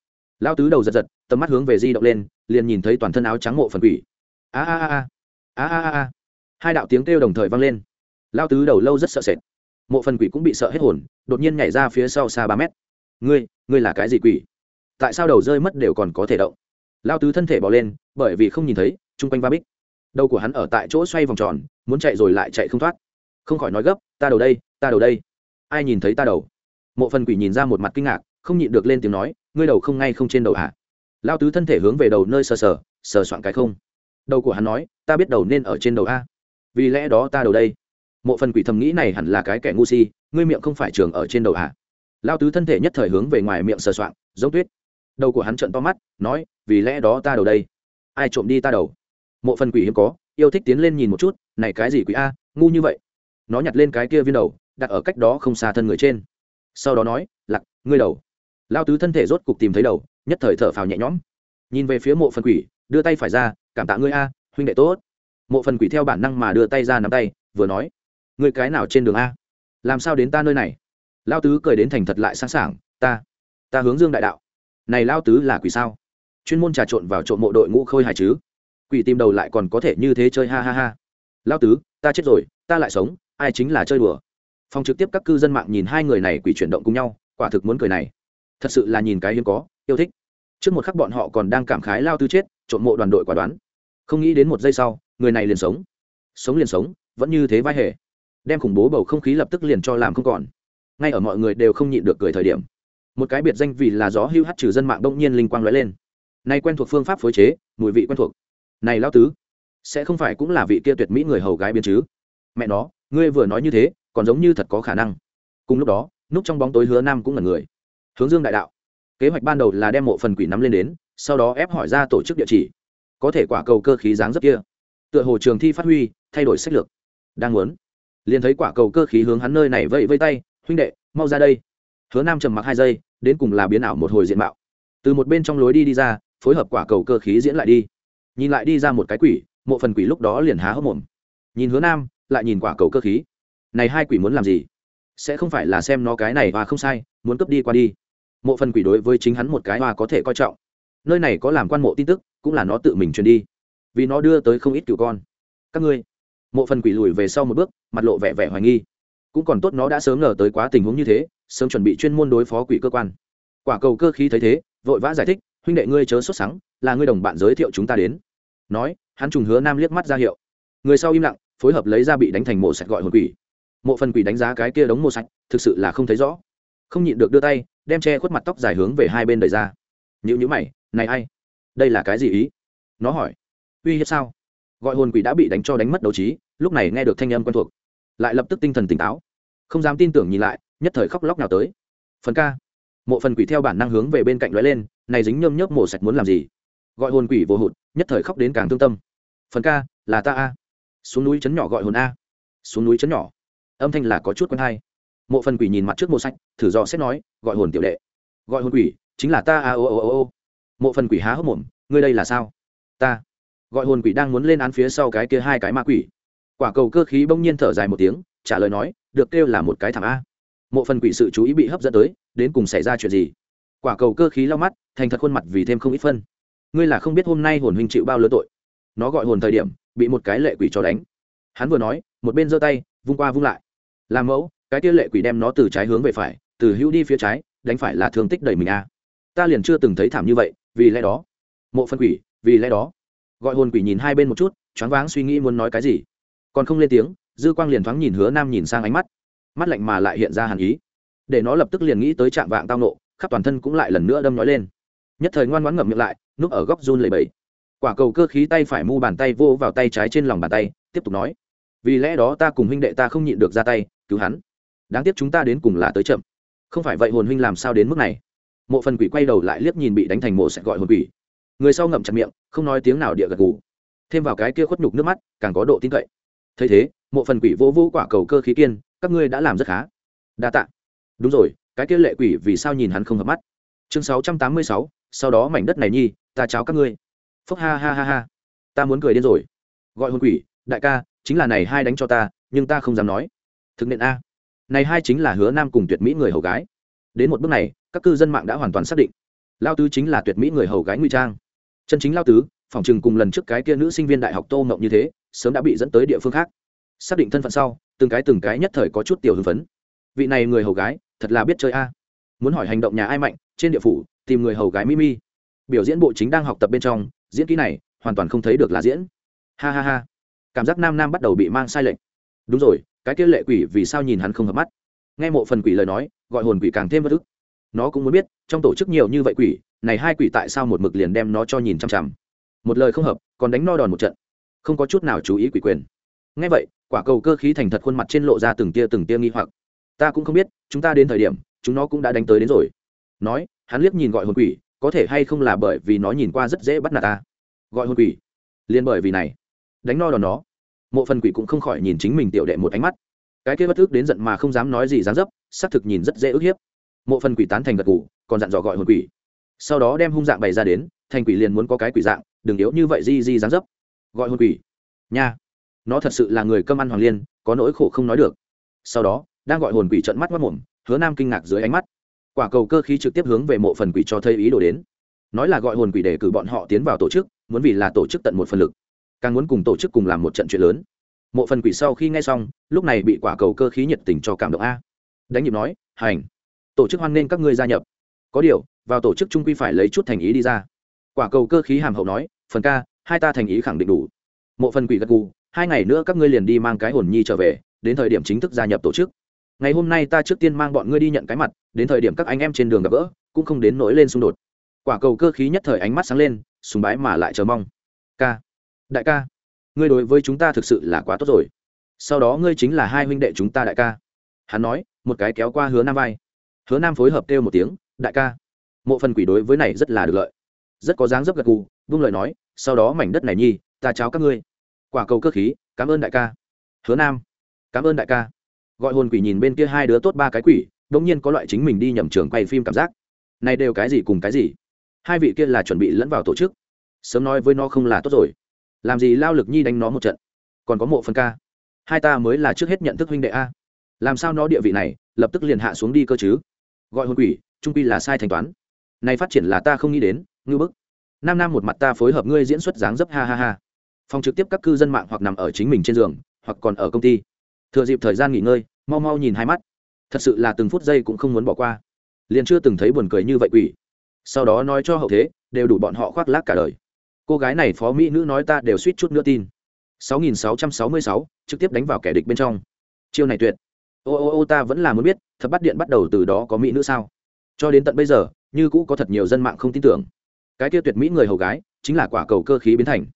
Speaker 1: Lao tứ đầu giật giật, tầm mắt hướng về di động lên, liền nhìn thấy toàn thân áo trắng mộ phần quỷ. A a a a. A a a hai đạo tiếng kêu đồng thời vang lên. Lao tứ đầu lâu rất sợ sệt. Mộ phần quỷ cũng bị sợ hết hồn, đột nhiên nhảy ra phía sau xa ba mét. Ngươi ngươi là cái gì quỷ? Tại sao đầu rơi mất đều còn có thể động? Lao tứ thân thể bỏ lên, bởi vì không nhìn thấy, chung quanh va bích. Đầu của hắn ở tại chỗ xoay vòng tròn, muốn chạy rồi lại chạy không thoát. Không khỏi nói gấp, ta đầu đây ta đầu đây. Ai nhìn thấy ta đầu? Mộ phần quỷ nhìn ra một mặt kinh ngạc, không nhịn được lên tiếng nói, ngươi đầu không ngay không trên đầu hả? À? lao tứ thân thể hướng về đầu nơi sờ sờ sờ soạn cái không. Đầu của hắn nói, ta biết đầu nên ở trên đầu a. Vì lẽ đó ta đầu đây. Mộ phần quỷ thầm nghĩ này hẳn là cái kẻ ngu si, ngươi miệng không phải trường ở trên đầu à lao tứ thân thể nhất thời hướng về ngoài miệng sờ soạng, giống tuyết. Đầu của hắn trận to mắt, nói, vì lẽ đó ta đầu đây. Ai trộm đi ta đầu? Mộ phần quỷ hiếm có, yêu thích tiến lên nhìn một chút, này cái gì quỷ a, ngu như vậy. Nó nhặt lên cái kia viên đầu đặt ở cách đó không xa thân người trên. Sau đó nói lặc ngươi đầu. Lao tứ thân thể rốt cục tìm thấy đầu, nhất thời thở phào nhẹ nhõm. Nhìn về phía mộ phần quỷ, đưa tay phải ra, cảm tạ ngươi a, huynh đệ tốt. Mộ phần quỷ theo bản năng mà đưa tay ra nắm tay, vừa nói, ngươi cái nào trên đường a? Làm sao đến ta nơi này? Lao tứ cười đến thành thật lại sẵn sàng, ta ta hướng dương đại đạo. Này lao tứ là quỷ sao? Chuyên môn trà trộn vào trộm mộ đội ngũ khôi hài chứ? Quỷ tìm đầu lại còn có thể như thế chơi ha ha ha. Lao tứ, ta chết rồi, ta lại sống, ai chính là chơi đùa? Phòng trực tiếp các cư dân mạng nhìn hai người này quỷ chuyển động cùng nhau, quả thực muốn cười này. Thật sự là nhìn cái hiếm có, yêu thích. Trước một khắc bọn họ còn đang cảm khái lao tứ chết, trộm mộ đoàn đội quả đoán. Không nghĩ đến một giây sau, người này liền sống. Sống liền sống, vẫn như thế vai hề. Đem khủng bố bầu không khí lập tức liền cho làm không còn. Ngay ở mọi người đều không nhịn được cười thời điểm, một cái biệt danh vì là gió hưu hắt trừ dân mạng đông nhiên linh quang lóe lên. Nay quen thuộc phương pháp phối chế, mùi vị quen thuộc. Này lao tứ, sẽ không phải cũng là vị kia tuyệt mỹ người hầu gái biến chứ? Mẹ nó, ngươi vừa nói như thế còn giống như thật có khả năng. Cùng lúc đó, núp trong bóng tối hứa nam cũng là người. Hướng dương đại đạo. Kế hoạch ban đầu là đem mộ phần quỷ nắm lên đến, sau đó ép hỏi ra tổ chức địa chỉ. Có thể quả cầu cơ khí dáng rất kia. Tựa hồ trường thi phát huy, thay đổi sách lược. Đang muốn. Liền thấy quả cầu cơ khí hướng hắn nơi này vẫy vây tay, huynh đệ, mau ra đây. Hứa nam trầm mặc hai giây, đến cùng là biến ảo một hồi diện mạo. Từ một bên trong lối đi đi ra, phối hợp quả cầu cơ khí diễn lại đi. Nhìn lại đi ra một cái quỷ, mộ phần quỷ lúc đó liền há hốc mồm. Nhìn hứa nam, lại nhìn quả cầu cơ khí này hai quỷ muốn làm gì? Sẽ không phải là xem nó cái này và không sai, muốn cướp đi qua đi. Mộ phần quỷ đối với chính hắn một cái và có thể coi trọng. Nơi này có làm quan mộ tin tức, cũng là nó tự mình truyền đi. Vì nó đưa tới không ít cựu con. Các ngươi. Mộ phần quỷ lùi về sau một bước, mặt lộ vẻ vẻ hoài nghi. Cũng còn tốt nó đã sớm ngờ tới quá tình huống như thế, sớm chuẩn bị chuyên môn đối phó quỷ cơ quan. Quả cầu cơ khí thấy thế, vội vã giải thích, huynh đệ ngươi chớ xuất sáng là ngươi đồng bạn giới thiệu chúng ta đến. Nói, hắn trùng hứa nam liếc mắt ra hiệu. Người sau im lặng, phối hợp lấy ra bị đánh thành mộ sạch gọi hồn quỷ mộ phần quỷ đánh giá cái kia đống mô sạch, thực sự là không thấy rõ. Không nhịn được đưa tay, đem che khuất mặt tóc dài hướng về hai bên đời ra. Nhữ nhữ mày, này ai? Đây là cái gì ý? Nó hỏi. Uy hiếp sao? Gọi hồn quỷ đã bị đánh cho đánh mất đấu trí, lúc này nghe được thanh âm quen thuộc, lại lập tức tinh thần tỉnh táo. Không dám tin tưởng nhìn lại, nhất thời khóc lóc nào tới. Phần ca. Mộ phần quỷ theo bản năng hướng về bên cạnh lóe lên, này dính nhơm nhớp mổ sạch muốn làm gì? Gọi hồn quỷ vô hụt, nhất thời khóc đến càng thương tâm. Phần ca, là ta a. Xuống núi chấn nhỏ gọi hồn a. Xuống núi chấn nhỏ âm thanh là có chút quen hay. Mộ phần quỷ nhìn mặt trước mộ sách thử dò xét nói, gọi hồn tiểu đệ. Gọi hồn quỷ? Chính là ta a ô ô ô ô. Mộ phần quỷ há hốc mồm, ngươi đây là sao? Ta. Gọi hồn quỷ đang muốn lên án phía sau cái kia hai cái ma quỷ. Quả cầu cơ khí bỗng nhiên thở dài một tiếng, trả lời nói, được kêu là một cái thằng a. Mộ phần quỷ sự chú ý bị hấp dẫn tới, đến cùng xảy ra chuyện gì? Quả cầu cơ khí lau mắt, thành thật khuôn mặt vì thêm không ít phân. Ngươi là không biết hôm nay hồn huynh chịu bao lớn tội. Nó gọi hồn thời điểm, bị một cái lệ quỷ cho đánh. Hắn vừa nói, một bên giơ tay, vung qua vung lại làm mẫu, cái tia lệ quỷ đem nó từ trái hướng về phải, từ hữu đi phía trái, đánh phải là thương tích đầy mình a ta liền chưa từng thấy thảm như vậy, vì lẽ đó. Mộ phân quỷ, vì lẽ đó. Gọi hồn quỷ nhìn hai bên một chút, choáng váng suy nghĩ muốn nói cái gì. Còn không lên tiếng, dư quang liền thoáng nhìn hứa nam nhìn sang ánh mắt. Mắt lạnh mà lại hiện ra hàn ý. Để nó lập tức liền nghĩ tới trạm vạng tao nộ khắp toàn thân cũng lại lần nữa đâm nói lên. Nhất thời ngoan ngoãn ngậm miệng lại, núp ở góc run lầy bẫy quả cầu cơ khí tay phải mu bàn tay vô vào tay trái trên lòng bàn tay, tiếp tục nói. Vì lẽ đó ta cùng huynh đệ ta không nhịn được ra tay cứu hắn. Đáng tiếc chúng ta đến cùng là tới chậm. Không phải vậy hồn huynh làm sao đến mức này? Mộ phần quỷ quay đầu lại liếc nhìn bị đánh thành mộ sẽ gọi hồn quỷ. Người sau ngậm chặt miệng, không nói tiếng nào địa gật gù. Thêm vào cái kia khuất nhục nước mắt, càng có độ tin cậy. Thấy thế, mộ phần quỷ vô vô quả cầu cơ khí kiên, các ngươi đã làm rất khá. Đa tạ. Đúng rồi, cái kia lệ quỷ vì sao nhìn hắn không hợp mắt? Chương sáu trăm tám mươi sáu, sau đó mảnh đất này nhi, ta cháo các ngươi. Phúc ha ha ha ha. Ta muốn cười điên rồi. Gọi hồn quỷ, đại ca, chính là này hai đánh cho ta, nhưng ta không dám nói thực nện a. Này hai chính là hứa nam cùng tuyệt mỹ người hầu gái. Đến một bước này, các cư dân mạng đã hoàn toàn xác định. Lao tứ chính là tuyệt mỹ người hầu gái nguy trang. Chân chính lao tứ, phòng chừng cùng lần trước cái kia nữ sinh viên đại học tô mộng như thế, sớm đã bị dẫn tới địa phương khác. Xác định thân phận sau, từng cái từng cái nhất thời có chút tiểu hưng phấn. Vị này người hầu gái, thật là biết chơi a. Muốn hỏi hành động nhà ai mạnh, trên địa phủ, tìm người hầu gái mimi biểu diễn bộ chính đang học tập bên trong, diễn kỹ này, hoàn toàn không thấy được là diễn. Ha ha ha. Cảm giác nam nam bắt đầu bị mang sai lệch. Đúng rồi cái kia lệ quỷ vì sao nhìn hắn không hợp mắt? Nghe mộ phần quỷ lời nói, gọi hồn quỷ càng thêm bất ức. Nó cũng muốn biết, trong tổ chức nhiều như vậy quỷ, này hai quỷ tại sao một mực liền đem nó cho nhìn chằm chằm một lời không hợp, còn đánh no đòn một trận. Không có chút nào chú ý quỷ quyền. Nghe vậy, quả cầu cơ khí thành thật khuôn mặt trên lộ ra từng tia từng tia nghi hoặc. Ta cũng không biết, chúng ta đến thời điểm, chúng nó cũng đã đánh tới đến rồi. Nói, hắn liếc nhìn gọi hồn quỷ, có thể hay không là bởi vì nó nhìn qua rất dễ bắt nạt ta? Gọi hồn quỷ. Liền bởi vì này. Đánh no đòn nó mộ phần quỷ cũng không khỏi nhìn chính mình tiểu đệ một ánh mắt. Cái kia bất ước đến giận mà không dám nói gì dán dấp, xác thực nhìn rất dễ ức hiếp. Mộ phần quỷ tán thành gật cụ còn dặn dò gọi hồn quỷ. Sau đó đem hung dạng bày ra đến, thành quỷ liền muốn có cái quỷ dạng, đừng yếu như vậy di di dán dấp. Gọi hồn quỷ. Nha, nó thật sự là người cơm ăn hoàng liên, có nỗi khổ không nói được. Sau đó, đang gọi hồn quỷ trận mắt mất mồm, hứa nam kinh ngạc dưới ánh mắt. Quả cầu cơ khí trực tiếp hướng về mộ phần quỷ cho thấy ý đồ đến. Nói là gọi hồn quỷ để cử bọn họ tiến vào tổ chức, muốn vì là tổ chức tận một phần lực càng muốn cùng tổ chức cùng làm một trận chuyện lớn. Mộ phần quỷ sau khi nghe xong, lúc này bị quả cầu cơ khí nhiệt tình cho cảm động a. Đánh nhịp nói, hành, tổ chức hoan nghênh các ngươi gia nhập. Có điều, vào tổ chức trung quy phải lấy chút thành ý đi ra. Quả cầu cơ khí hàm hậu nói, phần ca, hai ta thành ý khẳng định đủ. Mộ phần quỷ gật gù, hai ngày nữa các ngươi liền đi mang cái hồn nhi trở về, đến thời điểm chính thức gia nhập tổ chức. Ngày hôm nay ta trước tiên mang bọn ngươi đi nhận cái mặt, đến thời điểm các anh em trên đường gặp gỡ, cũng không đến nỗi lên xung đột. Quả cầu cơ khí nhất thời ánh mắt sáng lên, sùng bái mà lại chờ mong. Ca đại ca, ngươi đối với chúng ta thực sự là quá tốt rồi. Sau đó ngươi chính là hai huynh đệ chúng ta đại ca. Hắn nói, một cái kéo qua hứa nam vai. Hứa nam phối hợp kêu một tiếng, đại ca. Mộ phần quỷ đối với này rất là được lợi. Rất có dáng dấp gật gù, vung lời nói, sau đó mảnh đất này nhi, ta cháo các ngươi. Quả cầu cơ khí, cảm ơn đại ca. Hứa nam, cảm ơn đại ca. Gọi hồn quỷ nhìn bên kia hai đứa tốt ba cái quỷ đông nhiên có loại chính mình đi nhầm trường quay phim cảm giác. Này đều cái gì cùng cái gì? Hai vị kia là chuẩn bị lẫn vào tổ chức. Sớm nói với nó không là tốt rồi làm gì lao lực nhi đánh nó một trận? Còn có mộ phân ca. Hai ta mới là trước hết nhận thức huynh đệ a. Làm sao nó địa vị này, lập tức liền hạ xuống đi cơ chứ? Gọi hồn quỷ, trung pi là sai thanh toán. Này phát triển là ta không nghĩ đến, ngư bức. Nam nam một mặt ta phối hợp ngươi diễn xuất dáng dấp, ha ha ha. Phòng trực tiếp các cư dân mạng hoặc nằm ở chính mình trên giường, hoặc còn ở công ty. Thừa dịp thời gian nghỉ ngơi, mau mau nhìn hai mắt. Thật sự là từng phút giây cũng không muốn bỏ qua. Liền chưa từng thấy buồn cười như vậy quỷ. Sau đó nói cho hậu thế, đều đủ bọn họ khoác lác cả đời cô gái này phó mỹ nữ nói ta đều suýt chút nữa tin. 6666, trực tiếp đánh vào kẻ địch bên trong. Chiêu này tuyệt. Ô ô ô ta vẫn là muốn biết thật bắt điện bắt đầu từ đó có mỹ nữ sao? Cho đến tận bây giờ như cũ có thật nhiều dân mạng không tin tưởng. Cái kia tuyệt mỹ người hầu gái chính là quả cầu cơ khí biến thành.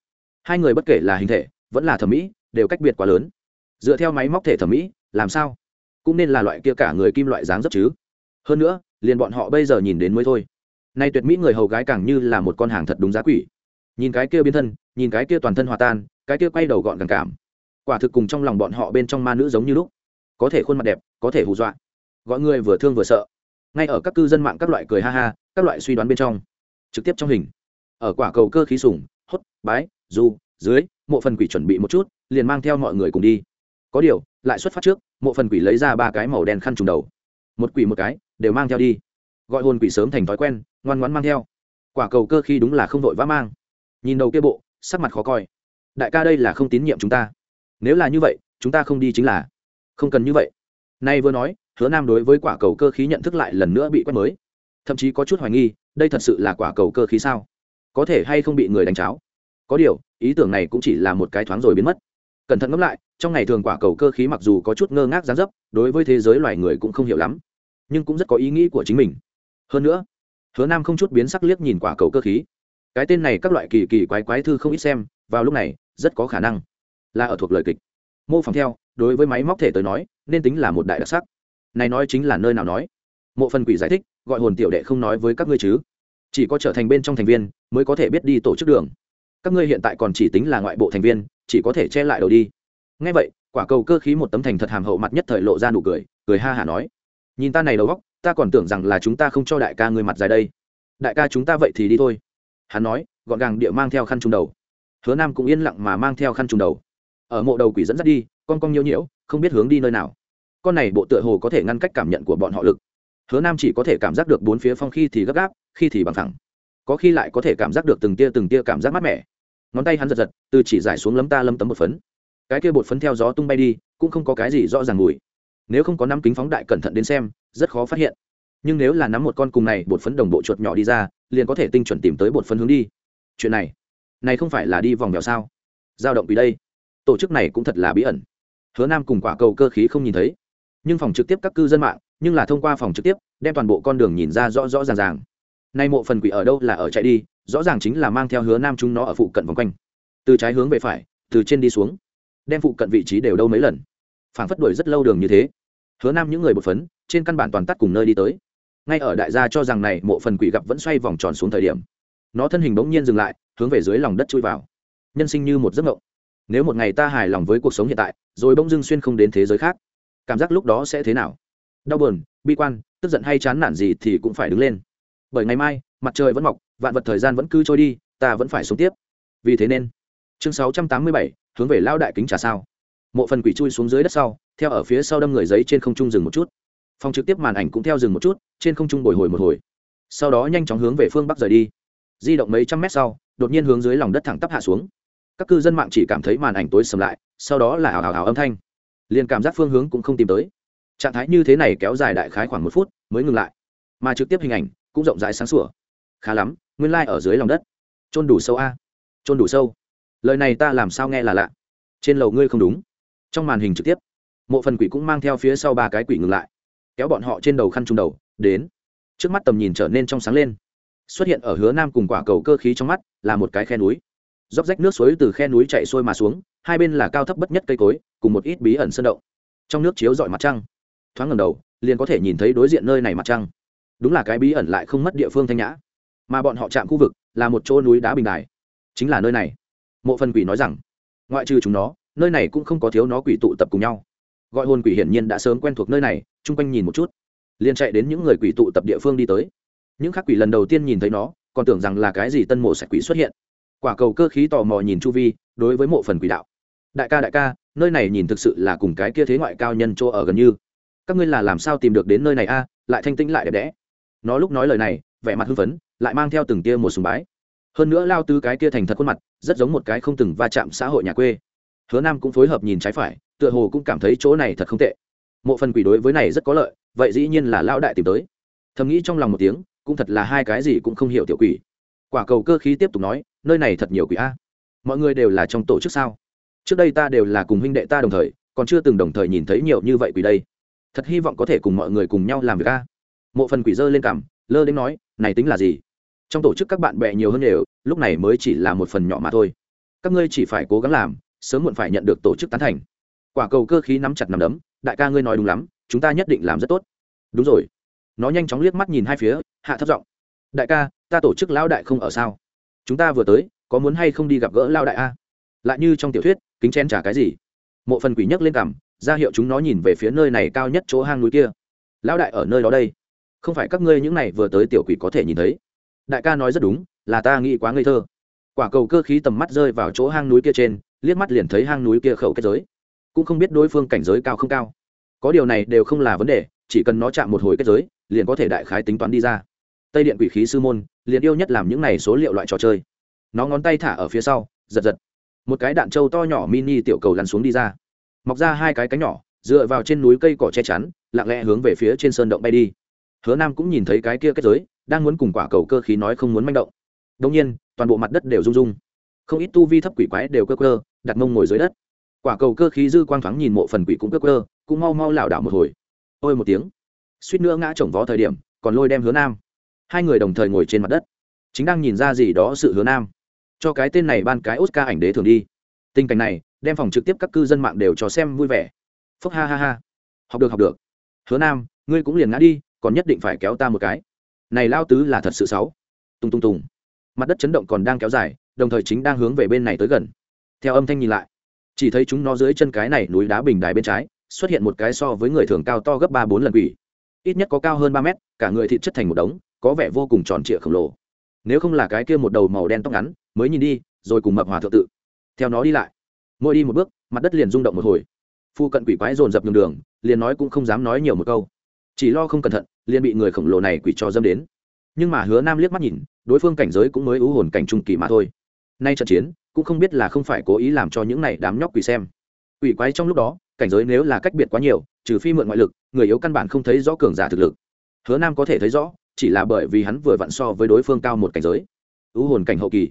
Speaker 1: Hai người bất kể là hình thể vẫn là thẩm mỹ đều cách biệt quá lớn. Dựa theo máy móc thể thẩm mỹ làm sao? Cũng nên là loại kia cả người kim loại dáng dấp chứ. Hơn nữa liền bọn họ bây giờ nhìn đến mới thôi. Nay tuyệt mỹ người hầu gái càng như là một con hàng thật đúng giá quỷ nhìn cái kia biến thân, nhìn cái kia toàn thân hòa tan, cái kia quay đầu gọn càng cảm. Quả thực cùng trong lòng bọn họ bên trong ma nữ giống như lúc. Có thể khuôn mặt đẹp, có thể hù dọa. Gọi người vừa thương vừa sợ. Ngay ở các cư dân mạng các loại cười ha ha, các loại suy đoán bên trong. Trực tiếp trong hình. Ở quả cầu cơ khí sùng, hốt, bái, du, dưới, mộ phần quỷ chuẩn bị một chút, liền mang theo mọi người cùng đi. Có điều, lại xuất phát trước, mộ phần quỷ lấy ra ba cái màu đen khăn trùng đầu. Một quỷ một cái, đều mang theo đi. Gọi hồn quỷ sớm thành thói quen, ngoan ngoãn mang theo. Quả cầu cơ khi đúng là không vội vã mang nhìn đầu kia bộ, sắc mặt khó coi. Đại ca đây là không tín nhiệm chúng ta. Nếu là như vậy, chúng ta không đi chính là. Không cần như vậy. Nay vừa nói, hứa nam đối với quả cầu cơ khí nhận thức lại lần nữa bị quét mới. Thậm chí có chút hoài nghi, đây thật sự là quả cầu cơ khí sao? Có thể hay không bị người đánh cháo? Có điều, ý tưởng này cũng chỉ là một cái thoáng rồi biến mất. Cẩn thận ngẫm lại, trong ngày thường quả cầu cơ khí mặc dù có chút ngơ ngác gián dấp, đối với thế giới loài người cũng không hiểu lắm, nhưng cũng rất có ý nghĩ của chính mình. Hơn nữa, hứa nam không chút biến sắc liếc nhìn quả cầu cơ khí cái tên này các loại kỳ kỳ quái quái thư không ít xem, vào lúc này, rất có khả năng là ở thuộc lời kịch. Mô phỏng theo, đối với máy móc thể tới nói, nên tính là một đại đặc sắc. Này nói chính là nơi nào nói? Mộ phần quỷ giải thích, gọi hồn tiểu đệ không nói với các ngươi chứ. Chỉ có trở thành bên trong thành viên, mới có thể biết đi tổ chức đường. Các ngươi hiện tại còn chỉ tính là ngoại bộ thành viên, chỉ có thể che lại đầu đi. Ngay vậy, quả cầu cơ khí một tấm thành thật hàm hậu mặt nhất thời lộ ra nụ cười cười ha hả nói. Nhìn ta này đầu góc ta còn tưởng rằng là chúng ta không cho đại ca ngươi mặt dài đây. Đại ca chúng ta vậy thì đi thôi hắn nói, gọn gàng địa mang theo khăn trùng đầu. Hứa nam cũng yên lặng mà mang theo khăn trùng đầu. Ở mộ đầu quỷ dẫn dắt đi, con cong nhiễu nhiễu, không biết hướng đi nơi nào. Con này bộ tựa hồ có thể ngăn cách cảm nhận của bọn họ lực. Hứa nam chỉ có thể cảm giác được bốn phía phong khi thì gấp gáp, khi thì bằng thẳng. Có khi lại có thể cảm giác được từng tia từng tia cảm giác mát mẻ. Ngón tay hắn giật giật, từ chỉ giải xuống lấm ta lâm tấm một phấn. Cái kia bột phấn theo gió tung bay đi, cũng không có cái gì rõ ràng mùi. Nếu không có năm kính phóng đại cẩn thận đến xem, rất khó phát hiện nhưng nếu là nắm một con cùng này, bột phấn đồng bộ chuột nhỏ đi ra, liền có thể tinh chuẩn tìm tới bột phấn hướng đi. Chuyện này này không phải là đi vòng mèo sao? Giao động vì đây. Tổ chức này cũng thật là bí ẩn. Hứa nam cùng quả cầu cơ khí không nhìn thấy. Nhưng phòng trực tiếp các cư dân mạng, nhưng là thông qua phòng trực tiếp, đem toàn bộ con đường nhìn ra rõ rõ ràng ràng. Nay mộ phần quỷ ở đâu là ở chạy đi, rõ ràng chính là mang theo hứa nam chúng nó ở phụ cận vòng quanh. Từ trái hướng về phải, từ trên đi xuống. Đem phụ cận vị trí đều đâu mấy lần. Phảng phất đuổi rất lâu đường như thế. Hứa nam những người bột phấn, trên căn bản toàn tắt cùng nơi đi tới ngay ở đại gia cho rằng này, mộ phần quỷ gặp vẫn xoay vòng tròn xuống thời điểm, nó thân hình bỗng nhiên dừng lại, hướng về dưới lòng đất chui vào. Nhân sinh như một giấc mộng. Nếu một ngày ta hài lòng với cuộc sống hiện tại, rồi bỗng dưng xuyên không đến thế giới khác, cảm giác lúc đó sẽ thế nào? Đau buồn, bi quan, tức giận hay chán nản gì thì cũng phải đứng lên. Bởi ngày mai, mặt trời vẫn mọc, vạn vật thời gian vẫn cứ trôi đi, ta vẫn phải sống tiếp. Vì thế nên, chương sáu trăm tám mươi bảy, hướng về lao đại kính trả sao. Mộ phần quỷ chui xuống dưới đất sau, theo ở phía sau đâm người giấy trên không trung dừng một chút phòng trực tiếp màn ảnh cũng theo dừng một chút, trên không trung bồi hồi một hồi. Sau đó nhanh chóng hướng về phương bắc rời đi. Di động mấy trăm mét sau, đột nhiên hướng dưới lòng đất thẳng tắp hạ xuống. Các cư dân mạng chỉ cảm thấy màn ảnh tối sầm lại, sau đó là hào hào hào âm thanh. Liền cảm giác phương hướng cũng không tìm tới. Trạng thái như thế này kéo dài đại khái khoảng một phút mới ngừng lại. Mà trực tiếp hình ảnh cũng rộng rãi sáng sủa. Khá lắm, nguyên lai、like、ở dưới lòng đất. Trôn đủ sâu a. Trôn đủ sâu. Lời này ta làm sao nghe là lạ? Trên lầu ngươi không đúng. Trong màn hình trực tiếp, mộ phần quỷ cũng mang theo phía sau ba cái quỷ ngừng lại kéo bọn họ trên đầu khăn trung đầu, đến. Trước mắt tầm nhìn trở nên trong sáng lên. Xuất hiện ở hứa nam cùng quả cầu cơ khí trong mắt là một cái khe núi. Dốc rách nước suối từ khe núi chạy xuôi mà xuống, hai bên là cao thấp bất nhất cây cối, cùng một ít bí ẩn sơn động. Trong nước chiếu dọi mặt trăng. Thoáng ngầm đầu, liền có thể nhìn thấy đối diện nơi này mặt trăng. Đúng là cái bí ẩn lại không mất địa phương thanh nhã. Mà bọn họ chạm khu vực là một chỗ núi đá bình đài. Chính là nơi này. Mộ phần quỷ nói rằng, ngoại trừ chúng nó, nơi này cũng không có thiếu nó quỷ tụ tập cùng nhau. Gọi hồn quỷ hiển nhiên đã sớm quen thuộc nơi này chung quanh nhìn một chút. Liền chạy đến những người quỷ tụ tập địa phương đi tới. Những khác quỷ lần đầu tiên nhìn thấy nó, còn tưởng rằng là cái gì tân mộ sạch quỷ xuất hiện. Quả cầu cơ khí tò mò nhìn chu vi, đối với mộ phần quỷ đạo. Đại ca đại ca, nơi này nhìn thực sự là cùng cái kia thế ngoại cao nhân chỗ ở gần như. Các ngươi là làm sao tìm được đến nơi này a, lại thanh tĩnh lại đẹp đẽ. Nó lúc nói lời này, vẻ mặt hưng phấn, lại mang theo từng tia một sùng bái. Hơn nữa lao tứ cái kia thành thật khuôn mặt, rất giống một cái không từng va chạm xã hội nhà quê. Hứa nam cũng phối hợp nhìn trái phải, tựa hồ cũng cảm thấy chỗ này thật không tệ mộ phần quỷ đối với này rất có lợi, vậy dĩ nhiên là lão đại tìm tới. Thầm nghĩ trong lòng một tiếng, cũng thật là hai cái gì cũng không hiểu tiểu quỷ. Quả cầu cơ khí tiếp tục nói, nơi này thật nhiều quỷ a. Mọi người đều là trong tổ chức sao? Trước đây ta đều là cùng huynh đệ ta đồng thời, còn chưa từng đồng thời nhìn thấy nhiều như vậy quỷ đây. Thật hy vọng có thể cùng mọi người cùng nhau làm việc a. Mộ phần quỷ dơ lên cằm, lơ đến nói, này tính là gì? Trong tổ chức các bạn bè nhiều hơn đều, lúc này mới chỉ là một phần nhỏ mà thôi. Các ngươi chỉ phải cố gắng làm, sớm muộn phải nhận được tổ chức tán thành. Quả cầu cơ khí nắm chặt nắm đấm đại ca ngươi nói đúng lắm, chúng ta nhất định làm rất tốt. Đúng rồi. Nó nhanh chóng liếc mắt nhìn hai phía, hạ thấp giọng. Đại ca, ta tổ chức lão đại không ở sao? Chúng ta vừa tới, có muốn hay không đi gặp gỡ lao đại a? Lại như trong tiểu thuyết, kính chen trả cái gì? Mộ phần quỷ nhấc lên cằm, ra hiệu chúng nó nhìn về phía nơi này cao nhất chỗ hang núi kia. Lão đại ở nơi đó đây. Không phải các ngươi những này vừa tới tiểu quỷ có thể nhìn thấy. Đại ca nói rất đúng, là ta nghĩ quá ngây thơ. Quả cầu cơ khí tầm mắt rơi vào chỗ hang núi kia trên, liếc mắt liền thấy hang núi kia khẩu kết giới cũng không biết đối phương cảnh giới cao không cao. Có điều này đều không là vấn đề, chỉ cần nó chạm một hồi kết giới, liền có thể đại khái tính toán đi ra. Tây điện quỷ khí sư môn, liền yêu nhất làm những này số liệu loại trò chơi. Nó ngón tay thả ở phía sau, giật giật. Một cái đạn trâu to nhỏ mini tiểu cầu lăn xuống đi ra. Mọc ra hai cái cánh nhỏ, dựa vào trên núi cây cỏ che chắn, lặng lẽ hướng về phía trên sơn động bay đi. Hứa nam cũng nhìn thấy cái kia kết giới, đang muốn cùng quả cầu cơ khí nói không muốn manh động. Đông nhiên, toàn bộ mặt đất đều rung rung. Không ít tu vi thấp quỷ quái đều cơ cơ đặt mông ngồi dưới đất quả cầu cơ khí dư quang thoáng nhìn mộ phần quỷ cũng cơ cơ, cũng mau mau lảo đảo một hồi. Ôi một tiếng, suýt nữa ngã chồng vó thời điểm, còn lôi đem hứa nam. Hai người đồng thời ngồi trên mặt đất, chính đang nhìn ra gì đó sự hứa nam. Cho cái tên này ban cái oscar ảnh đế thường đi. Tình cảnh này, đem phòng trực tiếp các cư dân mạng đều cho xem vui vẻ. Phúc ha ha ha. Học được học được. Hứa nam, ngươi cũng liền ngã đi, còn nhất định phải kéo ta một cái. Này lao tứ là thật sự xấu. Tung tung tùng. Mặt đất chấn động còn đang kéo dài, đồng thời chính đang hướng về bên này tới gần. Theo âm thanh nhìn lại chỉ thấy chúng nó dưới chân cái này núi đá bình đài bên trái, xuất hiện một cái so với người thường cao to gấp ba bốn lần quỷ. Ít nhất có cao hơn ba mét, cả người thịt chất thành một đống, có vẻ vô cùng tròn trịa khổng lồ. Nếu không là cái kia một đầu màu đen tóc ngắn, mới nhìn đi, rồi cùng mập hòa thượng tự. Theo nó đi lại. Mỗi đi một bước, mặt đất liền rung động một hồi. Phu cận quỷ quái dồn dập đường đường, liền nói cũng không dám nói nhiều một câu. Chỉ lo không cẩn thận, liền bị người khổng lồ này quỷ cho dâm đến. Nhưng mà hứa nam liếc mắt nhìn, đối phương cảnh giới cũng mới ưu hồn cảnh trung kỳ mà thôi. Nay trận chiến cũng không biết là không phải cố ý làm cho những này đám nhóc quỷ xem. Quỷ quái trong lúc đó, cảnh giới nếu là cách biệt quá nhiều, trừ phi mượn ngoại lực, người yếu căn bản không thấy rõ cường giả thực lực. Hứa nam có thể thấy rõ, chỉ là bởi vì hắn vừa vặn so với đối phương cao một cảnh giới. U hồn cảnh hậu kỳ.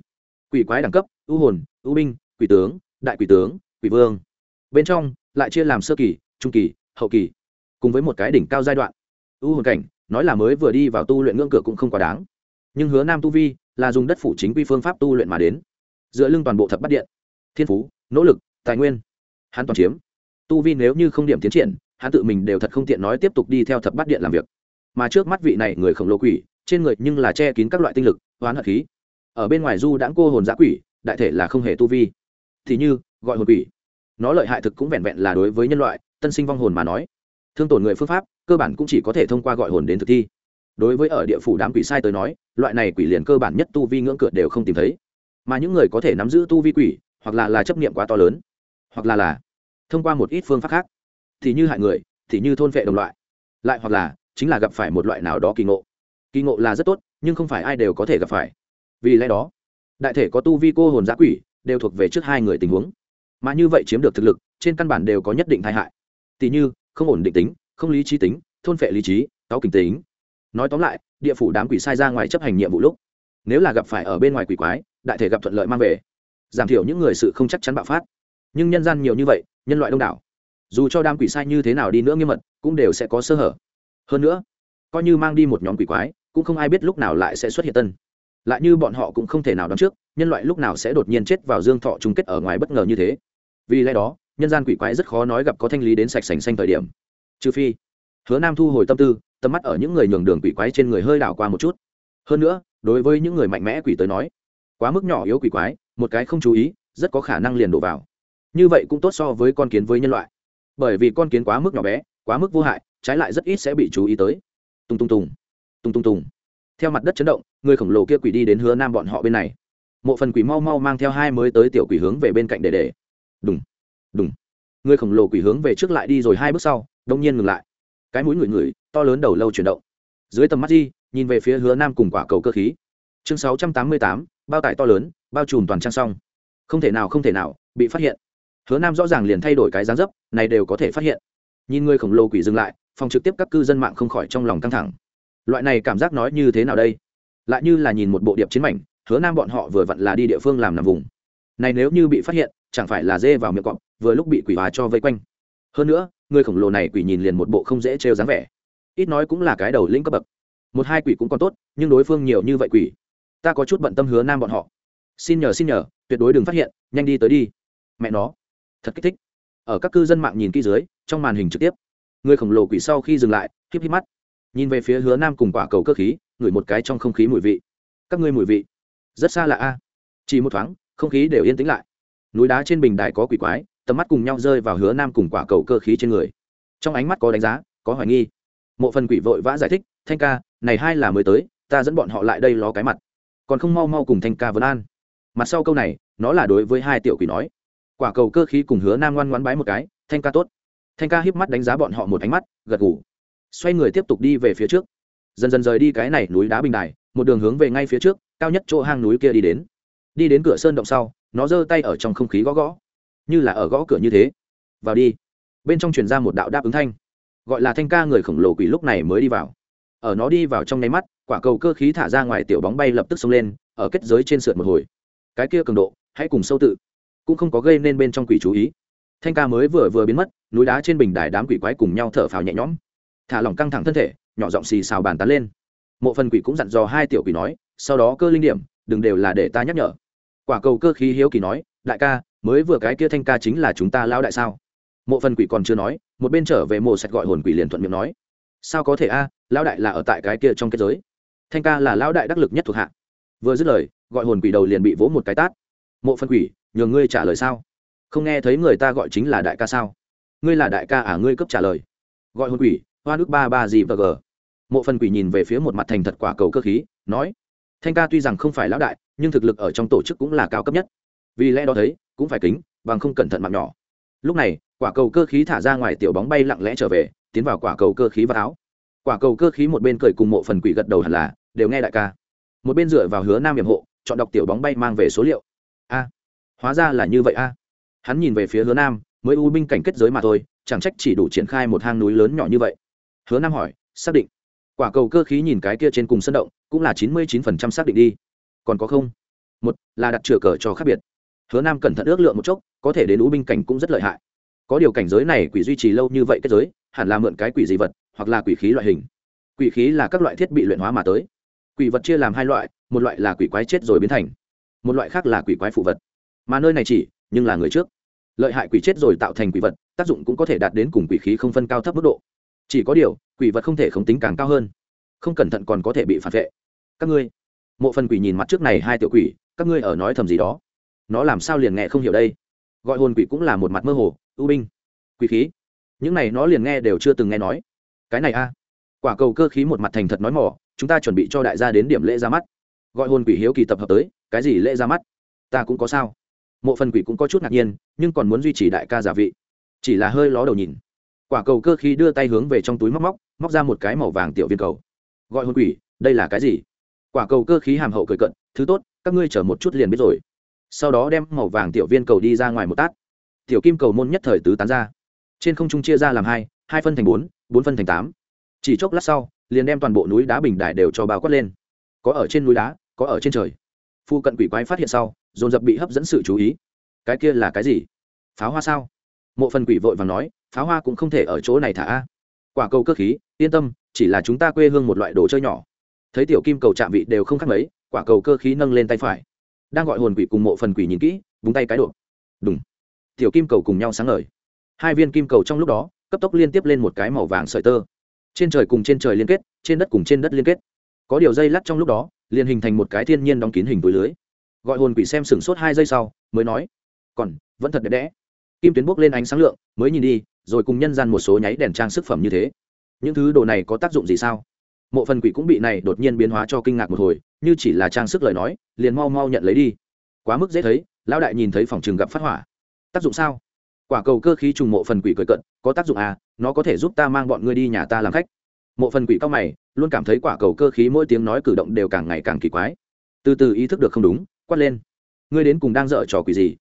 Speaker 1: Quỷ quái đẳng cấp, u hồn, u binh, quỷ tướng, đại quỷ tướng, quỷ vương. Bên trong, lại chia làm sơ kỳ, trung kỳ, hậu kỳ, cùng với một cái đỉnh cao giai đoạn. U hồn cảnh, nói là mới vừa đi vào tu luyện ngưỡng cửa cũng không quá đáng. Nhưng hứa nam tu vi là dùng đất phủ chính quy phương pháp tu luyện mà đến dựa lưng toàn bộ thập bắt điện. Thiên phú, nỗ lực, tài nguyên, hắn toàn chiếm. Tu vi nếu như không điểm tiến triển, hắn tự mình đều thật không tiện nói tiếp tục đi theo thập bắt điện làm việc. Mà trước mắt vị này người khổng lồ quỷ, trên người nhưng là che kín các loại tinh lực hoán hận khí. Ở bên ngoài du đãng cô hồn giã quỷ, đại thể là không hề tu vi. Thì như, gọi hồn quỷ. Nó lợi hại thực cũng vẹn vẹn là đối với nhân loại, tân sinh vong hồn mà nói. Thương tổn người phương pháp, cơ bản cũng chỉ có thể thông qua gọi hồn đến thực thi. Đối với ở địa phủ đám quỷ sai tới nói, loại này quỷ liền cơ bản nhất tu vi ngưỡng cửa đều không tìm thấy mà những người có thể nắm giữ tu vi quỷ, hoặc là là chấp niệm quá to lớn, hoặc là là thông qua một ít phương pháp khác, thì như hại người, thì như thôn vệ đồng loại, lại hoặc là chính là gặp phải một loại nào đó kỳ ngộ. Kỳ ngộ là rất tốt, nhưng không phải ai đều có thể gặp phải. Vì lẽ đó, đại thể có tu vi cô hồn giã quỷ đều thuộc về trước hai người tình huống. Mà như vậy chiếm được thực lực, trên căn bản đều có nhất định tai hại. Tỷ như, không ổn định tính, không lý trí tính, thôn phệ lý trí, táo kinh tính. Nói tóm lại, địa phủ đám quỷ sai ra ngoài chấp hành nhiệm vụ lúc, nếu là gặp phải ở bên ngoài quỷ quái đại thể gặp thuận lợi mang về. Giảm thiểu những người sự không chắc chắn bạo phát. Nhưng nhân gian nhiều như vậy, nhân loại đông đảo. Dù cho đám quỷ sai như thế nào đi nữa nghiêm mật, cũng đều sẽ có sơ hở. Hơn nữa, coi như mang đi một nhóm quỷ quái, cũng không ai biết lúc nào lại sẽ xuất hiện tân. Lại như bọn họ cũng không thể nào đoán trước, nhân loại lúc nào sẽ đột nhiên chết vào dương thọ chung kết ở ngoài bất ngờ như thế. Vì lẽ đó, nhân gian quỷ quái rất khó nói gặp có thanh lý đến sạch sành xanh thời điểm. Trừ phi, hứa nam thu hồi tâm tư, tầm mắt ở những người nhường đường quỷ quái trên người hơi đảo qua một chút. Hơn nữa, đối với những người mạnh mẽ quỷ tới nói quá mức nhỏ yếu quỷ quái, một cái không chú ý, rất có khả năng liền đổ vào. Như vậy cũng tốt so với con kiến với nhân loại. Bởi vì con kiến quá mức nhỏ bé, quá mức vô hại, trái lại rất ít sẽ bị chú ý tới. Tung tung tùng. Tung tung tùng. Theo mặt đất chấn động, người khổng lồ kia quỷ đi đến hứa nam bọn họ bên này. Mộ phần quỷ mau mau mang theo hai mới tới tiểu quỷ hướng về bên cạnh để để. Đúng đúng người khổng lồ quỷ hướng về trước lại đi rồi hai bước sau đông nhiên ngừng lại. Cái mũi người người to lớn đầu lâu chuyển động. Dưới tầm mắt di nhìn về phía hứa nam cùng quả cầu cơ khí. Chương sáu trăm tám mươi tám bao tải to lớn, bao trùm toàn trang xong. Không thể nào, không thể nào, bị phát hiện. Hứa nam rõ ràng liền thay đổi cái dáng dấp, này đều có thể phát hiện. Nhìn người khổng lồ quỷ dừng lại, phòng trực tiếp các cư dân mạng không khỏi trong lòng căng thẳng. Loại này cảm giác nói như thế nào đây? Lại như là nhìn một bộ điệp chiến mảnh, hứa nam bọn họ vừa vặn là đi địa phương làm nằm vùng. Này nếu như bị phát hiện, chẳng phải là dê vào miệng cọp, vừa lúc bị quỷ hóa cho vây quanh. Hơn nữa, người khổng lồ này quỷ nhìn liền một bộ không dễ trêu dáng vẻ. Ít nói cũng là cái đầu lĩnh cấp bậc. Một hai quỷ cũng còn tốt, nhưng đối phương nhiều như vậy quỷ ta có chút bận tâm hứa nam bọn họ. Xin nhờ xin nhờ, tuyệt đối đừng phát hiện, nhanh đi tới đi. Mẹ nó, thật kích thích. Ở các cư dân mạng nhìn kỹ dưới, trong màn hình trực tiếp, người khổng lồ quỷ sau khi dừng lại, híp híp mắt, nhìn về phía hứa nam cùng quả cầu cơ khí, ngửi một cái trong không khí mùi vị. Các ngươi mùi vị, rất xa lạ a. Chỉ một thoáng, không khí đều yên tĩnh lại. Núi đá trên bình đài có quỷ quái, tầm mắt cùng nhau rơi vào hứa nam cùng quả cầu cơ khí trên người. Trong ánh mắt có đánh giá, có hoài nghi. Mộ phần quỷ vội vã giải thích, thanh ca, này hai là mới tới, ta dẫn bọn họ lại đây ló cái mặt còn không mau mau cùng thanh ca vấn an. Mặt sau câu này, nó là đối với hai tiểu quỷ nói. Quả cầu cơ khí cùng hứa nam ngoan ngoãn bái một cái, thanh ca tốt. Thanh ca híp mắt đánh giá bọn họ một ánh mắt, gật gù. Xoay người tiếp tục đi về phía trước. Dần dần rời đi cái này núi đá bình đài, một đường hướng về ngay phía trước, cao nhất chỗ hang núi kia đi đến. Đi đến cửa sơn động sau, nó giơ tay ở trong không khí gõ gõ. Như là ở gõ cửa như thế. Vào đi. Bên trong truyền ra một đạo đáp ứng thanh. Gọi là thanh ca người khổng lồ quỷ lúc này mới đi vào. Ở nó đi vào trong nháy mắt quả cầu cơ khí thả ra ngoài tiểu bóng bay lập tức xông lên, ở kết giới trên sượt một hồi. Cái kia cường độ, hãy cùng sâu tự. Cũng không có gây nên bên trong quỷ chú ý. Thanh ca mới vừa vừa biến mất, núi đá trên bình đài đám quỷ quái cùng nhau thở phào nhẹ nhõm. Thả lỏng căng thẳng thân thể, nhỏ giọng xì xào bàn tán lên. Mộ phần quỷ cũng dặn dò hai tiểu quỷ nói, sau đó cơ linh điểm, đừng đều là để ta nhắc nhở. Quả cầu cơ khí hiếu kỳ nói, đại ca, mới vừa cái kia thanh ca chính là chúng ta lao đại sao? Mộ phần quỷ còn chưa nói, một bên trở về mộ sạch gọi hồn quỷ liền thuận miệng nói, sao có thể a, lão đại là ở tại cái kia trong kết giới? Thanh ca là lão đại đắc lực nhất thuộc hạ. Vừa dứt lời, gọi hồn quỷ đầu liền bị vỗ một cái tát. Mộ phân quỷ, nhường ngươi trả lời sao? Không nghe thấy người ta gọi chính là đại ca sao? Ngươi là đại ca à ngươi cấp trả lời. Gọi hồn quỷ, hoa nước ba ba gì và g mộ phân quỷ nhìn về phía một mặt thành thật quả cầu cơ khí, nói, thanh ca tuy rằng không phải lão đại, nhưng thực lực ở trong tổ chức cũng là cao cấp nhất. Vì lẽ đó thấy, cũng phải kính, bằng không cẩn thận mạng nhỏ. Lúc này, quả cầu cơ khí thả ra ngoài tiểu bóng bay lặng lẽ trở về, tiến vào quả cầu cơ khí và áo. Quả cầu cơ khí một bên cười cùng mộ phần quỷ gật đầu hẳn là đều nghe đại ca. Một bên dựa vào hứa nam hiểm hộ, chọn đọc tiểu bóng bay mang về số liệu. A, hóa ra là như vậy a. Hắn nhìn về phía hứa nam, mới u binh cảnh kết giới mà thôi, chẳng trách chỉ đủ triển khai một hang núi lớn nhỏ như vậy. Hứa nam hỏi, xác định. Quả cầu cơ khí nhìn cái kia trên cùng sân động, cũng là chín mươi chín phần trăm xác định đi. Còn có không? Một, là đặt chừa cờ cho khác biệt. Hứa nam cẩn thận ước lượng một chốc, có thể đến u binh cảnh cũng rất lợi hại. Có điều cảnh giới này quỷ duy trì lâu như vậy kết giới, hẳn là mượn cái quỷ dị vật, hoặc là quỷ khí loại hình. Quỷ khí là các loại thiết bị luyện hóa mà tới quỷ vật chia làm hai loại, một loại là quỷ quái chết rồi biến thành, một loại khác là quỷ quái phụ vật. Mà nơi này chỉ, nhưng là người trước. Lợi hại quỷ chết rồi tạo thành quỷ vật, tác dụng cũng có thể đạt đến cùng quỷ khí không phân cao thấp mức độ. Chỉ có điều, quỷ vật không thể không tính càng cao hơn. Không cẩn thận còn có thể bị phản vệ. Các ngươi, mộ phần quỷ nhìn mặt trước này hai tiểu quỷ, các ngươi ở nói thầm gì đó? Nó làm sao liền nghe không hiểu đây? Gọi hồn quỷ cũng là một mặt mơ hồ, ưu binh. Quỷ khí. Những này nó liền nghe đều chưa từng nghe nói. Cái này a. Quả cầu cơ khí một mặt thành thật nói mỏ chúng ta chuẩn bị cho đại gia đến điểm lễ ra mắt. Gọi hồn quỷ hiếu kỳ tập hợp tới, cái gì lễ ra mắt? Ta cũng có sao. Mộ phần quỷ cũng có chút ngạc nhiên, nhưng còn muốn duy trì đại ca giả vị. Chỉ là hơi ló đầu nhìn. Quả cầu cơ khí đưa tay hướng về trong túi móc móc móc ra một cái màu vàng tiểu viên cầu. Gọi hồn quỷ, đây là cái gì? Quả cầu cơ khí hàm hậu cười cận, thứ tốt, các ngươi chở một chút liền biết rồi. Sau đó đem màu vàng tiểu viên cầu đi ra ngoài một tát. Tiểu kim cầu môn nhất thời tứ tán ra. Trên không trung chia ra làm hai hai phân thành bốn bốn phân thành tám. Chỉ chốc lát sau liền đem toàn bộ núi đá bình đài đều cho bao quát lên. Có ở trên núi đá, có ở trên trời. Phu cận quỷ quái phát hiện sau, dồn dập bị hấp dẫn sự chú ý. Cái kia là cái gì? Pháo hoa sao? Mộ phần quỷ vội và nói, pháo hoa cũng không thể ở chỗ này thả. A quả cầu cơ khí, yên tâm, chỉ là chúng ta quê hương một loại đồ chơi nhỏ. Thấy tiểu kim cầu chạm vị đều không khác mấy, quả cầu cơ khí nâng lên tay phải. Đang gọi hồn quỷ cùng mộ phần quỷ nhìn kỹ, búng tay cái độ đúng tiểu kim cầu cùng nhau sáng ngời. Hai viên kim cầu trong lúc đó, cấp tốc liên tiếp lên một cái màu vàng sợi tơ trên trời cùng trên trời liên kết, trên đất cùng trên đất liên kết. Có điều dây lắt trong lúc đó, liền hình thành một cái thiên nhiên đóng kín hình túi lưới. Gọi hồn quỷ xem sửng sốt hai giây sau, mới nói, còn, vẫn thật đẹp đẽ. Kim tuyến bốc lên ánh sáng lượng, mới nhìn đi, rồi cùng nhân gian một số nháy đèn trang sức phẩm như thế. Những thứ đồ này có tác dụng gì sao? Mộ phần quỷ cũng bị này đột nhiên biến hóa cho kinh ngạc một hồi, như chỉ là trang sức lời nói, liền mau mau nhận lấy đi. Quá mức dễ thấy, lão đại nhìn thấy phòng trường gặp phát hỏa. Tác dụng sao? Quả cầu cơ khí trùng mộ phần quỷ cười cận có tác dụng à nó có thể giúp ta mang bọn ngươi đi nhà ta làm khách. Mộ phần quỷ cao mày, luôn cảm thấy quả cầu cơ khí mỗi tiếng nói cử động đều càng ngày càng kỳ quái. Từ từ ý thức được không đúng, quát lên. Ngươi đến cùng đang dở trò quỷ gì?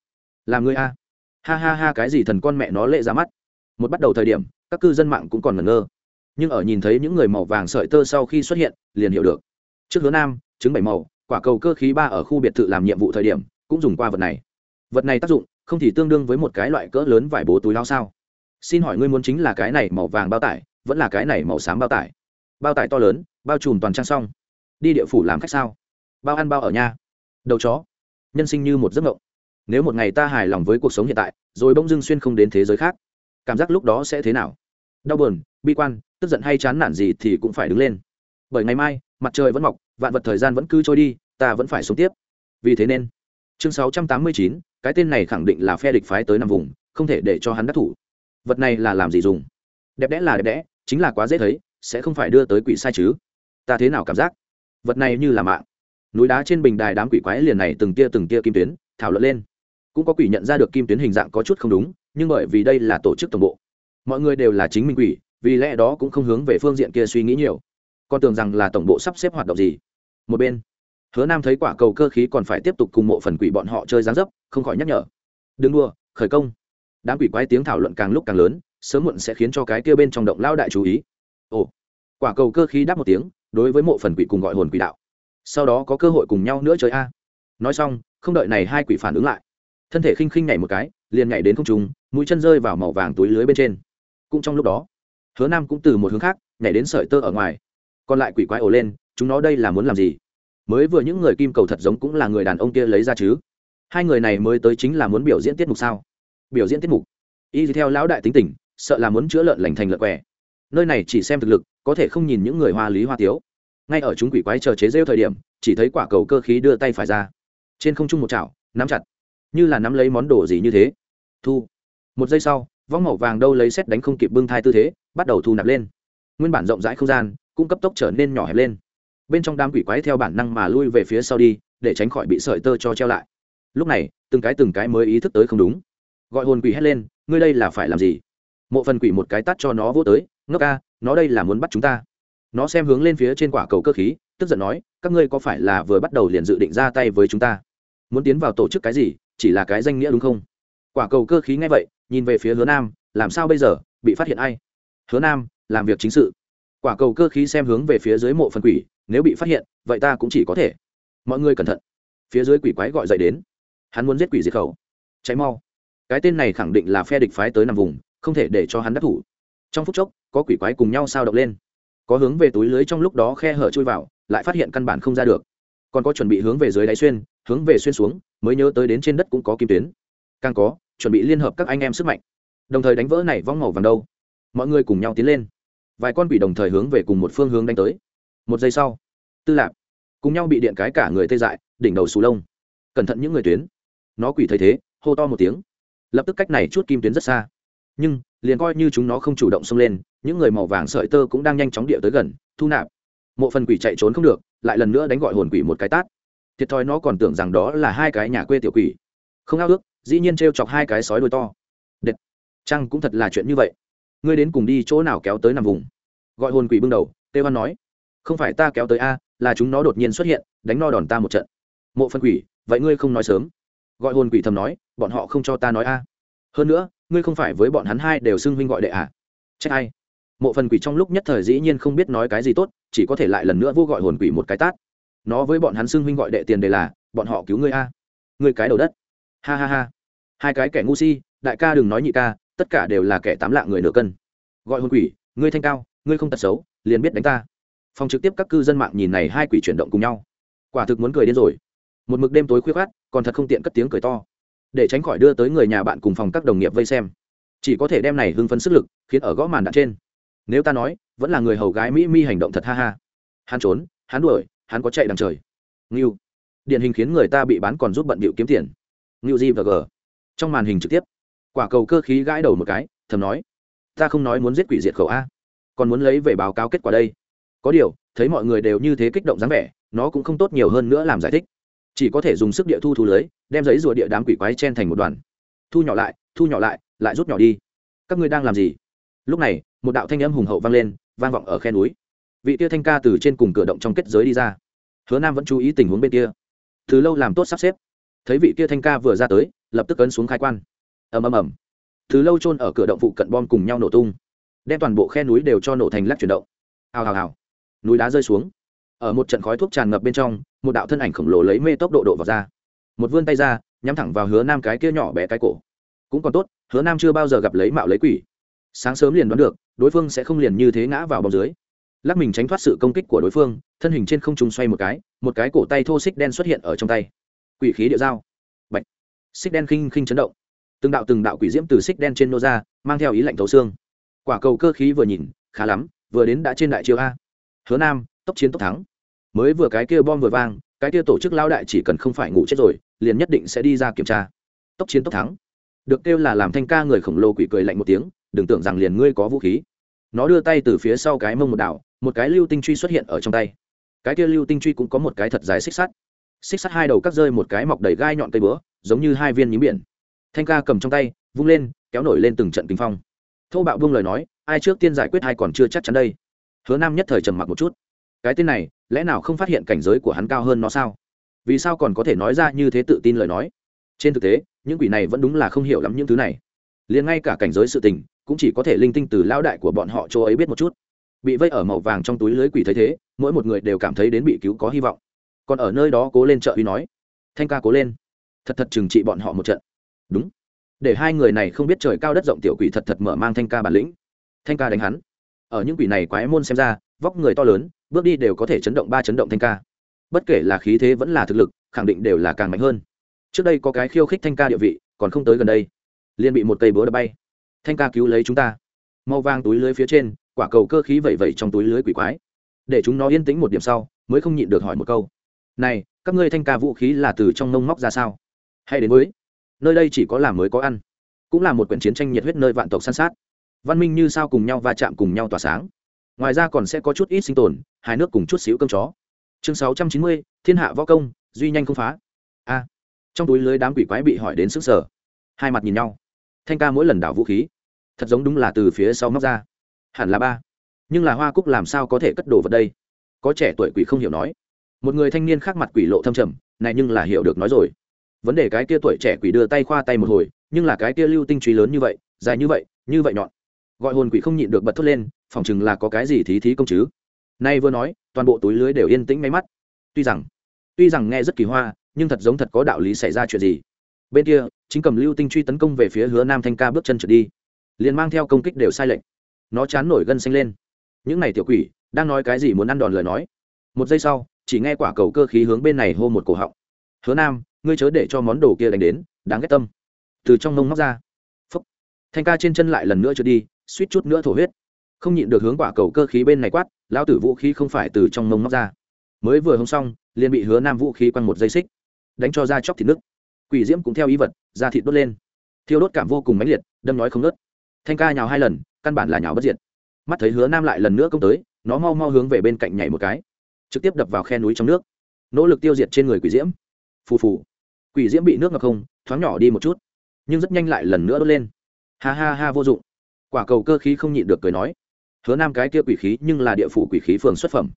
Speaker 1: Làm ngươi a ha ha ha, cái gì thần con mẹ nó lệ ra mắt. Một bắt đầu thời điểm, các cư dân mạng cũng còn ngẩn ngơ. Nhưng ở nhìn thấy những người màu vàng sợi tơ sau khi xuất hiện, liền hiểu được. Trước hứa nam chứng bảy màu, quả cầu cơ khí ba ở khu biệt thự làm nhiệm vụ thời điểm, cũng dùng qua vật này. Vật này tác dụng không thì tương đương với một cái loại cỡ lớn vải bố túi lao sao? Xin hỏi ngươi muốn chính là cái này màu vàng bao tải vẫn là cái này màu xám bao tải? Bao tải to lớn bao trùm toàn trang xong. Đi địa phủ làm khách sao? Bao ăn bao ở nhà? Đầu chó. Nhân sinh như một giấc mộng. Nếu một ngày ta hài lòng với cuộc sống hiện tại rồi bỗng dưng xuyên không đến thế giới khác cảm giác lúc đó sẽ thế nào? Đau buồn bi quan tức giận hay chán nản gì thì cũng phải đứng lên. Bởi ngày mai mặt trời vẫn mọc vạn vật thời gian vẫn cứ trôi đi ta vẫn phải sống tiếp. Vì thế nên chương 689, cái tên này khẳng định là phe địch phái tới năm vùng, không thể để cho hắn đắc thủ. Vật này là làm gì dùng? Đẹp đẽ là đẹp đẽ, chính là quá dễ thấy, sẽ không phải đưa tới quỷ sai chứ. Ta thế nào cảm giác? Vật này như là mạng. Núi đá trên bình đài đám quỷ quái liền này từng tia từng tia kim tuyến, thảo luận lên. Cũng có quỷ nhận ra được kim tuyến hình dạng có chút không đúng, nhưng bởi vì đây là tổ chức tổng bộ. Mọi người đều là chính minh quỷ, vì lẽ đó cũng không hướng về phương diện kia suy nghĩ nhiều. Con tưởng rằng là tổng bộ sắp xếp hoạt động gì. Một bên hứa nam thấy quả cầu cơ khí còn phải tiếp tục cùng mộ phần quỷ bọn họ chơi gián dấp, không khỏi nhắc nhở. Đừng đua khởi công. Đám quỷ quái tiếng thảo luận càng lúc càng lớn, sớm muộn sẽ khiến cho cái kia bên trong động lao đại chú ý. Ồ, quả cầu cơ khí đáp một tiếng, đối với mộ phần quỷ cùng gọi hồn quỷ đạo. Sau đó có cơ hội cùng nhau nữa chơi a. Nói xong, không đợi này hai quỷ phản ứng lại. Thân thể khinh khinh nhảy một cái, liền nhảy đến không trung, mũi chân rơi vào màu vàng túi lưới bên trên. Cũng trong lúc đó, hứa nam cũng từ một hướng khác, nhảy đến sợi tơ ở ngoài. Còn lại quỷ quái ồ lên, chúng nó đây là muốn làm gì? Mới vừa những người kim cầu thật giống cũng là người đàn ông kia lấy ra chứ. Hai người này mới tới chính là muốn biểu diễn tiết mục sao? Biểu diễn tiết mục? Y theo lão đại tính tình, sợ là muốn chữa lợn lành thành lợn què. Nơi này chỉ xem thực lực, có thể không nhìn những người hoa lý hoa tiếu. Ngay ở chúng quỷ quái chờ chế rêu thời điểm, chỉ thấy quả cầu cơ khí đưa tay phải ra. Trên không trung một chảo, nắm chặt. Như là nắm lấy món đồ gì như thế. Thu. Một giây sau võng màu vàng đâu lấy xét đánh không kịp bưng thai tư thế, bắt đầu thu nạp lên. Nguyên bản rộng rãi không gian, cũng cấp tốc trở nên nhỏ hẹp lên bên trong đám quỷ quái theo bản năng mà lui về phía sau đi, để tránh khỏi bị sợi tơ cho treo lại. Lúc này, từng cái từng cái mới ý thức tới không đúng. Gọi hồn quỷ hét lên, ngươi đây là phải làm gì? Mộ phần quỷ một cái tắt cho nó vô tới, ngốc ca, nó đây là muốn bắt chúng ta. Nó xem hướng lên phía trên quả cầu cơ khí, tức giận nói, các ngươi có phải là vừa bắt đầu liền dự định ra tay với chúng ta? Muốn tiến vào tổ chức cái gì, chỉ là cái danh nghĩa đúng không? Quả cầu cơ khí ngay vậy, nhìn về phía hứa nam, làm sao bây giờ? Bị phát hiện ai? Hứa nam, làm việc chính sự quả cầu cơ khí xem hướng về phía dưới mộ phần quỷ, nếu bị phát hiện, vậy ta cũng chỉ có thể. Mọi người cẩn thận. Phía dưới quỷ quái gọi dậy đến. Hắn muốn giết quỷ diệt khẩu. Cháy mau. Cái tên này khẳng định là phe địch phái tới nằm vùng, không thể để cho hắn đắc thủ. Trong phút chốc, có quỷ quái cùng nhau sao động lên. Có hướng về túi lưới trong lúc đó khe hở chui vào, lại phát hiện căn bản không ra được. Còn có chuẩn bị hướng về dưới đáy xuyên, hướng về xuyên xuống, mới nhớ tới đến trên đất cũng có kim tuyến. Càng có, chuẩn bị liên hợp các anh em sức mạnh. Đồng thời đánh vỡ này vong màu vàng đâu. Mọi người cùng nhau tiến lên vài con quỷ đồng thời hướng về cùng một phương hướng đánh tới. Một giây sau, tư lạc cùng nhau bị điện cái cả người tê dại, đỉnh đầu xù lông. Cẩn thận những người tuyến. Nó quỷ thấy thế, hô to một tiếng. Lập tức cách này chút kim tuyến rất xa. Nhưng, liền coi như chúng nó không chủ động xông lên, những người màu vàng sợi tơ cũng đang nhanh chóng địa tới gần, thu nạp. Mộ phần quỷ chạy trốn không được, lại lần nữa đánh gọi hồn quỷ một cái tát. Thiệt thòi nó còn tưởng rằng đó là hai cái nhà quê tiểu quỷ. Không ao ước, dĩ nhiên t r e o chọc hai cái sói đôi to. Đệt. Chăng cũng thật là chuyện như vậy. Ngươi đến cùng đi chỗ nào kéo tới nằm vùng? Gọi hồn quỷ bưng đầu, tê hoan nói, không phải ta kéo tới a, là chúng nó đột nhiên xuất hiện, đánh no đòn ta một trận. Mộ phân quỷ, vậy ngươi không nói sớm. Gọi hồn quỷ thầm nói, bọn họ không cho ta nói a. Hơn nữa, ngươi không phải với bọn hắn hai đều xưng huynh gọi đệ à? Trách ai? Mộ phần quỷ trong lúc nhất thời dĩ nhiên không biết nói cái gì tốt, chỉ có thể lại lần nữa vô gọi hồn quỷ một cái tát. Nó với bọn hắn xưng huynh gọi đệ tiền đề là, bọn họ cứu ngươi a. Ngươi cái đầu đất. Ha ha ha. Hai cái kẻ ngu si, đại ca đừng nói nhị ca, tất cả đều là kẻ tám lạng người nửa cân. Gọi hồn quỷ, ngươi thanh cao ngươi không tật xấu, liền biết đánh ta. Phòng trực tiếp các cư dân mạng nhìn này hai quỷ chuyển động cùng nhau. Quả thực muốn cười đến rồi. Một mực đêm tối khuya khát còn thật không tiện cất tiếng cười to. Để tránh khỏi đưa tới người nhà bạn cùng phòng các đồng nghiệp vây xem. Chỉ có thể đem này hưng phấn sức lực khiến ở gõ màn đạn trên. Nếu ta nói, vẫn là người hầu gái mỹ mi hành động thật ha ha. Hắn trốn, hắn đuổi, hắn có chạy đằng trời. Ngưu. Điển hình khiến người ta bị bán còn giúp bận bịu kiếm tiền. Ngưu g và g. Trong màn hình trực tiếp, quả cầu cơ khí gãi đầu một cái, thầm nói, ta không nói muốn giết quỷ diệt khẩu a còn muốn lấy về báo cáo kết quả đây. Có điều, thấy mọi người đều như thế kích động dáng vẻ, nó cũng không tốt nhiều hơn nữa làm giải thích. Chỉ có thể dùng sức địa thu thu lưới, đem giấy rùa địa đám quỷ quái chen thành một đoàn. Thu nhỏ lại, thu nhỏ lại lại rút nhỏ đi. Các ngươi đang làm gì? Lúc này, một đạo thanh âm hùng hậu vang lên, vang vọng ở khe núi. Vị tia thanh ca từ trên cùng cửa động trong kết giới đi ra. Hứa nam vẫn chú ý tình huống bên kia. Từ lâu làm tốt sắp xếp. Thấy vị kia thanh ca vừa ra tới, lập tức ấn xuống khai quan. Ầm ầm ầm. Từ lâu trôn ở cửa động phụ cận bom cùng nhau nổ tung đem toàn bộ khe núi đều cho nổ thành lắc chuyển động. Hào hào hào. Núi đá rơi xuống. Ở một trận khói thuốc tràn ngập bên trong, một đạo thân ảnh khổng lồ lấy mê tốc độ độ vào ra. Một vươn tay ra, nhắm thẳng vào hứa nam cái kia nhỏ bé cái cổ. Cũng còn tốt, hứa nam chưa bao giờ gặp lấy mạo lấy quỷ. Sáng sớm liền đoán được, đối phương sẽ không liền như thế ngã vào bóng dưới. Lắc mình tránh thoát sự công kích của đối phương, thân hình trên không trung xoay một cái một cái cổ tay thô xích đen xuất hiện ở trong tay. Quỷ khí địa dao. Bạch. Xích đen khinh khinh chấn động. Từng đạo từng đạo quỷ diễm từ xích đen trên nô ra, mang theo ý lạnh thấu xương quả cầu cơ khí vừa nhìn, khá lắm, vừa đến đã trên đại chiêu a. Hứa nam, tốc chiến tốc thắng. Mới vừa cái kia bom vừa vang, cái kia tổ chức lao đại chỉ cần không phải ngủ chết rồi, liền nhất định sẽ đi ra kiểm tra. Tốc chiến tốc thắng. Được kêu là làm thanh ca người khổng lồ quỷ cười lạnh một tiếng, đừng tưởng rằng liền ngươi có vũ khí. Nó đưa tay từ phía sau cái mông một đảo, một cái lưu tinh truy xuất hiện ở trong tay. Cái kia lưu tinh truy cũng có một cái thật dài xích sắt. Xích sắt hai đầu cắt rơi một cái mọc đầy gai nhọn cây bữa giống như hai viên nhím biển. Thanh ca cầm trong tay, vung lên, kéo nổi lên từng trận kinh phong thô bạo vương lời nói, ai trước tiên giải quyết hay còn chưa chắc chắn đây. Hứa nam nhất thời trầm mặc một chút. Cái tên này, lẽ nào không phát hiện cảnh giới của hắn cao hơn nó sao? Vì sao còn có thể nói ra như thế tự tin lời nói? Trên thực tế, những quỷ này vẫn đúng là không hiểu lắm những thứ này. Liền ngay cả cảnh giới sự tình, cũng chỉ có thể linh tinh từ lao đại của bọn họ chỗ ấy biết một chút. Bị vây ở màu vàng trong túi lưới quỷ thấy thế, mỗi một người đều cảm thấy đến bị cứu có hy vọng. Còn ở nơi đó cố lên trợ uy nói. Thanh ca cố lên. Thật thật trừng trị bọn họ một trận. Đúng để hai người này không biết trời cao đất rộng tiểu quỷ thật thật mở mang thanh ca bản lĩnh. Thanh ca đánh hắn. Ở những quỷ này quái môn xem ra, vóc người to lớn, bước đi đều có thể chấn động ba chấn động thanh ca. Bất kể là khí thế vẫn là thực lực, khẳng định đều là càng mạnh hơn. Trước đây có cái khiêu khích thanh ca địa vị, còn không tới gần đây, liền bị một cây búa đập bay. Thanh ca cứu lấy chúng ta. Mau vang túi lưới phía trên, quả cầu cơ khí vẩy vẩy trong túi lưới quỷ quái. Để chúng nó yên tĩnh một điểm sau, mới không nhịn được hỏi một câu. Này, các ngươi thanh ca vũ khí là từ trong nông móc ra sao? Hay đến với nơi đây chỉ có làm mới có ăn. Cũng là một quyển chiến tranh nhiệt huyết nơi vạn tộc săn sát. Văn minh như sao cùng nhau va chạm cùng nhau tỏa sáng. Ngoài ra còn sẽ có chút ít sinh tồn hai nước cùng chút xíu cơm chó. Chương sáu trăm chín mươi, thiên hạ võ công, duy nhanh không phá. A. Trong túi lưới đám quỷ quái bị hỏi đến sức sở. Hai mặt nhìn nhau. Thanh ca mỗi lần đảo vũ khí, thật giống đúng là từ phía sau móc ra. Hẳn là ba. Nhưng là hoa cúc làm sao có thể cất đồ vật đây? Có trẻ tuổi quỷ không hiểu nói. Một người thanh niên khác mặt quỷ lộ thâm trầm, này nhưng là hiểu được nói rồi vấn đề cái kia tuổi trẻ quỷ đưa tay khoa tay một hồi, nhưng là cái kia lưu tinh truy lớn như vậy, dài như vậy như vậy nhọn. Gọi hồn quỷ không nhịn được bật thốt lên, phỏng chừng là có cái gì thí thí công chứ. Nay vừa nói, toàn bộ túi lưới đều yên tĩnh máy mắt. Tuy rằng tuy rằng nghe rất kỳ hoa, nhưng thật giống thật có đạo lý xảy ra chuyện gì. Bên kia, chính cầm lưu tinh truy tấn công về phía hứa nam thanh ca bước chân trượt đi. Liền mang theo công kích đều sai lệch. Nó chán nổi gân xanh lên. Những này tiểu quỷ, đang nói cái gì muốn ăn đòn lời nói. Một giây sau, chỉ nghe quả cầu cơ khí hướng bên này hô một cổ họng. Hứa nam ngươi chớ để cho món đồ kia đánh đến, đáng ghét tâm. Từ trong nông móc ra. Phúc. Thanh ca trên chân lại lần nữa trượt đi, suýt chút nữa thổ huyết. Không nhịn được hướng quả cầu cơ khí bên này quát, lão tử vũ khí không phải từ trong nông móc ra. Mới vừa hông xong, liền bị hứa nam vũ khí quăng một dây xích. Đánh cho ra chóc thịt nước quỷ diễm cũng theo ý vật, da thịt đốt lên. Thiêu đốt cảm vô cùng mãnh liệt, đâm nói không nớt thanh ca nhào hai lần, căn bản là nhào bất diệt. Mắt thấy hứa nam lại lần nữa công tới, nó mau mau hướng về bên cạnh nhảy một cái. Trực tiếp đập vào khe núi trong nước. Nỗ lực tiêu diệt trên người quỷ diễm. Phù phù quỷ diễm bị nước ngập không, thoáng nhỏ đi một chút, nhưng rất nhanh lại lần nữa đốt lên. Ha ha ha, vô dụng. Quả cầu cơ khí không nhịn được cười nói. Hứa nam cái kia quỷ khí nhưng là địa phủ quỷ khí phường xuất phẩm.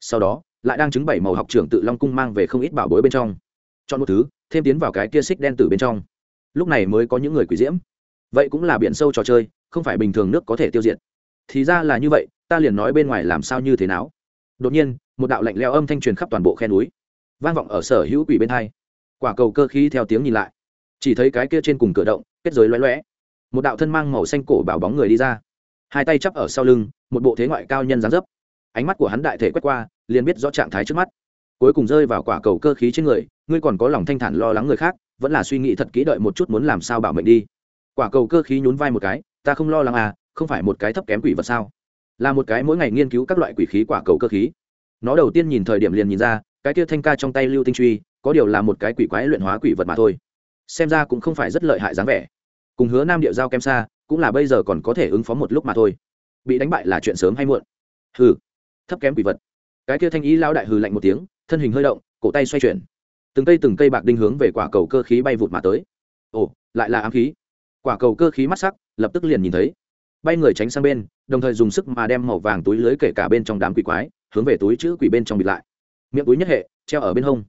Speaker 1: Sau đó, lại đang chứng bảy màu học trưởng tự long cung mang về không ít bảo bối bên trong. Chọn một thứ, thêm tiến vào cái kia xích đen tử bên trong. Lúc này mới có những người quỷ diễm. Vậy cũng là biển sâu trò chơi, không phải bình thường nước có thể tiêu diệt. Thì ra là như vậy, ta liền nói bên ngoài làm sao như thế nào. Đột nhiên, một đạo lạnh leo âm thanh truyền khắp toàn bộ khe núi. Vang vọng ở sở hữu quỷ bên hai quả cầu cơ khí theo tiếng nhìn lại. Chỉ thấy cái kia trên cùng cửa động, kết giới lóe lóe. Một đạo thân mang màu xanh cổ bảo bóng người đi ra. Hai tay chắp ở sau lưng, một bộ thế ngoại cao nhân dáng dấp. Ánh mắt của hắn đại thể quét qua, liền biết rõ trạng thái trước mắt. Cuối cùng rơi vào quả cầu cơ khí trên người, ngươi còn có lòng thanh thản lo lắng người khác, vẫn là suy nghĩ thật kỹ đợi một chút muốn làm sao bảo mệnh đi. Quả cầu cơ khí nhún vai một cái, ta không lo lắng à không phải một cái thấp kém quỷ vật sao? Là một cái mỗi ngày nghiên cứu các loại quỷ khí quả cầu cơ khí. Nó đầu tiên nhìn thời điểm liền nhìn ra, cái kia thanh ca trong tay lưu tinh truy có điều là một cái quỷ quái luyện hóa quỷ vật mà thôi. Xem ra cũng không phải rất lợi hại dáng vẻ. Cùng hứa nam điệu giao kem xa, cũng là bây giờ còn có thể ứng phó một lúc mà thôi. Bị đánh bại là chuyện sớm hay muộn? Hừ, thấp kém quỷ vật. Cái kia thanh ý lao đại hừ lạnh một tiếng, thân hình hơi động, cổ tay xoay chuyển. Từng cây từng cây bạc đinh hướng về quả cầu cơ khí bay vụt mà tới. Ồ, lại là ám khí. Quả cầu cơ khí mắt sắc, lập tức liền nhìn thấy. Bay người tránh sang bên, đồng thời dùng sức mà đem màu vàng túi lưới kể cả bên trong đám quỷ quái, hướng về túi chữ quỷ bên trong bịt lại. Miệng túi nhất hệ, treo ở bên hông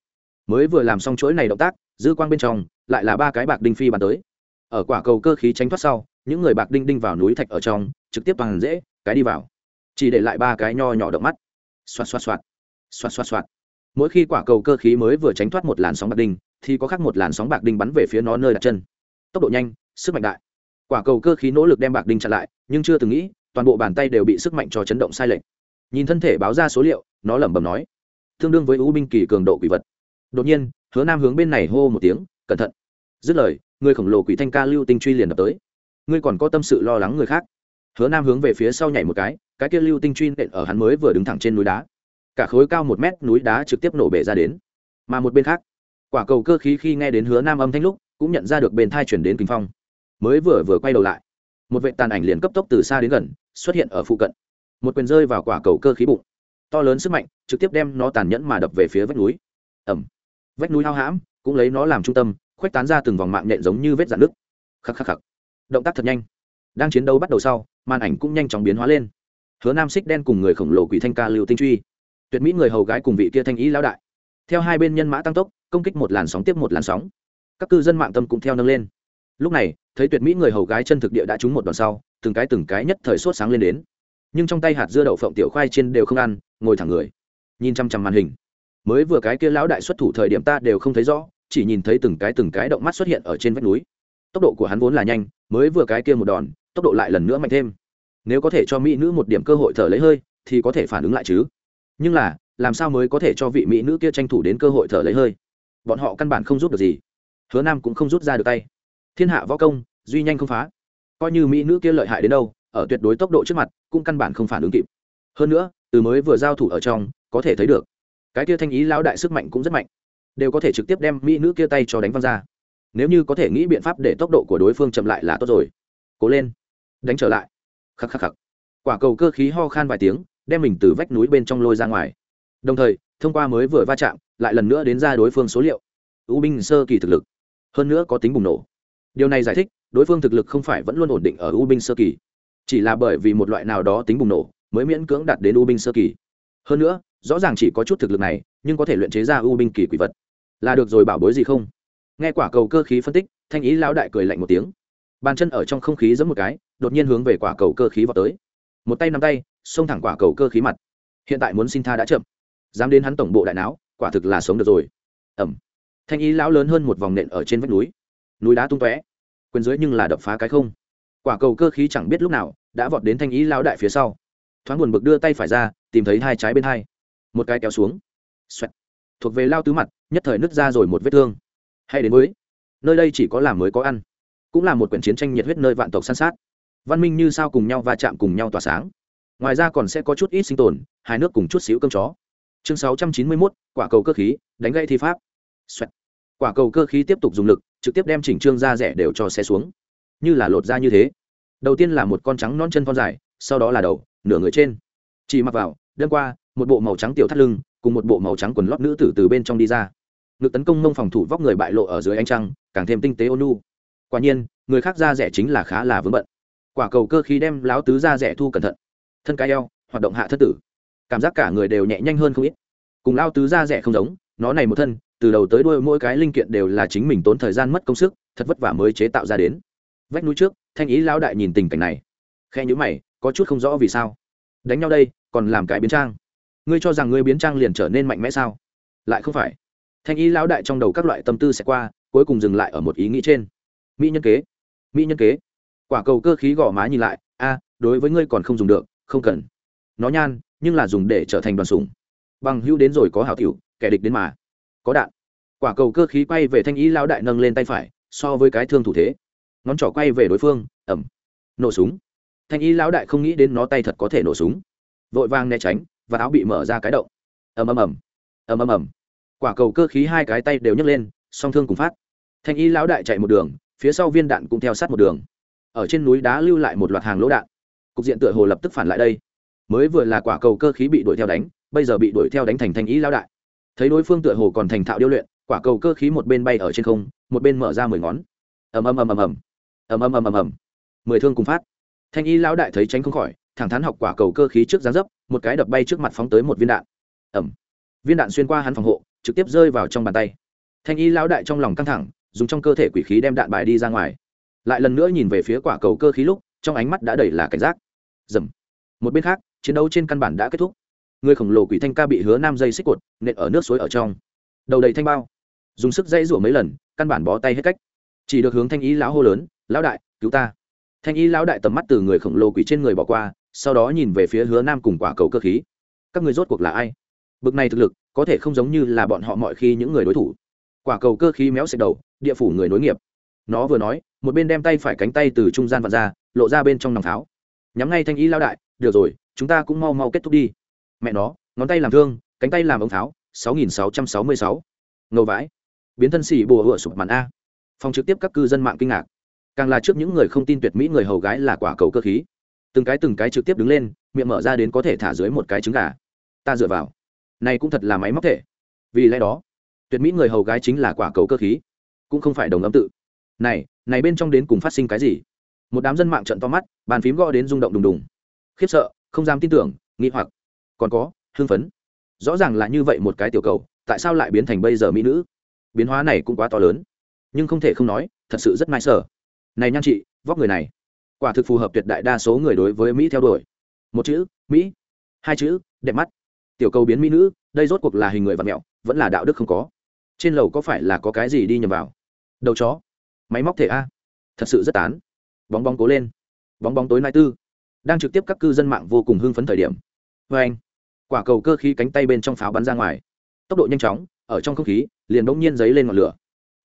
Speaker 1: mới vừa làm xong chuỗi này động tác, dư quang bên trong lại là ba cái bạc đinh phi bàn tới. Ở quả cầu cơ khí tránh thoát sau, những người bạc đinh đinh vào núi thạch ở trong, trực tiếp bằng dễ, cái đi vào. Chỉ để lại ba cái nho nhỏ động mắt. Xoạt xoạt xoạt. Xoạt xoạt xoạt. Mỗi khi quả cầu cơ khí mới vừa tránh thoát một làn sóng bạc đinh, thì có khác một làn sóng bạc đinh bắn về phía nó nơi đặt chân. Tốc độ nhanh, sức mạnh đại. Quả cầu cơ khí nỗ lực đem bạc đinh chặn lại, nhưng chưa từng nghĩ, toàn bộ bàn tay đều bị sức mạnh cho chấn động sai lệch. Nhìn thân thể báo ra số liệu, nó lẩm bẩm nói, tương đương với u binh kỳ cường độ quỷ vật đột nhiên, hứa nam hướng bên này hô một tiếng, cẩn thận. Dứt lời, người khổng lồ quỷ thanh ca lưu tinh truy liền đập tới. Ngươi còn có tâm sự lo lắng người khác. Hứa nam hướng về phía sau nhảy một cái cái kia lưu tinh truy nện ở hắn mới vừa đứng thẳng trên núi đá. Cả khối cao một mét núi đá trực tiếp nổ bể ra đến. Mà một bên khác, quả cầu cơ khí khi nghe đến hứa nam âm thanh lúc, cũng nhận ra được bên thai chuyển đến kinh phong. Mới vừa vừa quay đầu lại, một vệ tàn ảnh liền cấp tốc từ xa đến gần, xuất hiện ở phụ cận. Một quyền rơi vào quả cầu cơ khí bụng. To lớn sức mạnh, trực tiếp đem nó tàn nhẫn mà đập về phía vách núi. Ẩm vách núi hao hãm, cũng lấy nó làm trung tâm, khuếch tán ra từng vòng mạng nhện giống như vết dạn nước khắc khắc khắc. Động tác thật nhanh. Đang chiến đấu bắt đầu sau, màn ảnh cũng nhanh chóng biến hóa lên. Hứa nam xích đen cùng người khổng lồ quỷ thanh ca lưu tinh truy. Tuyệt mỹ người hầu gái cùng vị kia thanh ý lão đại. Theo hai bên nhân mã tăng tốc, công kích một làn sóng tiếp một làn sóng. Các cư dân mạng tâm cũng theo nâng lên. Lúc này, thấy tuyệt mỹ người hầu gái chân thực địa đã trúng một đoạn sau, từng cái từng cái nhất thời sốt sáng lên đến. Nhưng trong tay hạt dưa đậu phộng tiểu khoai trên đều không ăn, ngồi thẳng người. Nhìn chăm chăm màn hình mới vừa cái kia lão đại xuất thủ thời điểm ta đều không thấy rõ, chỉ nhìn thấy từng cái từng cái động mắt xuất hiện ở trên vách núi. Tốc độ của hắn vốn là nhanh, mới vừa cái kia một đòn, tốc độ lại lần nữa mạnh thêm. Nếu có thể cho mỹ nữ một điểm cơ hội thở lấy hơi, thì có thể phản ứng lại chứ. Nhưng là, làm sao mới có thể cho vị mỹ nữ kia tranh thủ đến cơ hội thở lấy hơi? Bọn họ căn bản không rút được gì. Hứa nam cũng không rút ra được tay. Thiên hạ võ công, duy nhanh không phá. Coi như mỹ nữ kia lợi hại đến đâu, ở tuyệt đối tốc độ trước mặt, cũng căn bản không phản ứng kịp. Hơn nữa, từ mới vừa giao thủ ở trong, có thể thấy được cái kia thanh ý lão đại sức mạnh cũng rất mạnh, đều có thể trực tiếp đem mỹ nữ kia tay cho đánh văng ra. Nếu như có thể nghĩ biện pháp để tốc độ của đối phương chậm lại là tốt rồi. Cố lên, đánh trở lại. Khắc khắc khắc. Quả cầu cơ khí ho khan vài tiếng, đem mình từ vách núi bên trong lôi ra ngoài. Đồng thời, thông qua mới vừa va chạm, lại lần nữa đến ra đối phương số liệu. Ưu binh sơ kỳ thực lực. Hơn nữa có tính bùng nổ. Điều này giải thích, đối phương thực lực không phải vẫn luôn ổn định ở u binh sơ kỳ. Chỉ là bởi vì một loại nào đó tính bùng nổ, mới miễn cưỡng đạt đến u binh sơ kỳ. Hơn nữa rõ ràng chỉ có chút thực lực này, nhưng có thể luyện chế ra u binh kỳ quỷ vật. Là được rồi bảo bối gì không? Nghe quả cầu cơ khí phân tích, thanh ý lão đại cười lạnh một tiếng. Bàn chân ở trong không khí giẫm một cái, đột nhiên hướng về quả cầu cơ khí vào tới. Một tay nắm tay, xông thẳng quả cầu cơ khí mặt. Hiện tại muốn xin tha đã chậm. Dám đến hắn tổng bộ đại não, quả thực là sống được rồi. Ẩm thanh ý lão lớn hơn một vòng nện ở trên vách núi. Núi đá tung tóe. Quyền dưới nhưng là đập phá cái không. Quả cầu cơ khí chẳng biết lúc nào đã vọt đến thanh ý lão đại phía sau. Thoáng buồn bực đưa tay phải ra, tìm thấy hai trái bên hai một cái kéo xuống. Xoẹt. thuộc về lao tứ mặt nhất thời nứt ra rồi một vết thương. Hay đến mới nơi đây chỉ có làm mới có ăn. Cũng là một quyển chiến tranh nhiệt huyết nơi vạn tộc san sát. Văn minh như sao cùng nhau va chạm cùng nhau tỏa sáng. Ngoài ra còn sẽ có chút ít sinh tồn hai nước cùng chút xíu cơm chó. Chương sáu trăm chín mươi 691, quả cầu cơ khí đánh gãy thi pháp. Xoẹt. quả cầu cơ khí tiếp tục dùng lực trực tiếp đem chỉnh trương ra rẻ đều cho xe xuống. Như là lột ra như thế. Đầu tiên là một con trắng non chân con dài sau đó là đầu nửa người trên. Chỉ mặc vào đêm qua một bộ màu trắng tiểu thắt lưng, cùng một bộ màu trắng quần lót nữ tử từ bên trong đi ra. Ngực tấn công mông phòng thủ vóc người bại lộ ở dưới ánh trăng, càng thêm tinh tế ônu quả nhiên, người khác ra rẻ chính là khá là vướng bận. Quả cầu cơ khí đem láo tứ ra rẻ thu cẩn thận. Thân cái eo, hoạt động hạ thất tử. Cảm giác cả người đều nhẹ nhanh hơn không ít. Cùng lao tứ ra rẻ không giống, nó này một thân, từ đầu tới đuôi mỗi cái linh kiện đều là chính mình tốn thời gian mất công sức, thật vất vả mới chế tạo ra đến. Vách núi trước, thanh ý lão đại nhìn tình cảnh này. Khe nhữ mày, có chút không rõ vì sao. Đánh nhau đây, còn làm cái biến trang ngươi cho rằng ngươi biến trang liền trở nên mạnh mẽ sao? Lại không phải. Thanh ý lão đại trong đầu các loại tâm tư sẽ qua, cuối cùng dừng lại ở một ý nghĩ trên. Mỹ nhân kế. Mỹ nhân kế. Quả cầu cơ khí gõ má nhìn lại, a, đối với ngươi còn không dùng được, không cần. Nó nhan, nhưng là dùng để trở thành đoàn sủng. Bằng hữu đến rồi có hảo tiểu, kẻ địch đến mà. Có đạn. Quả cầu cơ khí quay về thanh ý lão đại nâng lên tay phải, so với cái thương thủ thế. Ngón trỏ quay về đối phương ẩm nổ súng. Thanh ý lão đại không nghĩ đến nó tay thật có thể nổ súng. Vội vang né tránh và áo bị mở ra cái động. Ầm ầm ầm. Ầm ầm ầm. Quả cầu cơ khí hai cái tay đều nhấc lên, song thương cùng phát. Thanh y lão đại chạy một đường, phía sau viên đạn cũng theo sát một đường. Ở trên núi đá lưu lại một loạt hàng lỗ đạn. Cục diện tựa hồ lập tức phản lại đây. Mới vừa là quả cầu cơ khí bị đuổi theo đánh, bây giờ bị đuổi theo đánh thành thanh ý lão đại. Thấy đối phương tựa hồ còn thành thạo điêu luyện, quả cầu cơ khí một bên bay ở trên không, một bên mở ra mười ngón. Ầm ầm ầm ầm ầm. Ầm ầm ầm ầm ầm. Mười thương cùng phát. Thanh y lão đại thấy tránh không khỏi thẳng thắn học quả cầu cơ khí trước giá dấp, một cái đập bay trước mặt phóng tới một viên đạn. Ẩm viên đạn xuyên qua hắn phòng hộ, trực tiếp rơi vào trong bàn tay. Thanh y lão đại trong lòng căng thẳng, dùng trong cơ thể quỷ khí đem đạn bài đi ra ngoài. Lại lần nữa nhìn về phía quả cầu cơ khí lúc, trong ánh mắt đã đầy là cảnh giác. Dầm. Một bên khác, chiến đấu trên căn bản đã kết thúc. Người khổng lồ quỷ thanh ca bị hứa nam dây xích cột nện ở nước suối ở trong. Đầu đầy thanh bao. Dùng sức dây rủa mấy lần, căn bản bó tay hết cách. Chỉ được hướng thanh ý lão hô lớn, lão đại, cứu ta. Thanh ý lão đại tầm mắt từ người khổng lồ quỷ trên người bỏ qua sau đó nhìn về phía hứa nam cùng quả cầu cơ khí. Các người rốt cuộc là ai? Bực này thực lực, có thể không giống như là bọn họ mọi khi những người đối thủ. Quả cầu cơ khí méo xẹt đầu, địa phủ người nối nghiệp. Nó vừa nói, một bên đem tay phải cánh tay từ trung gian vặn ra, lộ ra bên trong nòng pháo nhắm ngay thanh ý lao đại, được rồi, chúng ta cũng mau mau kết thúc đi. Mẹ nó, ngón tay làm thương, cánh tay làm ống pháo sáu nghìn sáu trăm sáu mươi sáu. Ngầu vãi. Biến thân xỉ bùa hựa sụp màn a. Phòng trực tiếp các cư dân mạng kinh ngạc. Càng là trước những người không tin tuyệt mỹ người hầu gái là quả cầu cơ khí từng cái từng cái trực tiếp đứng lên, miệng mở ra đến có thể thả dưới một cái trứng gà. Ta dựa vào. Này cũng thật là máy móc thể. Vì lẽ đó, tuyệt mỹ người hầu gái chính là quả cầu cơ khí. Cũng không phải đồng âm tự. Này này bên trong đến cùng phát sinh cái gì? Một đám dân mạng trận to mắt, bàn phím gõ đến rung động đùng đùng. Khiếp sợ, không dám tin tưởng, nghi hoặc. Còn có, hưng phấn. Rõ ràng là như vậy một cái tiểu cầu, tại sao lại biến thành bây giờ mỹ nữ? Biến hóa này cũng quá to lớn. Nhưng không thể không nói, thật sự rất nai sở này nhan chị, vóc người này quả thực phù hợp tuyệt đại đa số người đối với mỹ theo đuổi. Một chữ, mỹ. Hai chữ, đẹp mắt. Tiểu cầu biến mỹ nữ, đây rốt cuộc là hình người và mẹo, vẫn là đạo đức không có. Trên lầu có phải là có cái gì đi nhầm vào? Đầu chó. Máy móc thể a. Thật sự rất tán. Bóng bóng cố lên. Bóng bóng tối nay tư. Đang trực tiếp các cư dân mạng vô cùng hưng phấn thời điểm. Vê anh, quả cầu cơ khí cánh tay bên trong pháo bắn ra ngoài. Tốc độ nhanh chóng, ở trong không khí, liền bỗng nhiên giấy lên ngọn lửa.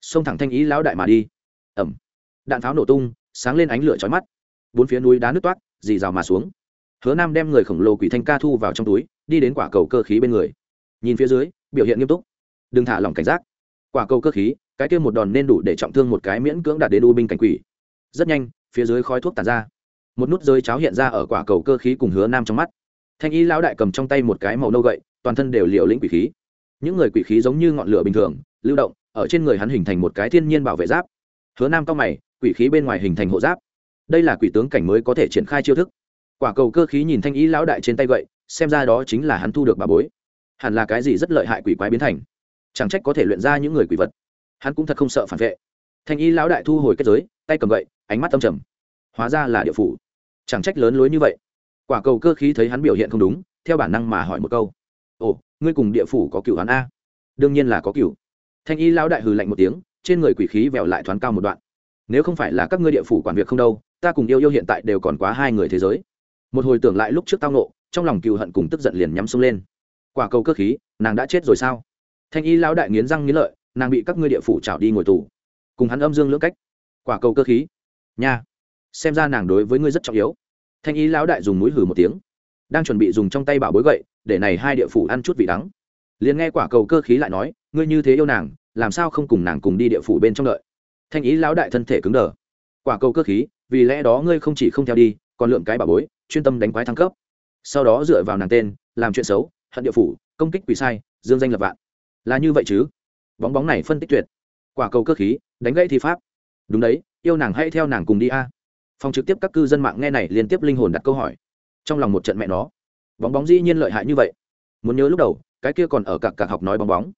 Speaker 1: Xông thẳng thanh ý lão đại mà đi. Ẩm. Đạn pháo nổ tung, sáng lên ánh lửa chói mắt bốn phía núi đá nước toát dì rào mà xuống. Hứa nam đem người khổng lồ quỷ thanh ca thu vào trong túi, đi đến quả cầu cơ khí bên người. Nhìn phía dưới, biểu hiện nghiêm túc. Đừng thả lỏng cảnh giác. Quả cầu cơ khí, cái kia một đòn nên đủ để trọng thương một cái miễn cưỡng đạt đến u binh cảnh quỷ. Rất nhanh, phía dưới khói thuốc tàn ra. Một nút rơi cháo hiện ra ở quả cầu cơ khí cùng hứa nam trong mắt. Thanh y lão đại cầm trong tay một cái màu nâu gậy, toàn thân đều liều lĩnh quỷ khí. Những người quỷ khí giống như ngọn lửa bình thường, lưu động, ở trên người hắn hình thành một cái thiên nhiên bảo vệ giáp. Hứa nam cao mày, quỷ khí bên ngoài hình thành hộ giáp đây là quỷ tướng cảnh mới có thể triển khai chiêu thức. Quả cầu cơ khí nhìn thanh ý lão đại trên tay gậy, xem ra đó chính là hắn thu được bà bối. Hẳn là cái gì rất lợi hại quỷ quái biến thành? Chẳng trách có thể luyện ra những người quỷ vật. Hắn cũng thật không sợ phản vệ. Thanh ý lão đại thu hồi kết giới, tay cầm gậy, ánh mắt tâm trầm. Hóa ra là địa phủ. Chẳng trách lớn lối như vậy. Quả cầu cơ khí thấy hắn biểu hiện không đúng, theo bản năng mà hỏi một câu. Ồ, ngươi cùng địa phủ có cựu hắn a? Đương nhiên là có cựu thanh y lão đại hừ lạnh một tiếng, trên người quỷ khí vẹo lại thoáng cao một đoạn. Nếu không phải là các ngươi địa phủ quản việc không đâu ta cùng yêu yêu hiện tại đều còn quá hai người thế giới. Một hồi tưởng lại lúc trước tao nộ trong lòng cựu hận cùng tức giận liền nhắm sông lên. Quả cầu cơ khí, nàng đã chết rồi sao? Thanh y lão đại nghiến răng nghiến lợi, nàng bị các ngươi địa phủ trào đi ngồi tù. Cùng hắn âm dương lưỡng cách. Quả cầu cơ khí. Nha. Xem ra nàng đối với ngươi rất trọng yếu. Thanh y lão đại dùng mũi hử một tiếng. Đang chuẩn bị dùng trong tay bảo bối gậy, để này hai địa phủ ăn chút vị đắng. Liền nghe quả cầu cơ khí lại nói, ngươi như thế yêu nàng, làm sao không cùng nàng cùng đi địa phủ bên trong đợi? Thanh ý lão đại thân thể cứng đờ quả cầu cơ khí, vì lẽ đó ngươi không chỉ không theo đi, còn lượm cái bà bối, chuyên tâm đánh quái thăng cấp. Sau đó dựa vào nàng tên, làm chuyện xấu, hận địa phủ, công kích quỷ sai, dương danh lập vạn. Là như vậy chứ? Bóng bóng này phân tích tuyệt. Quả cầu cơ khí, đánh gãy thi pháp. Đúng đấy, yêu nàng hãy theo nàng cùng đi a. Phòng trực tiếp các cư dân mạng nghe này liên tiếp linh hồn đặt câu hỏi. Trong lòng một trận mẹ nó. Bóng bóng dĩ nhiên lợi hại như vậy. Muốn nhớ lúc đầu, cái kia còn ở cặp cặp học nói bóng bóng.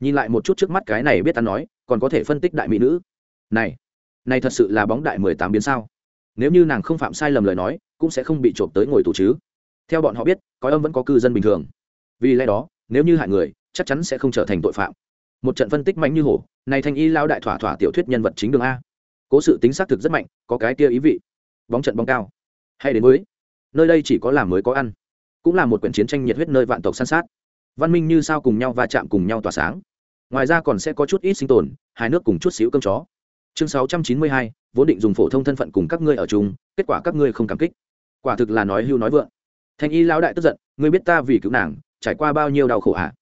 Speaker 1: Nhìn lại một chút trước mắt cái này biết ta nói, còn có thể phân tích đại mỹ nữ. Này này thật sự là bóng đại mười tám biến sao? Nếu như nàng không phạm sai lầm lời nói, cũng sẽ không bị trộm tới ngồi tù chứ. Theo bọn họ biết có âm vẫn có cư dân bình thường. Vì lẽ đó, nếu như hại người, chắc chắn sẽ không trở thành tội phạm. Một trận phân tích mạnh như hổ, này thanh y lao đại thỏa thỏa tiểu thuyết nhân vật chính đường a. Cố sự tính xác thực rất mạnh, có cái kia ý vị. Bóng trận bóng cao. Hay đến mới nơi đây chỉ có làm mới có ăn. Cũng là một quyển chiến tranh nhiệt huyết nơi vạn tộc san sát. Văn minh như sao cùng nhau va chạm cùng nhau tỏa sáng. Ngoài ra còn sẽ có chút ít sinh tồn, hai nước cùng chút xíu cơm chó chương sáu trăm chín mươi hai, vốn định dùng phổ thông thân phận cùng các ngươi ở chung, kết quả các ngươi không cảm kích. Quả thực là nói hưu nói vượng. Thanh y lão đại tức giận, ngươi biết ta vì cứu nàng, trải qua bao nhiêu đau khổ hả?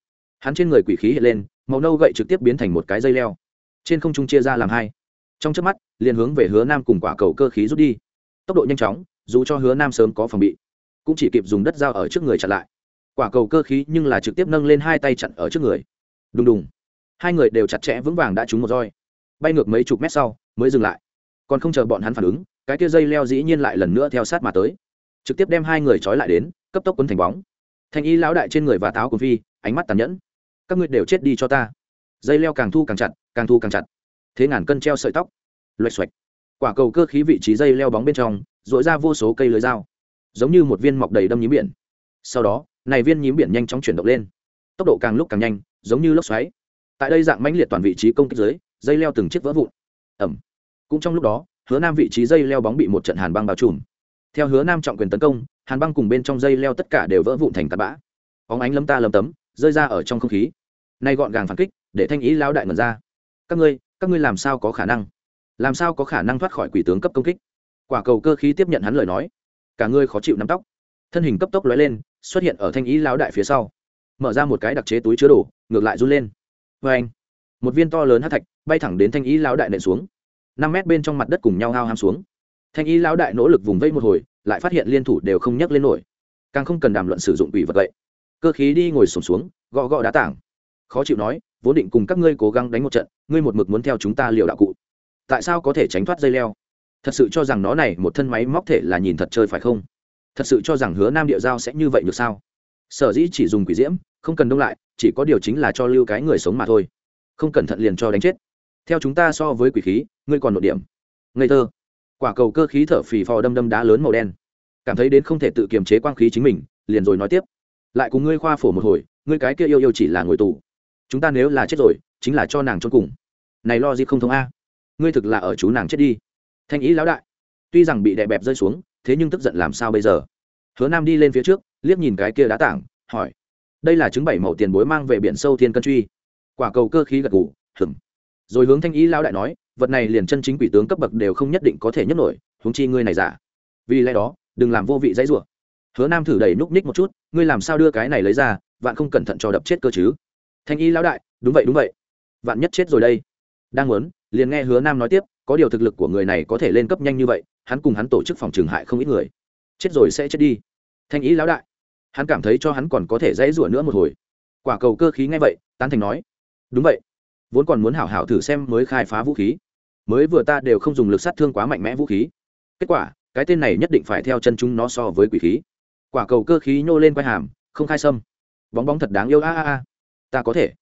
Speaker 1: Hắn trên người quỷ khí hiện lên, màu nâu gậy trực tiếp biến thành một cái dây leo. Trên không trung chia ra làm hai. Trong trước mắt, liền hướng về hứa nam cùng quả cầu cơ khí rút đi. Tốc độ nhanh chóng, dù cho hứa nam sớm có phòng bị, cũng chỉ kịp dùng đất dao ở trước người chặn lại. Quả cầu cơ khí nhưng là trực tiếp nâng lên hai tay chặn ở trước người. Đùng đùng. Hai người đều chặt chẽ vững vàng đã trúng một roi bay ngược mấy chục mét sau, mới dừng lại. Còn không chờ bọn hắn phản ứng, cái kia dây leo dĩ nhiên lại lần nữa theo sát mà tới. Trực tiếp đem hai người trói lại đến, cấp tốc quấn thành bóng. Thanh y lão đại trên người và táo của phi, ánh mắt tàn nhẫn. Các ngươi đều chết đi cho ta. Dây leo càng thu càng chặt, càng thu càng chặt. Thế ngàn cân treo sợi tóc. Loạch xoạch. Quả cầu cơ khí vị trí dây leo bóng bên trong dội ra vô số cây lưới dao. Giống như một viên mọc đầy đâm nhím biển. Sau đó, này viên nhím biển nhanh chóng chuyển động lên. Tốc độ càng lúc càng nhanh, giống như lốc xoáy. Tại đây dạng mãnh liệt toàn vị trí công kích dưới dây leo từng chiếc vỡ vụn. Ẩm. Cũng trong lúc đó, hứa nam vị trí dây leo bóng bị một trận hàn băng bao trùm. Theo hứa nam trọng quyền tấn công, hàn băng cùng bên trong dây leo tất cả đều vỡ vụn thành tạt bã. Óng ánh lấm ta lấm tấm, rơi ra ở trong không khí. Nay gọn gàng phản kích, để thanh ý lao đại ngần ra. Các ngươi các ngươi làm sao có khả năng? Làm sao có khả năng thoát khỏi quỷ tướng cấp công kích? Quả cầu cơ khí tiếp nhận hắn lời nói. Cả ngươi khó chịu nắm tóc. Thân hình cấp tốc lóe lên, xuất hiện ở thanh ý lao đại phía sau. Mở ra một cái đặc chế túi chứa đồ, ngược lại run lên. Vê anh một viên to lớn hát thạch bay thẳng đến thanh ý lão đại nện xuống. Năm mét bên trong mặt đất cùng nhau hao ham xuống. Thanh ý lão đại nỗ lực vùng vây một hồi lại phát hiện liên thủ đều không nhấc lên nổi. Càng không cần đàm luận sử dụng quỷ vật vậy. Cơ khí đi ngồi sùng xuống, xuống gõ gõ đá tảng. Khó chịu nói vốn định cùng các ngươi cố gắng đánh một trận ngươi một mực muốn theo chúng ta liều đạo cụ. Tại sao có thể tránh thoát dây leo? Thật sự cho rằng nó này một thân máy móc thể là nhìn thật chơi phải không? Thật sự cho rằng hứa nam địa giao sẽ như vậy được sao? Sở dĩ chỉ dùng quỷ diễm không cần đông lại chỉ có điều chính là cho lưu cái người sống mà thôi không cẩn thận liền cho đánh chết. Theo chúng ta so với quỷ khí, ngươi còn một điểm. Ngây thơ. Quả cầu cơ khí thở phì phò đâm đâm đá lớn màu đen. Cảm thấy đến không thể tự kiềm chế quang khí chính mình, liền rồi nói tiếp. Lại cùng ngươi khoa phổ một hồi, ngươi cái kia yêu yêu chỉ là ngồi tù. Chúng ta nếu là chết rồi, chính là cho nàng cho cùng. Này lo gì không thông a? Ngươi thực là ở chú nàng chết đi. Thanh ý lão đại. Tuy rằng bị đè bẹp rơi xuống, thế nhưng tức giận làm sao bây giờ? Hứa nam đi lên phía trước, liếc nhìn cái kia đá tảng, hỏi. Đây là chứng bảy màu tiền bối mang về biển sâu thiên cân truy quả cầu cơ khí gật gù hừng rồi hướng thanh ý lão đại nói, vật này liền chân chính quỷ tướng cấp bậc đều không nhất định có thể nhất nổi, huống chi ngươi này giả. Vì lẽ đó, đừng làm vô vị dãy rủa. Hứa nam thử đẩy núc ních một chút, ngươi làm sao đưa cái này lấy ra, vạn không cẩn thận cho đập chết cơ chứ? Thanh ý lão đại, đúng vậy đúng vậy. Vạn nhất chết rồi đây. Đang muốn, liền nghe hứa nam nói tiếp, có điều thực lực của người này có thể lên cấp nhanh như vậy, hắn cùng hắn tổ chức phòng trường hại không ít người. Chết rồi sẽ chết đi. Thanh ý lão đại. Hắn cảm thấy cho hắn còn có thể dãy rủa nữa một hồi. Quả cầu cơ khí ngay vậy, tán thành nói đúng vậy. Vốn còn muốn hảo hảo thử xem mới khai phá vũ khí. Mới vừa ta đều không dùng lực sát thương quá mạnh mẽ vũ khí. Kết quả, cái tên này nhất định phải theo chân chúng nó so với quỷ khí. Quả cầu cơ khí nhô lên quai hàm, không khai sâm. Bóng bóng thật đáng yêu, a a a. Ta có thể.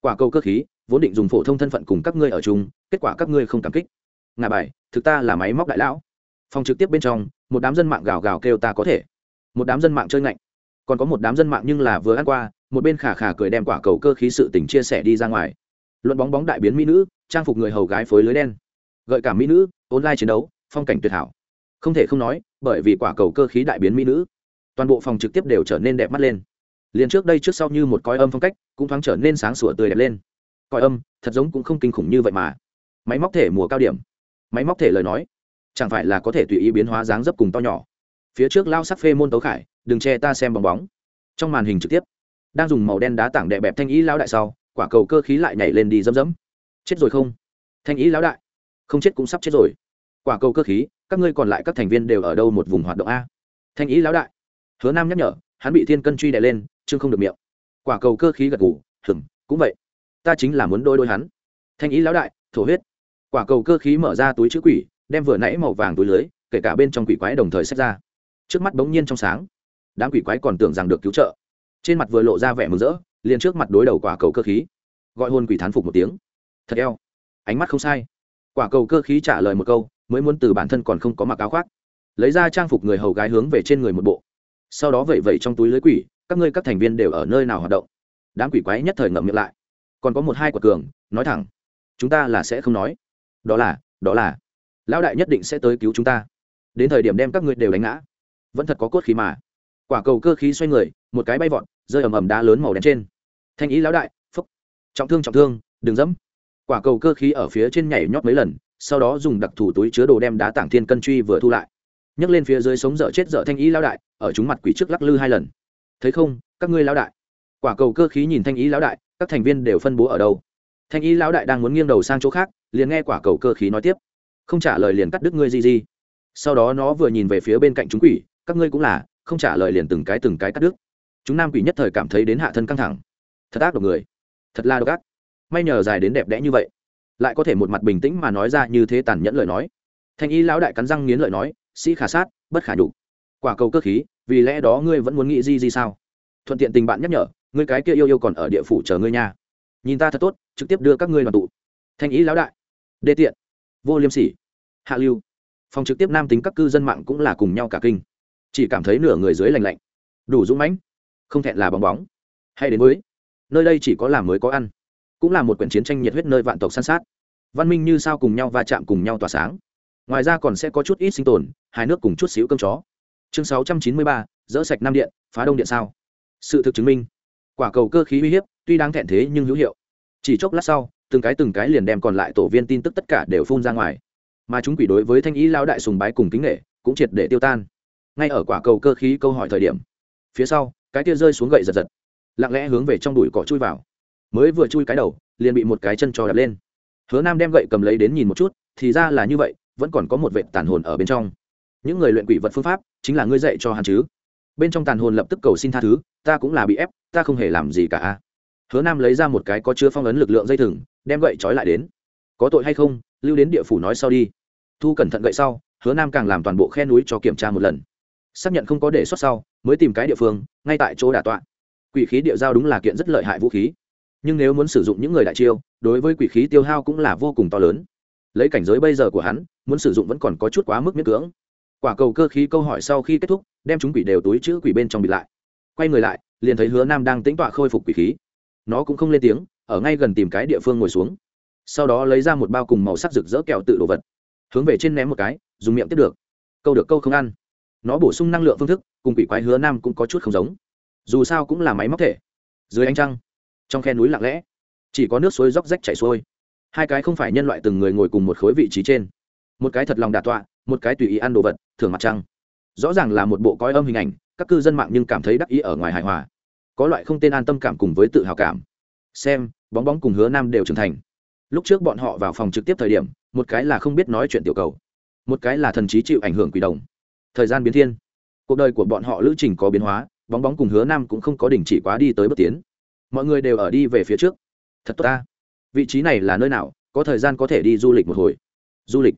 Speaker 1: Quả cầu cơ khí, vốn định dùng phổ thông thân phận cùng các ngươi ở chung, kết quả các ngươi không cảm kích. Ngà bài, thực ta là máy móc đại lão. Phòng trực tiếp bên trong, một đám dân mạng gào gào kêu ta có thể. Một đám dân mạng chơi ngạnh. Còn có một đám dân mạng nhưng là vừa ăn qua một bên khả khả cười đem quả cầu cơ khí sự tình chia sẻ đi ra ngoài. Luận bóng bóng đại biến mỹ nữ, trang phục người hầu gái phối lưới đen. Gợi cảm mỹ nữ, online chiến đấu, phong cảnh tuyệt hảo. Không thể không nói, bởi vì quả cầu cơ khí đại biến mỹ nữ, toàn bộ phòng trực tiếp đều trở nên đẹp mắt lên. Liền trước đây trước sau như một coi âm phong cách, cũng thoáng trở nên sáng sủa tươi đẹp lên. Coi âm, thật giống cũng không kinh khủng như vậy mà. Máy móc thể mùa cao điểm. Máy móc thể lời nói, chẳng phải là có thể tùy ý biến hóa dáng dấp cùng to nhỏ. Phía trước lao sắc phê môn tấu khải, đừng che ta xem bóng bóng. Trong màn hình trực tiếp đang dùng màu đen đá tảng đè bẹp thanh ý lão đại sau, quả cầu cơ khí lại nhảy lên đi dấm dấm chết rồi không? Thanh ý lão đại. Không chết cũng sắp chết rồi. Quả cầu cơ khí, các ngươi còn lại các thành viên đều ở đâu một vùng hoạt động a? Thanh ý lão đại. Hứa nam nhắc nhở, hắn bị thiên cân truy đè lên, chương không được miệng. Quả cầu cơ khí gật ngủ hừng cũng vậy. Ta chính là muốn đôi đôi hắn. Thanh ý lão đại, thổ huyết. Quả cầu cơ khí mở ra túi chữ quỷ, đem vừa nãy màu vàng túi lưới, kể cả bên trong quỷ quái đồng thời xách ra. Trước mắt bỗng nhiên trong sáng. Đám quỷ quái còn tưởng rằng được cứu trợ trên mặt vừa lộ ra vẻ mừng rỡ, liền trước mặt đối đầu quả cầu cơ khí. Gọi hôn quỷ thán phục một tiếng. Thật eo. Ánh mắt không sai. Quả cầu cơ khí trả lời một câu, mới muốn từ bản thân còn không có mặc áo khoác. Lấy ra trang phục người hầu gái hướng về trên người một bộ. Sau đó vẩy vẩy trong túi lưới quỷ, các ngươi các thành viên đều ở nơi nào hoạt động? Đám quỷ quái nhất thời ngậm miệng lại. Còn có một hai quả cường, nói thẳng. Chúng ta là sẽ không nói. Đó là đó là. Lão đại nhất định sẽ tới cứu chúng ta. Đến thời điểm đem các ngươi đều đánh ngã. Vẫn thật có cốt khí mà. Quả cầu cơ khí xoay người một cái bay vọt, rơi ầm ầm đá lớn màu đen trên. Thanh ý lão đại, phúc. Trọng thương trọng thương, đừng dẫm. Quả cầu cơ khí ở phía trên nhảy nhót mấy lần, sau đó dùng đặc thù túi chứa đồ đem đá tảng thiên cân truy vừa thu lại. Nhấc lên phía dưới sống dở chết dở thanh ý lão đại, ở chúng mặt quỷ trước lắc lư hai lần. Thấy không, các ngươi lão đại. Quả cầu cơ khí nhìn thanh ý lão đại, các thành viên đều phân bố ở đâu? Thanh ý lão đại đang muốn nghiêng đầu sang chỗ khác, liền nghe quả cầu cơ khí nói tiếp. Không trả lời liền cắt đứt ngươi gì gì. Sau đó nó vừa nhìn về phía bên cạnh chúng quỷ, các ngươi cũng là, không trả lời liền từng cái từng cái cắt đứt chúng nam quỷ nhất thời cảm thấy đến hạ thân căng thẳng. Thật ác độc người. Thật là độc ác. May nhờ dài đến đẹp đẽ như vậy, lại có thể một mặt bình tĩnh mà nói ra như thế tàn nhẫn lời nói. Thanh y lão đại cắn răng nghiến lợi nói, sĩ khả sát, bất khả nhục. Quả cầu cơ khí, vì lẽ đó ngươi vẫn muốn nghĩ gì gì sao? Thuận tiện tình bạn nhắc nhở, ngươi cái kia yêu yêu còn ở địa phủ chờ ngươi nha. Nhìn ta thật tốt, trực tiếp đưa các ngươi đoàn tụ. Thanh ý lão đại. Đê tiện. Vô liêm sỉ. Hạ lưu. Phòng trực tiếp nam tính các cư dân mạng cũng là cùng nhau cả kinh. Chỉ cảm thấy nửa người dưới lành lạnh. Đủ dũng mãnh không thẹn là bóng bóng. Hay đến mới nơi đây chỉ có làm mới có ăn, cũng là một quyển chiến tranh nhiệt huyết nơi vạn tộc săn sát. Văn minh như sao cùng nhau va chạm cùng nhau tỏa sáng. Ngoài ra còn sẽ có chút ít sinh tồn, hai nước cùng chút xíu cơm chó. Chương sáu trăm chín mươi ba, dỡ sạch nam điện, phá đông điện sao? Sự thực chứng minh, quả cầu cơ khí uy hiếp, tuy đáng thẹn thế nhưng hữu hiệu. Chỉ chốc lát sau, từng cái từng cái liền đem còn lại tổ viên tin tức tất cả đều phun ra ngoài. Mà chúng quỷ đối với thanh ý lao đại sùng bái cùng kính nghệ cũng triệt để tiêu tan. Ngay ở quả cầu cơ khí câu hỏi thời điểm, phía sau cái tia rơi xuống gậy giật giật, lặng lẽ hướng về trong đùi cỏ chui vào. Mới vừa chui cái đầu, liền bị một cái chân trò đập lên. Hứa nam đem gậy cầm lấy đến nhìn một chút, thì ra là như vậy, vẫn còn có một vệ tàn hồn ở bên trong. Những người luyện quỷ vật phương pháp, chính là ngươi dạy cho hắn chứ. Bên trong tàn hồn lập tức cầu xin tha thứ, ta cũng là bị ép, ta không hề làm gì cả. Hứa nam lấy ra một cái có chứa phong ấn lực lượng dây thừng, đem gậy trói lại đến. Có tội hay không, lưu đến địa phủ nói sau đi. Thu cẩn thận gậy sau, hứa nam càng làm toàn bộ khe núi cho kiểm tra một lần xác nhận không có đề xuất sau, mới tìm cái địa phương, ngay tại chỗ đả tọa. Quỷ khí địa giao đúng là kiện rất lợi hại vũ khí. Nhưng nếu muốn sử dụng những người đại chiêu, đối với quỷ khí tiêu hao cũng là vô cùng to lớn. Lấy cảnh giới bây giờ của hắn, muốn sử dụng vẫn còn có chút quá mức miễn cưỡng. Quả cầu cơ khí câu hỏi sau khi kết thúc, đem chúng quỷ đều túi chữ quỷ bên trong bịt lại. Quay người lại, liền thấy hứa nam đang tĩnh tọa khôi phục quỷ khí. Nó cũng không lên tiếng, ở ngay gần tìm cái địa phương ngồi xuống. Sau đó lấy ra một bao cùng màu sắc rực rỡ kẹo tự đồ vật. Hướng về trên ném một cái, dùng miệng tiếp được. Câu được câu không ăn nó bổ sung năng lượng phương thức, cùng quỷ quái hứa nam cũng có chút không giống. Dù sao cũng là máy móc thể. Dưới ánh trăng, trong khe núi lặng lẽ, chỉ có nước suối róc rách chảy xuôi. Hai cái không phải nhân loại từng người ngồi cùng một khối vị trí trên. Một cái thật lòng đà tọa, một cái tùy ý ăn đồ vật thường mặt trăng. Rõ ràng là một bộ coi âm hình ảnh, các cư dân mạng nhưng cảm thấy đắc ý ở ngoài hài hòa. Có loại không tên an tâm cảm cùng với tự hào cảm. Xem, bóng bóng cùng hứa nam đều trưởng thành. Lúc trước bọn họ vào phòng trực tiếp thời điểm, một cái là không biết nói chuyện tiểu cầu, một cái là thần trí chịu ảnh hưởng quỷ đồng thời gian biến thiên. Cuộc đời của bọn họ lữ trình có biến hóa, bóng bóng cùng hứa nam cũng không có đình chỉ quá đi tới bước tiến. Mọi người đều ở đi về phía trước. Thật tốt ta. Vị trí này là nơi nào, có thời gian có thể đi du lịch một hồi. Du lịch.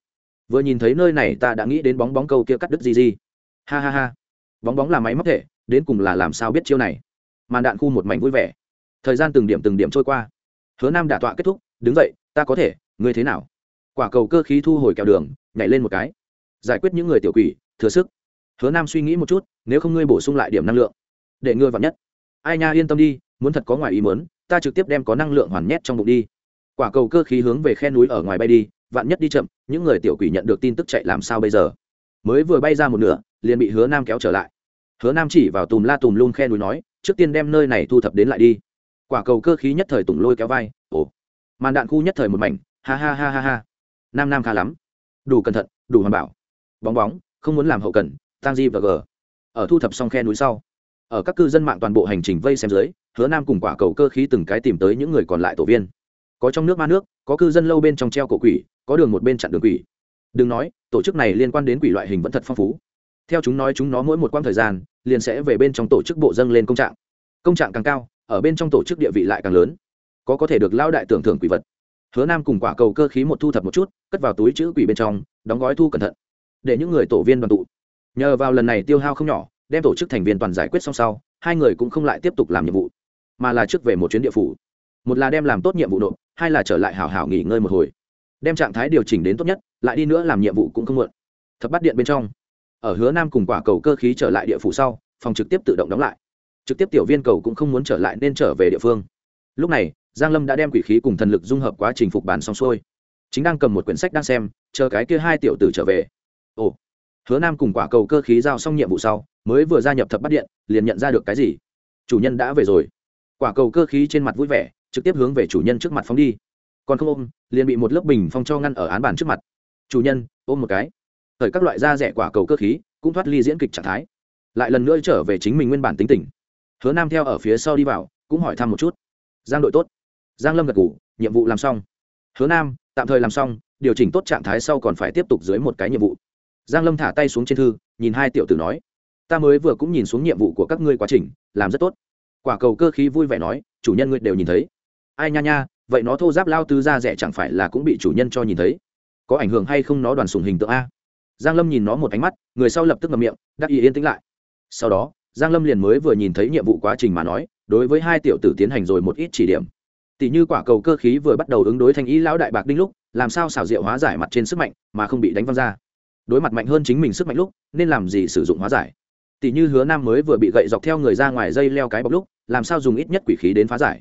Speaker 1: Vừa nhìn thấy nơi này ta đã nghĩ đến bóng bóng câu kia cắt đứt gì gì ha ha ha. Bóng bóng là máy móc thể, đến cùng là làm sao biết chiêu này? Màn đạn khu một mảnh vui vẻ. Thời gian từng điểm từng điểm trôi qua. Hứa nam đả tọa kết thúc, đứng dậy, ta có thể, ngươi thế nào? Quả cầu cơ khí thu hồi kẹo đường, nhảy lên một cái. Giải quyết những người tiểu quỷ thừa sức. Hứa nam suy nghĩ một chút, nếu không ngươi bổ sung lại điểm năng lượng, để ngươi vào nhất. Ai nha, yên tâm đi, muốn thật có ngoài ý mớn ta trực tiếp đem có năng lượng hoàn nhét trong bụng đi. Quả cầu cơ khí hướng về khe núi ở ngoài bay đi vạn nhất đi chậm, những người tiểu quỷ nhận được tin tức chạy làm sao bây giờ? Mới vừa bay ra một nửa, liền bị hứa nam kéo trở lại. Hứa nam chỉ vào tùm la tùm luôn khe núi nói, trước tiên đem nơi này thu thập đến lại đi. Quả cầu cơ khí nhất thời tùng lôi kéo vai, ồ, màn đạn khu nhất thời một mảnh, ha ha ha ha ha. Nam nam khá lắm. Đủ cẩn thận, đủ hoàn bảo. Bóng bóng không muốn làm hậu cần, tang di và g ở thu thập xong khe núi sau, ở các cư dân mạng toàn bộ hành trình vây xem dưới, hứa nam cùng quả cầu cơ khí từng cái tìm tới những người còn lại tổ viên. Có trong nước ma nước, có cư dân lâu bên trong treo cổ quỷ, có đường một bên chặn đường quỷ. Đừng nói, tổ chức này liên quan đến quỷ loại hình vẫn thật phong phú. Theo chúng nói chúng nó mỗi một quãng thời gian, liền sẽ về bên trong tổ chức bộ dâng lên công trạng. Công trạng càng cao, ở bên trong tổ chức địa vị lại càng lớn. Có có thể được lao đại tưởng thưởng quỷ vật. Hứa nam cùng quả cầu cơ khí một thu thập một chút, cất vào túi chữ quỷ bên trong, đóng gói thu cẩn thận để những người tổ viên đoàn tụ. Nhờ vào lần này tiêu hao không nhỏ, đem tổ chức thành viên toàn giải quyết xong sau, hai người cũng không lại tiếp tục làm nhiệm vụ, mà là trước về một chuyến địa phủ. Một là đem làm tốt nhiệm vụ nộp, hai là trở lại hảo hảo nghỉ ngơi một hồi. Đem trạng thái điều chỉnh đến tốt nhất, lại đi nữa làm nhiệm vụ cũng không muộn. Thập bắt điện bên trong, ở hứa nam cùng quả cầu cơ khí trở lại địa phủ sau, phòng trực tiếp tự động đóng lại. Trực tiếp tiểu viên cầu cũng không muốn trở lại nên trở về địa phương. Lúc này, giang lâm đã đem quỷ khí cùng thần lực dung hợp quá trình phục bản xong xuôi. Chính đang cầm một quyển sách đang xem, chờ cái kia hai tiểu tử trở về ồ. Hứa nam cùng quả cầu cơ khí giao xong nhiệm vụ sau, mới vừa gia nhập thập bắt điện, liền nhận ra được cái gì? Chủ nhân đã về rồi. Quả cầu cơ khí trên mặt vui vẻ, trực tiếp hướng về chủ nhân trước mặt phóng đi. Còn không ôm, liền bị một lớp bình phong cho ngăn ở án bàn trước mặt. Chủ nhân, ôm một cái. Thời các loại da rẻ quả cầu cơ khí, cũng thoát ly diễn kịch trạng thái. Lại lần nữa trở về chính mình nguyên bản tính tình. Hứa nam theo ở phía sau đi vào, cũng hỏi thăm một chút. Giang đội tốt. Giang lâm gật ngủ nhiệm vụ làm xong. Hứa nam, tạm thời làm xong, điều chỉnh tốt trạng thái sau còn phải tiếp tục dưới một cái nhiệm vụ giang lâm thả tay xuống trên thư, nhìn hai tiểu tử nói, ta mới vừa cũng nhìn xuống nhiệm vụ của các ngươi quá trình, làm rất tốt. Quả cầu cơ khí vui vẻ nói, chủ nhân ngươi đều nhìn thấy. Ai nha nha, vậy nó thô giáp lao tứ ra rẻ chẳng phải là cũng bị chủ nhân cho nhìn thấy? Có ảnh hưởng hay không nó đoàn sùng hình tượng a? Giang lâm nhìn nó một ánh mắt, người sau lập tức ngậm miệng, đắc ý yên tĩnh lại. Sau đó, giang lâm liền mới vừa nhìn thấy nhiệm vụ quá trình mà nói, đối với hai tiểu tử tiến hành rồi một ít chỉ điểm. Tỷ như quả cầu cơ khí vừa bắt đầu ứng đối thành ý lão đại bạc đinh lúc, làm sao xảo diệu hóa giải mặt trên sức mạnh mà không bị đánh văng ra? Đối mặt mạnh hơn chính mình sức mạnh lúc, nên làm gì sử dụng hóa giải. Tỷ như hứa nam mới vừa bị gậy dọc theo người ra ngoài dây leo cái bọc lúc, làm sao dùng ít nhất quỷ khí đến phá giải?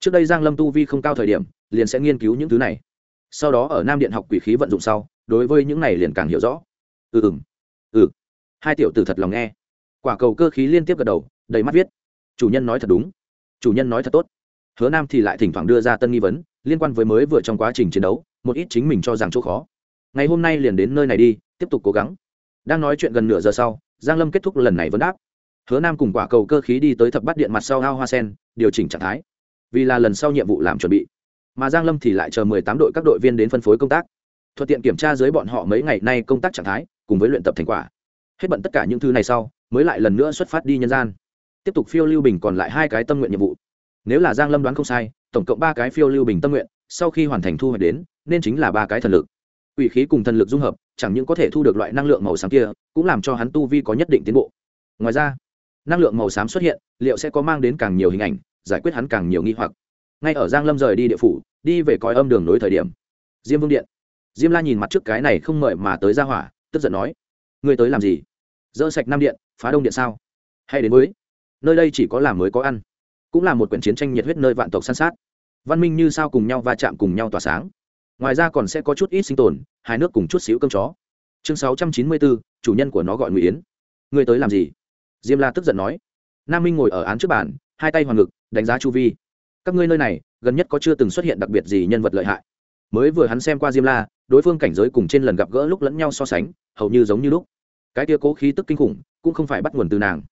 Speaker 1: Trước đây giang lâm tu vi không cao thời điểm, liền sẽ nghiên cứu những thứ này. Sau đó ở nam điện học quỷ khí vận dụng sau, đối với những này liền càng hiểu rõ. Ừ ừ ừ. Hai tiểu tử thật lòng nghe. Quả cầu cơ khí liên tiếp gật đầu, đầy mắt viết. Chủ nhân nói thật đúng. Chủ nhân nói thật tốt. Hứa nam thì lại thỉnh thoảng đưa ra tân nghi vấn, liên quan với mới vừa trong quá trình chiến đấu, một ít chính mình cho rằng chỗ khó. Ngày hôm nay liền đến nơi này đi tiếp tục cố gắng. Đang nói chuyện gần nửa giờ sau, giang lâm kết thúc lần này vấn đáp. Hứa nam cùng quả cầu cơ khí đi tới thập bát điện mặt sau ao hoa sen, điều chỉnh trạng thái. Vì là lần sau nhiệm vụ làm chuẩn bị. Mà giang lâm thì lại chờ mười tám đội các đội viên đến phân phối công tác. Thuận tiện kiểm tra dưới bọn họ mấy ngày nay công tác trạng thái, cùng với luyện tập thành quả. Hết bận tất cả những thứ này sau, mới lại lần nữa xuất phát đi nhân gian. Tiếp tục phiêu lưu bình còn lại hai cái tâm nguyện nhiệm vụ. Nếu là giang lâm đoán không sai, tổng cộng ba cái phiêu lưu bình tâm nguyện, sau khi hoàn thành thu hoạch đến, nên chính là ba cái thần lực. Ủy khí cùng thần lực dung hợp chẳng những có thể thu được loại năng lượng màu xám kia, cũng làm cho hắn tu vi có nhất định tiến bộ. Ngoài ra, năng lượng màu xám xuất hiện, liệu sẽ có mang đến càng nhiều hình ảnh, giải quyết hắn càng nhiều nghi hoặc. Ngay ở giang lâm rời đi địa phủ, đi về cõi âm đường nối thời điểm, diêm vương điện. Diêm la nhìn mặt trước cái này không mời mà tới ra hỏa, tức giận nói, ngươi tới làm gì? Dỡ sạch năm điện, phá đông điện sao? Hay đến mới nơi đây chỉ có làm mới có ăn, cũng là một quyển chiến tranh nhiệt huyết nơi vạn tộc săn sát. Văn minh như sao cùng nhau va chạm cùng nhau tỏa sáng ngoài ra còn sẽ có chút ít sinh tồn, hai nước cùng chút xíu cơm chó. Chương sáu trăm chín mươi bốn, chủ nhân của nó gọi ngụy yến. Ngươi tới làm gì? Diêm la tức giận nói. Nam minh ngồi ở án trước bàn, hai tay hoàng ngực, đánh giá chu vi. Các ngươi nơi này, gần nhất có chưa từng xuất hiện đặc biệt gì nhân vật lợi hại? Mới vừa hắn xem qua diêm la, đối phương cảnh giới cùng trên lần gặp gỡ lúc lẫn nhau so sánh, hầu như giống như lúc. Cái tia cố khí tức kinh khủng, cũng không phải bắt nguồn từ nàng.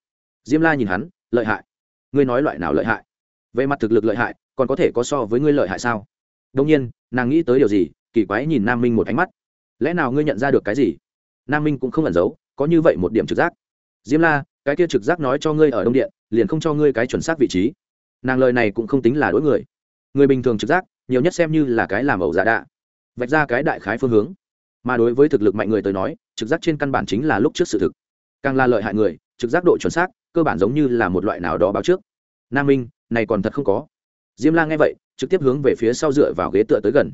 Speaker 1: Diêm la nhìn hắn, lợi hại. Ngươi nói loại nào lợi hại? Về mặt thực lực lợi hại, còn có thể có so với ngươi lợi hại sao? Đông nhiên, nàng nghĩ tới điều gì, kỳ quái nhìn nam minh một ánh mắt. Lẽ nào ngươi nhận ra được cái gì? Nam minh cũng không ẩn giấu, có như vậy một điểm trực giác. Diêm la, cái kia trực giác nói cho ngươi ở đông điện, liền không cho ngươi cái chuẩn xác vị trí. Nàng lời này cũng không tính là đối người. Người bình thường trực giác, nhiều nhất xem như là cái làm ẩu giả đạ. Vạch ra cái đại khái phương hướng. Mà đối với thực lực mạnh người tới nói, trực giác trên căn bản chính là lúc trước sự thực. Càng là lợi hại người, trực giác độ chuẩn xác, cơ bản giống như là một loại nào đó báo trước. Nam minh, này còn thật không có diêm la nghe vậy, trực tiếp hướng về phía sau dựa vào ghế tựa tới gần.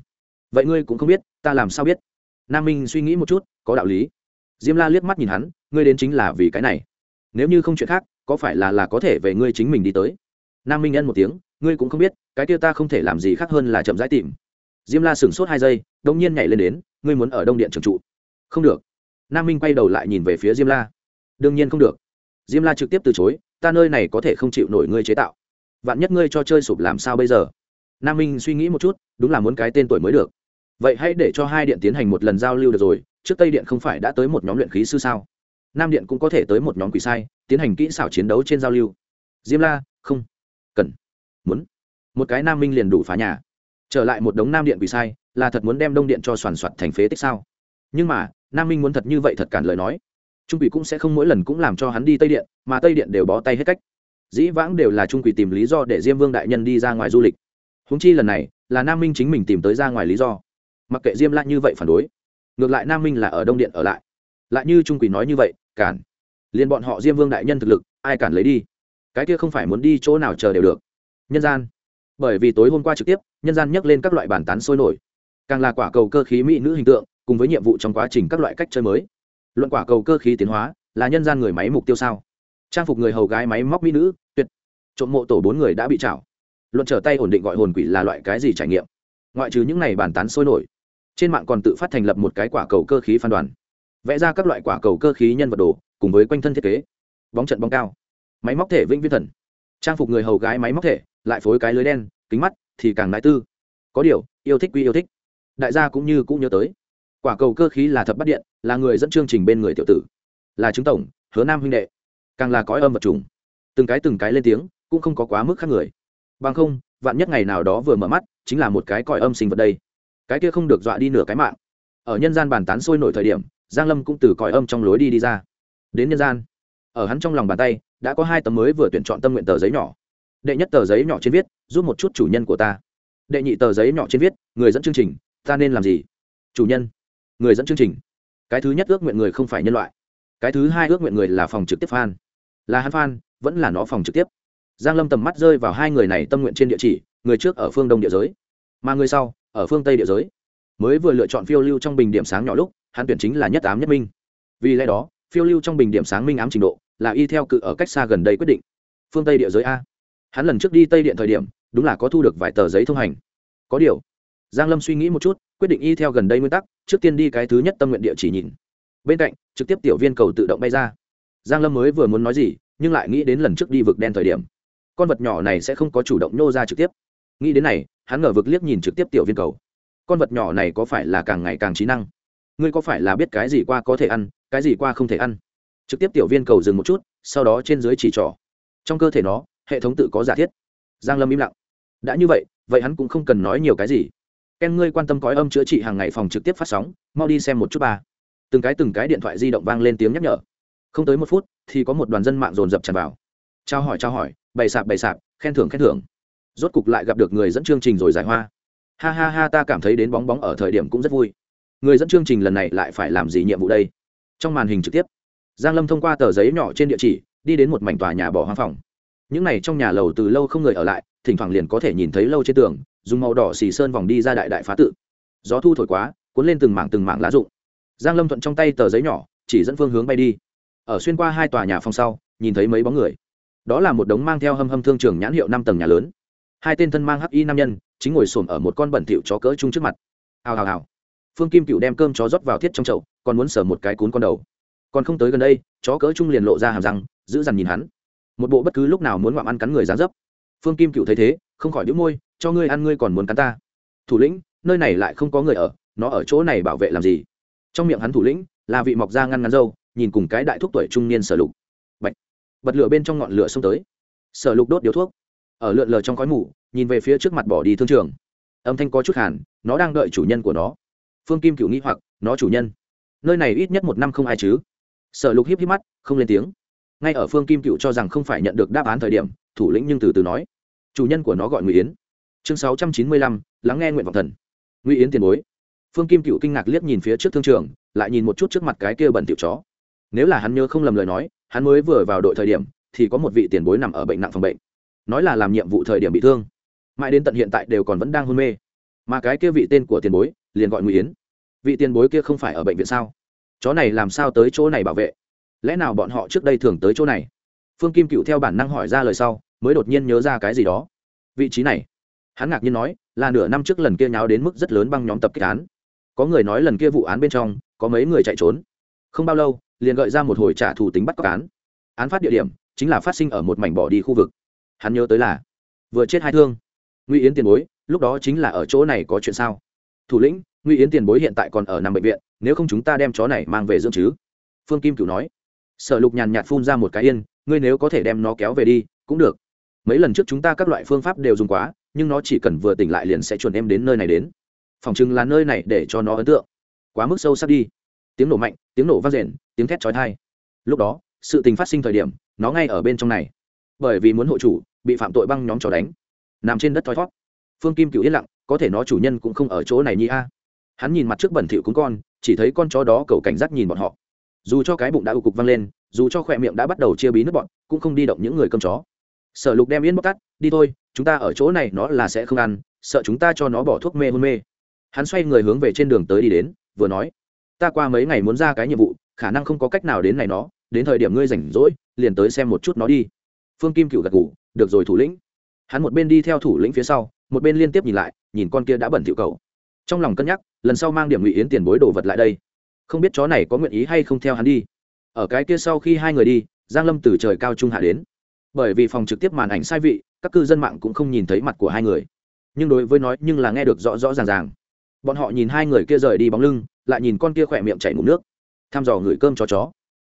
Speaker 1: Vậy ngươi cũng không biết, ta làm sao biết? Nam minh suy nghĩ một chút, có đạo lý. Diêm la liếc mắt nhìn hắn, ngươi đến chính là vì cái này. Nếu như không chuyện khác, có phải là là có thể về ngươi chính mình đi tới? Nam minh nhân một tiếng, ngươi cũng không biết, cái kia ta không thể làm gì khác hơn là chậm rãi tìm. Diêm la sửng sốt hai giây đông nhiên nhảy lên đến, ngươi muốn ở đông điện trường trụ? Không được. Nam minh quay đầu lại nhìn về phía diêm la. Đương nhiên không được. Diêm la trực tiếp từ chối, ta nơi này có thể không chịu nổi ngươi chế tạo vạn nhất ngươi cho chơi sụp làm sao bây giờ? Nam minh suy nghĩ một chút, đúng là muốn cái tên tuổi mới được. Vậy hãy để cho hai điện tiến hành một lần giao lưu được rồi, trước tây điện không phải đã tới một nhóm luyện khí sư sao? Nam điện cũng có thể tới một nhóm quỷ sai, tiến hành kỹ xảo chiến đấu trên giao lưu. Diêm la, không. Cần. Muốn. Một cái nam minh liền đủ phá nhà. Trở lại một đống nam điện quỷ sai, là thật muốn đem đông điện cho soàn soạt thành phế tích sao? Nhưng mà, nam minh muốn thật như vậy thật cản lời nói. Trung quỷ cũng sẽ không mỗi lần cũng làm cho hắn đi tây điện, mà tây điện đều bó tay hết cách dĩ vãng đều là trung quỷ tìm lý do để diêm vương đại nhân đi ra ngoài du lịch. Húng chi lần này, là nam minh chính mình tìm tới ra ngoài lý do. Mặc kệ diêm lại như vậy phản đối, ngược lại nam minh là ở đông điện ở lại. Lại như trung quỷ nói như vậy, cản. Liền bọn họ diêm vương đại nhân thực lực, ai cản lấy đi? Cái kia không phải muốn đi chỗ nào chờ đều được. Nhân gian. Bởi vì tối hôm qua trực tiếp, nhân gian nhắc lên các loại bản tán sôi nổi. Càng là quả cầu cơ khí mỹ nữ hình tượng, cùng với nhiệm vụ trong quá trình các loại cách chơi mới. Luận quả cầu cơ khí tiến hóa, là nhân gian người máy mục tiêu sao? Trang phục người hầu gái máy móc mỹ nữ, tuyệt. Trộm mộ tổ bốn người đã bị chảo luận trở tay ổn định gọi hồn quỷ là loại cái gì trải nghiệm? Ngoại trừ những này bàn tán sôi nổi, trên mạng còn tự phát thành lập một cái quả cầu cơ khí phán đoàn vẽ ra các loại quả cầu cơ khí nhân vật đồ, cùng với quanh thân thiết kế. Bóng trận bóng cao, máy móc thể vĩnh viễn thần. Trang phục người hầu gái máy móc thể, lại phối cái lưới đen, kính mắt thì càng nái tư. Có điều, yêu thích quy yêu thích. Đại gia cũng như cũng nhớ tới, quả cầu cơ khí là thập bắt điện, là người dẫn chương trình bên người tiểu tử. Là chứng tổng, hứa nam huynh đệ càng là cõi âm vật trùng. Từng cái từng cái lên tiếng, cũng không có quá mức khác người. Bằng không, vạn nhất ngày nào đó vừa mở mắt, chính là một cái cõi âm sinh vật đây. Cái kia không được dọa đi nửa cái mạng. Ở nhân gian bàn tán sôi nổi thời điểm, giang lâm cũng từ cõi âm trong lối đi đi ra. Đến nhân gian, ở hắn trong lòng bàn tay, đã có hai tấm mới vừa tuyển chọn tâm nguyện tờ giấy nhỏ. Đệ nhất tờ giấy nhỏ trên viết, giúp một chút chủ nhân của ta. Đệ nhị tờ giấy nhỏ trên viết, người dẫn chương trình, ta nên làm gì? Chủ nhân. Người dẫn chương trình. Cái thứ nhất ước nguyện người không phải nhân loại. Cái thứ hai ước nguyện người là phòng trực tiếp phan là hắn phan, vẫn là nó phòng trực tiếp. Giang lâm tầm mắt rơi vào hai người này tâm nguyện trên địa chỉ, người trước ở phương đông địa giới, mà người sau ở phương tây địa giới. Mới vừa lựa chọn phiêu lưu trong bình điểm sáng nhỏ lúc, hắn tuyển chính là nhất ám nhất minh. Vì lẽ đó, phiêu lưu trong bình điểm sáng minh ám trình độ là y theo cự ở cách xa gần đây quyết định. Phương tây địa giới a. Hắn lần trước đi tây điện thời điểm, đúng là có thu được vài tờ giấy thông hành. Có điều, giang lâm suy nghĩ một chút, quyết định y theo gần đây nguyên tắc, trước tiên đi cái thứ nhất tâm nguyện địa chỉ nhìn. Bên cạnh, trực tiếp tiểu viên cầu tự động bay ra giang lâm mới vừa muốn nói gì, nhưng lại nghĩ đến lần trước đi vực đen thời điểm. Con vật nhỏ này sẽ không có chủ động nhô ra trực tiếp. Nghĩ đến này, hắn ngờ vực liếc nhìn trực tiếp tiểu viên cầu. Con vật nhỏ này có phải là càng ngày càng trí năng? Ngươi có phải là biết cái gì qua có thể ăn, cái gì qua không thể ăn? Trực tiếp tiểu viên cầu dừng một chút, sau đó trên dưới chỉ trỏ. Trong cơ thể nó, hệ thống tự có giả thiết. Giang lâm im lặng. Đã như vậy vậy hắn cũng không cần nói nhiều cái gì. Ken, ngươi quan tâm cõi âm chữa trị hàng ngày phòng trực tiếp phát sóng, mau đi xem một chút ba. Từng cái từng cái điện thoại di động vang lên tiếng nhắc nhở không tới một phút thì có một đoàn dân mạng dồn dập tràn vào. Trao hỏi trao hỏi, bày sạp bày sạp, khen thưởng khen thưởng. Rốt cục lại gặp được người dẫn chương trình rồi giải hoa. Ha ha ha, ta cảm thấy đến bóng bóng ở thời điểm cũng rất vui. Người dẫn chương trình lần này lại phải làm gì nhiệm vụ đây? Trong màn hình trực tiếp, giang lâm thông qua tờ giấy nhỏ trên địa chỉ, đi đến một mảnh tòa nhà bỏ hoang phòng. Những này trong nhà lầu từ lâu không người ở lại, thỉnh thoảng liền có thể nhìn thấy lâu trên tường, dùng màu đỏ xì sơn vòng đi ra đại đại phá tự. Gió thu thổi quá, cuốn lên từng mảng từng mảng lá rụng. Giang lâm thuận trong tay tờ giấy nhỏ, chỉ dẫn phương hướng bay đi ở xuyên qua hai tòa nhà phòng sau, nhìn thấy mấy bóng người. Đó là một đống mang theo hâm hâm thương trường nhãn hiệu năm tầng nhà lớn. Hai tên thân mang hắc y nam nhân, chính ngồi xổm ở một con bẩn thịu chó cỡ chung trước mặt. Hào hào hào. Phương kim cựu đem cơm chó rót vào thiết trong chậu, còn muốn sờ một cái cún con đầu. Còn không tới gần đây, chó cỡ chung liền lộ ra hàm răng, giữ dằn nhìn hắn. Một bộ bất cứ lúc nào muốn ngoạm ăn cắn người dán dấp. Phương kim cựu thấy thế, không khỏi đĩu môi, cho ngươi ăn, ngươi còn muốn cắn ta? Thủ lĩnh, nơi này lại không có người ở, nó ở chỗ này bảo vệ làm gì? Trong miệng hắn thủ lĩnh là vị mọc da ngăn ngắn dâu nhìn cùng cái đại thúc tuổi trung niên sở lục. Bạch. bật lửa bên trong ngọn lửa xông tới. Sở lục đốt điếu thuốc. Ở lượn lờ trong khói mù, nhìn về phía trước mặt bỏ đi thương trường. Âm thanh có chút hàn, nó đang đợi chủ nhân của nó. Phương kim cựu nghĩ hoặc, nó chủ nhân, nơi này ít nhất một năm không ai chứ? Sở lục híp híp mắt, không lên tiếng. Ngay ở phương kim cựu cho rằng không phải nhận được đáp án thời điểm, thủ lĩnh nhưng từ từ nói, chủ nhân của nó gọi ngụy yến. Chương sáu trăm chín mươi lăm, lắng nghe nguyện vọng thần. Ngụy yến tiền bối. Phương kim cựu kinh ngạc liếc nhìn phía trước thương trường, lại nhìn một chút trước mặt cái kia bẩn tiểu chó nếu là hắn nhớ không lầm lời nói, hắn mới vừa vào đội thời điểm, thì có một vị tiền bối nằm ở bệnh nặng phòng bệnh. Nói là làm nhiệm vụ thời điểm bị thương. Mãi đến tận hiện tại đều còn vẫn đang hôn mê. Mà cái kia vị tên của tiền bối, liền gọi ngụy yến. Vị tiền bối kia không phải ở bệnh viện sao? Chó này làm sao tới chỗ này bảo vệ? Lẽ nào bọn họ trước đây thường tới chỗ này? Phương kim cựu theo bản năng hỏi ra lời sau, mới đột nhiên nhớ ra cái gì đó. Vị trí này. Hắn ngạc nhiên nói, là nửa năm trước lần kia nháo đến mức rất lớn băng nhóm tập kích án. Có người nói lần kia vụ án bên trong, có mấy người chạy trốn. Không bao lâu liền gợi ra một hồi trả thù tính bắt cóc án. Án phát địa điểm chính là phát sinh ở một mảnh bỏ đi khu vực. Hắn nhớ tới là vừa chết hai thương. Ngụy yến tiền bối, lúc đó chính là ở chỗ này có chuyện sao? Thủ lĩnh, ngụy yến tiền bối hiện tại còn ở nằm bệnh viện, nếu không chúng ta đem chó này mang về dưỡng chứ? Phương kim cửu nói. Sở lục nhàn nhạt phun ra một cái yên, ngươi nếu có thể đem nó kéo về đi, cũng được. Mấy lần trước chúng ta các loại phương pháp đều dùng quá, nhưng nó chỉ cần vừa tỉnh lại liền sẽ chuẩn em đến nơi này đến. Phòng chừng là nơi này để cho nó ấn tượng. Quá mức sâu sắc đi tiếng nổ mạnh, tiếng nổ vang rền, tiếng thét chói tai. Lúc đó, sự tình phát sinh thời điểm, nó ngay ở bên trong này. Bởi vì muốn hộ chủ, bị phạm tội băng nhóm trò đánh. Nằm trên đất thoi thót phương kim cựu yên lặng, có thể nó chủ nhân cũng không ở chỗ này nhi a. Hắn nhìn mặt trước bẩn thỉu cúng con, chỉ thấy con chó đó cầu cảnh giác nhìn bọn họ. Dù cho cái bụng đã ưu cục văng lên, dù cho khỏe miệng đã bắt đầu chia bí nước bọn, cũng không đi động những người cơm chó. Sở lục đem yên bóc tắt, đi thôi, chúng ta ở chỗ này nó là sẽ không ăn, sợ chúng ta cho nó bỏ thuốc mê hôn mê. Hắn xoay người hướng về trên đường tới đi đến, vừa nói ta qua mấy ngày muốn ra cái nhiệm vụ, khả năng không có cách nào đến này nó, đến thời điểm ngươi rảnh rỗi, liền tới xem một chút nó đi. Phương kim cựu gật ngủ được rồi thủ lĩnh. Hắn một bên đi theo thủ lĩnh phía sau, một bên liên tiếp nhìn lại, nhìn con kia đã bẩn thỉu cầu. Trong lòng cân nhắc, lần sau mang điểm ngụy yến tiền bối đồ vật lại đây. Không biết chó này có nguyện ý hay không theo hắn đi. Ở cái kia sau khi hai người đi, giang lâm từ trời cao trung hạ đến. Bởi vì phòng trực tiếp màn ảnh sai vị, các cư dân mạng cũng không nhìn thấy mặt của hai người. Nhưng đối với nói, nhưng là nghe được rõ rõ ràng ràng. Bọn họ nhìn hai người kia rời đi bóng lưng lại nhìn con kia khỏe miệng chảy ngủ nước. Thăm dò người cơm cho chó.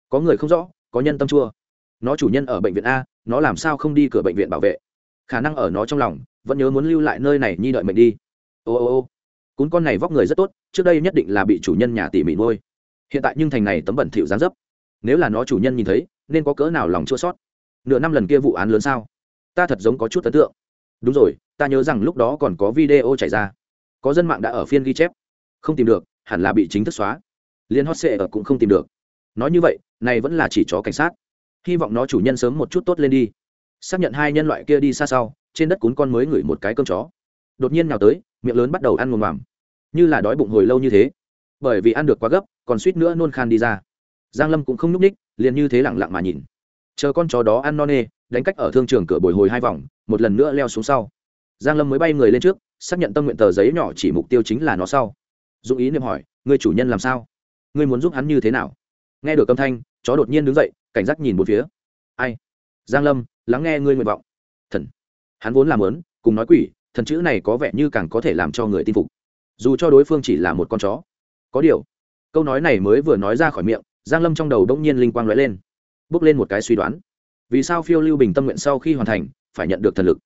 Speaker 1: Có người không rõ, có nhân tâm chua. Nó chủ nhân ở bệnh viện a, nó làm sao không đi cửa bệnh viện bảo vệ? Khả năng ở nó trong lòng, vẫn nhớ muốn lưu lại nơi này nhi đợi mệnh đi. Ô ô ô. Cún con này vóc người rất tốt, trước đây nhất định là bị chủ nhân nhà tỉ mỉ nuôi. Hiện tại nhưng thành này tấm bẩn thịu dán dấp. Nếu là nó chủ nhân nhìn thấy, nên có cỡ nào lòng chua sót nửa năm lần kia vụ án lớn sao? Ta thật giống có chút ấn tượng. Đúng rồi, ta nhớ rằng lúc đó còn có video chảy ra. Có dân mạng đã ở phiên ghi chép. Không tìm được hẳn là bị chính thức xóa. Liên hot sệ ở cũng không tìm được. Nói như vậy, này vẫn là chỉ chó cảnh sát. Hy vọng nó chủ nhân sớm một chút tốt lên đi. Xác nhận hai nhân loại kia đi xa sau, trên đất cún con mới ngửi một cái cơm chó. Đột nhiên nào tới, miệng lớn bắt đầu ăn mồm mòm như là đói bụng hồi lâu như thế. Bởi vì ăn được quá gấp, còn suýt nữa nôn khan đi ra. Giang lâm cũng không núp ních liền như thế lẳng lặng mà nhìn. Chờ con chó đó ăn no nê, đánh cách ở thương trường cửa bồi hồi hai vòng, một lần nữa leo xuống sau. Giang lâm mới bay người lên trước, xác nhận tâm nguyện tờ giấy nhỏ chỉ mục tiêu chính là nó sau dũng ý niệm hỏi người chủ nhân làm sao? Ngươi muốn giúp hắn như thế nào? Nghe được âm thanh, chó đột nhiên đứng dậy, cảnh giác nhìn một phía. Ai? Giang lâm, lắng nghe ngươi nguyện vọng. Thần. Hắn vốn làm lớn, cùng nói quỷ, thần chữ này có vẻ như càng có thể làm cho người tin phục. Dù cho đối phương chỉ là một con chó. Có điều, câu nói này mới vừa nói ra khỏi miệng, giang lâm trong đầu đông nhiên linh quang lóe lên. Bước lên một cái suy đoán. Vì sao phiêu lưu bình tâm nguyện sau khi hoàn thành, phải nhận được thần lực?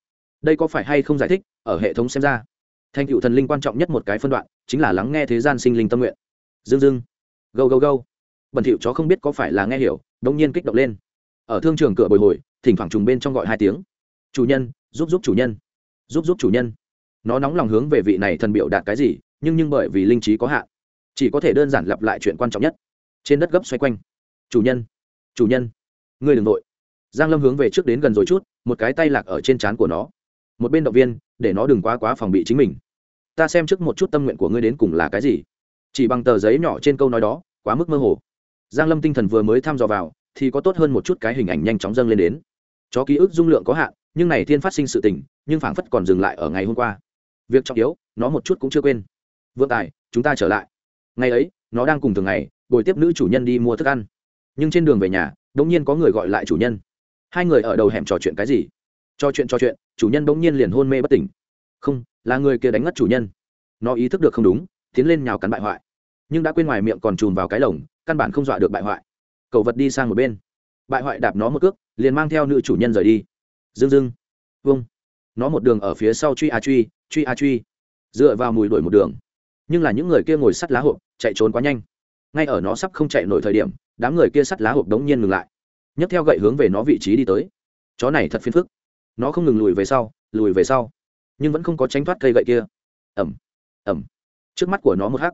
Speaker 1: Đây có phải hay không giải thích, ở hệ thống xem ra thành cựu thần linh quan trọng nhất một cái phân đoạn, chính là lắng nghe thế gian sinh linh tâm nguyện. Dương dưng gâu gâu gâu. Bẩn thỉu chó không biết có phải là nghe hiểu đông nhiên kích động lên. Ở thương trường cửa bồi hồi, thỉnh thoảng trùng bên trong gọi hai tiếng. Chủ nhân, giúp giúp chủ nhân. Giúp giúp chủ nhân. Nó nóng lòng hướng về vị này thần biểu đạt cái gì, nhưng nhưng bởi vì linh trí có hạn, chỉ có thể đơn giản lặp lại chuyện quan trọng nhất. Trên đất gấp xoay quanh. Chủ nhân chủ nhân, ngươi đ ừ n g nội giang lâm hướng về trước đến gần rồi chút, một cái tay lạc ở trên trán của nó một bên động viên, để nó đừng quá quá phòng bị chính mình. Ta xem trước một chút tâm nguyện của ngươi đến cùng là cái gì. Chỉ bằng tờ giấy nhỏ trên câu nói đó, quá mức mơ hồ. Giang lâm tinh thần vừa mới thăm dò vào, thì có tốt hơn một chút cái hình ảnh nhanh chóng dâng lên đến. Chó ký ức dung lượng có hạn, nhưng này thiên phát sinh sự tình, nhưng phảng phất còn dừng lại ở ngày hôm qua. Việc trọng yếu, nó một chút cũng chưa quên. Vượng tài, chúng ta trở lại. Ngày ấy, nó đang cùng thường ngày bồi tiếp nữ chủ nhân đi mua thức ăn. Nhưng trên đường về nhà đ ỗ n g nhiên có người gọi lại chủ nhân. Hai người ở đầu hẻm trò chuyện cái gì? Cho chuyện cho chuyện, chủ nhân bỗng nhiên liền hôn mê bất tỉnh. Không, là người kia đánh ngất chủ nhân. Nó ý thức được không đúng, tiến lên nhào cắn bại hoại. Nhưng đã quên ngoài miệng còn chùm vào cái lồng, căn bản không dọa được bại hoại. Cậu vật đi sang một bên. Bại hoại đạp nó một cước, liền mang theo nữ chủ nhân rời đi. Dưng dưng. Vâng nó một đường ở phía sau truy a truy truy a truy. Dựa vào mùi đuổi một đường. Nhưng là những người kia ngồi sắt lá hộp, chạy trốn quá nhanh. Ngay ở nó sắp không chạy nổi thời điểm, đám người kia sắt lá hộp đống nhiên ngừng lại. Nhấc theo gậy hướng về nó vị trí đi tới. Chó này thật phiền phức nó không ngừng lùi về sau, lùi về sau, nhưng vẫn không có tránh thoát cây gậy kia. Ẩm ẩm trước mắt của nó một hắc,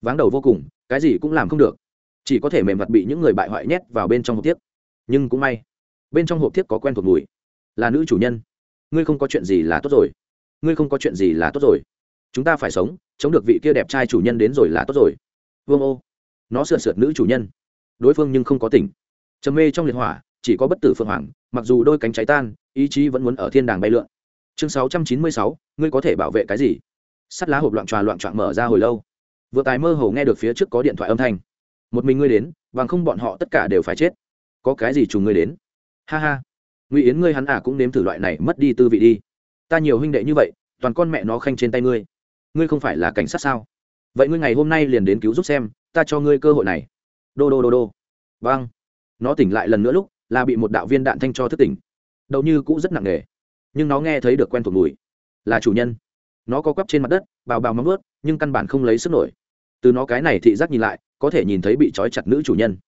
Speaker 1: váng đầu vô cùng, cái gì cũng làm không được. Chỉ có thể mềm mặt bị những người bại hoại nhét vào bên trong hộp tiếp nhưng cũng may, bên trong hộp tiếp có quen thuộc mùi. Là nữ chủ nhân. Ngươi không có chuyện gì là tốt rồi. Ngươi không có chuyện gì là tốt rồi. Chúng ta phải sống, chống được vị kia đẹp trai chủ nhân đến rồi là tốt rồi. Vương ô. Nó sượt sượt nữ chủ nhân. Đối phương nhưng không có tỉnh. Trầm mê trong liệt hỏa, chỉ có bất tử phượng hoàng mặc dù đôi cánh cháy tan, ý chí vẫn muốn ở thiên đàng bay lượn. Chương sáu trăm chín mươi sáu, ngươi có thể bảo vệ cái gì? Sắt lá hộp loạn tròa loạn trọn mở ra hồi lâu. Vừa tài mơ hồ nghe được phía trước có điện thoại âm thanh. Một mình ngươi đến, bằng không bọn họ tất cả đều phải chết. Có cái gì trùng ngươi đến? Ha ha. Ngụy yến ngươi hắn à cũng nếm thử loại này mất đi tư vị đi. Ta nhiều huynh đệ như vậy, toàn con mẹ nó khanh trên tay ngươi. Ngươi không phải là cảnh sát sao? Vậy ngươi ngày hôm nay liền đến cứu giúp xem, ta cho ngươi cơ hội này. Đô đô đô đô. Vâng. Nó tỉnh lại lần nữa lúc là bị một đạo viên đạn thanh cho thức tỉnh. Đậu như cũ rất nặng nề, nhưng nó nghe thấy được quen thuộc mùi. Là chủ nhân. Nó có quắp trên mặt đất, bào bào móng ướt nhưng căn bản không lấy sức nổi. Từ nó cái này thị giác nhìn lại, có thể nhìn thấy bị trói chặt nữ chủ nhân.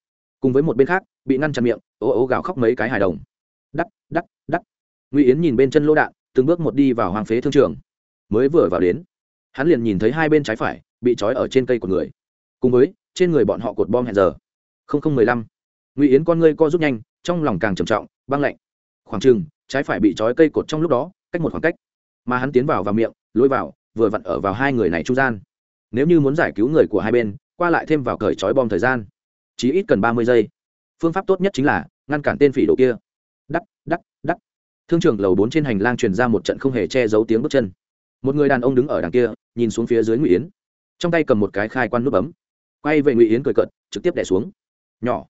Speaker 1: Cùng với một bên khác, bị ngăn chặn miệng, ố ố gào khóc mấy cái hài đồng. Đắc đắc đắc. Ngụy yến nhìn bên chân lỗ đạn, từng bước một đi vào hoàng phế thương trường. Mới vừa vào đến, hắn liền nhìn thấy hai bên trái phải, bị trói ở trên cây của người. Cùng với, trên người bọn họ cột bom hẹn giờ. Không không mười lăm. Ngụy yến con ngươi co rút nhanh trong lòng càng trầm trọng, băng lạnh. Khoảng chừng, trái phải bị trói cây cột trong lúc đó, cách một khoảng cách. Mà hắn tiến vào vào miệng, lôi vào, vừa vặn ở vào hai người này trung gian. Nếu như muốn giải cứu người của hai bên, qua lại thêm vào cởi trói bom thời gian. Chỉ ít cần ba mươi giây. Phương pháp tốt nhất chính là ngăn cản tên phỉ độ kia. Đắc đắc đắc. Thương trường lầu bốn trên hành lang truyền ra một trận không hề che giấu tiếng bước chân. Một người đàn ông đứng ở đằng kia, nhìn xuống phía dưới ngụy yến. Trong tay cầm một cái khai quan nút bấm. Quay về ngụy yến cười cợt, trực tiếp đẻ xuống. Nhỏ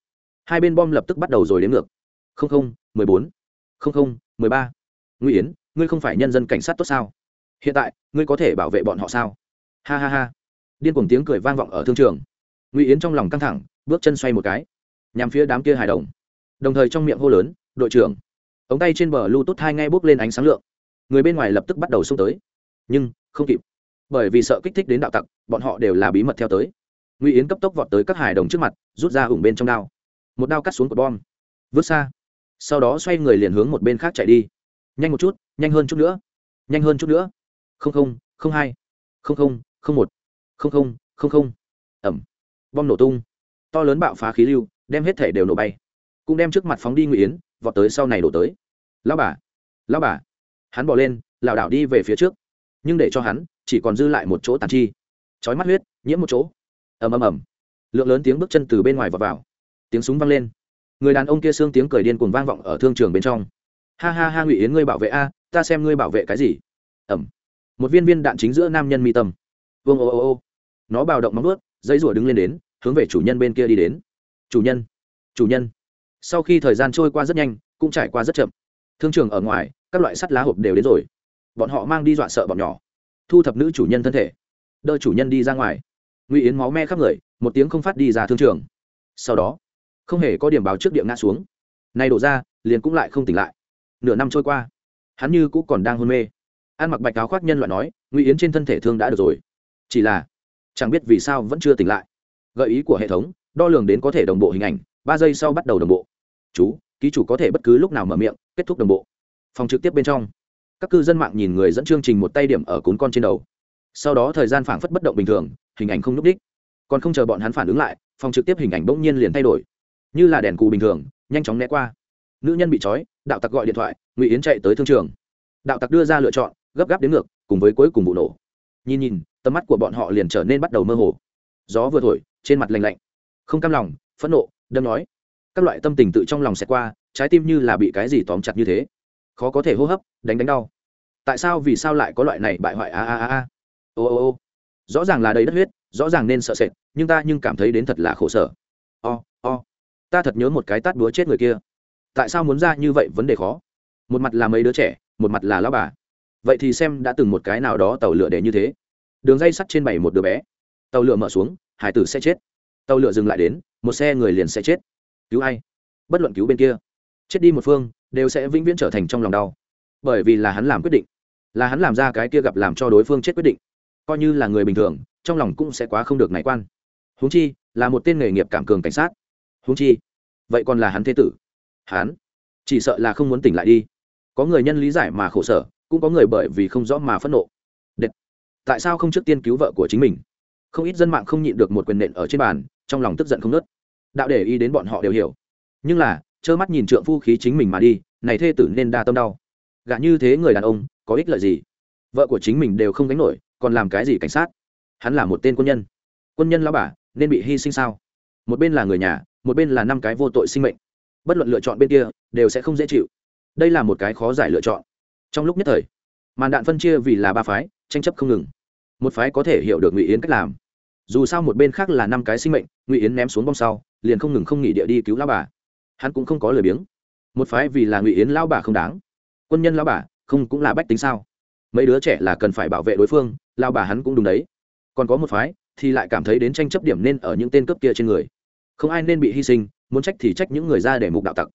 Speaker 1: hai bên bom lập tức bắt đầu rồi đến ngược. Không không, mười bốn. Không không, mười ba. Ngụy yến, ngươi không phải nhân dân cảnh sát tốt sao? Hiện tại, ngươi có thể bảo vệ bọn họ sao? Ha ha ha. Điên cuồng tiếng cười vang vọng ở thương trường. Ngụy yến trong lòng căng thẳng, bước chân xoay một cái. Nhằm phía đám kia hài đồng. Đồng thời trong miệng hô lớn, đội trưởng. Ống tay trên bờ lưu tốt hai ngay bốc lên ánh sáng lượng. Người bên ngoài lập tức bắt đầu xông tới. Nhưng, không kịp. Bởi vì sợ kích thích đến đạo tặc, bọn họ đều là bí mật theo tới. Ngụy yến cấp tốc vọt tới các hài đồng trước mặt, rút ra ủng bên trong đao một đao cắt xuống cột bom. Vứt xa. Sau đó xoay người liền hướng một bên khác chạy đi. Nhanh một chút, nhanh hơn chút nữa. Nhanh hơn chút nữa. Không không không hai. Không không không một. Không không không không. Ẩm. Bom nổ tung. To lớn bạo phá khí lưu, đem hết thể đều nổ bay. Cũng đem trước mặt phóng đi ngụy yến, vọt tới sau này đổ tới. Lao bà lao bà. Hắn bỏ lên, lảo đảo đi về phía trước. Nhưng để cho hắn, chỉ còn dư lại một chỗ tàn chi. Chói mắt huyết, nhiễm một chỗ. Ầm ầm ầm. Lượng lớn tiếng bước chân từ bên ngoài vọt vào tiếng súng vang lên. Người đàn ông kia xương tiếng cười điên cuồng vang vọng ở thương trường bên trong. Ha ha ha, ngụy yến ngươi bảo vệ a, ta xem ngươi bảo vệ cái gì. Ẩm. Một viên viên đạn chính giữa nam nhân mi tâm. Vương ô ô ô. Nó bào động móng ướt dây rủa đứng lên đến, hướng về chủ nhân bên kia đi đến. Chủ nhân chủ nhân. Sau khi thời gian trôi qua rất nhanh, cũng trải qua rất chậm. Thương trường ở ngoài, các loại sắt lá hộp đều đến rồi. Bọn họ mang đi dọa sợ bọn nhỏ. Thu thập nữ chủ nhân thân thể. Đợi chủ nhân đi ra ngoài. Ngụy yến máu me khắp người, một tiếng không phát đi ra thương trường. Sau đó không hề có điểm báo trước địa ngã xuống. Nay đổ ra, liền cũng lại không tỉnh lại. Nửa năm trôi qua, hắn như cũng còn đang hôn mê. Ăn mặc bạch áo khoác nhân loại nói, ngụy yến trên thân thể thương đã được rồi. Chỉ là, chẳng biết vì sao vẫn chưa tỉnh lại. Gợi ý của hệ thống, đo lường đến có thể đồng bộ hình ảnh, ba giây sau bắt đầu đồng bộ. Chú, ký chủ có thể bất cứ lúc nào mở miệng, kết thúc đồng bộ. Phòng trực tiếp bên trong, các cư dân mạng nhìn người dẫn chương trình một tay điểm ở cún con trên đầu. Sau đó thời gian phảng phất bất động bình thường, hình ảnh không n ú c đích còn không chờ bọn hắn phản ứng lại, phòng trực tiếp hình ảnh bỗng nhiên liền thay đổi như là đèn cù bình thường, nhanh chóng né qua. Nữ nhân bị trói, đạo tặc gọi điện thoại, ngụy yến chạy tới thương trường. Đạo tặc đưa ra lựa chọn, gấp gáp đến ngược, cùng với cuối cùng vụ nổ. Nhìn nhìn, tầm mắt của bọn họ liền trở nên bắt đầu mơ hồ. Gió vừa thổi, trên mặt lành lạnh. Không cam lòng, phẫn nộ, đâm nói. Các loại tâm tình tự trong lòng xẹt qua, trái tim như là bị cái gì tóm chặt như thế. Khó có thể hô hấp, đánh đánh đau. Tại sao, vì sao lại có loại này bại hoại a a a a? Ô ô ô. Rõ ràng là đầy đất huyết, rõ ràng nên sợ sệt, nhưng ta nhưng cảm thấy đến thật là khổ sở. O ta thật nhớ một cái tát đúa chết người kia. Tại sao muốn ra như vậy vấn đề khó? Một mặt là mấy đứa trẻ, một mặt là lão bà. Vậy thì xem đã từng một cái nào đó tàu lửa để như thế. Đường dây sắt trên bảy một đứa bé. Tàu lửa mở xuống, hải tử sẽ chết. Tàu lửa dừng lại đến, một xe người liền sẽ chết. Cứu ai? Bất luận cứu bên kia. Chết đi một phương, đều sẽ vĩnh viễn trở thành trong lòng đau. Bởi vì là hắn làm quyết định. Là hắn làm ra cái kia gặp làm cho đối phương chết quyết định. Coi như là người bình thường, trong lòng cũng sẽ quá không được nảy quan. Huống chi, là một tên nghề nghiệp cảm cường cảnh sát huống chi, vậy còn là hắn thế tử? Hắn, chỉ sợ là không muốn tỉnh lại đi. Có người nhân lý giải mà khổ sở, cũng có người bởi vì không rõ mà phẫn nộ. Đệt. tại sao không trước tiên cứu vợ của chính mình? Không ít dân mạng không nhịn được một quyền nện ở trên bàn, trong lòng tức giận không nớt đạo để ý đến bọn họ đều hiểu. Nhưng là, trơ mắt nhìn trượng phu khí chính mình mà đi, này thê tử nên đa tâm đau. Gã như thế người đàn ông, có ích lợi gì? Vợ của chính mình đều không gánh nổi, còn làm cái gì cảnh sát? Hắn là một tên quân nhân. Quân nhân lao bà, nên bị hy sinh sao? Một bên là người nhà một bên là năm cái vô tội sinh mệnh. Bất luận lựa chọn bên kia, đều sẽ không dễ chịu. Đây là một cái khó giải lựa chọn. Trong lúc nhất thời, màn đạn phân chia vì là ba phái, tranh chấp không ngừng. Một phái có thể hiểu được ngụy yến cách làm. Dù sao một bên khác là năm cái sinh mệnh, ngụy yến ném xuống bom sau, liền không ngừng không nghỉ địa đi cứu lao bà. Hắn cũng không có lời biếng. Một phái vì là ngụy yến lao bà không đáng. Quân nhân lao bà, không cũng là bách tính sao? Mấy đứa trẻ là cần phải bảo vệ đối phương lao bà hắn cũng đúng đấy. Còn có một phái thì lại cảm thấy đến tranh chấp điểm nên ở những tên cướp kia trên người không ai nên bị hy sinh, muốn trách thì trách những người ra để mục đạo tặc.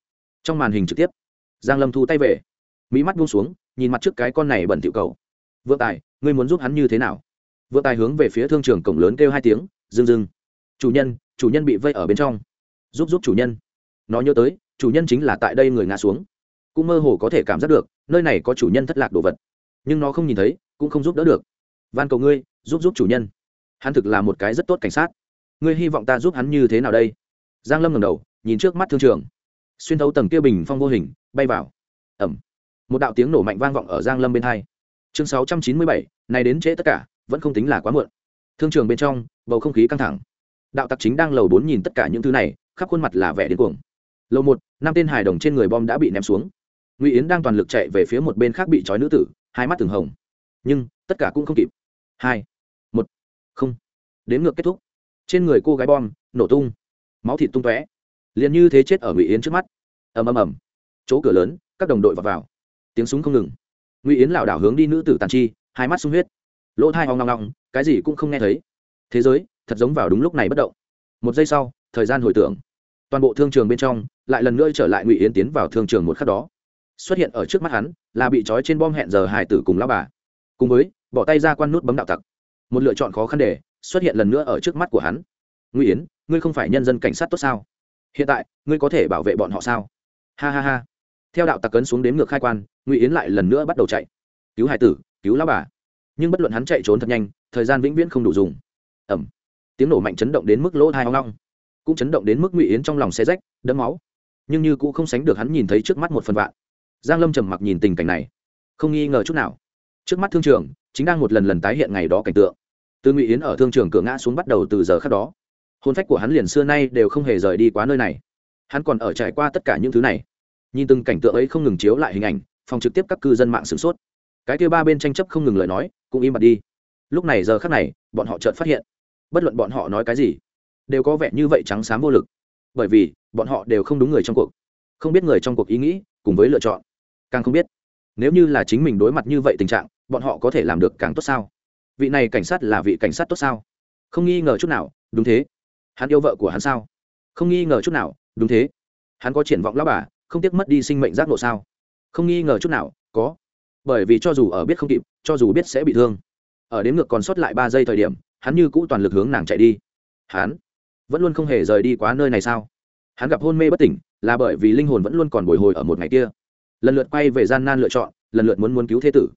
Speaker 1: Trong màn hình trực tiếp, giang lâm thu tay về. Mỹ mắt buông xuống, nhìn mặt trước cái con này bẩn tiểu cầu. Vượng tài, ngươi muốn giúp hắn như thế nào? Vượng tài hướng về phía thương trường cổng lớn kêu hai tiếng, dưng dưng. Chủ nhân chủ nhân bị vây ở bên trong. Giúp giúp chủ nhân. Nó nhớ tới, chủ nhân chính là tại đây người ngã xuống. Cũng mơ hồ có thể cảm giác được, nơi này có chủ nhân thất lạc đồ vật. Nhưng nó không nhìn thấy, cũng không giúp đỡ được. Van cầu ngươi, giúp giúp chủ nhân. Hắn thực là một cái rất tốt cảnh sát ngươi hy vọng ta giúp hắn như thế nào đây? Giang lâm ngẩng đầu nhìn trước mắt thương trường. Xuyên thấu tầng kia bình phong vô hình bay vào. Ẩm một đạo tiếng nổ mạnh vang vọng ở giang lâm bên hai. Chương 697, này đến trễ tất cả vẫn không tính là quá muộn. Thương trường bên trong bầu không khí căng thẳng. Đạo tặc chính đang lầu bốn nhìn tất cả những thứ này khắp khuôn mặt là vẻ điên cuồng. Lầu một năm tên hài đồng trên người bom đã bị ném xuống. Ngụy yến đang toàn lực chạy về phía một bên khác bị trói nữ tử hai mắt từng hồng. Nhưng tất cả cũng không kịp. Hai một không. Đến ngược kết thúc trên người cô gái bom nổ tung. Máu thịt tung tóe. Liền như thế chết ở ngụy yến trước mắt. Ầm ầm ầm. Chỗ cửa lớn các đồng đội vào, vào. tiếng súng không ngừng. Ngụy yến lảo đảo hướng đi nữ tử tàn chi hai mắt sung huyết. Lỗ thai hoang ngong ngong cái gì cũng không nghe thấy. Thế giới thật giống vào đúng lúc này bất động. Một giây sau thời gian hồi tưởng. Toàn bộ thương trường bên trong lại lần nữa trở lại ngụy yến tiến vào thương trường một khắc đó. Xuất hiện ở trước mắt hắn là bị trói trên bom hẹn giờ hải tử cùng lao bà. Cùng với bỏ tay ra quan nút bấm đạo tặc. Một lựa chọn khó khăn để xuất hiện lần nữa ở trước mắt của hắn. Ngụy yến, ngươi không phải nhân dân cảnh sát tốt sao? Hiện tại, ngươi có thể bảo vệ bọn họ sao? Ha ha ha. Theo đạo tặc cấn xuống đến ngược khai quan ngụy yến lại lần nữa bắt đầu chạy. Cứu hải tử, cứu lao bà. Nhưng bất luận hắn chạy trốn thật nhanh, thời gian vĩnh viễn không đủ dùng. Ẩm tiếng nổ mạnh chấn động đến mức lỗ tai hoang long cũng chấn động đến mức ngụy yến trong lòng xe rách, đẫm máu. Nhưng như cũng không sánh được hắn nhìn thấy trước mắt một phần vạn. Giang lâm trầm mặc nhìn tình cảnh này. Không nghi ngờ chút nào. Trước mắt thương trường, chính đang một lần lần tái hiện ngày đó cảnh tượng từ ngụy yến ở thương trường cửa ngã xuống bắt đầu từ giờ khác đó. Hôn phách của hắn liền xưa nay đều không hề rời đi quá nơi này. Hắn còn ở trải qua tất cả những thứ này. Nhìn từng cảnh tượng ấy không ngừng chiếu lại hình ảnh, phòng trực tiếp các cư dân mạng sửng sốt. Cái kia ba bên tranh chấp không ngừng lời nói, cũng im bặt đi. Lúc này giờ khác này, bọn họ chợt phát hiện, bất luận bọn họ nói cái gì, đều có vẻ như vậy trắng xám vô lực. Bởi vì, bọn họ đều không đúng người trong cuộc, không biết người trong cuộc ý nghĩ, cùng với lựa chọn. Càng không biết, nếu như là chính mình đối mặt như vậy tình trạng, bọn họ có thể làm được càng tốt sao? Vị này cảnh sát là vị cảnh sát tốt sao? Không nghi ngờ chút nào, đúng thế. Hắn yêu vợ của hắn sao? Không nghi ngờ chút nào, đúng thế. Hắn có triển vọng lao bà, không tiếc mất đi sinh mệnh giác ngộ sao? Không nghi ngờ chút nào, có. Bởi vì cho dù ở biết không kịp, cho dù biết sẽ bị thương. Ở đến ngược còn sót lại ba giây thời điểm, hắn như cũ toàn lực hướng nàng chạy đi. Hắn vẫn luôn không hề rời đi quá nơi này sao? Hắn gặp hôn mê bất tỉnh, là bởi vì linh hồn vẫn luôn còn bồi hồi ở một ngày kia. Lần lượt quay về gian nan lựa chọn, lần lượt muốn muốn cứu thế tử.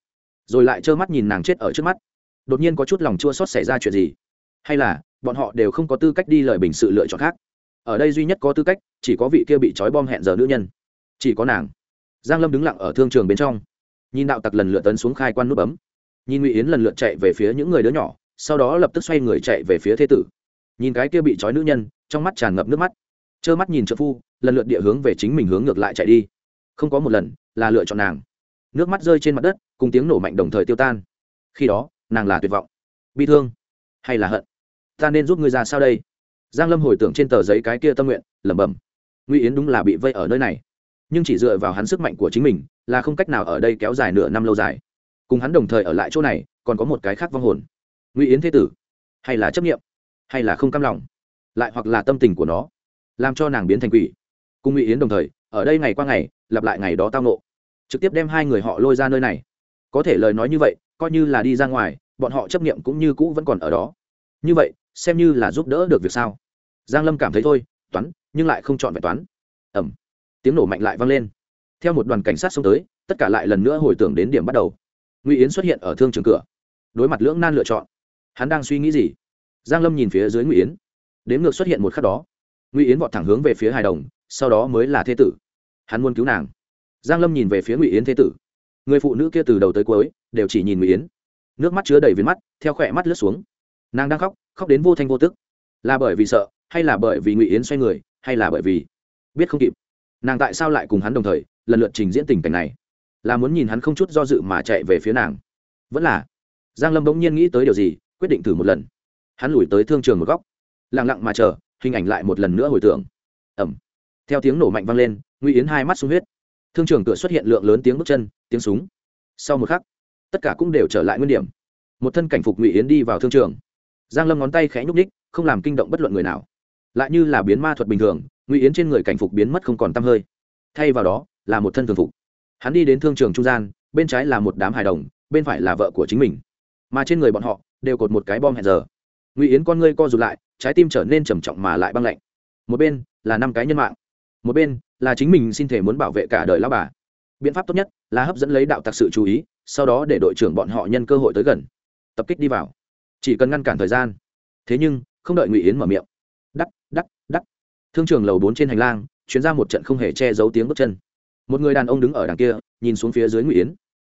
Speaker 1: Rồi lại trơ mắt nhìn nàng chết ở trước mắt đột nhiên có chút lòng chua xót xảy ra chuyện gì? Hay là, bọn họ đều không có tư cách đi lời bình sự lựa chọn khác? Ở đây duy nhất có tư cách, chỉ có vị kia bị trói bom hẹn giờ nữ nhân. Chỉ có nàng. Giang lâm đứng lặng ở thương trường bên trong. Nhìn đạo tặc lần lượt tấn xuống khai quan nút bấm. Nhìn ngụy yến lần lượt chạy về phía những người đứa nhỏ, sau đó lập tức xoay người chạy về phía thế tử. Nhìn cái kia bị trói nữ nhân, trong mắt tràn ngập nước mắt. Trơ mắt nhìn trợ phu, lần lượt địa hướng về chính mình hướng ngược lại chạy đi. Không có một lần là lựa chọn nàng. Nước mắt rơi trên mặt đất, cùng tiếng nổ mạnh đồng thời tiêu tan. Khi đó nàng là tuyệt vọng, bi thương hay là hận? Ta nên giúp ngươi ra sao đây? Giang lâm hồi tưởng trên tờ giấy cái kia tâm nguyện, lẩm bẩm. Ngụy yến đúng là bị vây ở nơi này, nhưng chỉ dựa vào hắn sức mạnh của chính mình là không cách nào ở đây kéo dài nửa năm lâu dài. Cùng hắn đồng thời ở lại chỗ này, còn có một cái khác vong hồn. Ngụy yến thế tử, hay là chấp nghiệm hay là không cam lòng, lại hoặc là tâm tình của nó, làm cho nàng biến thành quỷ. Cùng ngụy yến đồng thời, ở đây ngày qua ngày, lặp lại ngày đó tao nộ trực tiếp đem hai người họ lôi ra nơi này. Có thể lời nói như vậy coi như là đi ra ngoài, bọn họ chấp nghiệm cũng như cũ vẫn còn ở đó. Như vậy, xem như là giúp đỡ được việc sao? Giang lâm cảm thấy thôi, toán, nhưng lại không chọn vẹn toán. Ẩm tiếng nổ mạnh lại vang lên. Theo một đoàn cảnh sát xông tới, tất cả lại lần nữa hồi tưởng đến điểm bắt đầu. Ngụy yến xuất hiện ở thương trường cửa. Đối mặt lưỡng nan lựa chọn, hắn đang suy nghĩ gì? Giang lâm nhìn phía dưới ngụy yến. Đếm ngược xuất hiện một khắc đó, ngụy yến vọt thẳng hướng về phía hài đồng, sau đó mới là thế tử. Hắn muốn cứu nàng. Giang lâm nhìn về phía ngụy yến thế tử. Người phụ nữ kia từ đầu tới cuối đều chỉ nhìn ngụy yến. Nước mắt chứa đầy viên mắt, theo khỏe mắt lướt xuống. Nàng đang khóc khóc đến vô thanh vô tức. Là bởi vì sợ, hay là bởi vì ngụy yến xoay người, hay là bởi vì biết không kịp? Nàng tại sao lại cùng hắn đồng thời, lần lượt trình diễn tình cảnh này? Là muốn nhìn hắn không chút do dự mà chạy về phía nàng. Vẫn là, giang lâm bỗng nhiên nghĩ tới điều gì, quyết định thử một lần. Hắn lùi tới thương trường một góc. Lặng lặng mà chờ, hình ảnh lại một lần nữa hồi tưởng. Ẩm theo tiếng nổ mạnh vang lên, ngụy yến hai mắt sung huyết. Thương trường cửa xuất hiện lượng lớn tiếng bước chân, tiếng súng. Sau một khắc tất cả cũng đều trở lại nguyên điểm. Một thân cảnh phục ngụy yến đi vào thương trường. Giang lâm ngón tay khẽ nhúc ních không làm kinh động bất luận người nào. Lại như là biến ma thuật bình thường, ngụy yến trên người cảnh phục biến mất không còn t hơi. Thay vào đó, là một thân thường phục. Hắn đi đến thương trường trung gian, bên trái là một đám hài đồng, bên phải là vợ của chính mình. Mà trên người bọn họ, đều cột một cái bom hẹn giờ. Ngụy yến con ngươi co rụt lại, trái tim trở nên trầm trọng mà lại băng lạnh. Một bên, là năm cái nhân mạng. Một bên, là chính mình xin thể muốn bảo vệ cả đời lao bà biện pháp tốt nhất là hấp dẫn lấy đạo tặc sự chú ý, sau đó để đội trưởng bọn họ nhân cơ hội tới gần. Tập kích đi vào. Chỉ cần ngăn cản thời gian. Thế nhưng, không đợi ngụy yến mở miệng. Đắc đắc đắc. Thương trường lầu bốn trên hành lang chuyến ra một trận không hề che giấu tiếng bước chân. Một người đàn ông đứng ở đằng kia, nhìn xuống phía dưới ngụy yến.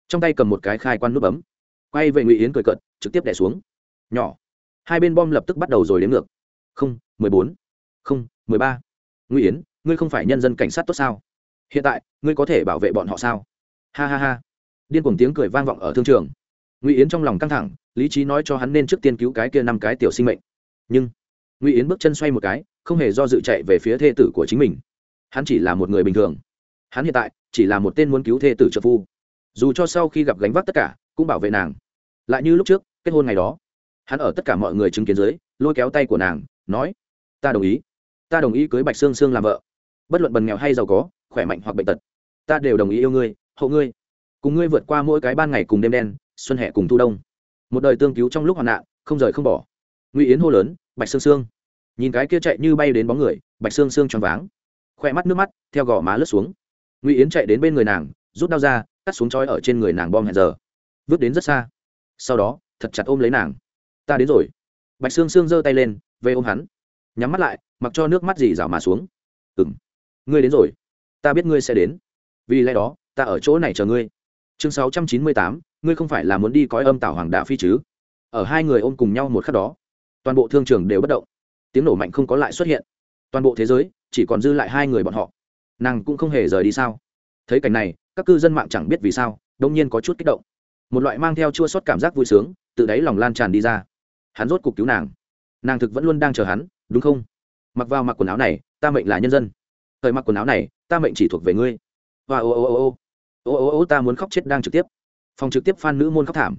Speaker 1: Trong tay cầm một cái khai quan nút bấm. Quay về ngụy yến cười cợt, trực tiếp đẻ xuống. Nhỏ. Hai bên bom lập tức bắt đầu rồi đến ngược. Không, mười bốn. Không, mười ba. Ngụy yến, ngươi không phải nhân dân cảnh sát tốt sao? Hiện tại, ngươi có thể bảo vệ bọn họ sao? Ha ha ha. Điên cuồng tiếng cười vang vọng ở thương trường. Ngụy yến trong lòng căng thẳng, lý trí nói cho hắn nên trước tiên cứu cái kia năm cái tiểu sinh mệnh. Nhưng, ngụy yến bước chân xoay một cái, không hề do dự chạy về phía thê tử của chính mình. Hắn chỉ là một người bình thường. Hắn hiện tại, chỉ là một tên muốn cứu thê tử trợ phu. Dù cho sau khi gặp gánh vác tất cả, cũng bảo vệ nàng. Lại như lúc trước, kết hôn ngày đó. Hắn ở tất cả mọi người chứng kiến dưới, lôi kéo tay của nàng, nói, ta đồng ý. Ta đồng ý cưới bạch sương sương làm vợ. Bất luận bần nghèo hay giàu có khỏe mạnh hoặc bệnh tật. Ta đều đồng ý yêu ngươi, hộ ngươi. Cùng ngươi vượt qua mỗi cái ban ngày cùng đêm đen, xuân hè cùng thu đông. Một đời tương cứu trong lúc hoạn nạn, không rời không bỏ. Ngụy yến hô lớn, bạch sương sương. Nhìn cái kia chạy như bay đến bóng người, bạch sương sương choáng váng. Khoe mắt nước mắt, theo gò má lướt xuống. Ngụy yến chạy đến bên người nàng, rút đao ra, cắt xuống trói ở trên người nàng bom hẹn giờ. Vứt đến rất xa. Sau đó, thật chặt ôm lấy nàng. Ta đến rồi. Bạch sương sương giơ tay lên, về ôm hắn. Nhắm mắt lại, mặc cho nước mắt dì rào mà xuống. Ừng ngươi đến rồi ta biết ngươi sẽ đến. Vì lẽ đó, ta ở chỗ này chờ ngươi. Chương sáu trăm chín mươi tám, ngươi không phải là muốn đi cõi âm tảo hoàng đạo phi chứ? Ở hai người ôm cùng nhau một khắc đó, toàn bộ thương trường đều bất động. Tiếng nổ mạnh không có lại xuất hiện. Toàn bộ thế giới chỉ còn dư lại hai người bọn họ. Nàng cũng không hề rời đi sao? Thấy cảnh này, các cư dân mạng chẳng biết vì sao đông nhiên có chút kích động. Một loại mang theo chua sót cảm giác vui sướng, từ đáy lòng lan tràn đi ra. Hắn rốt cục cứu nàng. Nàng thực vẫn luôn đang chờ hắn, đúng không? Mặc vào mặc quần áo này, ta mệnh là nhân dân. Thời mặc quần áo này ta mệnh chỉ thuộc về ngươi. Và ô ô ô ô. Ô ô ô, ta muốn khóc chết đang trực tiếp. Phòng trực tiếp f nữ môn khóc thảm.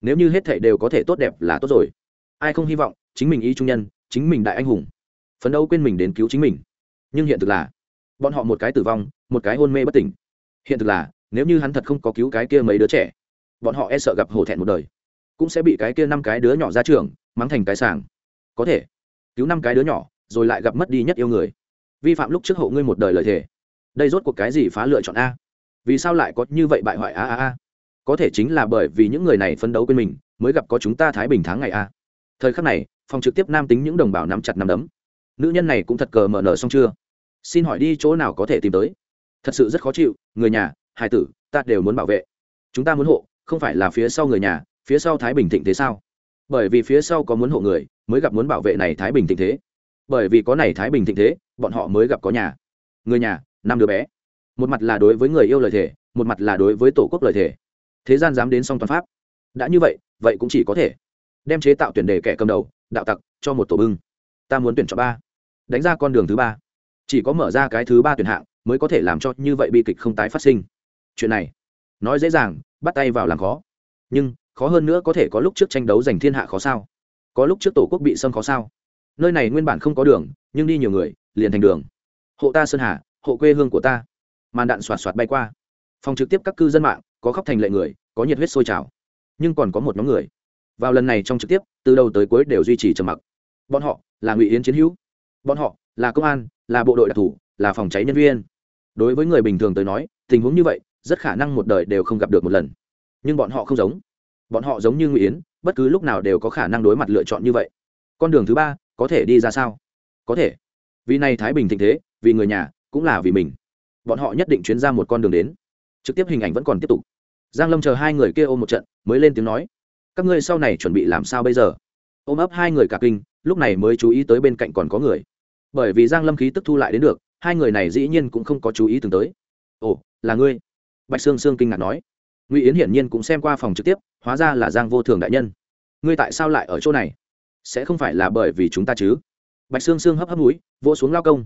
Speaker 1: Nếu như hết thảy đều có thể tốt đẹp là tốt rồi. Ai không hy vọng, chính mình ý trung nhân, chính mình đại anh hùng. Phấn đấu quên mình đến cứu chính mình. Nhưng hiện thực là, bọn họ một cái tử vong, một cái hôn mê bất tỉnh. Hiện thực là, nếu như hắn thật không có cứu cái kia mấy đứa trẻ, bọn họ e sợ gặp hổ thẹn một đời. Cũng sẽ bị cái kia năm cái đứa nhỏ ra trường, mắng thành cái sàng có thể, cứu năm cái đứa nhỏ, rồi lại gặp mất đi nhất yêu người. Vi phạm lúc trước hậu ngươi một đời lời thề đây rốt cuộc cái gì phá lựa chọn a? Vì sao lại có như vậy bại hoại a a a? Có thể chính là bởi vì những người này phấn đấu quên mình, mới gặp có chúng ta thái bình tháng ngày a. Thời khắc này, phòng trực tiếp nam tính những đồng bào nắm chặt nắm đấm. Nữ nhân này cũng thật cờ mở nở xong chưa? Xin hỏi đi chỗ nào có thể tìm tới? Thật sự rất khó chịu, người nhà hải tử, ta đều muốn bảo vệ. Chúng ta muốn hộ, không phải là phía sau người nhà, phía sau thái bình thịnh thế sao? Bởi vì phía sau có muốn hộ người, mới gặp muốn bảo vệ này thái bình thịnh thế. Bởi vì có này thái bình thịnh thế, bọn họ mới gặp có nhà. Người nhà năm đứa bé. Một mặt là đối với người yêu lời thề, một mặt là đối với tổ quốc lời thề. Thế gian dám đến song toàn pháp. Đã như vậy vậy cũng chỉ có thể đem chế tạo tuyển đề kẻ cầm đầu, đạo tặc, cho một tổ bưng. Ta muốn tuyển chọn ba. Đánh ra con đường thứ ba. Chỉ có mở ra cái thứ ba tuyển hạng mới có thể làm cho như vậy bi kịch không tái phát sinh. Chuyện này, nói dễ dàng, bắt tay vào làm khó. Nhưng, khó hơn nữa có thể có lúc trước tranh đấu giành thiên hạ khó sao? Có lúc trước tổ quốc bị xâm khó sao? Nơi này nguyên bản không có đường, nhưng đi nhiều người, liền thành đường. Hộ ta sơn hà hộ quê hương của ta. Màn đạn xoạt xoạt bay qua. Phòng trực tiếp các cư dân mạng, có khóc thành lệ người, có nhiệt huyết sôi trào. Nhưng còn có một nhóm người. Vào lần này trong trực tiếp, từ đầu tới cuối đều duy trì trầm mặc. Bọn họ là ngụy yến chiến hữu. Bọn họ là công an, là bộ đội đặc thù, là phòng cháy nhân viên. Đối với người bình thường tới nói, tình huống như vậy, rất khả năng một đời đều không gặp được một lần. Nhưng bọn họ không giống. Bọn họ giống như ngụy yến, bất cứ lúc nào đều có khả năng đối mặt lựa chọn như vậy. Con đường thứ ba, có thể đi ra sao? Có thể. Vì này thái bình thịnh thế, vì người nhà cũng là vì mình. Bọn họ nhất định chuyến ra một con đường đến. Trực tiếp hình ảnh vẫn còn tiếp tục. Giang lâm chờ hai người kia ôm một trận, mới lên tiếng nói, các ngươi sau này chuẩn bị làm sao bây giờ? Ôm ấp hai người cả kinh, lúc này mới chú ý tới bên cạnh còn có người. Bởi vì giang lâm khí tức thu lại đến được, hai người này dĩ nhiên cũng không có chú ý từng tới. Ồ, là ngươi? Bạch sương sương kinh ngạc nói. Ngụy yến hiển nhiên cũng xem qua phòng trực tiếp, hóa ra là giang vô thường đại nhân. Ngươi tại sao lại ở chỗ này? Sẽ không phải là bởi vì chúng ta chứ? Bạch sương sương hấp hấp núi vỗ xuống lao công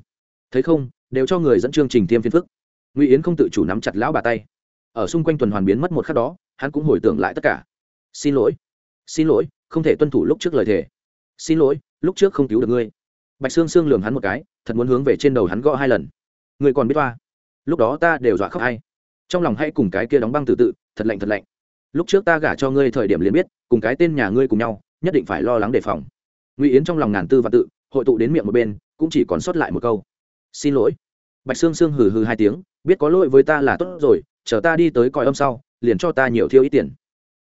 Speaker 1: thấy không, đều cho người dẫn chương trình tiêm phiên phức. Ngụy yến không tự chủ nắm chặt lão bà tay. Ở xung quanh tuần hoàn biến mất một khắc đó, hắn cũng hồi tưởng lại tất cả. Xin lỗi xin lỗi, không thể tuân thủ lúc trước lời thề. Xin lỗi, lúc trước không cứu được ngươi. Bạch sương sương lường hắn một cái, thật muốn hướng về trên đầu hắn gõ hai lần. Ngươi còn biết toa lúc đó ta đều dọa khóc hay. Trong lòng hay cùng cái kia đóng băng tự tự, thật lạnh thật lạnh. Lúc trước ta gả cho ngươi thời điểm liền biết, cùng cái tên nhà ngươi cùng nhau, nhất định phải lo lắng đề phòng. Ngụy yến trong lòng ngàn tư và tự, hội tụ đến miệng một bên, cũng chỉ còn sót lại một câu xin lỗi. Bạch sương sương hừ hừ hai tiếng, biết có lỗi với ta là tốt rồi, chờ ta đi tới coi âm sau, liền cho ta nhiều thiêu ít tiền.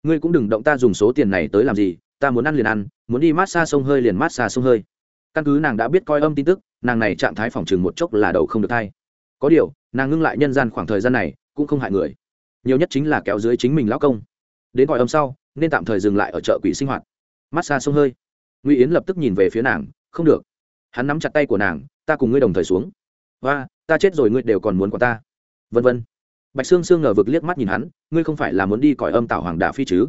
Speaker 1: Ngươi cũng đừng động ta dùng số tiền này tới làm gì, ta muốn ăn liền ăn, muốn đi mát xa sông hơi liền mát xa sông hơi. Căn cứ nàng đã biết coi âm tin tức, nàng này trạng thái phòng chừng một chốc là đầu không được thay có điều, nàng ngưng lại nhân gian khoảng thời gian này, cũng không hại người. Nhiều nhất chính là kéo dưới chính mình lão công. Đến coi âm sau, nên tạm thời dừng lại ở chợ quỷ sinh hoạt. Mát xa sông hơi. Ngụy yến lập tức nhìn về phía nàng, không được. Hắn nắm chặt tay của nàng, ta cùng ngươi đồng thời xuống hoa, ta chết rồi, ngươi đều còn muốn có ta. Vân vân. Bạch sương sương ngờ vực liếc mắt nhìn hắn, ngươi không phải là muốn đi cõi âm tạo hoàng đà phi chứ?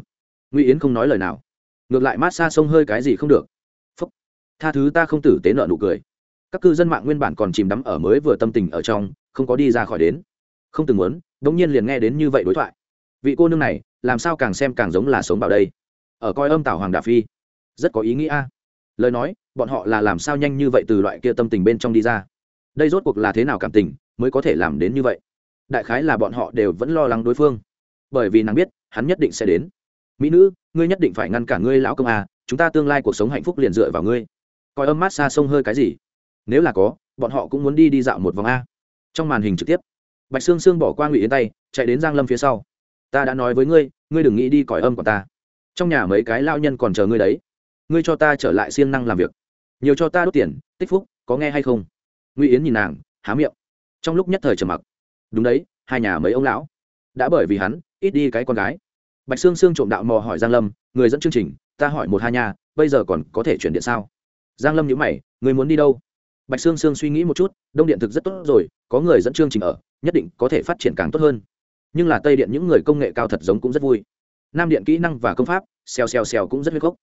Speaker 1: Ngụy yến không nói lời nào. Ngược lại mát xa sông hơi cái gì không được. Phúc. Tha thứ ta không tử tế nợ nụ cười. Các cư dân mạng nguyên bản còn chìm đắm ở mới vừa tâm tình ở trong, không có đi ra khỏi đến. Không từng muốn đ ỗ n g nhiên liền nghe đến như vậy đối thoại. Vị cô nương này, làm sao càng xem càng giống là sống vào đây? Ở coi âm tảo hoàng đà phi. Rất có ý nghĩa lời nói, bọn họ là làm sao nhanh như vậy từ loại kia tâm tình bên trong đi ra? Đây rốt cuộc là thế nào cảm tình mới có thể làm đến như vậy? Đại khái là bọn họ đều vẫn lo lắng đối phương. Bởi vì nàng biết, hắn nhất định sẽ đến. Mỹ nữ, ngươi nhất định phải ngăn cản ngươi lão công à chúng ta tương lai cuộc sống hạnh phúc liền dựa vào ngươi. Coi âm mát xa sông hơi cái gì? Nếu là có, bọn họ cũng muốn đi đi dạo một vòng a. Trong màn hình trực tiếp, bạch sương sương bỏ qua ngụy yến tay, chạy đến giang lâm phía sau. Ta đã nói với ngươi ngươi đừng nghĩ đi còi âm của ta. Trong nhà mấy cái lao nhân còn chờ ngươi đấy. Ngươi cho ta trở lại siêng năng làm việc. Nhiều cho ta đốt tiền, tích phúc, có nghe hay không? Ngụy yến nhìn nàng, há miệng. Trong lúc nhất thời trầm mặc. Đúng đấy, hai nhà mấy ông lão. Đã bởi vì hắn, ít đi cái con gái. Bạch sương sương trộm đạo mò hỏi giang lâm, người dẫn chương trình, ta hỏi một hai nhà, bây giờ còn có thể chuyển điện sao? Giang lâm nhíu mày, người muốn đi đâu? Bạch sương sương suy nghĩ một chút, đông điện thực rất tốt rồi, có người dẫn chương trình ở, nhất định có thể phát triển càng tốt hơn. Nhưng là tây điện những người công nghệ cao thật giống cũng rất vui. Nam điện kỹ năng và công pháp, xèo xèo xèo cũng rất huyết gốc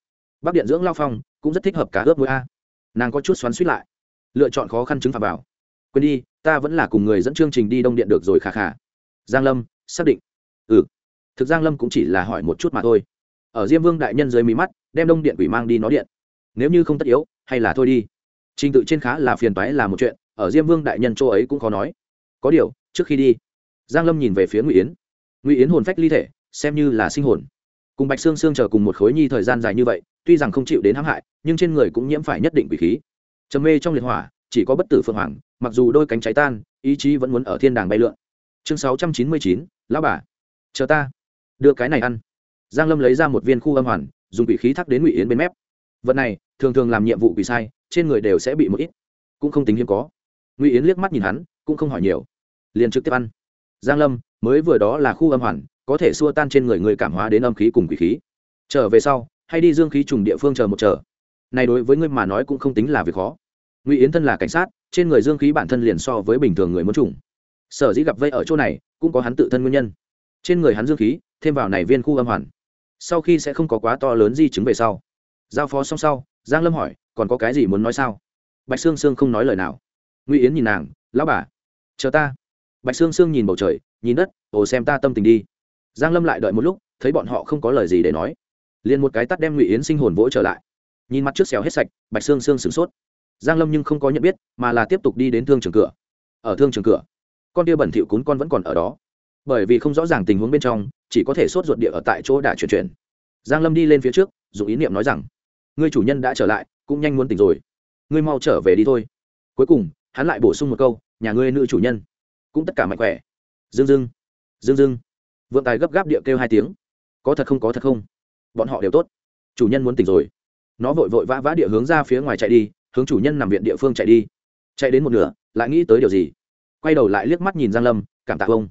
Speaker 1: bắc điện dưỡng lao phong, cũng rất thích hợp cá ướp mũi a. Nàng có chút xoắn suýt lại lựa chọn khó khăn chứng phạm vào. Quên đi, ta vẫn là cùng người dẫn chương trình đi đông điện được rồi khà khà giang lâm, xác định. Ừ. Thực giang lâm cũng chỉ là hỏi một chút mà thôi. Ở diêm vương đại nhân dưới mí mắt, đem đông điện quỷ mang đi nó điện. Nếu như không tất yếu, hay là thôi đi. Trình tự trên khá là phiền toái là một chuyện, ở diêm vương đại nhân chỗ ấy cũng khó nói. Có điều, trước khi đi, giang lâm nhìn về phía ngụy yến. Ngụy yến hồn phách ly thể, xem như là sinh hồn. Cùng bạch xương xương chờ cùng một khối nhi thời gian dài như vậy, tuy rằng không chịu đến hãm hại, nhưng trên người cũng nhiễm phải nhất định quỷ khí trầm mê trong liệt hỏa, chỉ có bất tử phượng hoàng, mặc dù đôi cánh cháy tan, ý chí vẫn muốn ở thiên đàng bay lượn. Chương sáu trăm chín mươi chín, lão bà. Chờ ta. Đưa cái này ăn. Giang lâm lấy ra một viên khu âm hoàn, dùng quỷ khí thắc đến ngụy yến bên mép. Vật này, thường thường làm nhiệm vụ quỷ sai, trên người đều sẽ bị một ít. Cũng không tính hiếm có. Ngụy yến liếc mắt nhìn hắn, cũng không hỏi nhiều. Liền trực tiếp ăn. Giang lâm, mới vừa đó là khu âm hoàn, có thể xua tan trên người người cảm hóa đến âm khí cùng quỷ khí. Trở về sau, hay đi dương khí trùng địa phương chờ một chờ này đối với ngươi mà nói cũng không tính là việc khó. Ngụy yến thân là cảnh sát, trên người dương khí bản thân liền so với bình thường người muốn trùng. Sở dĩ gặp vây ở chỗ này, cũng có hắn tự thân nguyên nhân. Trên người hắn dương khí, thêm vào này viên khu âm hoàn. Sau khi sẽ không có quá to lớn di chứng về sau. Giao phó xong sau, giang lâm hỏi, còn có cái gì muốn nói sao? Bạch sương sương không nói lời nào. Ngụy yến nhìn nàng, lão bà, chờ ta. Bạch sương sương nhìn bầu trời, nhìn đất, ồ, xem ta tâm tình đi. Giang lâm lại đợi một lúc, thấy bọn họ không có lời gì để nói. Liền một cái tắt đem ngụy yến sinh hồn vỗ trở lại nhìn mặt trước xéo hết sạch bạch sương sương sửng sốt. Giang lâm nhưng không có nhận biết mà là tiếp tục đi đến thương trường cửa. Ở thương trường cửa con tia bẩn thỉu cún con vẫn còn ở đó. Bởi vì không rõ ràng tình huống bên trong chỉ có thể sốt ruột địa ở tại chỗ đã chuyển chuyển. Giang lâm đi lên phía trước dùng ý niệm nói rằng ngươi chủ nhân đã trở lại cũng nhanh muốn tỉnh rồi. Ngươi mau trở về đi thôi. Cuối cùng hắn lại bổ sung một câu nhà ngươi nữ chủ nhân cũng tất cả mạnh khỏe. Dương Dương, dương Dương, vượng tài gấp gáp địa kêu hai tiếng có thật không có thật không? Bọn họ đều tốt. Chủ nhân muốn tỉnh rồi nó vội vội vã vã địa hướng ra phía ngoài chạy đi, hướng chủ nhân nằm viện địa phương chạy đi. Chạy đến một nửa, lại nghĩ tới điều gì? Quay đầu lại liếc mắt nhìn giang lâm, cảm tạ ông.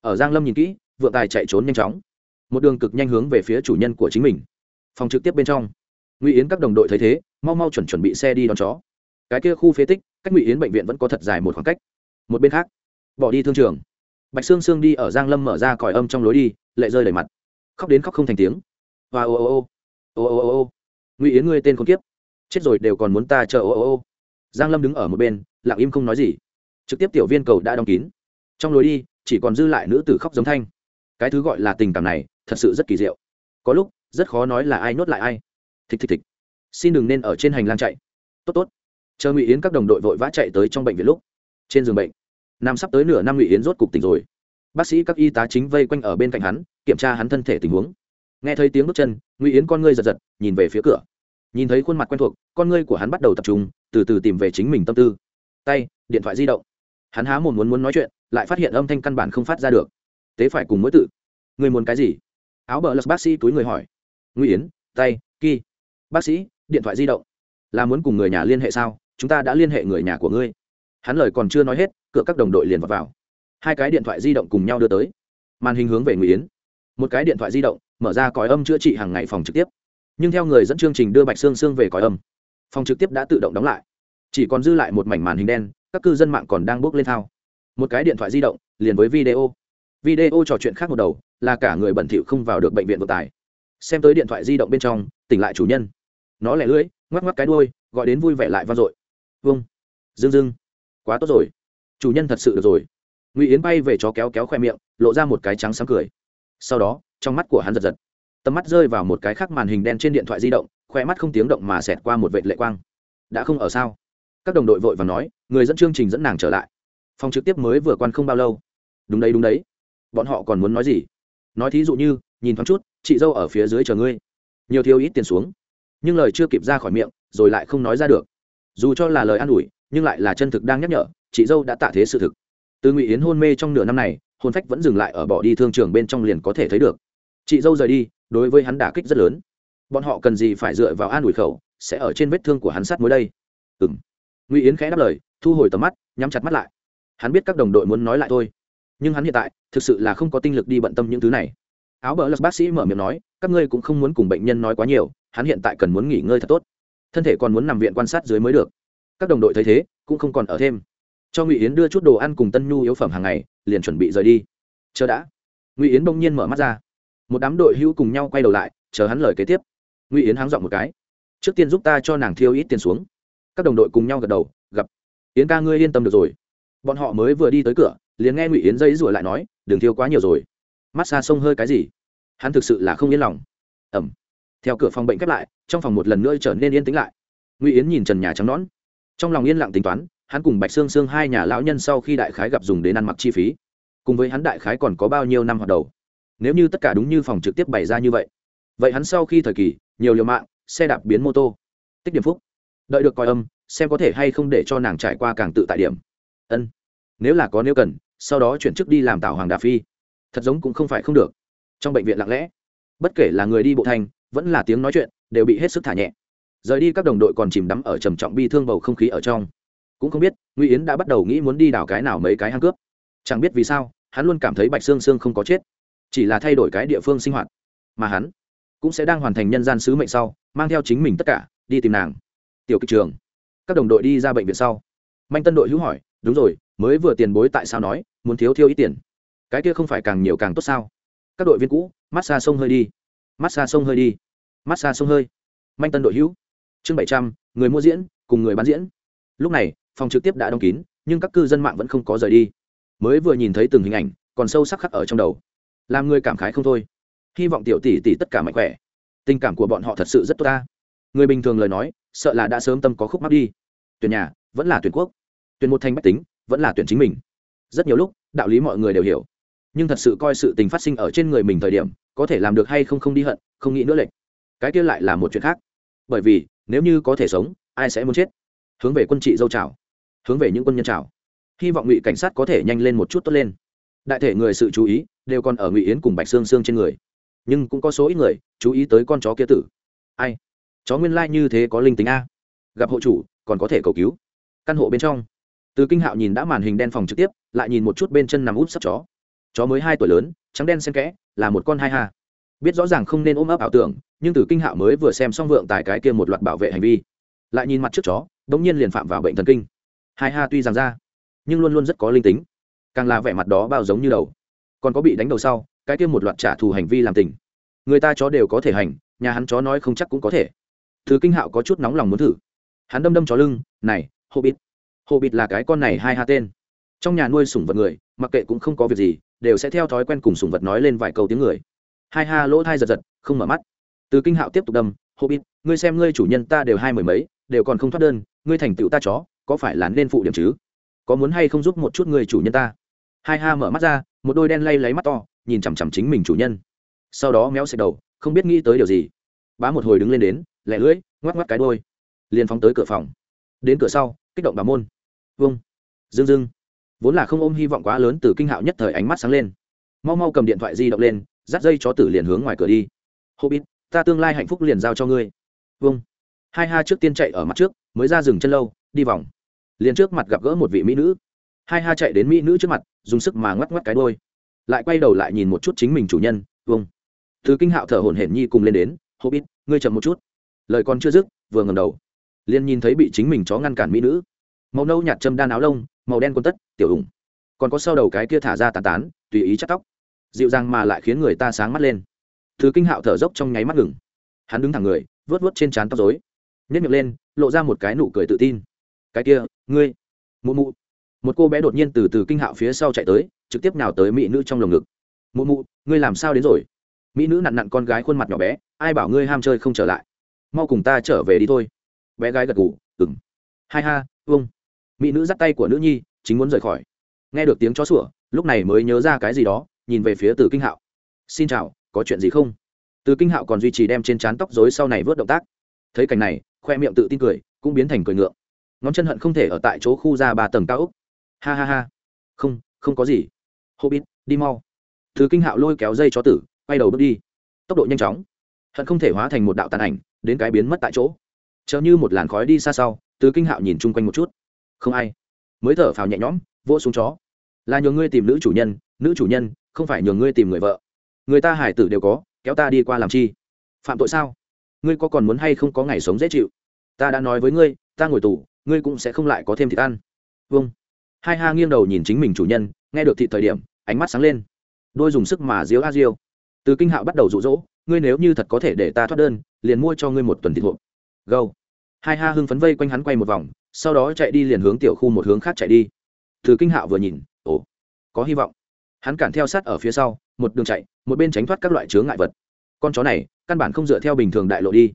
Speaker 1: Ở giang lâm nhìn kỹ, vượng tài chạy trốn nhanh chóng. Một đường cực nhanh hướng về phía chủ nhân của chính mình. Phòng trực tiếp bên trong. Ngụy yến các đồng đội thấy thế, mau mau chuẩn chuẩn bị xe đi đón chó. Cái kia khu phế tích, cách ngụy yến bệnh viện vẫn có thật dài một khoảng cách. Một bên khác, bỏ đi thương trường. Bạch sương sương đi ở giang lâm mở ra còi âm trong lối đi, lệ rơi đầy mặt. Khóc đến khóc không thành tiếng. Và ô ô ô. Ô ô ô ô ngụy yến ngươi tên con kiếp. Chết rồi đều còn muốn ta chờ, ô ô ô. Giang lâm đứng ở một bên, lặng im không nói gì. Trực tiếp tiểu viên cầu đã đóng kín. Trong lối đi, chỉ còn dư lại nữ tử khóc giống thanh. Cái thứ gọi là tình cảm này, thật sự rất kỳ diệu. Có lúc, rất khó nói là ai nhốt lại ai. Thịch thịch thịch. Xin đừng nên ở trên hành lang chạy. Tốt tốt. Chờ ngụy yến các đồng đội vội vã chạy tới trong bệnh viện lúc. Trên giường bệnh, nam sắp tới nửa năm ngụy yến rốt cục tỉnh rồi. Bác sĩ các y tá chính vây quanh ở bên cạnh hắn, kiểm tra hắn thân thể tình huống nghe thấy tiếng bước chân ngụy yến con ngươi giật giật nhìn về phía cửa. Nhìn thấy khuôn mặt quen thuộc con ngươi của hắn bắt đầu tập trung từ từ tìm về chính mình tâm tư. Tay điện thoại di động. Hắn há một muốn muốn nói chuyện lại phát hiện âm thanh căn bản không phát ra được. Tế phải cùng mỗi tự. Người muốn cái gì? Áo bờ lật bác sĩ túi người hỏi. Ngụy yến tay kỳ bác sĩ điện thoại di động. Là muốn cùng người nhà liên hệ sao? Chúng ta đã liên hệ người nhà của ngươi. Hắn lời còn chưa nói hết cửa các đồng đội liền vào, vào. hai cái điện thoại di động cùng nhau đưa tới. Màn hình hướng về ngụy yến một cái điện thoại di động, mở ra còi âm chữa trị hàng ngày phòng trực tiếp. Nhưng theo người dẫn chương trình đưa bạch xương xương về còi âm, phòng trực tiếp đã tự động đóng lại. Chỉ còn dư lại một mảnh màn hình đen, các cư dân mạng còn đang bước lên thao. Một cái điện thoại di động, liền với video. Video trò chuyện khác một đầu, là cả người bẩn thỉu không vào được bệnh viện vận tải. Xem tới điện thoại di động bên trong, tỉnh lại chủ nhân. Nó lẻ lưỡi, ngoắc ngoắc cái đuôi, gọi đến vui vẻ lại vang dội. Vâng. Dưng dưng quá tốt rồi. Chủ nhân thật sự được rồi. Ngụy yến bay về chó kéo kéo khoe miệng, lộ ra một cái trắng sáng cười sau đó, trong mắt của hắn giật giật. Tầm mắt rơi vào một cái khác màn hình đen trên điện thoại di động khoe mắt không tiếng động mà xẹt qua một vệ lệ quang. Đã không ở sao? Các đồng đội vội và nói, người dẫn chương trình dẫn nàng trở lại. Phòng trực tiếp mới vừa quan không bao lâu. Đúng đấy đúng đấy. Bọn họ còn muốn nói gì? Nói thí dụ như, nhìn thoáng chút, chị dâu ở phía dưới chờ ngươi. Nhiều thiếu ít tiền xuống. Nhưng lời chưa kịp ra khỏi miệng, rồi lại không nói ra được. Dù cho là lời an ủi, nhưng lại là chân thực đang nhắc nhở, chị dâu đã tạ thế sự thực. Từ ngụy yến hôn mê trong nửa năm này hôn phách vẫn dừng lại ở bỏ đi thương trường bên trong liền có thể thấy được. Chị dâu rời đi, đối với hắn đả kích rất lớn. Bọn họ cần gì phải dựa vào an ủi khẩu, sẽ ở trên vết thương của hắn sát mới đây? Ừ m ngụy yến khẽ đáp lời, thu hồi tầm mắt, nhắm chặt mắt lại. Hắn biết các đồng đội muốn nói lại thôi, nhưng hắn hiện tại thực sự là không có tinh lực đi bận tâm những thứ này. Áo bờ lật bác sĩ mở miệng nói, các ngươi cũng không muốn cùng bệnh nhân nói quá nhiều, hắn hiện tại cần muốn nghỉ ngơi thật tốt. Thân thể còn muốn nằm viện quan sát dưới mới được. Các đồng đội thấy thế, cũng không còn ở thêm cho ngụy yến đưa chút đồ ăn cùng tân nhu yếu phẩm hàng ngày, liền chuẩn bị rời đi. Chờ đã. Ngụy yến bỗng nhiên mở mắt ra. Một đám đội hữu cùng nhau quay đầu lại, chờ hắn lời kế tiếp. Ngụy yến háng dọn một cái. Trước tiên giúp ta cho nàng thiêu ít tiền xuống. Các đồng đội cùng nhau gật đầu, gặp. Yến ca ngươi yên tâm được rồi. Bọn họ mới vừa đi tới cửa, liền nghe ngụy yến dây rủa lại nói, đừng thiêu quá nhiều rồi. Mát xa sông hơi cái gì? Hắn thực sự là không yên lòng. Ẩm. Theo cửa phòng bệnh khép lại, trong phòng một lần nữa trở nên yên tĩnh lại. Ngụy yến nhìn trần nhà trắng nón trong lòng yên lặng tính toán hắn cùng bạch sương sương hai nhà lão nhân sau khi đại khái gặp dùng đến ăn mặc chi phí, cùng với hắn đại khái còn có bao nhiêu năm hoạt đầu. Nếu như tất cả đúng như phòng trực tiếp bày ra như vậy vậy hắn sau khi thời kỳ, nhiều liều mạng, xe đạp biến mô tô, tích điểm phúc, đợi được coi âm, xem có thể hay không để cho nàng trải qua càng tự tại điểm. Ân, nếu là có, nếu cần, sau đó chuyển chức đi làm tảo hoàng đà phi. Thật giống cũng không phải không được. Trong bệnh viện lặng lẽ, bất kể là người đi bộ thành, vẫn là tiếng nói chuyện, đều bị hết sức thả nhẹ. Rời đi các đồng đội còn chìm đắm ở trầm trọng bi thương bầu không khí ở trong cũng không biết, ngụy yến đã bắt đầu nghĩ muốn đi đào cái nào mấy cái hang cướp. Chẳng biết vì sao, hắn luôn cảm thấy bạch sương sương không có chết, chỉ là thay đổi cái địa phương sinh hoạt. Mà hắn cũng sẽ đang hoàn thành nhân gian sứ mệnh sau, mang theo chính mình tất cả, đi tìm nàng. Tiểu kịch trường, các đồng đội đi ra bệnh viện sau. Manh tân đội hữu hỏi, đúng rồi, mới vừa tiền bối tại sao nói, muốn thiếu thiêu ít tiền? Cái kia không phải càng nhiều càng tốt sao? Các đội viên cũ, mát xa sông hơi đi, mát xa sông hơi đi, mát xa sông hơi. Manh tân đội hữu, chương bảy trăm, người mua diễn, cùng người bán diễn. Lúc này phòng trực tiếp đã đóng kín, nhưng các cư dân mạng vẫn không có rời đi. Mới vừa nhìn thấy từng hình ảnh, còn sâu sắc khắc ở trong đầu. Làm người cảm khái không thôi. Hy vọng tiểu tỷ tỷ tất cả mạnh khỏe. Tình cảm của bọn họ thật sự rất tốt ta. Người bình thường lời nói, sợ là đã sớm tâm có khúc mắc đi. Tuyển nhà, vẫn là tuyển quốc. Tuyển một thành bách tính, vẫn là tuyển chính mình. Rất nhiều lúc, đạo lý mọi người đều hiểu. Nhưng thật sự coi sự tình phát sinh ở trên người mình thời điểm, có thể làm được hay không không đi hận, không nghĩ nữa lệch. Cái kia lại là một chuyện khác. Bởi vì, nếu như có thể sống, ai sẽ muốn chết? Hướng về quân trị dâu trào hướng về những quân nhân chào, hy vọng ngụy cảnh sát có thể nhanh lên một chút tốt lên. Đại thể người sự chú ý đều còn ở ngụy yến cùng bạch xương xương trên người. Nhưng cũng có số ít người chú ý tới con chó kia tử. Ai? Chó nguyên lai、like、như thế có linh tính a. Gặp hộ chủ còn có thể cầu cứu. Căn hộ bên trong. Từ kinh hạo nhìn đã màn hình đen phòng trực tiếp lại nhìn một chút bên chân nằm úp sắp chó. Chó mới hai tuổi lớn trắng đen xen kẽ là một con hai ha biết rõ ràng không nên ôm ấp ảo tưởng nhưng từ kinh hạo mới vừa xem xong vượng tại cái kia một loạt bảo vệ hành vi. Lại nhìn mặt trước chó đ ỗ n g nhiên liền phạm vào bệnh thần kinh hai ha tuy rằng ra, nhưng luôn luôn rất có linh tính. Càng là vẻ mặt đó bao giống như đầu. Còn có bị đánh đầu sau, cái kia một loạt trả thù hành vi làm tình. Người ta chó đều có thể hành, nhà hắn chó nói không chắc cũng có thể. Thứ kinh hạo có chút nóng lòng muốn thử. Hắn đâm đâm chó lưng, này hô bít hô bít là cái con này hai ha tên. Trong nhà nuôi sủng vật người, mặc kệ cũng không có việc gì, đều sẽ theo thói quen cùng sủng vật nói lên vài câu tiếng người. Hai ha lỗ thai giật giật, không mở mắt. Từ kinh hạo tiếp tục đâm hô bít ngươi xem ngươi chủ nhân ta đều hai mười mấy, đều còn không thoát đơn, ngươi thành tựu ta chó có phải là nên phụ điểm chứ? Có muốn hay không giúp một chút người chủ nhân ta? Hai ha mở mắt ra, một đôi đen lay lấy mắt to, nhìn chằm chằm chính mình chủ nhân. Sau đó méo xẹt đầu, không biết nghĩ tới điều gì. Bá một hồi đứng lên đến lẹ lưỡi, ngoắc ngoắc cái đôi. Liền phóng tới cửa phòng. Đến cửa sau, kích động bà môn. Vâng dưng dưng. Vốn là không ôm hy vọng quá lớn từ kinh hạo nhất thời ánh mắt sáng lên. Mau mau cầm điện thoại di động lên, dắt dây chó tử liền hướng ngoài cửa đi. Hobbit, ta tương lai hạnh phúc liền giao cho ngươi. Vâng hai ha trước tiên chạy ở mặt trước, mới ra rừng chân lâu, đi vòng liền trước mặt gặp gỡ một vị mỹ nữ. Hai ha chạy đến mỹ nữ trước mặt, dùng sức mà ngoắc ngoắc cái đôi lại quay đầu lại nhìn một chút chính mình chủ nhân vâng thứ kinh hạo thở hổn hển nhi cùng lên đến hobbit ngươi chậm một chút. Lời còn chưa dứt, vừa ngầm đầu, liền nhìn thấy bị chính mình chó ngăn cản mỹ nữ. Màu nâu nhạt châm đan áo lông, màu đen quần tất, tiểu ủng. Còn có sau đầu cái kia thả ra tàn tán, tùy ý chắc tóc. Dịu dàng mà lại khiến người ta sáng mắt lên. Thứ kinh hạo thở dốc trong nháy mắt ngừng. Hắn đứng thẳng người vớt vớt trên trán tóc dối nhét miệng lên, lộ ra một cái nụ cười tự tin cái kia ngươi mụ mụ. Một cô bé đột nhiên từ từ kinh hạo phía sau chạy tới trực tiếp nào tới mỹ nữ trong lồng ngực. Mụ mụ ngươi làm sao đến rồi? Mỹ nữ nặn nặn con gái khuôn mặt nhỏ bé ai bảo ngươi ham chơi không trở lại? Mau cùng ta trở về đi thôi. Bé gái gật gù, ừng hai ha vâng. Mỹ nữ dắt tay của nữ nhi chính muốn rời khỏi. Nghe được tiếng chó sủa lúc này mới nhớ ra cái gì đó nhìn về phía từ kinh hạo. Xin chào có chuyện gì không? Từ kinh hạo còn duy trì đem trên trán tóc dối sau này vớt động tác. Thấy cảnh này khoe miệng tự tin cười cũng biến thành cười ngượng ngón chân hận không thể ở tại chỗ khu ra ba tầng cao ốc. Ha ha ha. Không không có gì. Hobbit, đi mau. Thứ kinh hạo lôi kéo dây chó tử, quay đầu bước đi. Tốc độ nhanh chóng. Hận không thể hóa thành một đạo tàn ảnh, đến cái biến mất tại chỗ. Chờ như một làn khói đi xa sau Tứ kinh hạo nhìn chung quanh một chút. Không ai. Mới thở phào nhẹ nhõm, vỗ xuống chó. Là nhờ ngươi tìm nữ chủ nhân, nữ chủ nhân, không phải nhờ ngươi tìm người vợ. Người ta hải tử đều có, kéo ta đi qua làm chi? Phạm tội sao? Ngươi có còn muốn hay không có ngày sống dễ chịu? Ta đã nói với ngươi, ta ngồi tù ngươi cũng sẽ không lại có thêm thịt ăn. Vâng. Hai ha nghiêng đầu nhìn chính mình chủ nhân, nghe được thị thời điểm, ánh mắt sáng lên. Đôi dùng sức mà diếu a diêu từ kinh hạo bắt đầu rụ rỗ ngươi nếu như thật có thể để ta thoát đơn, liền mua cho ngươi một tuần thịt hộp gâu hai ha hưng phấn vây quanh hắn quay một vòng, sau đó chạy đi liền hướng tiểu khu một hướng khác chạy đi. Từ kinh hạo vừa nhìn, ồ, có hy vọng. Hắn cản theo sát ở phía sau, một đường chạy, một bên tránh thoát các loại chướng ngại vật. Con chó này, căn bản không dựa theo bình thường đại lộ đi.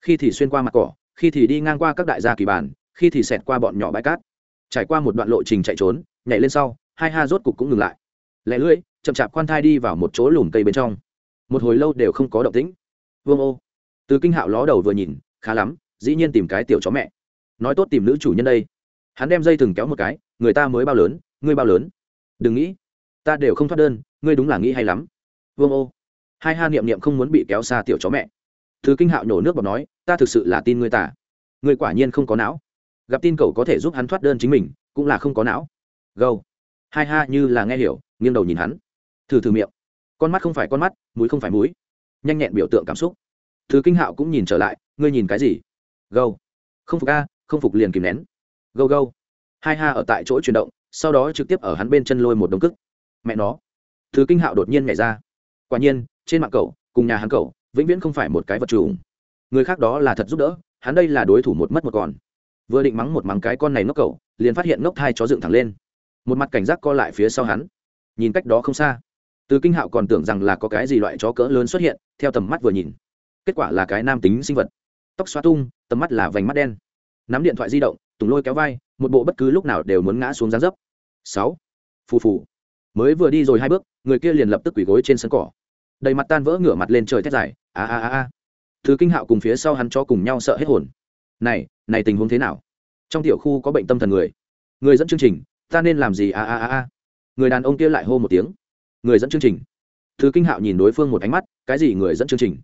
Speaker 1: Khi thì xuyên qua mặt cỏ, khi thì đi ngang qua các đại gia kỳ bản khi thì xẹt qua bọn nhỏ bãi cát. Trải qua một đoạn lộ trình chạy trốn, nhảy lên sau, hai ha rốt cục cũng ngừng lại. Lẻ lưỡi, chậm chạp khoan thai đi vào một chỗ lùm cây bên trong. Một hồi lâu đều không có động tĩnh. Vương ô. Từ kinh hạo ló đầu vừa nhìn, khá lắm, dĩ nhiên tìm cái tiểu chó mẹ. Nói tốt tìm nữ chủ nhân đây. Hắn đem dây thừng kéo một cái, người ta mới bao lớn, ngươi bao lớn? Đừng nghĩ. Ta đều không thoát đơn, ngươi đúng là nghĩ hay lắm. Vương ô. Hai ha niệm niệm không muốn bị kéo xa tiểu chó mẹ. Thứ kinh hạo nhổ nước bọc nói, ta thực sự là tin ngươi tả. Ngươi quả nhiên không có não gặp tin cậu có thể giúp hắn thoát đơn chính mình cũng là không có não. Gâu hai ha như là nghe hiểu nghiêng đầu nhìn hắn. Thử thử miệng. Con mắt không phải con mắt mũi không phải mũi. Nhanh nhẹn biểu tượng cảm xúc. Thứ kinh hạo cũng nhìn trở lại ngươi nhìn cái gì? Gâu không phục a không phục liền kìm nén. Gâu gâu hai ha ở tại chỗ chuyển động sau đó trực tiếp ở hắn bên chân lôi một đống cức. Mẹ nó. Thứ kinh hạo đột nhiên nhảy ra. Quả nhiên trên mạng cậu cùng nhà hắn cậu vĩnh viễn không phải một cái vật trùng, người khác đó là thật giúp đỡ hắn đây là đối thủ một mất một còn vừa định mắng một mắng cái con này ngốc cậu, liền phát hiện ngốc thai chó dựng thẳng lên. Một mặt cảnh giác co lại phía sau hắn. Nhìn cách đó không xa, từ kinh hạo còn tưởng rằng là có cái gì loại chó cỡ lớn xuất hiện, theo tầm mắt vừa nhìn, kết quả là cái nam tính sinh vật. Tóc xoa tung, tầm mắt là vành mắt đen. Nắm điện thoại di động, tùng lôi kéo vai, một bộ bất cứ lúc nào đều muốn ngã xuống giá dấp. Sáu, phù phù. Mới vừa đi rồi hai bước, người kia liền lập tức quỳ gối trên sân cỏ. Đầy mặt tan vỡ ngửa mặt lên trời thét dài, a a a a. Thứ kinh hạo cùng phía sau hắn cho cùng nhau sợ hết hồn này này tình huống thế nào? Trong tiểu khu có bệnh tâm thần người. Người dẫn chương trình, ta nên làm gì? A a a a. Người đàn ông kia lại hô một tiếng. Người dẫn chương trình. Thứ kinh hạo nhìn đối phương một ánh mắt, cái gì người dẫn chương trình?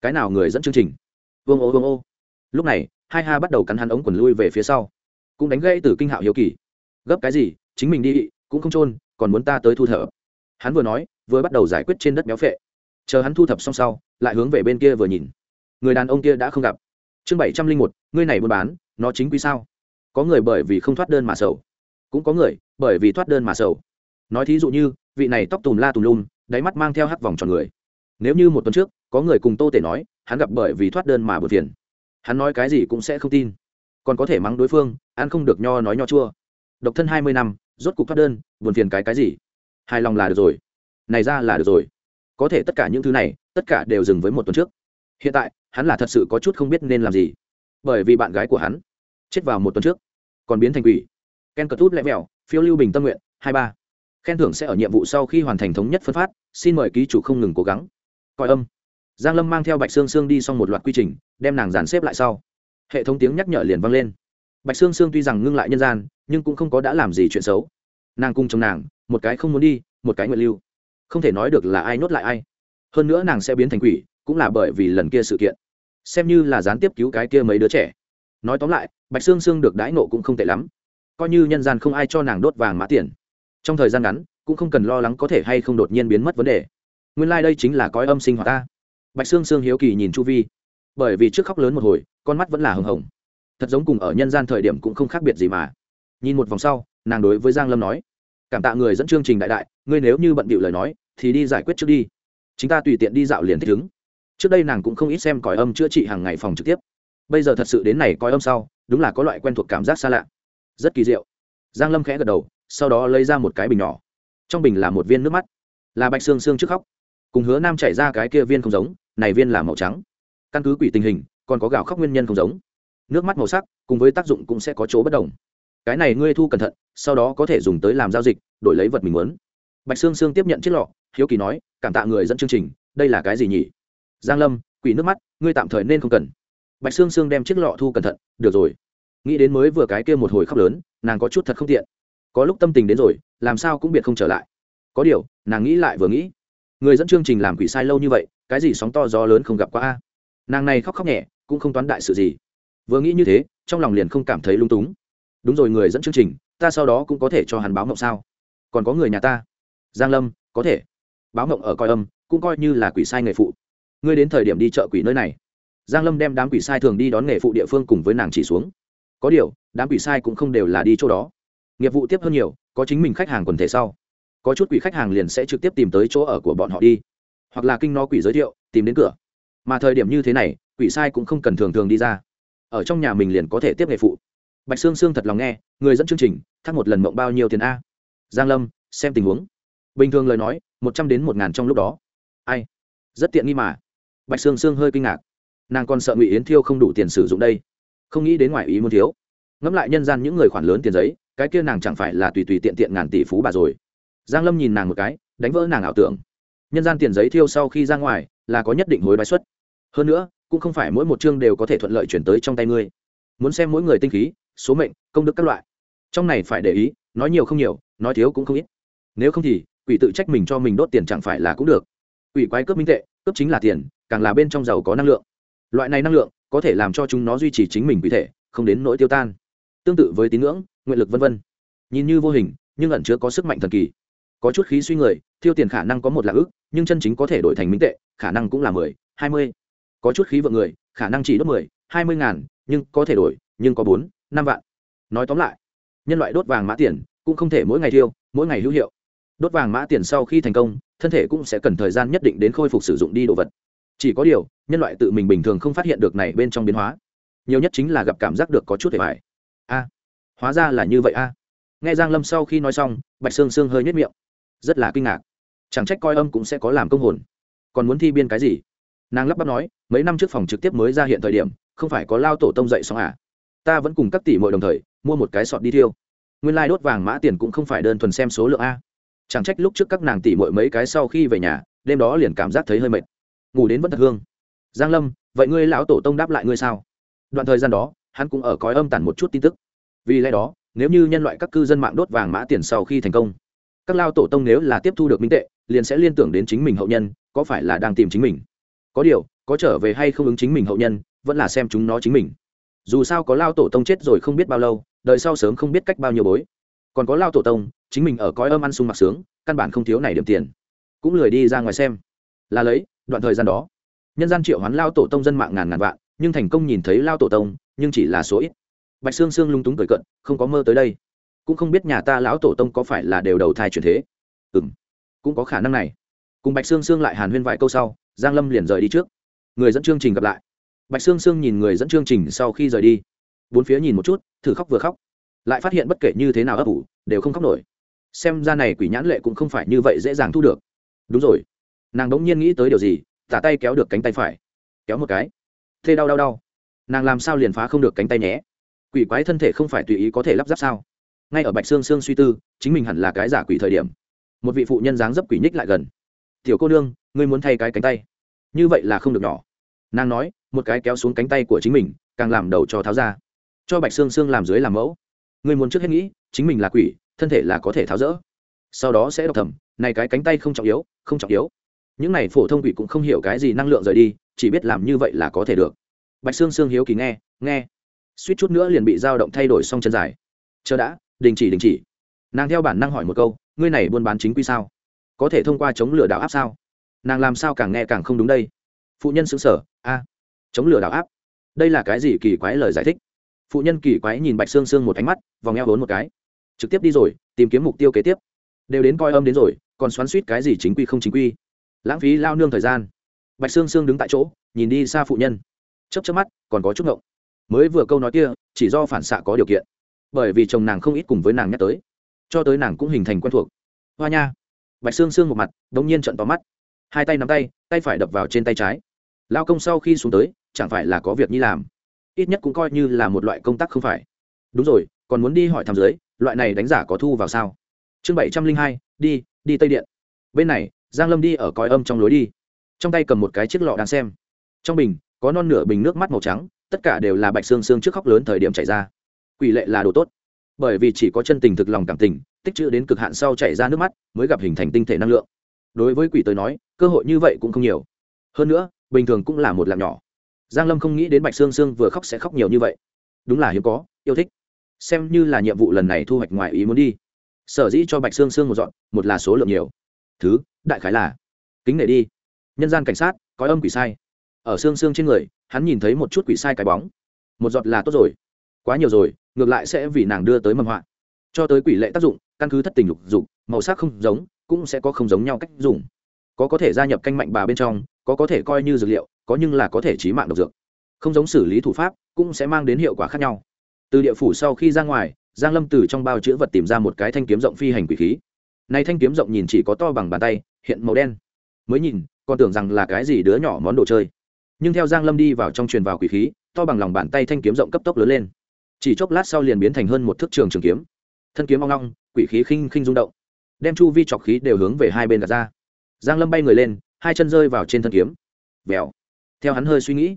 Speaker 1: Cái nào người dẫn chương trình? Vương ô vương ô. Lúc này, hai ha bắt đầu cắn hắn ống quần lui về phía sau. Cũng đánh gãy từ kinh hạo hiếu kỳ. Gấp cái gì? Chính mình đi, cũng không trôn còn muốn ta tới thu thở hắn vừa nói, vừa bắt đầu giải quyết trên đất béo phệ. Chờ hắn thu thập xong sau, lại hướng về bên kia vừa nhìn. Người đàn ông kia đã không gặp chương bảy trăm linh một, ngươi này buôn bán, nó chính quy sao? Có người bởi vì không thoát đơn mà sầu. Cũng có người, bởi vì thoát đơn mà sầu. Nói thí dụ như, vị này tóc tùm la tùm lum, đáy mắt mang theo hắc vòng tròn người. Nếu như một tuần trước, có người cùng tô tể nói, hắn gặp bởi vì thoát đơn mà bừa phiền hắn nói cái gì cũng sẽ không tin. Còn có thể mắng đối phương, ăn không được nho nói nho chua. Độc thân hai mươi năm, rốt cục thoát đơn, buồn phiền cái cái gì? Hài lòng là được rồi. Này ra là được rồi. Có thể tất cả những thứ này, tất cả đều dừng với một tuần trước hiện tại, hắn là thật sự có chút không biết nên làm gì. Bởi vì bạn gái của hắn chết vào một tuần trước, còn biến thành quỷ. Ken cờ tút lẽ mẹo phiêu lưu bình tâm nguyện, hai ba. Khen thưởng sẽ ở nhiệm vụ sau khi hoàn thành thống nhất phân phát, xin mời ký chủ không ngừng cố gắng. Coi âm. Giang lâm mang theo bạch sương sương đi xong một loạt quy trình, đem nàng dàn xếp lại sau. Hệ thống tiếng nhắc nhở liền vang lên. Bạch sương sương tuy rằng ngưng lại nhân gian, nhưng cũng không có đã làm gì chuyện xấu. Nàng cung chồng nàng, một cái không muốn đi, một cái nguyện lưu. Không thể nói được là ai nốt lại ai. Hơn nữa nàng sẽ biến thành quỷ cũng là bởi vì lần kia sự kiện. Xem như là gián tiếp cứu cái kia mấy đứa trẻ. Nói tóm lại, bạch sương sương được đãi nộ cũng không tệ lắm. Coi như nhân gian không ai cho nàng đốt vàng mã tiền. Trong thời gian ngắn, cũng không cần lo lắng có thể hay không đột nhiên biến mất vấn đề. Nguyên lai、like、đây chính là cõi âm sinh hoạt ta. Bạch sương sương hiếu kỳ nhìn chu vi. Bởi vì trước khóc lớn một hồi, con mắt vẫn là hừng hồng. Thật giống cùng ở nhân gian thời điểm cũng không khác biệt gì mà. Nhìn một vòng sau, nàng đối với giang lâm nói, cảm tạ người dẫn chương trình đại đại, ngươi nếu như bận bịu lời nói, thì đi giải quyết trước đi. Chúng ta tùy tiện đi dạo liền thích ứng trước đây nàng cũng không ít xem còi âm chữa trị hàng ngày phòng trực tiếp. Bây giờ thật sự đến này coi âm sau, đúng là có loại quen thuộc cảm giác xa lạ. Rất kỳ diệu. Giang lâm khẽ gật đầu, sau đó lấy ra một cái bình nhỏ. Trong bình là một viên nước mắt, là bạch xương xương trước khóc. Cùng hứa nam chảy ra cái kia viên không giống, này viên là màu trắng. Căn cứ quỷ tình hình, còn có gạo khóc nguyên nhân không giống. Nước mắt màu sắc, cùng với tác dụng cũng sẽ có chỗ bất đồng. Cái này ngươi thu cẩn thận, sau đó có thể dùng tới làm giao dịch, đổi lấy vật mình muốn. Bạch xương xương tiếp nhận chiếc lọ, hiếu kỳ nói, cảm tạ người dẫn chương trình, đây là cái gì nhỉ? Giang lâm, quỷ nước mắt, ngươi tạm thời nên không cần. Bạch sương sương đem chiếc lọ thu cẩn thận, được rồi. Nghĩ đến mới vừa cái kia một hồi khóc lớn, nàng có chút thật không tiện. Có lúc tâm tình đến rồi, làm sao cũng biệt không trở lại. Có điều, nàng nghĩ lại vừa nghĩ, người dẫn chương trình làm quỷ sai lâu như vậy, cái gì sóng to gió lớn không gặp qua a? Nàng này khóc khóc nhẹ, cũng không toán đại sự gì. Vừa nghĩ như thế, trong lòng liền không cảm thấy lung túng. Đúng rồi, người dẫn chương trình, ta sau đó cũng có thể cho hắn báo mộng sao? Còn có người nhà ta. Giang lâm, có thể. Báo mộng ở coi âm, cũng coi như là quỷ sai nghề phụ ngươi đến thời điểm đi chợ quỷ nơi này. Giang lâm đem đám quỷ sai thường đi đón nghề phụ địa phương cùng với nàng chỉ xuống. Có điều, đám quỷ sai cũng không đều là đi chỗ đó. Nghiệp vụ tiếp hơn nhiều, có chính mình khách hàng quần thể sau. Có chút quỷ khách hàng liền sẽ trực tiếp tìm tới chỗ ở của bọn họ đi. Hoặc là kinh nó quỷ giới thiệu, tìm đến cửa. Mà thời điểm như thế này, quỷ sai cũng không cần thường thường đi ra. Ở trong nhà mình liền có thể tiếp nghề phụ. Bạch sương sương thật lòng nghe, người dẫn chương trình thắt một lần mộng bao nhiêu tiền a? Giang lâm, xem tình huống. Bình thường lời nói, một trăm đến một ngàn trong lúc đó. Ai? Rất tiện nghi mà bạch sương sương hơi kinh ngạc. Nàng còn sợ ngụy yến thiêu không đủ tiền sử dụng đây. Không nghĩ đến ngoài ý muốn thiếu. Ngẫm lại nhân gian những người khoản lớn tiền giấy, cái kia nàng chẳng phải là tùy tùy tiện tiện ngàn tỷ phú bà rồi. Giang lâm nhìn nàng một cái, đánh vỡ nàng ảo tưởng. Nhân gian tiền giấy thiêu sau khi ra ngoài, là có nhất định hối đoái suất hơn nữa, cũng không phải mỗi một chương đều có thể thuận lợi chuyển tới trong tay ngươi. Muốn xem mỗi người tinh khí, số mệnh, công đức các loại. Trong này phải để ý, nói nhiều không nhiều, nói thiếu cũng không ít. Nếu không thì, quỷ tự trách mình cho mình đốt tiền chẳng phải là cũng được. Quỷ quái cướp minh tệ, cướp chính là tiền càng là bên trong giàu có năng lượng. Loại này năng lượng có thể làm cho chúng nó duy trì chính mình quỷ thể, không đến nỗi tiêu tan. Tương tự với tín ngưỡng, nguyện lực vân vân. Nhìn như vô hình, nhưng ẩn chứa có sức mạnh thần kỳ. Có chút khí suy người tiêu tiền khả năng có một lạc ước nhưng chân chính có thể đổi thành minh tệ, khả năng cũng là mười, hai mươi. Có chút khí vượng người, khả năng chỉ đốt mười, hai mươi ngàn, nhưng có thể đổi, nhưng có bốn, năm vạn. Nói tóm lại, nhân loại đốt vàng mã tiền cũng không thể mỗi ngày tiêu mỗi ngày hữu hiệu. Đốt vàng mã tiền sau khi thành công, thân thể cũng sẽ cần thời gian nhất định đến khôi phục sử dụng đi đồ vật chỉ có điều, nhân loại tự mình bình thường không phát hiện được này bên trong biến hóa. Nhiều nhất chính là gặp cảm giác được có chút hề vải a, hóa ra là như vậy a. Nghe giang lâm sau khi nói xong, bạch sương sương hơi nhếch miệng. Rất là kinh ngạc. Chẳng trách coi âm cũng sẽ có làm công hồn. Còn muốn thi biên cái gì? Nàng lắp bắp nói, mấy năm trước phòng trực tiếp mới ra hiện thời điểm, không phải có lao tổ tông dậy xong à? Ta vẫn cùng các tỷ mọi đồng thời, mua một cái sọt đi thiêu. Nguyên lai đốt vàng mã tiền cũng không phải đơn thuần xem số lượng a. Chẳng trách lúc trước các nàng tỷ mọi mấy cái sau khi về nhà, đêm đó liền cảm giác thấy hơi mệt ngủ đến vẫn thật hương. Giang lâm, vậy ngươi lão tổ tông đáp lại ngươi sao? Đoạn thời gian đó, hắn cũng ở cõi âm tản một chút tin tức. Vì lẽ đó, nếu như nhân loại các cư dân mạng đốt vàng mã tiền sau khi thành công, các lao tổ tông nếu là tiếp thu được minh tệ, liền sẽ liên tưởng đến chính mình hậu nhân, có phải là đang tìm chính mình? Có điều, có trở về hay không ứng chính mình hậu nhân, vẫn là xem chúng nó chính mình. Dù sao có lao tổ tông chết rồi không biết bao lâu đợi sau sớm không biết cách bao nhiêu bối. Còn có lao tổ tông, chính mình ở cõi âm ăn sung mặc sướng, căn bản không thiếu này điểm tiền. Cũng lười đi ra ngoài xem. Là lấy đoạn thời gian đó. Nhân gian triệu hoán lao tổ tông dân mạng ngàn ngàn vạn, nhưng thành công nhìn thấy lao tổ tông, nhưng chỉ là số ít. Bạch sương sương lung túng cười cận không có mơ tới đây. Cũng không biết nhà ta lão tổ tông có phải là đều đầu thai chuyển thế. Ừ m cũng có khả năng này. Cùng bạch sương sương lại hàn huyên vài câu sau, giang lâm liền rời đi trước. Người dẫn chương trình gặp lại. Bạch sương sương nhìn người dẫn chương trình sau khi rời đi. Bốn phía nhìn một chút, thử khóc vừa khóc. Lại phát hiện bất kể như thế nào ấp ủ, đều không khóc nổi. Xem ra này quỷ nhãn lệ cũng không phải như vậy dễ dàng thu được. Đúng rồi nàng đống nhiên nghĩ tới điều gì tả tay kéo được cánh tay phải. Kéo một cái. Thê đau đau đau. Nàng làm sao liền phá không được cánh tay nhé? Quỷ quái thân thể không phải tùy ý có thể lắp ráp sao? Ngay ở bạch sương sương suy tư, chính mình hẳn là cái giả quỷ thời điểm. Một vị phụ nhân dáng dấp quỷ nhích lại gần. Tiểu cô nương, ngươi muốn thay cái cánh tay? Như vậy là không được nhỏ. Nàng nói, một cái kéo xuống cánh tay của chính mình, càng làm đầu cho tháo ra. Cho bạch sương sương làm dưới làm mẫu. Ngươi muốn trước hết nghĩ, chính mình là quỷ, thân thể là có thể tháo rỡ. Sau đó sẽ đọc thầm này cái cánh tay không trọng yếu, không trọng yếu những này phổ thông quỷ cũng không hiểu cái gì năng lượng rời đi, chỉ biết làm như vậy là có thể được. Bạch sương sương hiếu kỳ nghe nghe. Suýt chút nữa liền bị dao động thay đổi xong chân dài. Chờ đã, đình chỉ đình chỉ. Nàng theo bản năng hỏi một câu, ngươi này buôn bán chính quy sao? Có thể thông qua chống lửa đảo áp sao? Nàng làm sao càng nghe càng không đúng đây? Phụ nhân xứng sở a, chống lửa đảo áp? Đây là cái gì kỳ quái lời giải thích? Phụ nhân kỳ quái nhìn bạch sương sương một ánh mắt, vòng eo vốn một cái. Trực tiếp đi rồi, tìm kiếm mục tiêu kế tiếp. Đều đến coi âm đến rồi, còn xoắn suýt cái gì chính quy không chính quy? Lãng phí lao nương thời gian. Bạch sương sương đứng tại chỗ, nhìn đi xa phụ nhân. Chấp chấp mắt, còn có chút ngộng. Mới vừa câu nói kia, chỉ do phản xạ có điều kiện. Bởi vì chồng nàng không ít cùng với nàng nhắc tới. Cho tới nàng cũng hình thành quen thuộc. Hoa nha. Bạch xương xương một mặt đ ỗ n g nhiên trận tóm mắt. Hai tay nắm tay tay phải đập vào trên tay trái. Lao công sau khi xuống tới, chẳng phải là có việc nhi làm. Ít nhất cũng coi như là một loại công tác không phải. Đúng rồi, còn muốn đi hỏi thăm dưới, loại này đánh giả có thu vào sao? Chương bảy trăm linh hai, đi đi tây điện. Bên này giang lâm đi ở còi âm trong lối đi. Trong tay cầm một cái chiếc lọ đang xem. Trong bình, có non nửa bình nước mắt màu trắng, tất cả đều là bạch xương xương trước khóc lớn thời điểm chảy ra. Quỷ lệ là đồ tốt. Bởi vì chỉ có chân tình thực lòng cảm tình, tích trữ đến cực hạn sau chảy ra nước mắt, mới gặp hình thành tinh thể năng lượng. Đối với quỷ tới nói, cơ hội như vậy cũng không nhiều. Hơn nữa, bình thường cũng là một lạc nhỏ. Giang lâm không nghĩ đến bạch sương sương vừa khóc sẽ khóc nhiều như vậy. Đúng là hiếm có, yêu thích. Xem như là nhiệm vụ lần này thu hoạch ngoài ý muốn đi. Sở dĩ cho bạch sương sương một dọn, một là số lượng nhiều thứ, đại khái là, kính nể đi. Nhân gian cảnh sát có âm quỷ sai. Ở xương xương trên người, hắn nhìn thấy một chút quỷ sai cái bóng. Một giọt là tốt rồi. Quá nhiều rồi, ngược lại sẽ vì nàng đưa tới mầm họa. Cho tới quỷ lệ tác dụng, căn cứ thất tình lục dụng màu sắc không giống, cũng sẽ có không giống nhau cách dùng. Có có thể gia nhập canh mạnh bà bên trong, có có thể coi như dược liệu, có nhưng là có thể trí mạng độc dược. Không giống xử lý thủ pháp, cũng sẽ mang đến hiệu quả khác nhau. Từ địa phủ sau khi ra ngoài, giang lâm từ trong bao chữ vật tìm ra một cái thanh kiếm rộng phi hành quỷ khí này thanh kiếm rộng nhìn chỉ có to bằng bàn tay, hiện màu đen. Mới nhìn, còn tưởng rằng là cái gì đứa nhỏ món đồ chơi. Nhưng theo giang lâm đi vào trong truyền vào quỷ khí, to bằng lòng bàn tay thanh kiếm rộng cấp tốc lớn lên. Chỉ chốc lát sau liền biến thành hơn một thước trường trường kiếm. Thân kiếm ong ong, quỷ khí khinh khinh rung động. Đem chu vi chọc khí đều hướng về hai bên gạt ra. Giang lâm bay người lên, hai chân rơi vào trên thân kiếm. Vèo theo hắn hơi suy nghĩ,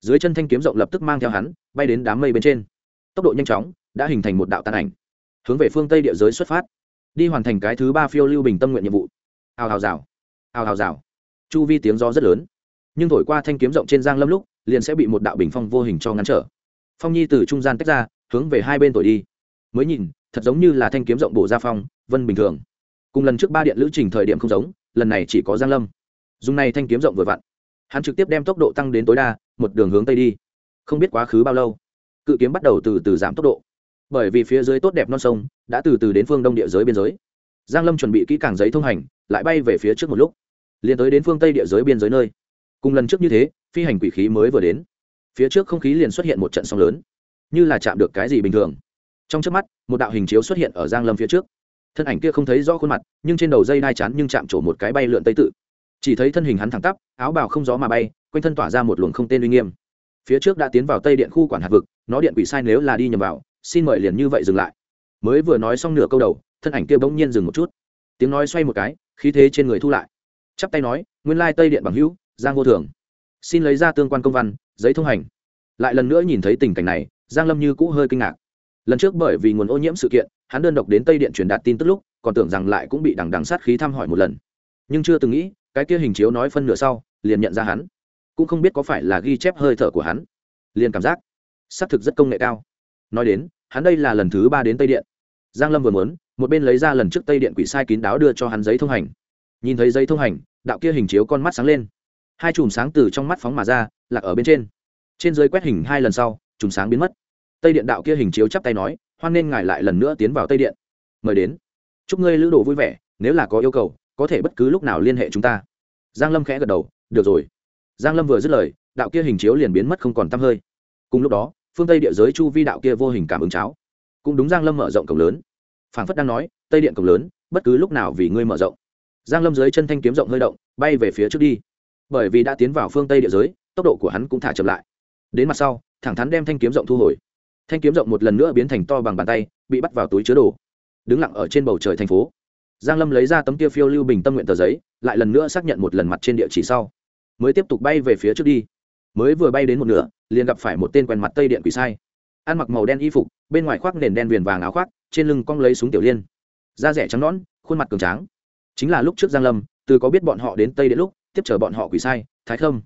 Speaker 1: dưới chân thanh kiếm rộng lập tức mang theo hắn, bay đến đám mây bên trên. Tốc độ nhanh chóng, đã hình thành một đạo tàn ảnh. Hướng về phương tây địa giới xuất phát đi hoàn thành cái thứ ba phiêu lưu bình tâm nguyện nhiệm vụ. Hào hào rào. Hào hào rào. Chu vi tiếng gió rất lớn. Nhưng thổi qua thanh kiếm rộng trên giang lâm lúc, liền sẽ bị một đạo bình phong vô hình cho ngăn trở. Phong nhi từ trung gian tách ra, hướng về hai bên thổi đi. Mới nhìn, thật giống như là thanh kiếm rộng bổ ra phong, vân bình thường. Cùng lần trước ba điện lữ trình thời điểm không giống, lần này chỉ có giang lâm. Dùng này thanh kiếm rộng vừa vặn. Hắn trực tiếp đem tốc độ tăng đến tối đa, một đường hướng tây đi. Không biết quá khứ bao lâu, cự kiếm bắt đầu từ từ giảm tốc độ bởi vì phía dưới tốt đẹp non sông đã từ từ đến phương đông địa giới biên giới. Giang lâm chuẩn bị kỹ càng giấy thông hành, lại bay về phía trước một lúc, liền tới đến phương tây địa giới biên giới nơi. Cùng lần trước như thế, phi hành quỷ khí mới vừa đến. Phía trước không khí liền xuất hiện một trận sóng lớn, như là chạm được cái gì bình thường. Trong trước mắt, một đạo hình chiếu xuất hiện ở giang lâm phía trước. Thân ảnh kia không thấy rõ khuôn mặt, nhưng trên đầu dây đai chán nhưng chạm trổ một cái bay lượn tây tự. Chỉ thấy thân hình hắn thẳng tắp, áo bào không gió mà bay, quanh thân tỏa ra một luồng không tên uy nghiêm. Phía trước đã tiến vào tây điện khu quản hạt vực, nó điện quỷ sai nếu là đi nhầm vào xin mời liền như vậy dừng lại. Mới vừa nói xong nửa câu đầu, thân ảnh kia bỗng nhiên dừng một chút. Tiếng nói xoay một cái, khí thế trên người thu lại. Chắp tay nói, nguyên lai tây điện bằng hữu, giang vô thường. Xin lấy ra tương quan công văn, giấy thông hành. Lại lần nữa nhìn thấy tình cảnh này, giang lâm như cũ hơi kinh ngạc. Lần trước bởi vì nguồn ô nhiễm sự kiện, hắn đơn độc đến tây điện truyền đạt tin tức lúc, còn tưởng rằng lại cũng bị đằng đằng sát khí thăm hỏi một lần. Nhưng chưa từng nghĩ, cái kia hình chiếu nói phân nửa sau, liền nhận ra hắn. Cũng không biết có phải là ghi chép hơi thở của hắn. Liền cảm giác, xác thực rất công nghệ cao nói đến, hắn đây là lần thứ ba đến tây điện. Giang lâm vừa muốn, một bên lấy ra lần trước tây điện quỷ sai kín đáo đưa cho hắn giấy thông hành. Nhìn thấy giấy thông hành, đạo kia hình chiếu con mắt sáng lên. Hai chùm sáng từ trong mắt phóng mà ra, lạc ở bên trên. Trên dưới quét hình hai lần sau, chùm sáng biến mất. Tây điện đạo kia hình chiếu chắp tay nói, hoan nên ngài lại lần nữa tiến vào tây điện. Mời đến. Chúc ngươi lữ đồ vui vẻ, nếu là có yêu cầu, có thể bất cứ lúc nào liên hệ chúng ta. Giang lâm khẽ gật đầu, được rồi. Giang lâm vừa dứt lời, đạo kia hình chiếu liền biến mất không còn tăm hơi. Cùng lúc đó phương tây địa giới chu vi đạo kia vô hình cảm ứng cháo. Cũng đúng giang lâm mở rộng cổng lớn. Phảng phất đang nói, tây điện cổng lớn, bất cứ lúc nào vì ngươi mở rộng. Giang lâm dưới chân thanh kiếm rộng hơi động, bay về phía trước đi. Bởi vì đã tiến vào phương tây địa giới, tốc độ của hắn cũng thả chậm lại. Đến mặt sau, thẳng thắn đem thanh kiếm rộng thu hồi. Thanh kiếm rộng một lần nữa biến thành to bằng bàn tay, bị bắt vào túi chứa đồ. Đứng lặng ở trên bầu trời thành phố. Giang lâm lấy ra tấm kia phiêu lưu bình tâm nguyện tờ giấy, lại lần nữa xác nhận một lần mặt trên địa chỉ sau. Mới tiếp tục bay về phía trước đi mới vừa bay đến một nửa, liền gặp phải một tên quen mặt tây điện quỷ sai. Ăn mặc màu đen y phục, bên ngoài khoác nền đen viền vàng áo khoác, trên lưng cong lấy súng tiểu liên. Da rẻ trắng nõn, khuôn mặt cường tráng. Chính là lúc trước giang lâm, từ có biết bọn họ đến tây điện lúc, tiếp chở bọn họ quỷ sai, thái khâm.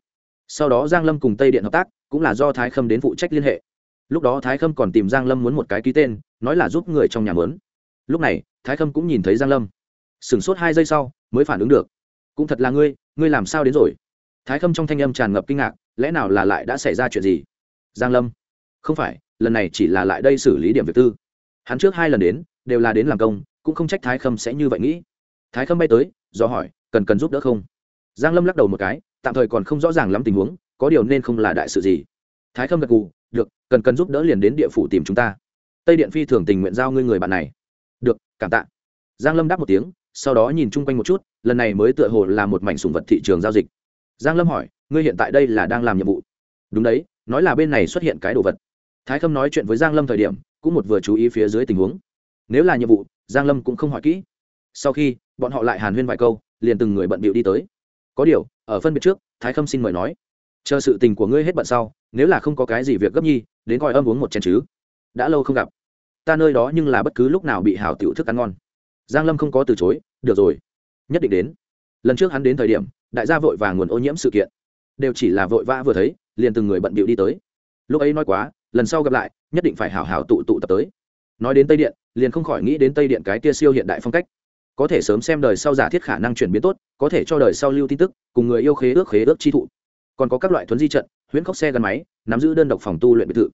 Speaker 1: Sau đó giang lâm cùng tây điện hợp tác, cũng là do thái khâm đến phụ trách liên hệ. Lúc đó thái khâm còn tìm giang lâm muốn một cái ký tên, nói là giúp người trong nhà mướn. Lúc này, thái khâm cũng nhìn thấy giang lâm. Sửng sốt hai giây sau, mới phản ứng được. Cũng thật là ngươi ngươi làm sao đến rồi? Thái khâm trong thanh âm tràn ngập kinh ngạc lẽ nào là lại đã xảy ra chuyện gì? Giang lâm. Không phải, lần này chỉ là lại đây xử lý điểm việc tư. Hắn trước hai lần đến, đều là đến làm công, cũng không trách thái khâm sẽ như vậy nghĩ. Thái khâm bay tới, do hỏi, cần cần giúp đỡ không? Giang lâm lắc đầu một cái, tạm thời còn không rõ ràng lắm tình huống, có điều nên không là đại sự gì. Thái khâm gật gù, được, cần cần giúp đỡ liền đến địa phủ tìm chúng ta. Tây điện phi thường tình nguyện giao ngươi người bạn này. Được, cảm tạ. Giang lâm đáp một tiếng, sau đó nhìn chung quanh một chút, lần này mới tựa hồ là một mảnh sùng vật thị trường giao dịch. Giang lâm hỏi ngươi hiện tại đây là đang làm nhiệm vụ. Đúng đấy, nói là bên này xuất hiện cái đồ vật. Thái khâm nói chuyện với giang lâm thời điểm, cũng một vừa chú ý phía dưới tình huống. Nếu là nhiệm vụ, giang lâm cũng không hỏi kỹ. Sau khi, bọn họ lại hàn huyên vài câu, liền từng người bận bịu đi tới. Có điều, ở phân biệt trước, thái khâm xin mời nói. Chờ sự tình của ngươi hết bận sau, nếu là không có cái gì việc gấp nhi, đến coi âm uống một chén chứ. Đã lâu không gặp. Ta nơi đó nhưng là bất cứ lúc nào bị hảo tiểu thức ăn ngon. Giang lâm không có từ chối, được rồi, nhất định đến. Lần trước hắn đến thời điểm, đại gia vội và nguồn ô nhiễm sự kiện đều chỉ là vội vã vừa thấy, liền từng người bận bịu đi tới. Lúc ấy nói quá, lần sau gặp lại, nhất định phải hảo hảo tụ tụ tập tới. Nói đến tây điện, liền không khỏi nghĩ đến tây điện cái kia siêu hiện đại phong cách. Có thể sớm xem đời sau giả thiết khả năng chuyển biến tốt, có thể cho đời sau lưu tin tức, cùng người yêu khế ước khế ước chi thụ. Còn có các loại thuấn di trận, huyễn khóc xe gắn máy, nắm giữ đơn độc phòng tu luyện biệt thự.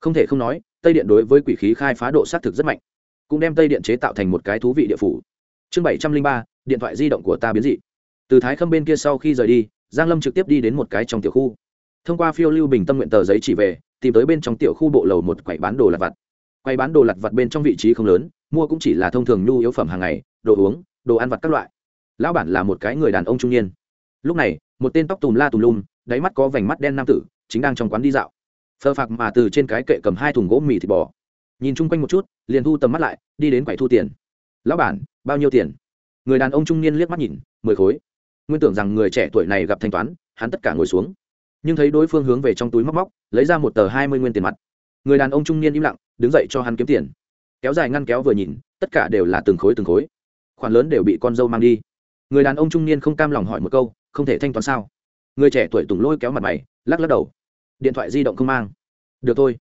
Speaker 1: Không thể không nói, tây điện đối với quỷ khí khai phá độ xác thực rất mạnh, cũng đem tây điện chế tạo thành một cái thú vị địa phủ. Chương bảy trăm linh ba, điện thoại di động của ta biến dị. Từ thái khâm bên kia sau khi rời đi giang lâm trực tiếp đi đến một cái trong tiểu khu. Thông qua phiêu lưu bình tâm nguyện tờ giấy chỉ về, tìm tới bên trong tiểu khu bộ lầu một quầy bán đồ lặt vặt. Quầy bán đồ lặt vặt bên trong vị trí không lớn, mua cũng chỉ là thông thường nhu yếu phẩm hàng ngày, đồ uống, đồ ăn vặt các loại. Lão bản là một cái người đàn ông trung niên. Lúc này, một tên tóc tùm la tùm lum, đáy mắt có vành mắt đen nam tử, chính đang trong quán đi dạo. Phơ phạc mà từ trên cái kệ cầm hai thùng gỗ mì thịt bò. Nhìn chung quanh một chút, liền thu tầm mắt lại, đi đến quầy thu tiền. Lão bản, bao nhiêu tiền? Người đàn ông trung niên liếc mắt nhìn, mười khối nguyên tưởng rằng người trẻ tuổi này gặp thanh toán, hắn tất cả ngồi xuống. Nhưng thấy đối phương hướng về trong túi móc móc, lấy ra một tờ hai mươi nguyên tiền mặt. Người đàn ông trung niên im lặng, đứng dậy cho hắn kiếm tiền. Kéo dài ngăn kéo vừa nhìn, tất cả đều là từng khối từng khối. Khoản lớn đều bị con dâu mang đi. Người đàn ông trung niên không cam lòng hỏi một câu, không thể thanh toán sao? Người trẻ tuổi tùng lôi kéo mặt mày, lắc lắc đầu. Điện thoại di động không mang. Được thôi.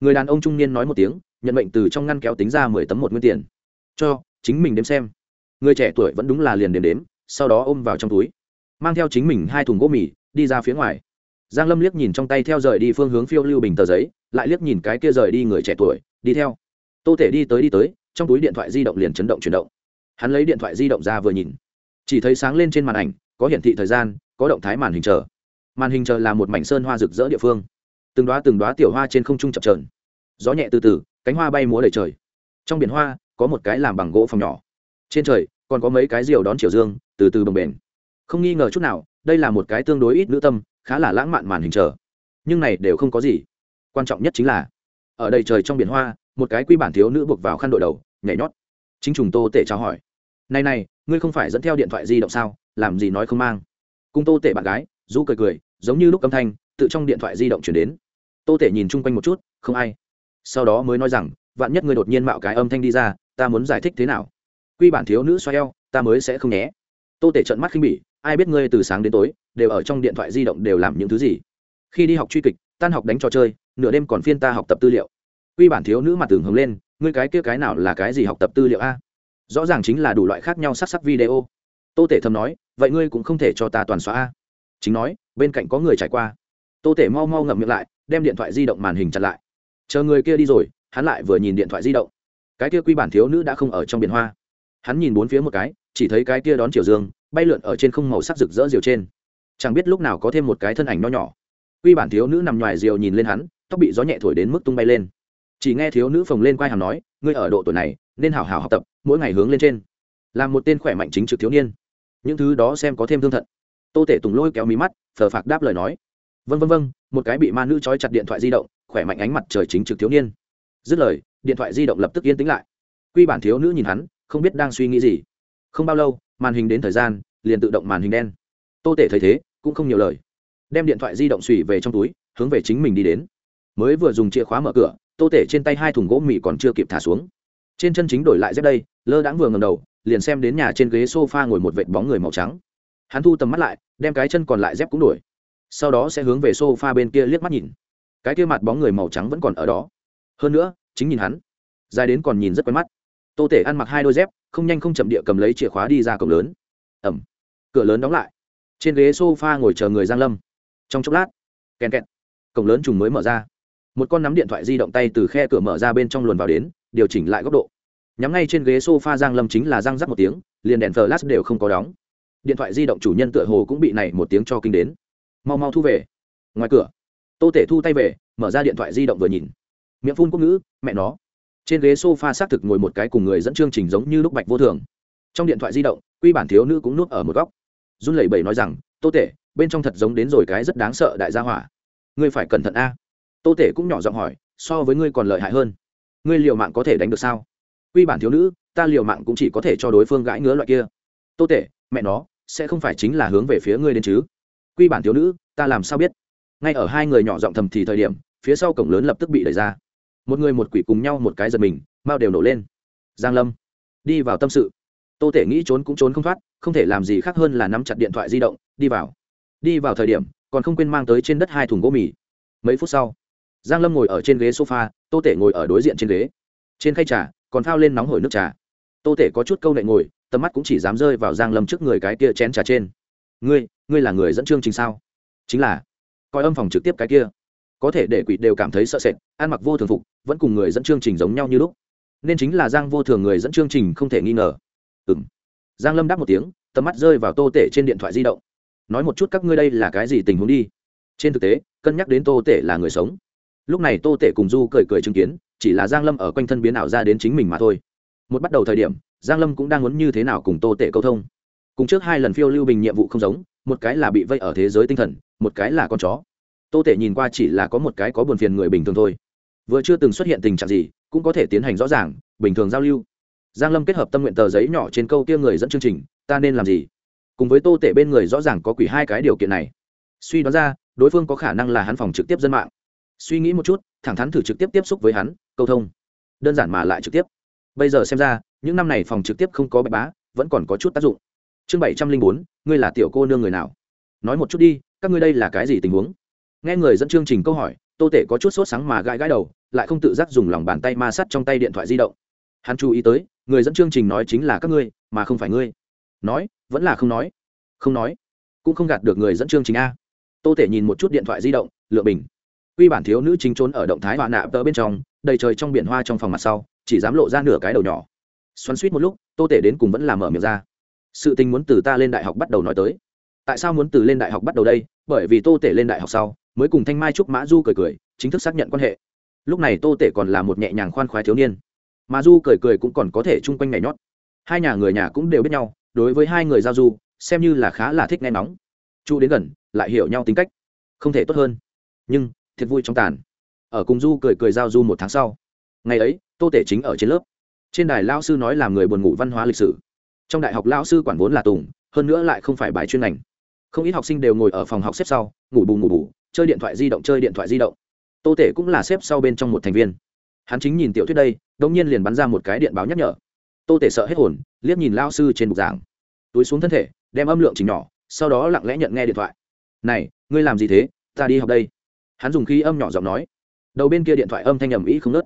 Speaker 1: Người đàn ông trung niên nói một tiếng, nhận mệnh từ trong ngăn kéo tính ra mười tấm một nguyên tiền. Cho, chính mình đếm xem. Người trẻ tuổi vẫn đúng là liền đếm đếm sau đó ôm vào trong túi, mang theo chính mình hai thùng gỗ mì, đi ra phía ngoài. Giang lâm liếc nhìn trong tay theo rời đi phương hướng phiêu lưu bình tờ giấy, lại liếc nhìn cái kia rời đi người trẻ tuổi, đi theo. Tô thể đi tới đi tới, trong túi điện thoại di động liền chấn động chuyển động. Hắn lấy điện thoại di động ra vừa nhìn. Chỉ thấy sáng lên trên màn ảnh, có hiển thị thời gian, có động thái màn hình chờ. Màn hình chờ là một mảnh sơn hoa rực rỡ địa phương. Từng đoá từng đoá tiểu hoa trên không trung chập trờn gió nhẹ từ từ, cánh hoa bay múa đầy trời. Trong biển hoa, có một cái làm bằng gỗ phòng nhỏ. Trên trời còn có mấy cái diều đón chiều dương, từ từ bồng bềnh. Không nghi ngờ chút nào, đây là một cái tương đối ít nữ tâm, khá là lãng mạn màn hình chờ. Nhưng này đều không có gì. Quan trọng nhất chính là, ở đây trời trong biển hoa, một cái quy bản thiếu nữ buộc vào khăn đội đầu, nhảy nhót. Chính trùng tô tể trao hỏi. Này này, ngươi không phải dẫn theo điện thoại di động sao? Làm gì nói không mang? Cung tô tể bạn gái du cười cười, giống như lúc âm thanh, tự trong điện thoại di động chuyển đến. Tô tể nhìn chung quanh một chút, không ai. Sau đó mới nói rằng, vạn nhất ngươi đột nhiên mạo cái âm thanh đi ra, ta muốn giải thích thế nào? Quy bản thiếu nữ xoay eo, ta mới sẽ không nhé. Tô tể trận mắt khinh bỉ, ai biết ngươi từ sáng đến tối, đều ở trong điện thoại di động đều làm những thứ gì? Khi đi học truy kịch, tan học đánh trò chơi, nửa đêm còn phiên ta học tập tư liệu. Quy bản thiếu nữ mặt tường hướng lên, ngươi cái kia cái nào là cái gì học tập tư liệu a? Rõ ràng chính là đủ loại khác nhau sắc sắc video. Tô tể thầm nói, vậy ngươi cũng không thể cho ta toàn xóa a? Chính nói, bên cạnh có người trải qua. Tô tể mau mau ngậm miệng lại, đem điện thoại di động màn hình chặt lại. Chờ người kia đi rồi, hắn lại vừa nhìn điện thoại di động. Cái kia quy bản thiếu nữ đã không ở trong biển hoa hắn nhìn bốn phía một cái, chỉ thấy cái kia đón chiều dương, bay lượn ở trên không màu sắc rực rỡ diều trên. Chẳng biết lúc nào có thêm một cái thân ảnh nho nhỏ. Quy bản thiếu nữ nằm ngoài diều nhìn lên hắn, tóc bị gió nhẹ thổi đến mức tung bay lên. Chỉ nghe thiếu nữ phồng lên quai hàm nói, ngươi ở độ tuổi này, nên hào hào học tập, mỗi ngày hướng lên trên. Làm một tên khỏe mạnh chính trực thiếu niên. Những thứ đó xem có thêm thương thận. Tô tể tùng lôi kéo mí mắt, phờ phạc đáp lời nói. Vân vân vân một cái bị ma nữ trói chặt điện thoại di động, khỏe mạnh ánh mặt trời chính trực thiếu niên. Dứt lời, điện thoại di động lập tức yên tĩnh lại. Quy bản thiếu nữ nhìn hắn không biết đang suy nghĩ gì. Không bao lâu, màn hình đến thời gian, liền tự động màn hình đen. Tô tể thấy thế, cũng không nhiều lời. Đem điện thoại di động xùy về trong túi, hướng về chính mình đi đến. Mới vừa dùng chìa khóa mở cửa, tô tể trên tay hai thùng gỗ mì còn chưa kịp thả xuống. Trên chân chính đổi lại dép đây, lơ đãng vừa ngầm đầu, liền xem đến nhà trên ghế s o f a ngồi một vệt bóng người màu trắng. Hắn thu tầm mắt lại, đem cái chân còn lại dép cũng đổi. Sau đó sẽ hướng về s o f a bên kia liếc mắt nhìn. Cái kia mặt bóng người màu trắng vẫn còn ở đó. Hơn nữa, chính nhìn hắn. Dài đến còn nhìn rất quen mắt tô tể ăn mặc hai đôi dép, không nhanh không chậm địa cầm lấy chìa khóa đi ra cổng lớn. Ẩm. Cửa lớn đóng lại. Trên ghế s o f a ngồi chờ người giang lâm. Trong chốc lát, kèn kẹt, cổng lớn trùng mới mở ra. Một con nắm điện thoại di động tay từ khe cửa mở ra bên trong luồn vào đến, điều chỉnh lại góc độ. Nhắm ngay trên ghế s o f a giang lâm chính là giang rắc một tiếng, liền đèn flash đều không có đóng. Điện thoại di động chủ nhân tựa hồ cũng bị này một tiếng cho kinh đến. Mau mau thu về. Ngoài cửa, tô tể thu tay về, mở ra điện thoại di động vừa nhìn. Miệng phun quốc ngữ, mẹ nó trên ghế sofa xác thực ngồi một cái cùng người dẫn chương trình giống như lúc bạch vô thường. Trong điện thoại di động, quy bản thiếu nữ cũng nuốt ở một góc. Run lẩy bẩy nói rằng, tô tể, bên trong thật giống đến rồi cái rất đáng sợ đại gia hỏa. Ngươi phải cẩn thận a. Tô tể cũng nhỏ giọng hỏi, so với ngươi còn lợi hại hơn. Ngươi liều mạng có thể đánh được sao? Quy bản thiếu nữ, ta liều mạng cũng chỉ có thể cho đối phương gãi ngứa loại kia. Tô tể, mẹ nó, sẽ không phải chính là hướng về phía ngươi đến chứ? Quy bản thiếu nữ, ta làm sao biết? Ngay ở hai người nhỏ giọng thầm thì thời điểm, phía sau cổng lớn lập tức bị đẩy ra một người một quỷ cùng nhau một cái giật mình, mao đều nổ lên. Giang lâm, đi vào tâm sự. Tô tể nghĩ trốn cũng trốn không thoát, không thể làm gì khác hơn là nắm chặt điện thoại di động, đi vào. Đi vào thời điểm, còn không quên mang tới trên đất hai thùng gỗ mì. Mấy phút sau, giang lâm ngồi ở trên ghế sofa, tô tể ngồi ở đối diện trên ghế. Trên khay trà, còn phao lên nóng hổi nước trà. Tô tể có chút câu nệ ngồi, tầm mắt cũng chỉ dám rơi vào giang lâm trước người cái kia chén trà trên. Ngươi ngươi là người dẫn chương trình sao? Chính là. Coi âm phòng trực tiếp cái kia có thể để quỷ đều cảm thấy sợ sệt, ăn mặc vô thường phục, vẫn cùng người dẫn chương trình giống nhau như lúc. Nên chính là giang vô thường người dẫn chương trình không thể nghi ngờ. Ừng giang lâm đáp một tiếng, tầm mắt rơi vào tô tể trên điện thoại di động. Nói một chút các ngươi đây là cái gì tình huống đi? Trên thực tế, cân nhắc đến tô tể là người sống. Lúc này tô tể cùng du cười cười chứng kiến, chỉ là giang lâm ở quanh thân biến ảo ra đến chính mình mà thôi. Một bắt đầu thời điểm, giang lâm cũng đang muốn như thế nào cùng tô tể câu thông. Cùng trước hai lần phiêu lưu bình nhiệm vụ không giống, một cái là bị vây ở thế giới tinh thần, một cái là con chó tô tể nhìn qua chỉ là có một cái có buồn phiền người bình thường thôi. Vừa chưa từng xuất hiện tình trạng gì, cũng có thể tiến hành rõ ràng, bình thường giao lưu. Giang lâm kết hợp tâm nguyện tờ giấy nhỏ trên câu kia người dẫn chương trình, ta nên làm gì? Cùng với tô tể bên người rõ ràng có quỷ hai cái điều kiện này. Suy đoán ra, đối phương có khả năng là hắn phòng trực tiếp dân mạng. Suy nghĩ một chút, thẳng thắn thử trực tiếp tiếp xúc với hắn, câu thông. Đơn giản mà lại trực tiếp. Bây giờ xem ra, những năm này phòng trực tiếp không có bạch bá vẫn còn có chút tác dụng. Chương bảy trăm linh bốn, ngươi là tiểu cô nương người nào? Nói một chút đi, các ngươi đây là cái gì tình huống? Nghe người dẫn chương trình câu hỏi, tô tể có chút sốt sáng mà gãi gãi đầu, lại không tự giác dùng lòng bàn tay ma sắt trong tay điện thoại di động. Hắn chú ý tới, người dẫn chương trình nói chính là các ngươi, mà không phải ngươi. Nói, vẫn là không nói. Không nói. Cũng không gạt được người dẫn chương trình a. Tô tể nhìn một chút điện thoại di động, lựa bình. Quy bản thiếu nữ chính trốn ở động thái họa nạ tớ bên trong, đầy trời trong biển hoa trong phòng mặt sau, chỉ dám lộ ra nửa cái đầu nhỏ. Xoắn suýt một lúc, tô tể đến cùng vẫn làm mở miệng ra. Sự tình muốn từ ta lên đại học bắt đầu nói tới. Tại sao muốn từ lên đại học bắt đầu đây? Bởi vì tô tể lên đại học sau mới cùng thanh mai trúc mã du cười cười, chính thức xác nhận quan hệ. Lúc này tô tể còn là một nhẹ nhàng khoan khoái thiếu niên. Mà du cười cười cũng còn có thể chung quanh nhảy nhót. Hai nhà người nhà cũng đều biết nhau, đối với hai người giao du, xem như là khá là thích nghe nóng. Chu đến gần, lại hiểu nhau tính cách. Không thể tốt hơn. Nhưng, thiệt vui trong tàn. Ở cùng du cười cười giao du một tháng sau. Ngày ấy, tô tể chính ở trên lớp. Trên đài lao sư nói làm người buồn ngủ văn hóa lịch sử. Trong đại học lao sư quản vốn là tùng, hơn nữa lại không phải bài chuyên ngành. Không ít học sinh đều ngồi ở phòng học xếp sau, ngủ bù ngủ bù chơi điện thoại di động, chơi điện thoại di động. Tô tể cũng là xếp sau bên trong một thành viên. Hắn chính nhìn tiểu thuyết đây đông nhiên liền bắn ra một cái điện báo nhắc nhở. Tô tể sợ hết hồn, liếc nhìn lao sư trên bục giảng. Túi xuống thân thể, đem âm lượng chỉnh nhỏ, sau đó lặng lẽ nhận nghe điện thoại. Này, ngươi làm gì thế? Ta đi học đây. Hắn dùng khí âm nhỏ giọng nói. Đầu bên kia điện thoại âm thanh ầm ĩ không nớt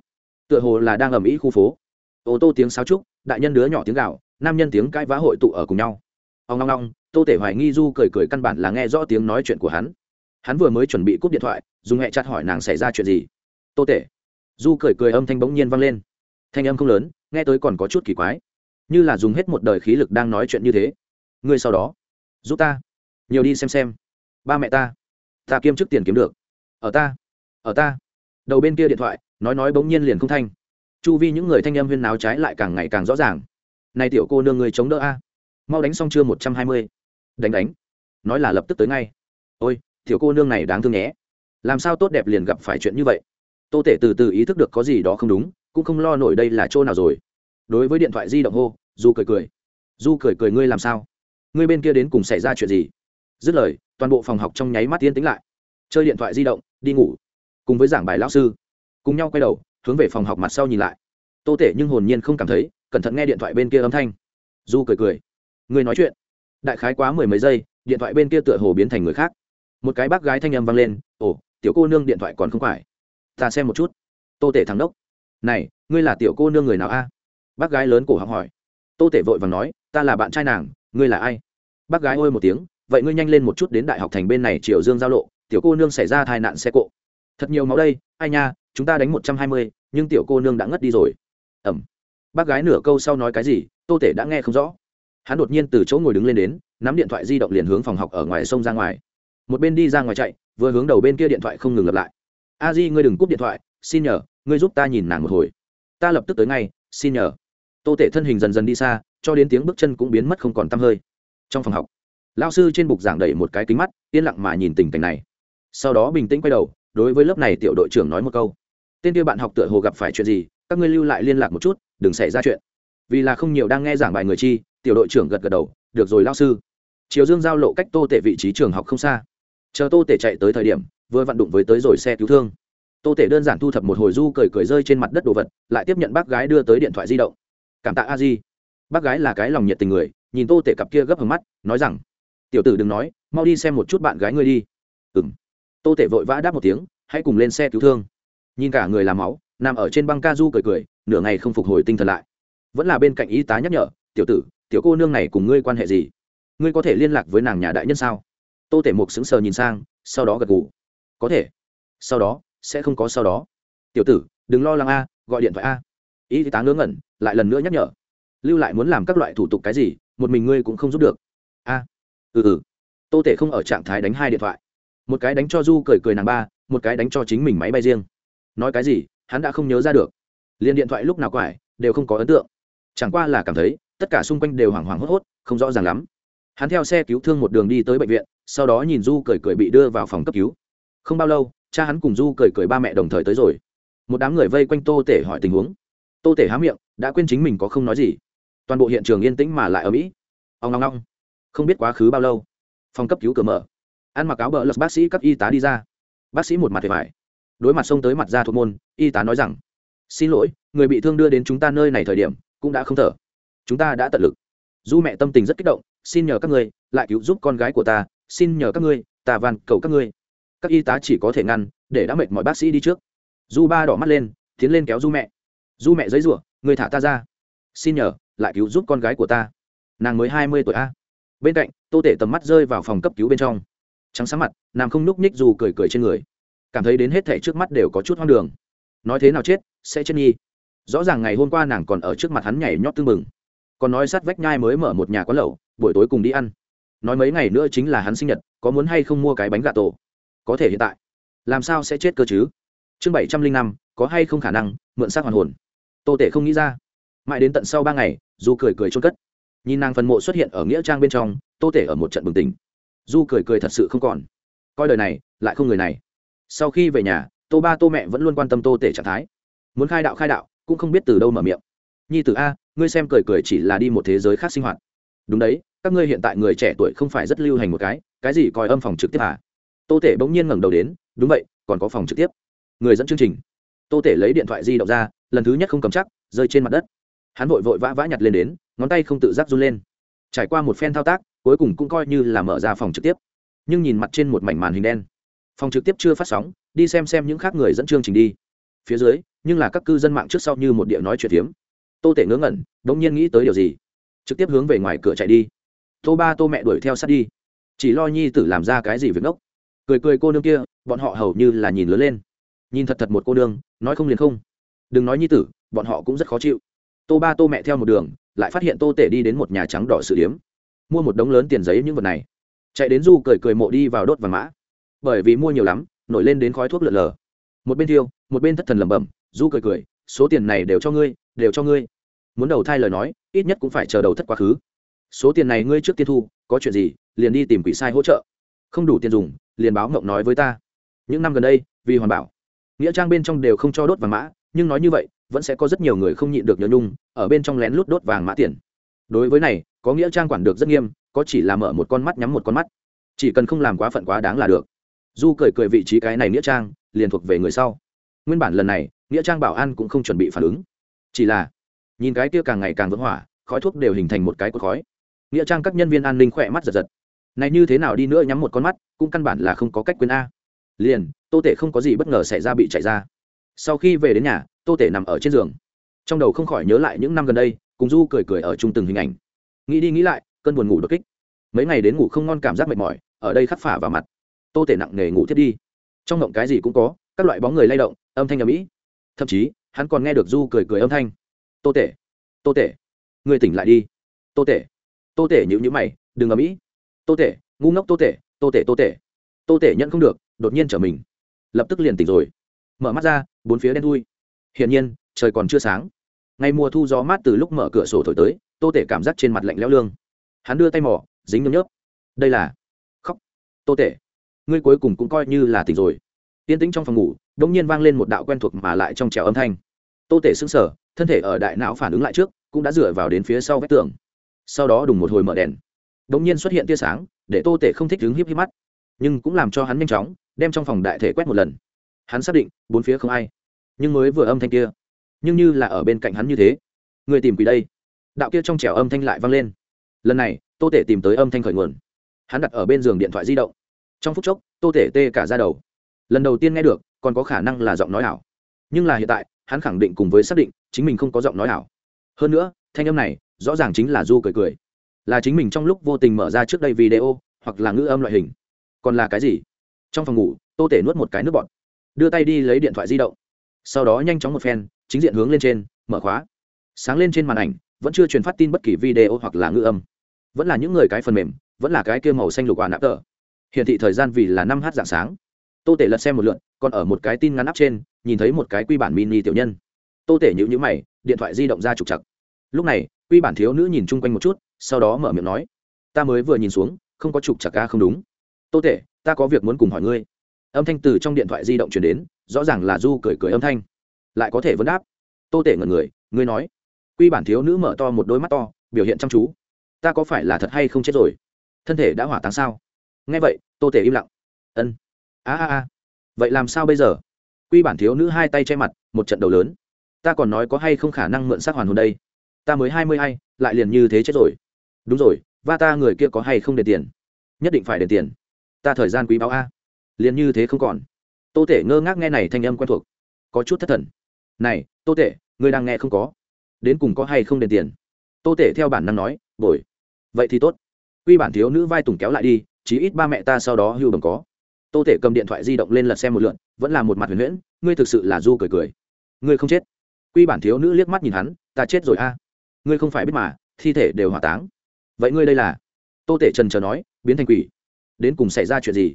Speaker 1: tựa hồ là đang ầm ĩ khu phố. Ô tô tiếng sáo trúc, đại nhân đứa nhỏ tiếng gạo nam nhân tiếng cãi vã hội tụ ở cùng nhau. Ông long long tô tể hoài nghi du cười cười căn bản là nghe rõ tiếng nói chuyện của hắn hắn vừa mới chuẩn bị cúp điện thoại, dùng hẹ chặt hỏi nàng xảy ra chuyện gì. Tô tể. Du cười cười âm thanh bỗng nhiên vang lên. Thanh âm không lớn, nghe tới còn có chút kỳ quái. Như là dùng hết một đời khí lực đang nói chuyện như thế. Ngươi sau đó, giúp ta, nhiều đi xem xem. Ba mẹ ta ta kiêm chức tiền kiếm được. Ở ta ở ta. Đầu bên kia điện thoại, nói nói bỗng nhiên liền không thanh. Chu vi những người thanh âm huyên náo trái lại càng ngày càng rõ ràng. Này tiểu cô nương người chống đỡ a. Mau đánh xong chưa một trăm hai mươi. Đánh đánh. Nói là lập tức tới ngay. Ôi tiểu cô nương này đáng thương nhé. Làm sao tốt đẹp liền gặp phải chuyện như vậy? Tô tể từ từ ý thức được có gì đó không đúng, cũng không lo nổi đây là chỗ nào rồi. Đối với điện thoại di động hô, du cười cười. Du cười cười, ngươi làm sao? Ngươi bên kia đến cùng xảy ra chuyện gì? Dứt lời, toàn bộ phòng học trong nháy mắt yên tính lại. Chơi điện thoại di động, đi ngủ. Cùng với giảng bài lão sư. Cùng nhau quay đầu, hướng về phòng học mặt sau nhìn lại. Tô tể nhưng hồn nhiên không cảm thấy, cẩn thận nghe điện thoại bên kia âm thanh. Du cười cười. Ngươi nói chuyện. Đại khái quá mười mấy giây, điện thoại bên kia tựa hồ biến thành người khác một cái bác gái thanh âm vang lên, ồ, tiểu cô nương điện thoại còn không phải. Ta xem một chút. Tô tể thắng đốc, này, ngươi là tiểu cô nương người nào a? Bác gái lớn cổ học hỏi. Tô tể vội và nói, ta là bạn trai nàng, ngươi là ai? Bác gái ôi một tiếng, vậy ngươi nhanh lên một chút đến đại học thành bên này triều dương giao lộ, tiểu cô nương xảy ra tai nạn xe cộ. Thật nhiều máu đây, ai nha, chúng ta đánh một trăm hai mươi, nhưng tiểu cô nương đã ngất đi rồi. Ẩm. Bác gái nửa câu sau nói cái gì, tô tể đã nghe không rõ. Hắn đột nhiên từ chỗ ngồi đứng lên đến, nắm điện thoại di động liền hướng phòng học ở ngoài sông ra ngoài một bên đi ra ngoài chạy, vừa hướng đầu bên kia điện thoại không ngừng lặp lại. A di, ngươi đừng cúp điện thoại, xin nhờ, ngươi giúp ta nhìn nàng một hồi. Ta lập tức tới ngay, xin nhờ. Tô tể thân hình dần dần đi xa, cho đến tiếng bước chân cũng biến mất không còn t hơi. Trong phòng học lao sư trên bục giảng đẩy một cái kính mắt, yên lặng mà nhìn tình cảnh này. Sau đó bình tĩnh quay đầu, đối với lớp này tiểu đội trưởng nói một câu. Tên kia bạn học tựa hồ gặp phải chuyện gì, các ngươi lưu lại liên lạc một chút, đừng xảy ra chuyện. Vì là không nhiều đang nghe giảng bài người chi, tiểu đội trưởng gật gật đầu, được rồi lao sư. Chiều dương giao lộ cách tô tể vị trí trường học không xa chờ tô tể chạy tới thời điểm, vừa vặn đụng với tới rồi xe cứu thương. Tô tể đơn giản thu thập một hồi du cười cười rơi trên mặt đất đồ vật, lại tiếp nhận bác gái đưa tới điện thoại di động. Cảm tạ a di. Bác gái là cái lòng nhiệt tình người, nhìn tô tể cặp kia gấp hầm mắt, nói rằng, tiểu tử đừng nói, mau đi xem một chút bạn gái ngươi đi. Ừ m tô tể vội vã đáp một tiếng, hãy cùng lên xe cứu thương. Nhìn cả người làm máu, nằm ở trên băng ca du cười cười, nửa ngày không phục hồi tinh thần lại. Vẫn là bên cạnh y tá nhắc nhở, tiểu tử, tiểu cô nương này cùng ngươi quan hệ gì? Ngươi có thể liên lạc với nàng nhà đại nhân sao? Tô tể mục sững sờ nhìn sang, sau đó gật gù. Có thể. Sau đó, sẽ không có sau đó. Tiểu tử, đừng lo lắng a, gọi điện thoại a. Y tá ngớ ngẩn, lại lần nữa nhắc nhở. Lưu lại muốn làm các loại thủ tục cái gì, một mình ngươi cũng không giúp được. A. Ừ ừ. Tô tể không ở trạng thái đánh hai điện thoại. Một cái đánh cho du cười cười nàng ba, một cái đánh cho chính mình máy bay riêng. Nói cái gì, hắn đã không nhớ ra được. Liền điện thoại lúc nào quải, đều không có ấn tượng. Chẳng qua là cảm thấy, tất cả xung quanh đều hoảng hoảng hốt hốt, không rõ ràng lắm. Hắn theo xe cứu thương một đường đi tới bệnh viện sau đó nhìn du cười cười bị đưa vào phòng cấp cứu. Không bao lâu, cha hắn cùng du cười cười ba mẹ đồng thời tới rồi. Một đám người vây quanh tô tể hỏi tình huống. Tô tể há miệng, đã quên chính mình có không nói gì. Toàn bộ hiện trường yên tĩnh mà lại ở mỹ. Ông long long không biết quá khứ bao lâu. Phòng cấp cứu cửa mở. Ăn mặc áo bờ lật bác sĩ các y tá đi ra. Bác sĩ một mặt thiệt hại đối mặt xông tới mặt ra thuộc môn, y tá nói rằng, xin lỗi, người bị thương đưa đến chúng ta nơi này thời điểm, cũng đã không thở. Chúng ta đã tận lực. Du mẹ tâm tình rất kích động, xin nhờ các người, lại cứu giúp con gái của ta xin nhờ các ngươi, ta van cầu các ngươi. Các y tá chỉ có thể ngăn, để đã mệt mọi bác sĩ đi trước. Du ba đỏ mắt lên, tiến lên kéo du mẹ. Du mẹ giấy rủa, người thả ta ra. Xin nhờ, lại cứu giúp con gái của ta. Nàng mới hai mươi tuổi a. Bên cạnh, tô tể tầm mắt rơi vào phòng cấp cứu bên trong. Trắng sáng mặt, nàng không núc nhích dù cười cười trên người. Cảm thấy đến hết thảy trước mắt đều có chút hoang đường. Nói thế nào chết, sẽ chết nhi. Rõ ràng ngày hôm qua nàng còn ở trước mặt hắn nhảy nhót tương mừng còn nói sát vách nhai mới mở một nhà quán lẩu, buổi tối cùng đi ăn nói mấy ngày nữa chính là hắn sinh nhật, có muốn hay không mua cái bánh gà tổ? Có thể hiện tại. Làm sao sẽ chết cơ chứ? Chương bảy trăm linh năm, có hay không khả năng, mượn xác hoàn hồn? Tô tể không nghĩ ra. Mãi đến tận sau ba ngày, du cười cười trôn cất. Nhìn nàng phần mộ xuất hiện ở nghĩa trang bên trong, tô tể ở một trận bừng tỉnh. Du cười cười thật sự không còn. Coi đời này, lại không người này. Sau khi về nhà, tô ba tô mẹ vẫn luôn quan tâm tô tể trạng thái. Muốn khai đạo khai đạo, cũng không biết từ đâu mở miệng. Nhi tử a, ngươi xem cười cười chỉ là đi một thế giới khác sinh hoạt. Đúng đấy các ngươi hiện tại người trẻ tuổi không phải rất lưu hành một cái cái gì coi âm phòng trực tiếp à? Tô tể bỗng nhiên ngẩng đầu đến, đúng vậy, còn có phòng trực tiếp. Người dẫn chương trình. Tô tể lấy điện thoại di động ra, lần thứ nhất không cầm chắc, rơi trên mặt đất. Hắn vội vội vã vã nhặt lên đến, ngón tay không tự giác run lên. Trải qua một phen thao tác, cuối cùng cũng coi như là mở ra phòng trực tiếp. Nhưng nhìn mặt trên một mảnh màn hình đen. Phòng trực tiếp chưa phát sóng, đi xem xem những khác người dẫn chương trình đi. Phía dưới, nhưng là các cư dân mạng trước sau như một địa nói chuyện phiếm. Tô tể ngớ ngẩn đ ỗ n g nhiên nghĩ tới điều gì? Trực tiếp hướng về ngoài cửa chạy đi tô ba tô mẹ đuổi theo sát đi. Chỉ lo nhi tử làm ra cái gì việc ngốc. Cười cười cô nương kia, bọn họ hầu như là nhìn lớn lên. Nhìn thật thật một cô nương, nói không liền không. Đừng nói nhi tử, bọn họ cũng rất khó chịu. Tô ba tô mẹ theo một đường, lại phát hiện tô tể đi đến một nhà trắng đỏ sự điếm. Mua một đống lớn tiền giấy những vật này. Chạy đến du cười cười mộ đi vào đốt vàng mã. Bởi vì mua nhiều lắm, nổi lên đến khói thuốc lượn lờ. Một bên thiêu, một bên thất thần lẩm bẩm, du cười cười, số tiền này đều cho ngươi, đều cho ngươi. Muốn đầu thai lời nói, ít nhất cũng phải chờ đầu thất quá khứ số tiền này ngươi trước tiên thu, có chuyện gì, liền đi tìm quỷ sai hỗ trợ. Không đủ tiền dùng, liền báo mộng nói với ta. Những năm gần đây, vì hoàn bảo, nghĩa trang bên trong đều không cho đốt vàng mã, nhưng nói như vậy, vẫn sẽ có rất nhiều người không nhịn được nhớ nhung, ở bên trong lén lút đốt vàng mã tiền. Đối với này, có nghĩa trang quản được rất nghiêm, có chỉ là mở một con mắt nhắm một con mắt. Chỉ cần không làm quá phận quá đáng là được. Du cười cười vị trí cái này nghĩa trang, liền thuộc về người sau. Nguyên bản lần này, nghĩa trang bảo an cũng không chuẩn bị phản ứng. Chỉ là, nhìn cái kia càng ngày càng vững hỏa, khói thuốc đều hình thành một cái cột khói nghĩa trang các nhân viên an ninh khỏe mắt giật giật. Này như thế nào đi nữa nhắm một con mắt, cũng căn bản là không có cách quên a. Liền, tô tể không có gì bất ngờ xảy ra bị chạy ra. Sau khi về đến nhà, tô tể nằm ở trên giường. Trong đầu không khỏi nhớ lại những năm gần đây, cùng du cười cười ở chung từng hình ảnh. Nghĩ đi nghĩ lại, cơn buồn ngủ đột kích. Mấy ngày đến ngủ không ngon cảm giác mệt mỏi, ở đây khắc phả vào mặt. Tô tể nặng nề ngủ thiết đi. Trong ngộng cái gì cũng có, các loại bóng người lay động, âm thanh ở mỹ thậm chí, hắn còn nghe được du cười cười âm thanh. Tô tể tô tể, người tỉnh lại đi. Tô tể tô tể nhữ nhữ mày, đừng ở mỹ tô tể, ngu ngốc tô tể tô tể tô tể. Tô tể nhận không được, đột nhiên trở mình. Lập tức liền tỉnh rồi. Mở mắt ra, bốn phía đen thui. Hiển nhiên, trời còn chưa sáng. Ngày mùa thu gió mát từ lúc mở cửa sổ thổi tới, tô tể cảm giác trên mặt lạnh lẽo lương. Hắn đưa tay mỏ dính nhấm nhớp. Đây là khóc. Tô tể, ngươi cuối cùng cũng coi như là tỉnh rồi. Yên tĩnh trong phòng ngủ đ ỗ n g nhiên vang lên một đạo quen thuộc mà lại trong trèo âm thanh. Tô tể xứng sở thân thể ở đại não phản ứng lại trước, cũng đã dựa vào đến phía sau vách tường sau đó đùng một hồi mở đèn. Đ ỗ n g nhiên xuất hiện tia sáng, để tô tể không thích đứng híp híp mắt, nhưng cũng làm cho hắn nhanh chóng, đem trong phòng đại thể quét một lần. Hắn xác định, bốn phía không ai. Nhưng mới vừa âm thanh kia, nhưng như là ở bên cạnh hắn như thế. Người tìm quỷ đây. Đạo kia trong trẻo âm thanh lại vang lên. Lần này, tô tể tìm tới âm thanh khởi nguồn. Hắn đặt ở bên giường điện thoại di động. Trong phút chốc, tô tể tê cả ra đầu. Lần đầu tiên nghe được, còn có khả năng là giọng nói ảo. Nhưng là hiện tại, hắn khẳng định cùng với xác định, chính mình không có giọng nói ảo. Hơn nữa, thanh âm này rõ ràng chính là du cười cười. Là chính mình trong lúc vô tình mở ra trước đây video, hoặc là ngữ âm loại hình. Còn là cái gì? Trong phòng ngủ, tô tể nuốt một cái nước bọt. Đưa tay đi lấy điện thoại di động. Sau đó nhanh chóng một phen, chính diện hướng lên trên, mở khóa. Sáng lên trên màn ảnh, vẫn chưa truyền phát tin bất kỳ video hoặc là ngữ âm. Vẫn là những người cái phần mềm, vẫn là cái kia màu xanh lục quả nạp tờ. Hiển thị thời gian vì là năm h dạng sáng. Tô tể lật xem một lượn còn ở một cái tin ngắn áp trên, nhìn thấy một cái quy bản mini tiểu nhân. Tô tể nhữ nhữ mày, điện thoại di động ra trục chặt lúc này quy bản thiếu nữ nhìn chung quanh một chút, sau đó mở miệng nói, ta mới vừa nhìn xuống, không có trục chặt ca không đúng. Tô tể, ta có việc muốn cùng hỏi ngươi. Âm thanh từ trong điện thoại di động chuyển đến, rõ ràng là du cười cười âm thanh. Lại có thể vấn đáp. Tô tể ngẩn người, ngươi nói. Quy bản thiếu nữ mở to một đôi mắt to, biểu hiện chăm chú. Ta có phải là thật hay không chết rồi? Thân thể đã hỏa táng sao? Nghe vậy, tô tể im lặng. Ân. A a a. Vậy làm sao bây giờ? Quy bản thiếu nữ hai tay che mặt, một trận đầu lớn. Ta còn nói có hay không khả năng mượn xác hoàn hồn đây? Ta mới hai mươi hai lại liền như thế chết rồi. Đúng rồi, va ta người kia có hay không đền tiền? Nhất định phải đền tiền. Ta thời gian quý báu a. Liền như thế không còn. Tô tể ngơ ngác nghe này thanh âm quen thuộc. Có chút thất thần. Này, tô tể ngươi đang nghe không có. Đến cùng có hay không đền tiền? Tô tể theo bản năng nói, bồi. Vậy thì tốt. Quy bản thiếu nữ vai tùng kéo lại đi, chí ít ba mẹ ta sau đó hưu bằng có. Tô tể cầm điện thoại di động lên lật xem một lượn vẫn là một mặt huyền huyễn, ngươi thực sự là du cười cười. Ngươi không chết. Quy bản thiếu nữ liếc mắt nhìn hắn, ta chết rồi a ngươi không phải biết mà, thi thể đều hỏa táng. Vậy ngươi đây là? Tô tể trần chờ nói, biến thành quỷ. Đến cùng xảy ra chuyện gì?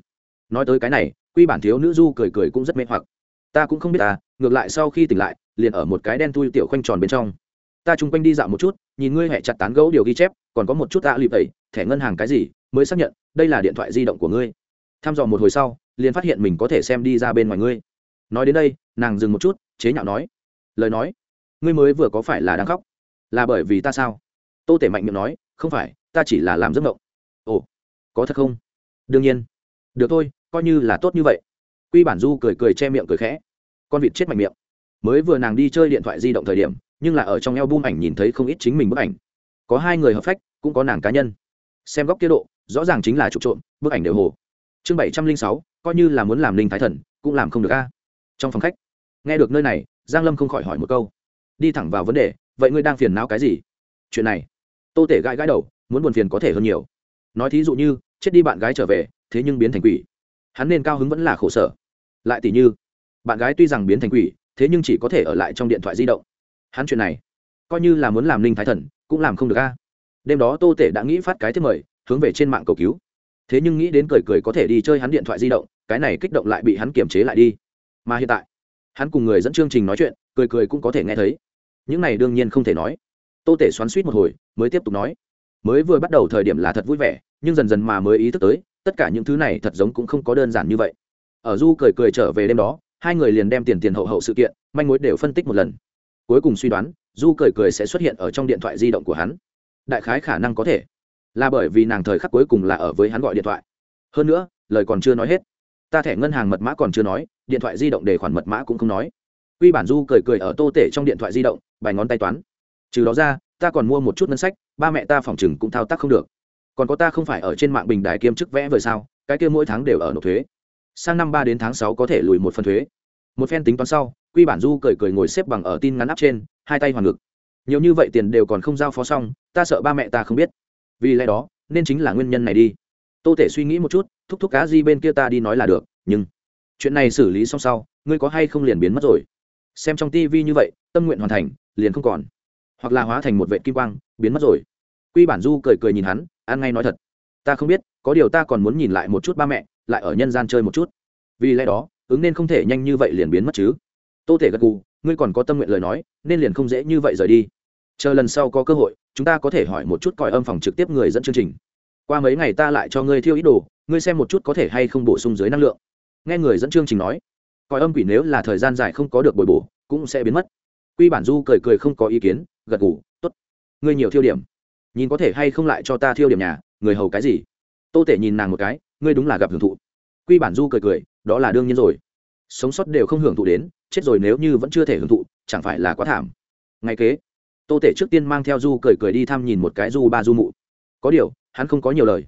Speaker 1: Nói tới cái này, quy bản thiếu nữ du cười cười cũng rất mê hoặc. Ta cũng không biết ta ngược lại sau khi tỉnh lại, liền ở một cái đen tui tiểu khoanh tròn bên trong. Ta chung quanh đi dạo một chút, nhìn ngươi hẹ chặt tán gấu điều ghi chép, còn có một chút tạ lụy tẩy, thẻ ngân hàng cái gì, mới xác nhận, đây là điện thoại di động của ngươi. Thăm dò một hồi sau, liền phát hiện mình có thể xem đi ra bên ngoài ngươi. Nói đến đây, nàng dừng một chút, chế nhạo nói. Lời nói, ngươi mới vừa có phải là đang khóc là bởi vì ta sao? Tô tể mạnh miệng nói, không phải, ta chỉ là làm giấc mộng. Ồ, có thật không? Đương nhiên. Được thôi, coi như là tốt như vậy. Quy bản du cười cười che miệng cười khẽ. Con vịt chết mạnh miệng. Mới vừa nàng đi chơi điện thoại di động thời điểm, nhưng là ở trong eo bum ảnh nhìn thấy không ít chính mình bức ảnh. Có hai người hợp phách, cũng có nàng cá nhân. Xem góc tiết độ, rõ ràng chính là trục trộm, bức ảnh đều hồ. Chương bảy trăm linh sáu, coi như là muốn làm linh thái thần, cũng làm không được a. Trong phòng khách, nghe được nơi này, giang lâm không khỏi hỏi một câu. Đi thẳng vào vấn đề vậy ngươi đang phiền não cái gì? Chuyện này, tô tể gãi gãi đầu, muốn buồn phiền có thể hơn nhiều. Nói thí dụ như, chết đi bạn gái trở về, thế nhưng biến thành quỷ. Hắn nên cao hứng vẫn là khổ sở. Lại tỷ như, bạn gái tuy rằng biến thành quỷ, thế nhưng chỉ có thể ở lại trong điện thoại di động. Hắn chuyện này, coi như là muốn làm linh thái thần, cũng làm không được a. Đêm đó tô tể đã nghĩ phát cái thứ mời, hướng về trên mạng cầu cứu. Thế nhưng nghĩ đến cười cười có thể đi chơi hắn điện thoại di động, cái này kích động lại bị hắn kiềm chế lại đi. Mà hiện tại, hắn cùng người dẫn chương trình nói chuyện, cười cười cũng có thể nghe thấy những này đương nhiên không thể nói. Tô tể xoắn suýt một hồi, mới tiếp tục nói. Mới vừa bắt đầu thời điểm là thật vui vẻ, nhưng dần dần mà mới ý thức tới, tất cả những thứ này thật giống cũng không có đơn giản như vậy. Ở du cười cười trở về đêm đó, hai người liền đem tiền tiền hậu hậu sự kiện, manh mối đều phân tích một lần. Cuối cùng suy đoán, du cười cười sẽ xuất hiện ở trong điện thoại di động của hắn. Đại khái khả năng có thể. Là bởi vì nàng thời khắc cuối cùng là ở với hắn gọi điện thoại. Hơn nữa, lời còn chưa nói hết. Ta thẻ ngân hàng mật mã còn chưa nói, điện thoại di động để khoản mật mã cũng không nói. Quy bản du cười cười ở tô tể trong điện thoại di động bài ngón tay toán. Trừ đó ra, ta còn mua một chút ngân sách, ba mẹ ta phòng chừng cũng thao tác không được. Còn có ta không phải ở trên mạng bình đài kiêm chức vẽ vời sao, cái kia mỗi tháng đều ở nộp thuế. Sang năm ba đến tháng sáu có thể lùi một phần thuế. Một phen tính toán sau, quy bản du cười cười ngồi xếp bằng ở tin ngắn áp trên, hai tay hoàn ngực. Nhiều như vậy tiền đều còn không giao phó xong, ta sợ ba mẹ ta không biết. Vì lẽ đó, nên chính là nguyên nhân này đi. Tô thể suy nghĩ một chút, thúc thúc cá di bên kia ta đi nói là được, nhưng chuyện này xử lý xong sau, ngươi có hay không liền biến mất rồi? Xem trong tivi như vậy, tâm nguyện hoàn thành liền không còn. Hoặc là hóa thành một vệ kim quang, biến mất rồi. Quy bản du cười cười nhìn hắn an ngay nói thật. Ta không biết, có điều ta còn muốn nhìn lại một chút ba mẹ, lại ở nhân gian chơi một chút. Vì lẽ đó, ứng nên không thể nhanh như vậy liền biến mất chứ. Tô thể gật gù, ngươi còn có tâm nguyện lời nói, nên liền không dễ như vậy rời đi. Chờ lần sau có cơ hội, chúng ta có thể hỏi một chút còi âm phòng trực tiếp người dẫn chương trình. Qua mấy ngày ta lại cho ngươi thiêu ý đồ, ngươi xem một chút có thể hay không bổ sung dưới năng lượng. Nghe người dẫn chương trình nói, còi âm quỷ nếu là thời gian dài không có được bồi bổ, cũng sẽ biến mất quy bản du cười cười không có ý kiến, gật gù, tốt, ngươi nhiều thiêu điểm. Nhìn có thể hay không lại cho ta thiêu điểm nhà, người hầu cái gì? Tô tể nhìn nàng một cái, ngươi đúng là gặp hưởng thụ. Quy bản du cười cười, đó là đương nhiên rồi. Sống sót đều không hưởng thụ đến, chết rồi nếu như vẫn chưa thể hưởng thụ, chẳng phải là quá thảm. Ngay kế, tô tể trước tiên mang theo du cười cười đi thăm nhìn một cái du ba du mụ. Có điều, hắn không có nhiều lời.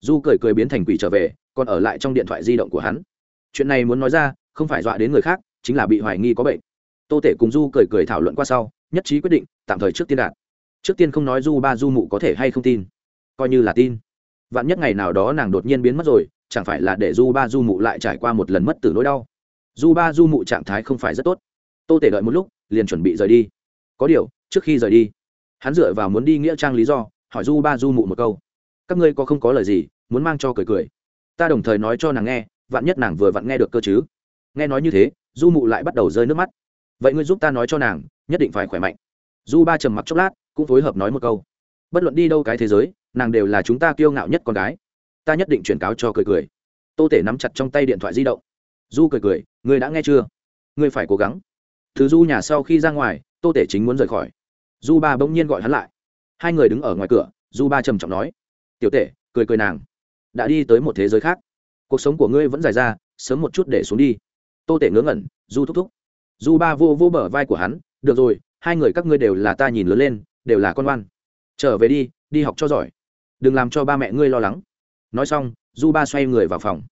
Speaker 1: Du cười cười biến thành quỷ trở về, còn ở lại trong điện thoại di động của hắn. Chuyện này muốn nói ra, không phải dọa đến người khác, chính là bị hoài nghi có bệnh tô tể cùng du cười cười thảo luận qua sau, nhất trí quyết định, tạm thời trước tiên đạt. Trước tiên không nói du ba du mụ có thể hay không tin. Coi như là tin. Vạn nhất ngày nào đó nàng đột nhiên biến mất rồi, chẳng phải là để du ba du mụ lại trải qua một lần mất từ nỗi đau. Du ba du mụ trạng thái không phải rất tốt. Tô tể đợi một lúc, liền chuẩn bị rời đi. Có điều, trước khi rời đi, hắn dựa vào muốn đi nghĩa trang lý do, hỏi du ba du mụ một câu. Các ngươi có không có lời gì, muốn mang cho cười cười. Ta đồng thời nói cho nàng nghe, vạn nhất nàng vừa vặn nghe được cơ chứ. Nghe nói như thế, du mụ lại bắt đầu rơi nước mắt vậy ngươi giúp ta nói cho nàng, nhất định phải khỏe mạnh. Du ba trầm mặc chốc lát, cũng phối hợp nói một câu. Bất luận đi đâu cái thế giới, nàng đều là chúng ta kiêu ngạo nhất con gái. Ta nhất định chuyển cáo cho cười cười. Tô tể nắm chặt trong tay điện thoại di động. Du cười cười, ngươi đã nghe chưa? Ngươi phải cố gắng. Thứ du nhà sau khi ra ngoài, tô tể chính muốn rời khỏi. Du ba bỗng nhiên gọi hắn lại. Hai người đứng ở ngoài cửa, du ba trầm trọng nói. Tiểu tể, cười cười nàng. Đã đi tới một thế giới khác. Cuộc sống của ngươi vẫn dài ra, sớm một chút để xuống đi. Tô tể ngớ ngẩn, du thúc thúc du ba vô vô bờ vai của hắn, được rồi, hai người các ngươi đều là ta nhìn lớn lên, đều là con oan trở về đi đi học cho giỏi. Đừng làm cho ba mẹ ngươi lo lắng. Nói xong du ba xoay người vào phòng.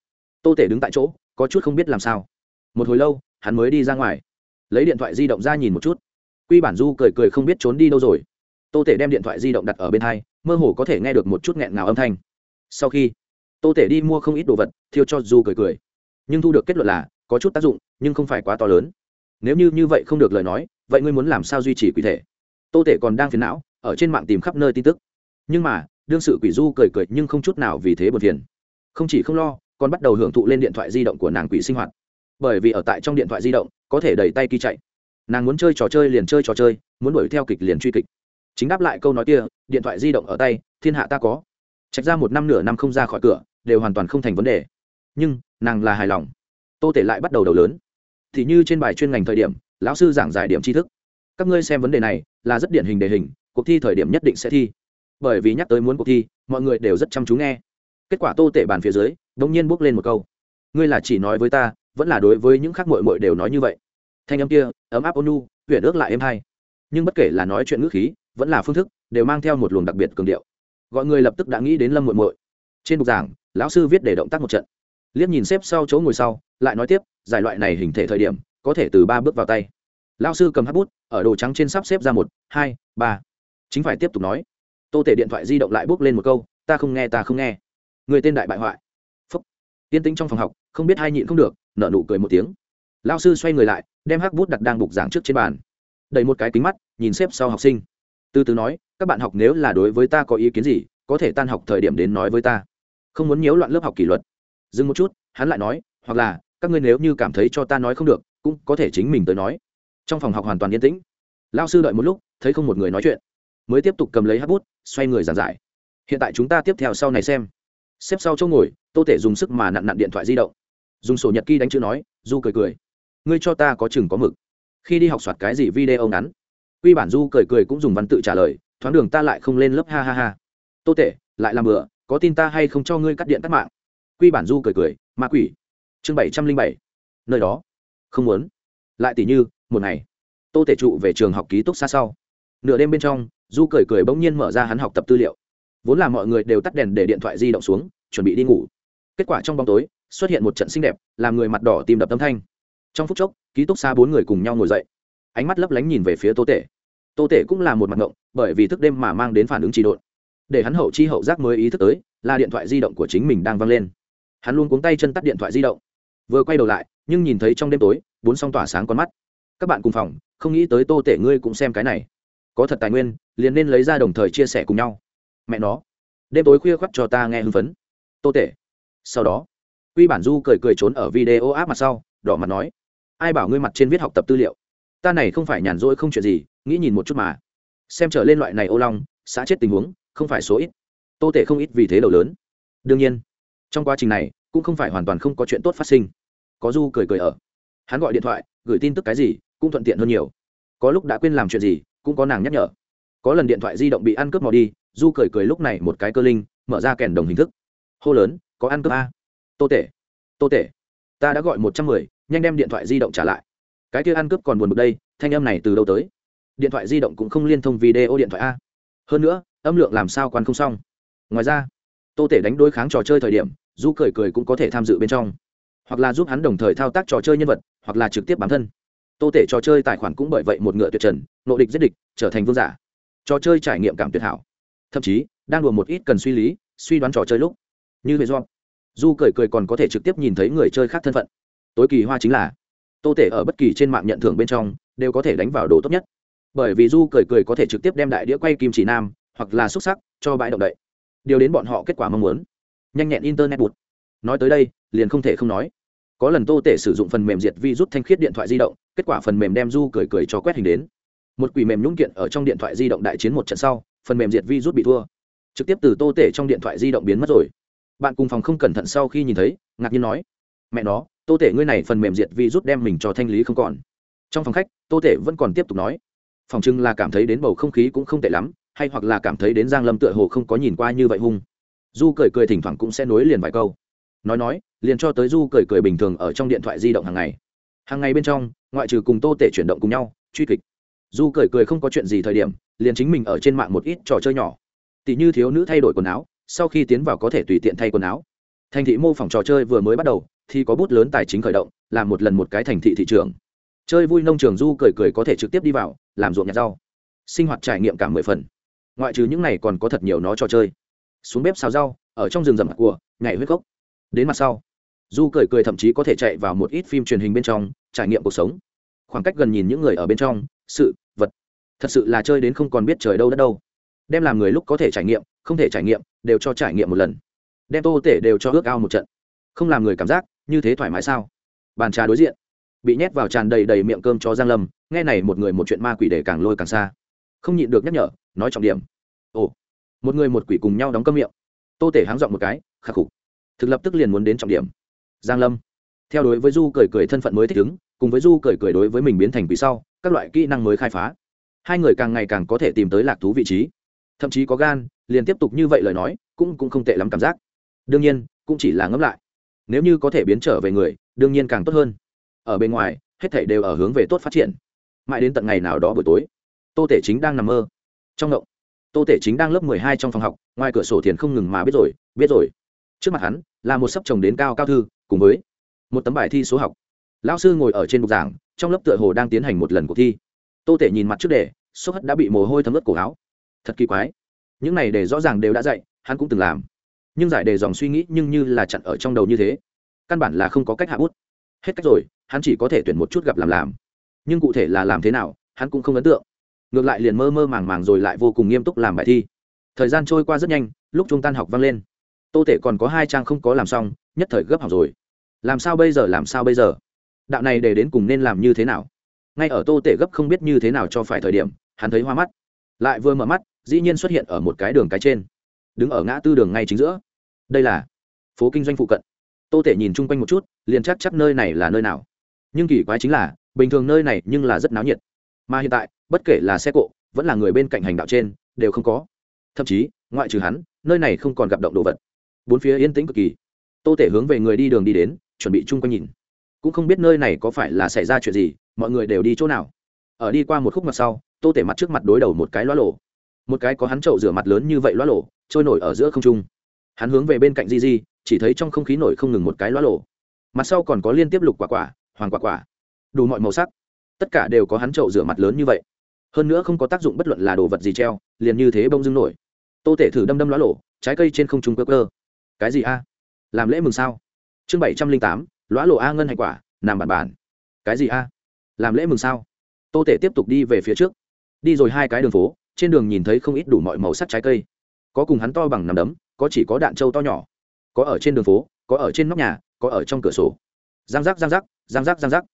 Speaker 1: Tô tể đứng tại chỗ, có chút không biết làm sao. Một hồi lâu, hắn mới đi ra ngoài. Lấy điện thoại di động ra nhìn một chút. Quy bản du cười cười không biết trốn đi đâu rồi. Tô tể đem điện thoại di động đặt ở bên hai, mơ hồ có thể nghe được một chút nghẹn ngào âm thanh. Sau khi tô tể đi mua không ít đồ vật, thiêu cho du cười cười. Nhưng thu được kết luận là có chút tác dụng, nhưng không phải quá to lớn nếu như như vậy không được lời nói, vậy ngươi muốn làm sao duy trì quỷ thể? Tô tể còn đang phiền não, ở trên mạng tìm khắp nơi tin tức. Nhưng mà, đương sự quỷ du cười cười nhưng không chút nào vì thế buồn phiền. Không chỉ không lo, còn bắt đầu hưởng thụ lên điện thoại di động của nàng quỷ sinh hoạt. Bởi vì ở tại trong điện thoại di động, có thể đẩy tay kỳ chạy. Nàng muốn chơi trò chơi liền chơi trò chơi, muốn đuổi theo kịch liền truy kịch. Chính đáp lại câu nói kia, điện thoại di động ở tay, thiên hạ ta có. Trạch ra một năm nửa năm không ra khỏi cửa, đều hoàn toàn không thành vấn đề. Nhưng, nàng là hài lòng. Tô tể lại bắt đầu đầu lớn thì như trên bài chuyên ngành thời điểm, lão sư giảng giải điểm tri thức. Các ngươi xem vấn đề này, là rất điển hình đề hình, cuộc thi thời điểm nhất định sẽ thi. Bởi vì nhắc tới muốn cuộc thi, mọi người đều rất chăm chú nghe. Kết quả tô tể bàn phía dưới đ ỗ n g nhiên bước lên một câu. Ngươi là chỉ nói với ta, vẫn là đối với những khác mội mội đều nói như vậy. Thanh âm kia, ấm áp ônu huyện ước lại êm hay. Nhưng bất kể là nói chuyện ngữ khí, vẫn là phương thức, đều mang theo một luồng đặc biệt cường điệu. Gọi người lập tức đã nghĩ đến lâm mội mội trên bục giảng, lão sư viết để động tác một trận. Liếc nhìn xếp sau chỗ ngồi sau, lại nói tiếp giải loại này hình thể thời điểm, có thể từ ba bước vào tay. Lão sư cầm hát bút, ở đồ trắng trên sắp xếp ra một, hai, ba. Chính phải tiếp tục nói. Tô tể điện thoại di động lại bước lên một câu, ta không nghe, ta không nghe. Người tên đại bại hoại. Phúc. Tiên tĩnh trong phòng học, không biết hai nhịn không được, nở nụ cười một tiếng. Lão sư xoay người lại, đem hắc bút đặt đang bục giảng trước trên bàn. Đẩy một cái kính mắt, nhìn xếp sau học sinh. Từ từ nói, các bạn học nếu là đối với ta có ý kiến gì, có thể tan học thời điểm đến nói với ta. Không muốn nhiễu loạn lớp học kỷ luật. Dừng một chút, hắn lại nói, hoặc là các ngươi nếu như cảm thấy cho ta nói không được, cũng có thể chính mình tới nói. Trong phòng học hoàn toàn yên tĩnh. Lao sư đợi một lúc, thấy không một người nói chuyện. Mới tiếp tục cầm lấy hát bút, xoay người giảng giải. Hiện tại chúng ta tiếp theo sau này xem. Xếp sau chỗ ngồi, tô thể dùng sức mà nặn nặn điện thoại di động. Dùng sổ nhật ký đánh chữ nói, du cười cười. Ngươi cho ta có chừng có mực. Khi đi học soạt cái gì video ngắn. Quy bản du cười cười cũng dùng văn tự trả lời, thoáng đường ta lại không lên lớp, ha ha ha. Tô tể, lại làm bừa, có tin ta hay không cho ngươi cắt điện tắt mạng. Quy bản du cười cười, ma quỷ chương bảy trăm linh bảy. Nơi đó. Không muốn. Lại tỷ như, một ngày, tô tể trụ về trường học ký túc xa sau. Nửa đêm bên trong, du cười cười bỗng nhiên mở ra hắn học tập tư liệu. Vốn là mọi người đều tắt đèn để điện thoại di động xuống, chuẩn bị đi ngủ. Kết quả trong bóng tối, xuất hiện một trận xinh đẹp, làm người mặt đỏ tìm đập tâm thanh. Trong phút chốc, ký túc xa bốn người cùng nhau ngồi dậy. Ánh mắt lấp lánh nhìn về phía tô tể. Tô tể cũng là một mặt ngộng, bởi vì thức đêm mà mang đến phản ứng trị độn. Để hắn hậu chi hậu giác mới ý thức tới, là điện thoại di động của chính mình đang văng lên. Hắn luôn cuống tay chân tắt điện thoại di động vừa quay đầu lại, nhưng nhìn thấy trong đêm tối, bốn song tỏa sáng con mắt. Các bạn cùng phòng, không nghĩ tới tô tể ngươi cũng xem cái này. Có thật tài nguyên, liền nên lấy ra đồng thời chia sẻ cùng nhau. Mẹ nó. Đêm tối khuya khoắt cho ta nghe hưng phấn. Tô tể. Sau đó, quy bản du cười cười trốn ở video áp mặt sau, đỏ mặt nói, ai bảo ngươi mặt trên viết học tập tư liệu? Ta này không phải nhàn rỗi không chuyện gì, nghĩ nhìn một chút mà. Xem trở lên loại này ô long xã chết tình huống, không phải số ít. Tô tể không ít vì thế đầu lớn. Đương nhiên, trong quá trình này cũng không phải hoàn toàn không có chuyện tốt phát sinh. Có du cười cười ở. Hắn gọi điện thoại, gửi tin tức cái gì, cũng thuận tiện hơn nhiều. Có lúc đã quên làm chuyện gì, cũng có nàng nhắc nhở. Có lần điện thoại di động bị ăn cướp mò đi, du cười cười lúc này một cái cơ linh, mở ra kèn đồng hình thức. Hô lớn, có ăn cướp a tô tể tô tể, ta đã gọi một trăm mười, nhanh đem điện thoại di động trả lại. Cái kia ăn cướp còn buồn bực đây, thanh âm này từ đâu tới? Điện thoại di động cũng không liên thông video điện thoại a. Hơn nữa, âm lượng làm sao quan không xong. Ngoài ra, tô tể đánh đối kháng trò chơi thời điểm du cười cười cũng có thể tham dự bên trong. Hoặc là giúp hắn đồng thời thao tác trò chơi nhân vật, hoặc là trực tiếp bám thân. Tô tể trò chơi tài khoản cũng bởi vậy một ngựa tuyệt trần, nộ địch giết địch, trở thành vương giả. Trò chơi trải nghiệm cảm tuyệt hảo. Thậm chí, đang đùa một ít cần suy lý, suy đoán trò chơi lúc. Như huệ dọn du cười cười còn có thể trực tiếp nhìn thấy người chơi khác thân phận. Tối kỳ hoa chính là, tô tể ở bất kỳ trên mạng nhận thưởng bên trong, đều có thể đánh vào đồ tốt nhất. Bởi vì du cười cười có thể trực tiếp đem đại đĩa quay kim chỉ nam, hoặc là xúc sắc, cho bãi động đậy. Điều đến bọn họ kết quả mong muốn nhanh nhẹn internet bụt. Nói tới đây, liền không thể không nói. Có lần tô tể sử dụng phần mềm diệt vi rút thanh khiết điện thoại di động, kết quả phần mềm đem du cười cười cho quét hình đến. Một quỷ mềm nhũng kiện ở trong điện thoại di động đại chiến một trận sau, phần mềm diệt vi rút bị thua. Trực tiếp từ tô tể trong điện thoại di động biến mất rồi. Bạn cùng phòng không cẩn thận sau khi nhìn thấy, ngạc nhiên nói, mẹ nó, tô tể ngươi này phần mềm diệt vi rút đem mình cho thanh lý không còn. Trong phòng khách, tô tể vẫn còn tiếp tục nói, phòng trưng là cảm thấy đến bầu không khí cũng không tệ lắm, hay hoặc là cảm thấy đến giang lâm tựa hồ không có nhìn qua như vậy hung du cười cười thỉnh thoảng cũng sẽ nối liền vài câu. Nói nói, liền cho tới du cười cười bình thường ở trong điện thoại di động hàng ngày. Hàng ngày bên trong, ngoại trừ cùng tô tể chuyển động cùng nhau, truy kịch. Du cười cười không có chuyện gì thời điểm, liền chính mình ở trên mạng một ít trò chơi nhỏ. Tỷ như thiếu nữ thay đổi quần áo, sau khi tiến vào có thể tùy tiện thay quần áo. Thành thị mô phỏng trò chơi vừa mới bắt đầu, thì có bút lớn tài chính khởi động, làm một lần một cái thành thị thị trường. Chơi vui nông trường du cười cười có thể trực tiếp đi vào, làm ruộng nhặt rau. Sinh hoạt trải nghiệm cả mười phần. Ngoại trừ những này còn có thật nhiều nó trò chơi xuống bếp xào rau, ở trong rừng rậm của nhảy huyết gốc đến mặt sau, du cười cười thậm chí có thể chạy vào một ít phim truyền hình bên trong, trải nghiệm cuộc sống. Khoảng cách gần nhìn những người ở bên trong, sự, vật, thật sự là chơi đến không còn biết trời đâu đất đâu. Đem làm người lúc có thể trải nghiệm, không thể trải nghiệm, đều cho trải nghiệm một lần. Đem tô tể đều cho ước ao một trận. Không làm người cảm giác, như thế thoải mái sao? Bàn trà đối diện. Bị nhét vào tràn đầy đầy miệng cơm cho giang lâm, nghe này một người một chuyện ma quỷ để càng lôi càng xa. Không nhịn được nhắc nhở, nói trọng điểm. Ồ một người một quỷ cùng nhau đóng cơm miệng. Tô tể háng dọn một cái khắc phục thực lập tức liền muốn đến trọng điểm. Giang lâm. Theo đối với du cười cười thân phận mới thích ứng, cùng với du cười cười đối với mình biến thành quỷ sau, các loại kỹ năng mới khai phá. Hai người càng ngày càng có thể tìm tới lạc thú vị trí. Thậm chí có gan, liền tiếp tục như vậy lời nói, cũng cũng không tệ lắm cảm giác. Đương nhiên, cũng chỉ là ngẫm lại. Nếu như có thể biến trở về người, đương nhiên càng tốt hơn. Ở bên ngoài, hết thảy đều ở hướng về tốt phát triển. Mãi đến tận ngày nào đó buổi tối, tô tể chính đang nằm mơ. Trong động tô tể chính đang lớp mười hai trong phòng học, ngoài cửa sổ thiền không ngừng mà biết rồi biết rồi. Trước mặt hắn là một sấp chồng đến cao cao thư, cùng với một tấm bài thi số học. Lão sư ngồi ở trên bục giảng, trong lớp tựa hồ đang tiến hành một lần cuộc thi. Tô tể nhìn mặt trước đề sốt hất đã bị mồ hôi thấm ướt cổ áo. Thật kỳ quái. Những này đề rõ ràng đều đã dạy, hắn cũng từng làm. Nhưng giải đề dòng suy nghĩ nhưng như là chặn ở trong đầu như thế. Căn bản là không có cách hạ bút. Hết cách rồi, hắn chỉ có thể tuyển một chút gặp làm làm. Nhưng cụ thể là làm thế nào, hắn cũng không ấn tượng ngược lại liền mơ mơ màng màng rồi lại vô cùng nghiêm túc làm bài thi. Thời gian trôi qua rất nhanh, lúc trung tan học vang lên. Tô tể còn có hai trang không có làm xong, nhất thời gấp học rồi. Làm sao bây giờ, làm sao bây giờ? Đạo này để đến cùng nên làm như thế nào? Ngay ở tô tể gấp không biết như thế nào cho phải thời điểm, hắn thấy hoa mắt. Lại vừa mở mắt, dĩ nhiên xuất hiện ở một cái đường cái trên. Đứng ở ngã tư đường ngay chính giữa. Đây là phố kinh doanh phụ cận. Tô tể nhìn chung quanh một chút, liền chắc chắc nơi này là nơi nào. Nhưng kỳ quái chính là, bình thường nơi này nhưng là rất náo nhiệt mà hiện tại, bất kể là xe cộ, vẫn là người bên cạnh hành đạo trên, đều không có. Thậm chí, ngoại trừ hắn, nơi này không còn gặp động đồ vật. Bốn phía yên tĩnh cực kỳ. Tô tể hướng về người đi đường đi đến, chuẩn bị chung quanh nhìn. Cũng không biết nơi này có phải là xảy ra chuyện gì, mọi người đều đi chỗ nào. Ở đi qua một khúc mặt sau, tô tể mặt trước mặt đối đầu một cái loa lộ. Một cái có hắn trậu rửa mặt lớn như vậy loa lộ, trôi nổi ở giữa không trung. Hắn hướng về bên cạnh di di, chỉ thấy trong không khí nổi không ngừng một cái loa lộ. Mặt sau còn có liên tiếp lục quả quả, hoàng quả quả. Đủ mọi màu sắc tất cả đều có hắn trậu rửa mặt lớn như vậy. Hơn nữa không có tác dụng bất luận là đồ vật gì treo, liền như thế bông dưng nổi. Tô tể thử đâm đâm lõa lộ trái cây trên không trung cơ cơ cái gì a? Làm lễ mừng sao? Chương bảy trăm linh tám lõa lộ a ngân hạnh quả, nằm bản bản. Cái gì a? Làm lễ mừng sao? Tô tể tiếp tục đi về phía trước. Đi rồi hai cái đường phố, trên đường nhìn thấy không ít đủ mọi màu sắc trái cây. Có cùng hắn to bằng nằm đấm, có chỉ có đạn trâu to nhỏ. Có ở trên đường phố, có ở trên nóc nhà, có ở trong cửa sổ. Giang giác giang giác giang giác giang giác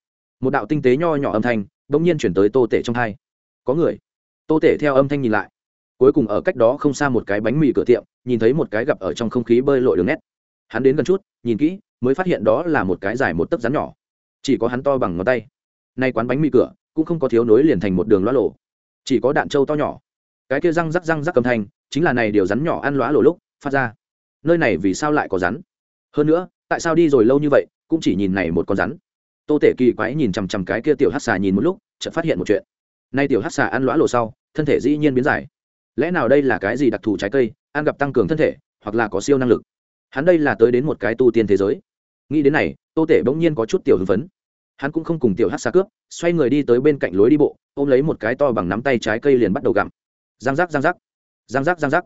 Speaker 1: một đạo tinh tế nho nhỏ âm thanh bỗng nhiên chuyển tới tô tể trong hai. Có người. Tô tể theo âm thanh nhìn lại. Cuối cùng ở cách đó không xa một cái bánh mì cửa tiệm, nhìn thấy một cái gặp ở trong không khí bơi lội đường nét. Hắn đến gần chút, nhìn kỹ, mới phát hiện đó là một cái dài một tấc rắn nhỏ. Chỉ có hắn to bằng ngón tay. Nay quán bánh mì cửa, cũng không có thiếu nối liền thành một đường loa lộ. Chỉ có đạn trâu to nhỏ. Cái kia răng rắc răng rắc cầm thanh, chính là này điều rắn nhỏ ăn lóa lộ lúc, phát ra. Nơi này vì sao lại có rắn? Hơn nữa, tại sao đi rồi lâu như vậy, cũng chỉ nhìn này một con rắn? Tô tể kỳ quái nhìn chằm chằm cái kia tiểu hát xà nhìn một lúc, chợt phát hiện một chuyện. Nay tiểu hát xà ăn lõa lộ sau, thân thể dĩ nhiên biến dài. Lẽ nào đây là cái gì đặc thù trái cây, ăn gặp tăng cường thân thể, hoặc là có siêu năng lực? Hắn đây là tới đến một cái tu tiên thế giới. Nghĩ đến này, tô tể bỗng nhiên có chút tiểu hưng phấn. Hắn cũng không cùng tiểu hát xà cướp, xoay người đi tới bên cạnh lối đi bộ, ôm lấy một cái to bằng nắm tay trái cây liền bắt đầu gặm. Giang giác giang giác. Giang giác giang giác.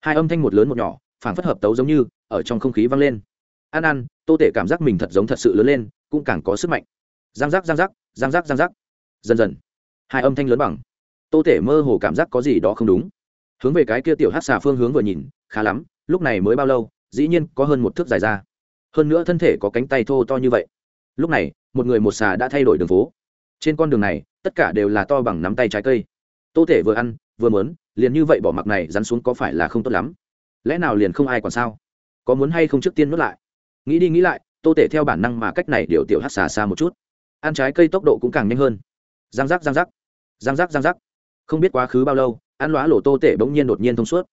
Speaker 1: Hai âm thanh một lớn một nhỏ, phảng phất hợp tấu giống như, ở trong không khí vang lên. Ăn ăn tô tể cảm giác mình thật giống thật sự lớn lên cũng càng có sức mạnh. Giang giác giang giác giang giác giang giác. Dần dần, hai âm thanh lớn bằng. Tô tể mơ hồ cảm giác có gì đó không đúng. Hướng về cái kia tiểu hát xà phương hướng vừa nhìn, khá lắm, lúc này mới bao lâu, dĩ nhiên có hơn một thước dài ra. Hơn nữa thân thể có cánh tay thô to như vậy. Lúc này, một người một xà đã thay đổi đường phố. Trên con đường này, tất cả đều là to bằng nắm tay trái cây. Tô tể vừa ăn, vừa mớn liền như vậy bỏ mặc này rắn xuống có phải là không tốt lắm? Lẽ nào liền không ai còn sao? Có muốn hay không trước tiên nuốt lại? Nghĩ đi nghĩ lại tô tể theo bản năng mà cách này điều tiểu hát xà xa một chút. Ăn trái cây tốc độ cũng càng nhanh hơn. Giang giác giang giác. Giang giác giang giác. Không biết quá khứ bao lâu, ăn lóa lổ tô tể bỗng nhiên đột nhiên thông suốt.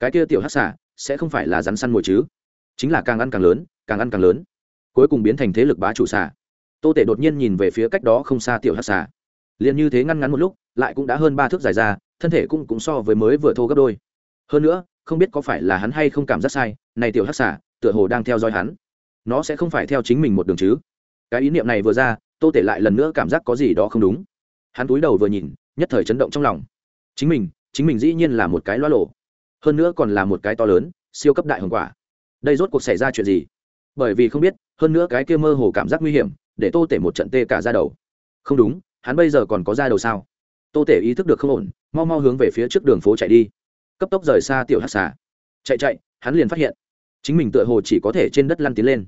Speaker 1: Cái kia tiểu hát xà, sẽ không phải là rắn săn mồi chứ? Chính là càng ăn càng lớn, càng ăn càng lớn. Cuối cùng biến thành thế lực bá chủ xà. Tô tể đột nhiên nhìn về phía cách đó không xa tiểu hát xà. Liền như thế ngăn ngắn một lúc, lại cũng đã hơn ba thước dài ra, thân thể cũng cũng so với mới vừa thô gấp đôi. Hơn nữa, không biết có phải là hắn hay không cảm giác sai, này tiểu hát xà, tựa hồ đang theo dõi hắn nó sẽ không phải theo chính mình một đường chứ. Cái ý niệm này vừa ra, tô tể lại lần nữa cảm giác có gì đó không đúng. Hắn túi đầu vừa nhìn, nhất thời chấn động trong lòng. Chính mình chính mình dĩ nhiên là một cái loa lộ. Hơn nữa còn là một cái to lớn, siêu cấp đại hồng quả. Đây rốt cuộc xảy ra chuyện gì? Bởi vì không biết, hơn nữa cái kia mơ hồ cảm giác nguy hiểm, để tô tể một trận tê cả ra đầu. Không đúng, hắn bây giờ còn có ra đầu sao? Tô tể ý thức được không ổn, mau mau hướng về phía trước đường phố chạy đi. Cấp tốc rời xa tiểu hát xà. Chạy chạy, hắn liền phát hiện chính mình tựa hồ chỉ có thể trên đất lăn tiến lên.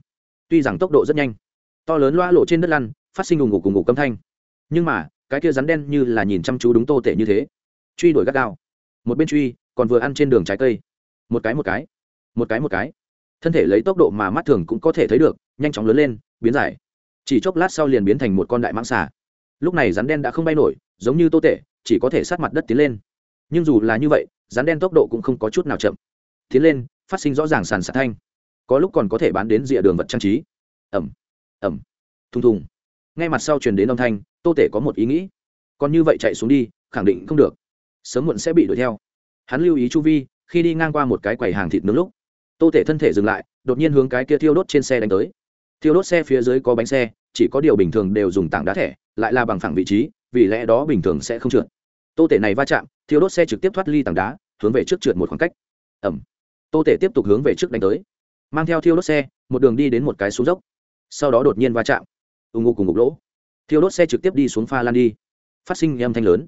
Speaker 1: Tuy rằng tốc độ rất nhanh to lớn loa lộ trên đất lăn phát sinh ùng ngục cùng ngục câm thanh. Nhưng mà cái kia rắn đen như là nhìn chăm chú đúng tô tể như thế. Truy đuổi gắt gao. Một bên truy còn vừa ăn trên đường trái cây. Một cái một cái một cái một cái. Thân thể lấy tốc độ mà mắt thường cũng có thể thấy được nhanh chóng lớn lên biến giải chỉ chốc lát sau liền biến thành một con đại mãng xà. Lúc này rắn đen đã không bay nổi giống như tô tệ, chỉ có thể sát mặt đất tiến lên. Nhưng dù là như vậy rắn đen tốc độ cũng không có chút nào chậm. Tiến lên phát sinh rõ ràng sàn sạt thanh. Có lúc còn có thể bán đến rìa đường vật trang trí. Ẩm ẩm, thùng thùng. Ngay mặt sau truyền đến âm thanh, tô tể có một ý nghĩ. Còn như vậy chạy xuống đi, khẳng định không được. Sớm muộn sẽ bị đuổi theo. Hắn lưu ý chu vi, khi đi ngang qua một cái quầy hàng thịt nướng lúc, tô tể thân thể dừng lại, đột nhiên hướng cái kia thiêu đốt trên xe đánh tới. Thiêu đốt xe phía dưới có bánh xe, chỉ có điều bình thường đều dùng tảng đá thẻ, lại là bằng phẳng vị trí, vì lẽ đó bình thường sẽ không trượt. Tô tể này va chạm, thiêu đốt xe trực tiếp thoát ly tảng đá, hướng về trước trượt một khoảng cách. Ẩm tô tể tiếp tục hướng về trước đánh tới. Mang theo thiêu đốt xe, một đường đi đến một cái xuống dốc. Sau đó đột nhiên va chạm. Ù ngục cùng ngục lỗ. Thiêu đốt xe trực tiếp đi xuống pha lan đi. Phát sinh âm thanh lớn.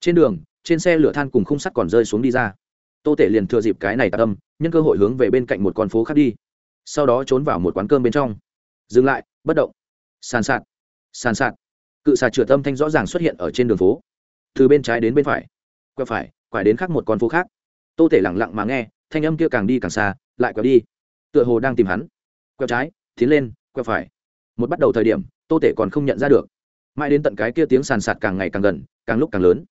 Speaker 1: Trên đường, trên xe lửa than cùng khung sắt còn rơi xuống đi ra. Tô tể liền thừa dịp cái này tạm âm, nhân cơ hội hướng về bên cạnh một con phố khác đi. Sau đó trốn vào một quán cơm bên trong. Dừng lại, bất động. Sàn sạt. Sàn sạt. Cự xà trượt âm thanh rõ ràng xuất hiện ở trên đường phố. Từ bên trái đến bên phải. Quẹo phải, quải đến khác một con phố khác. Tô tể lẳng lặng mà nghe thanh âm kia càng đi càng xa, lại quẹo đi. Tựa hồ đang tìm hắn. Quẹo trái, tiến lên, quẹo phải. Một bắt đầu thời điểm, tô tể còn không nhận ra được. Mãi đến tận cái kia tiếng sàn sạt càng ngày càng gần, càng lúc càng lớn.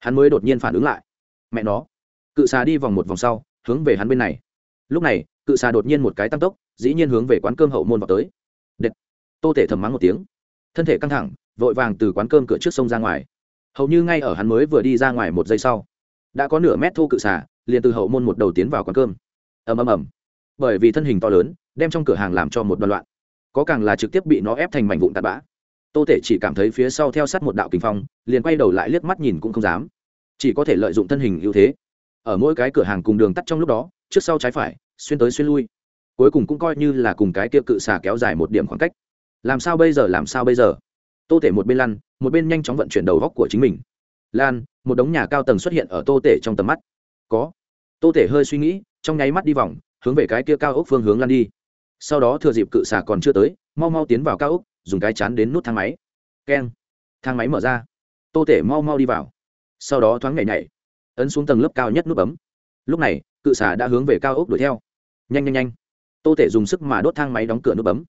Speaker 1: Hắn mới đột nhiên phản ứng lại. Mẹ nó. Cự xà đi vòng một vòng sau, hướng về hắn bên này. Lúc này, cự xà đột nhiên một cái tăng tốc, dĩ nhiên hướng về quán cơm hậu môn vào tới. Đệt. tô tể thầm mắng một tiếng. Thân thể căng thẳng, vội vàng từ quán cơm cửa trước sông ra ngoài. Hầu như ngay ở hắn mới vừa đi ra ngoài một giây sau, đã có nửa mét thô cự xà liền từ hậu môn một đầu tiến vào quán cơm. Ầm ầm ầm. Bởi vì thân hình to lớn, đem trong cửa hàng làm cho một đoạn loạn. Có càng là trực tiếp bị nó ép thành mảnh vụn tạt bã. Tô tể chỉ cảm thấy phía sau theo sát một đạo kinh phong, liền quay đầu lại liếc mắt nhìn cũng không dám. Chỉ có thể lợi dụng thân hình ưu thế. Ở mỗi cái cửa hàng cùng đường tắt trong lúc đó, trước sau trái phải, xuyên tới xuyên lui. Cuối cùng cũng coi như là cùng cái kia cự xà kéo dài một điểm khoảng cách. Làm sao bây giờ, làm sao bây giờ? Tô tể một bên lăn, một bên nhanh chóng vận chuyển đầu góc của chính mình. Lan, một đống nhà cao tầng xuất hiện ở tô tể trong tầm mắt có. Tô thể hơi suy nghĩ, trong nháy mắt đi vòng, hướng về cái kia cao ốc phương hướng lăn đi. Sau đó thừa dịp cự xà còn chưa tới, mau mau tiến vào cao ốc, dùng cái chán đến nút thang máy. Keng. Thang máy mở ra. Tô tể mau mau đi vào. Sau đó thoáng nhảy nhảy. Ấn xuống tầng lớp cao nhất nút bấm. Lúc này, cự xà đã hướng về cao ốc đuổi theo. Nhanh nhanh nhanh. Tô tể dùng sức mà đốt thang máy đóng cửa nút bấm.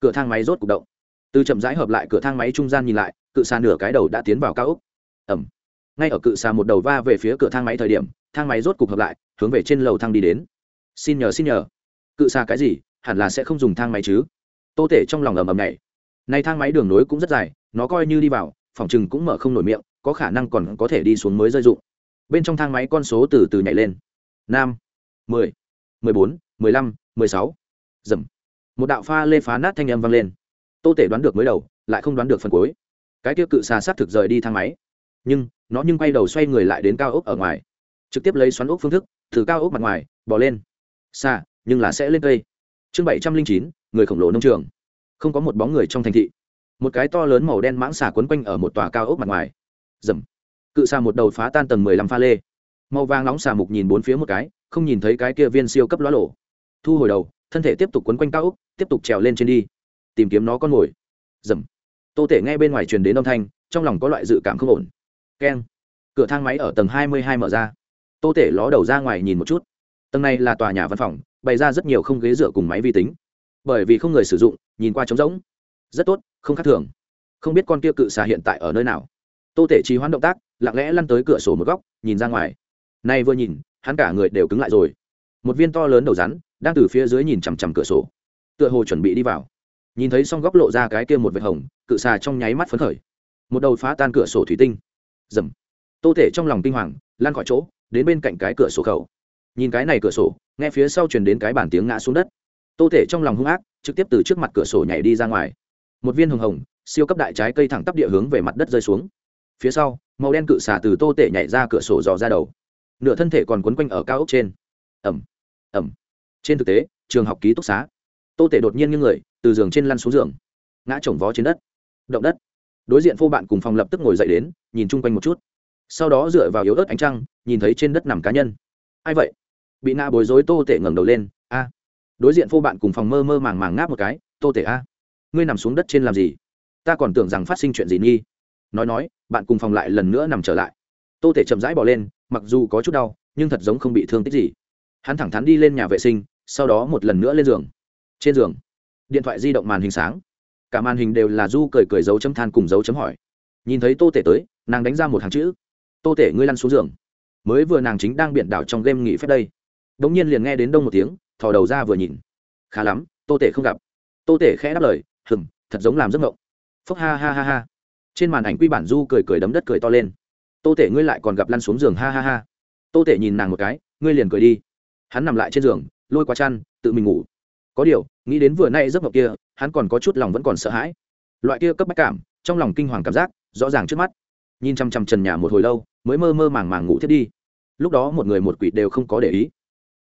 Speaker 1: Cửa thang máy rốt c ụ c động. Từ chậm rãi hợp lại cửa thang máy trung gian nhìn lại, cự xà nửa cái đầu đã tiến vào cao ốc. Ẩm. Ngay ở cự xà một đầu va về phía cửa thang máy thời điểm thang máy rốt cục hợp lại, hướng về trên lầu thang đi đến. Xin nhờ xin nhờ. Cự xa cái gì, hẳn là sẽ không dùng thang máy chứ? Tô tể trong lòng ầm ầm này nay thang máy đường nối cũng rất dài, nó coi như đi vào, phòng chừng cũng mở không nổi miệng, có khả năng còn có thể đi xuống mới rơi dụng. Bên trong thang máy con số từ từ nhảy lên. Năm mười mười bốn, mười lăm, mười sáu. Dầm. Một đạo pha lê phá nát thanh âm vang lên. Tô tể đoán được mới đầu, lại không đoán được phần cuối. Cái tiêu cự xà sát thực rời đi thang máy. Nhưng, nó nhưng quay đầu xoay người lại đến cao ốc ở ngoài trực tiếp lấy xoắn ốc phương thức thử cao ốc mặt ngoài bỏ lên. Xa nhưng là sẽ lên cây. Chương bảy trăm linh chín, người khổng lồ nông trường. Không có một bóng người trong thành thị. Một cái to lớn màu đen mãng xà quấn quanh ở một tòa cao ốc mặt ngoài. Dầm cự xà một đầu phá tan tầng mười lăm pha lê. Màu vàng nóng xà mục nhìn bốn phía một cái, không nhìn thấy cái kia viên siêu cấp lóa lộ. Thu hồi đầu, thân thể tiếp tục quấn quanh cao ốc, tiếp tục trèo lên trên đi. Tìm kiếm nó con mồi. Dầm tô tể nghe bên ngoài truyền đến âm thanh, trong lòng có loại dự cảm không ổn. Keng. Cửa thang máy ở tầng hai mươi hai mở ra tô tể ló đầu ra ngoài nhìn một chút. Tầng này là tòa nhà văn phòng, bày ra rất nhiều không ghế dựa cùng máy vi tính. Bởi vì không người sử dụng, nhìn qua trống rỗng. Rất tốt, không khác thường. Không biết con kia cự xà hiện tại ở nơi nào. Tô tể trì hoãn động tác, lặng lẽ lăn tới cửa sổ một góc, nhìn ra ngoài. Nay vừa nhìn, hắn cả người đều cứng lại rồi. Một viên to lớn đầu rắn, đang từ phía dưới nhìn chằm chằm cửa sổ. Tựa hồ chuẩn bị đi vào. Nhìn thấy xong góc lộ ra cái kia một vệt hồng, cự xà trong nháy mắt phấn khởi. Một đầu phá tan cửa sổ thủy tinh. Dầm. Tô thể trong lòng kinh hoàng lan khỏi chỗ đến bên cạnh cái cửa sổ khẩu. Nhìn cái này cửa sổ, nghe phía sau truyền đến cái bản tiếng ngã xuống đất. Tô tể trong lòng hung ác, trực tiếp từ trước mặt cửa sổ nhảy đi ra ngoài. Một viên hồng hồng, siêu cấp đại trái cây thẳng tắp địa hướng về mặt đất rơi xuống. Phía sau, màu đen cự xả từ tô tể nhảy ra cửa sổ dò ra đầu. Nửa thân thể còn quấn quanh ở cao ốc trên. Ẩm ẩm trên thực tế, trường học ký túc xá. Tô tể đột nhiên như người, từ giường trên lăn xuống giường. Ngã chồng vó trên đất. Động đất. Đối diện phô bạn cùng phòng lập tức ngồi dậy đến, nhìn chung quanh một chút sau đó dựa vào yếu ớt ánh trăng, nhìn thấy trên đất nằm cá nhân. Ai vậy? Bị ngã bối rối tô tể ngẩng đầu lên, a. Đối diện phô bạn cùng phòng mơ mơ màng màng ngáp một cái, tô tể a, ngươi nằm xuống đất trên làm gì? Ta còn tưởng rằng phát sinh chuyện gì nghi. Nói nói, bạn cùng phòng lại lần nữa nằm trở lại. Tô tể chậm rãi bỏ lên, mặc dù có chút đau, nhưng thật giống không bị thương tích gì. Hắn thẳng thắn đi lên nhà vệ sinh, sau đó một lần nữa lên giường. Trên giường, điện thoại di động màn hình sáng. Cả màn hình đều là du cười cười dấu chấm than cùng dấu chấm hỏi. Nhìn thấy tô tể tới, nàng đánh ra một hàng chữ tô tể ngươi lăn xuống giường. Mới vừa nàng chính đang biển đảo trong game nghỉ phép đây. Đ ỗ n g nhiên liền nghe đến đông một tiếng, thò đầu ra vừa nhìn. Khá lắm, tô tể không gặp. Tô tể khẽ đáp lời hừng thật giống làm giấc mộng. Phúc ha ha ha ha. Trên màn ảnh quy bản du cười cười đấm đất cười to lên. Tô tể ngươi lại còn gặp lăn xuống giường ha ha ha. Tô tể nhìn nàng một cái, ngươi liền cười đi. Hắn nằm lại trên giường, lôi qua chăn, tự mình ngủ. Có điều, nghĩ đến vừa nay giấc mộng kia, hắn còn có chút lòng vẫn còn sợ hãi. Loại kia cấp bách cảm, trong lòng kinh hoàng cảm giác, rõ ràng trước mắt nhìn chăm chăm trần nhà một hồi lâu, mới mơ mơ màng màng ngủ thiết đi. Lúc đó một người một quỷ đều không có để ý.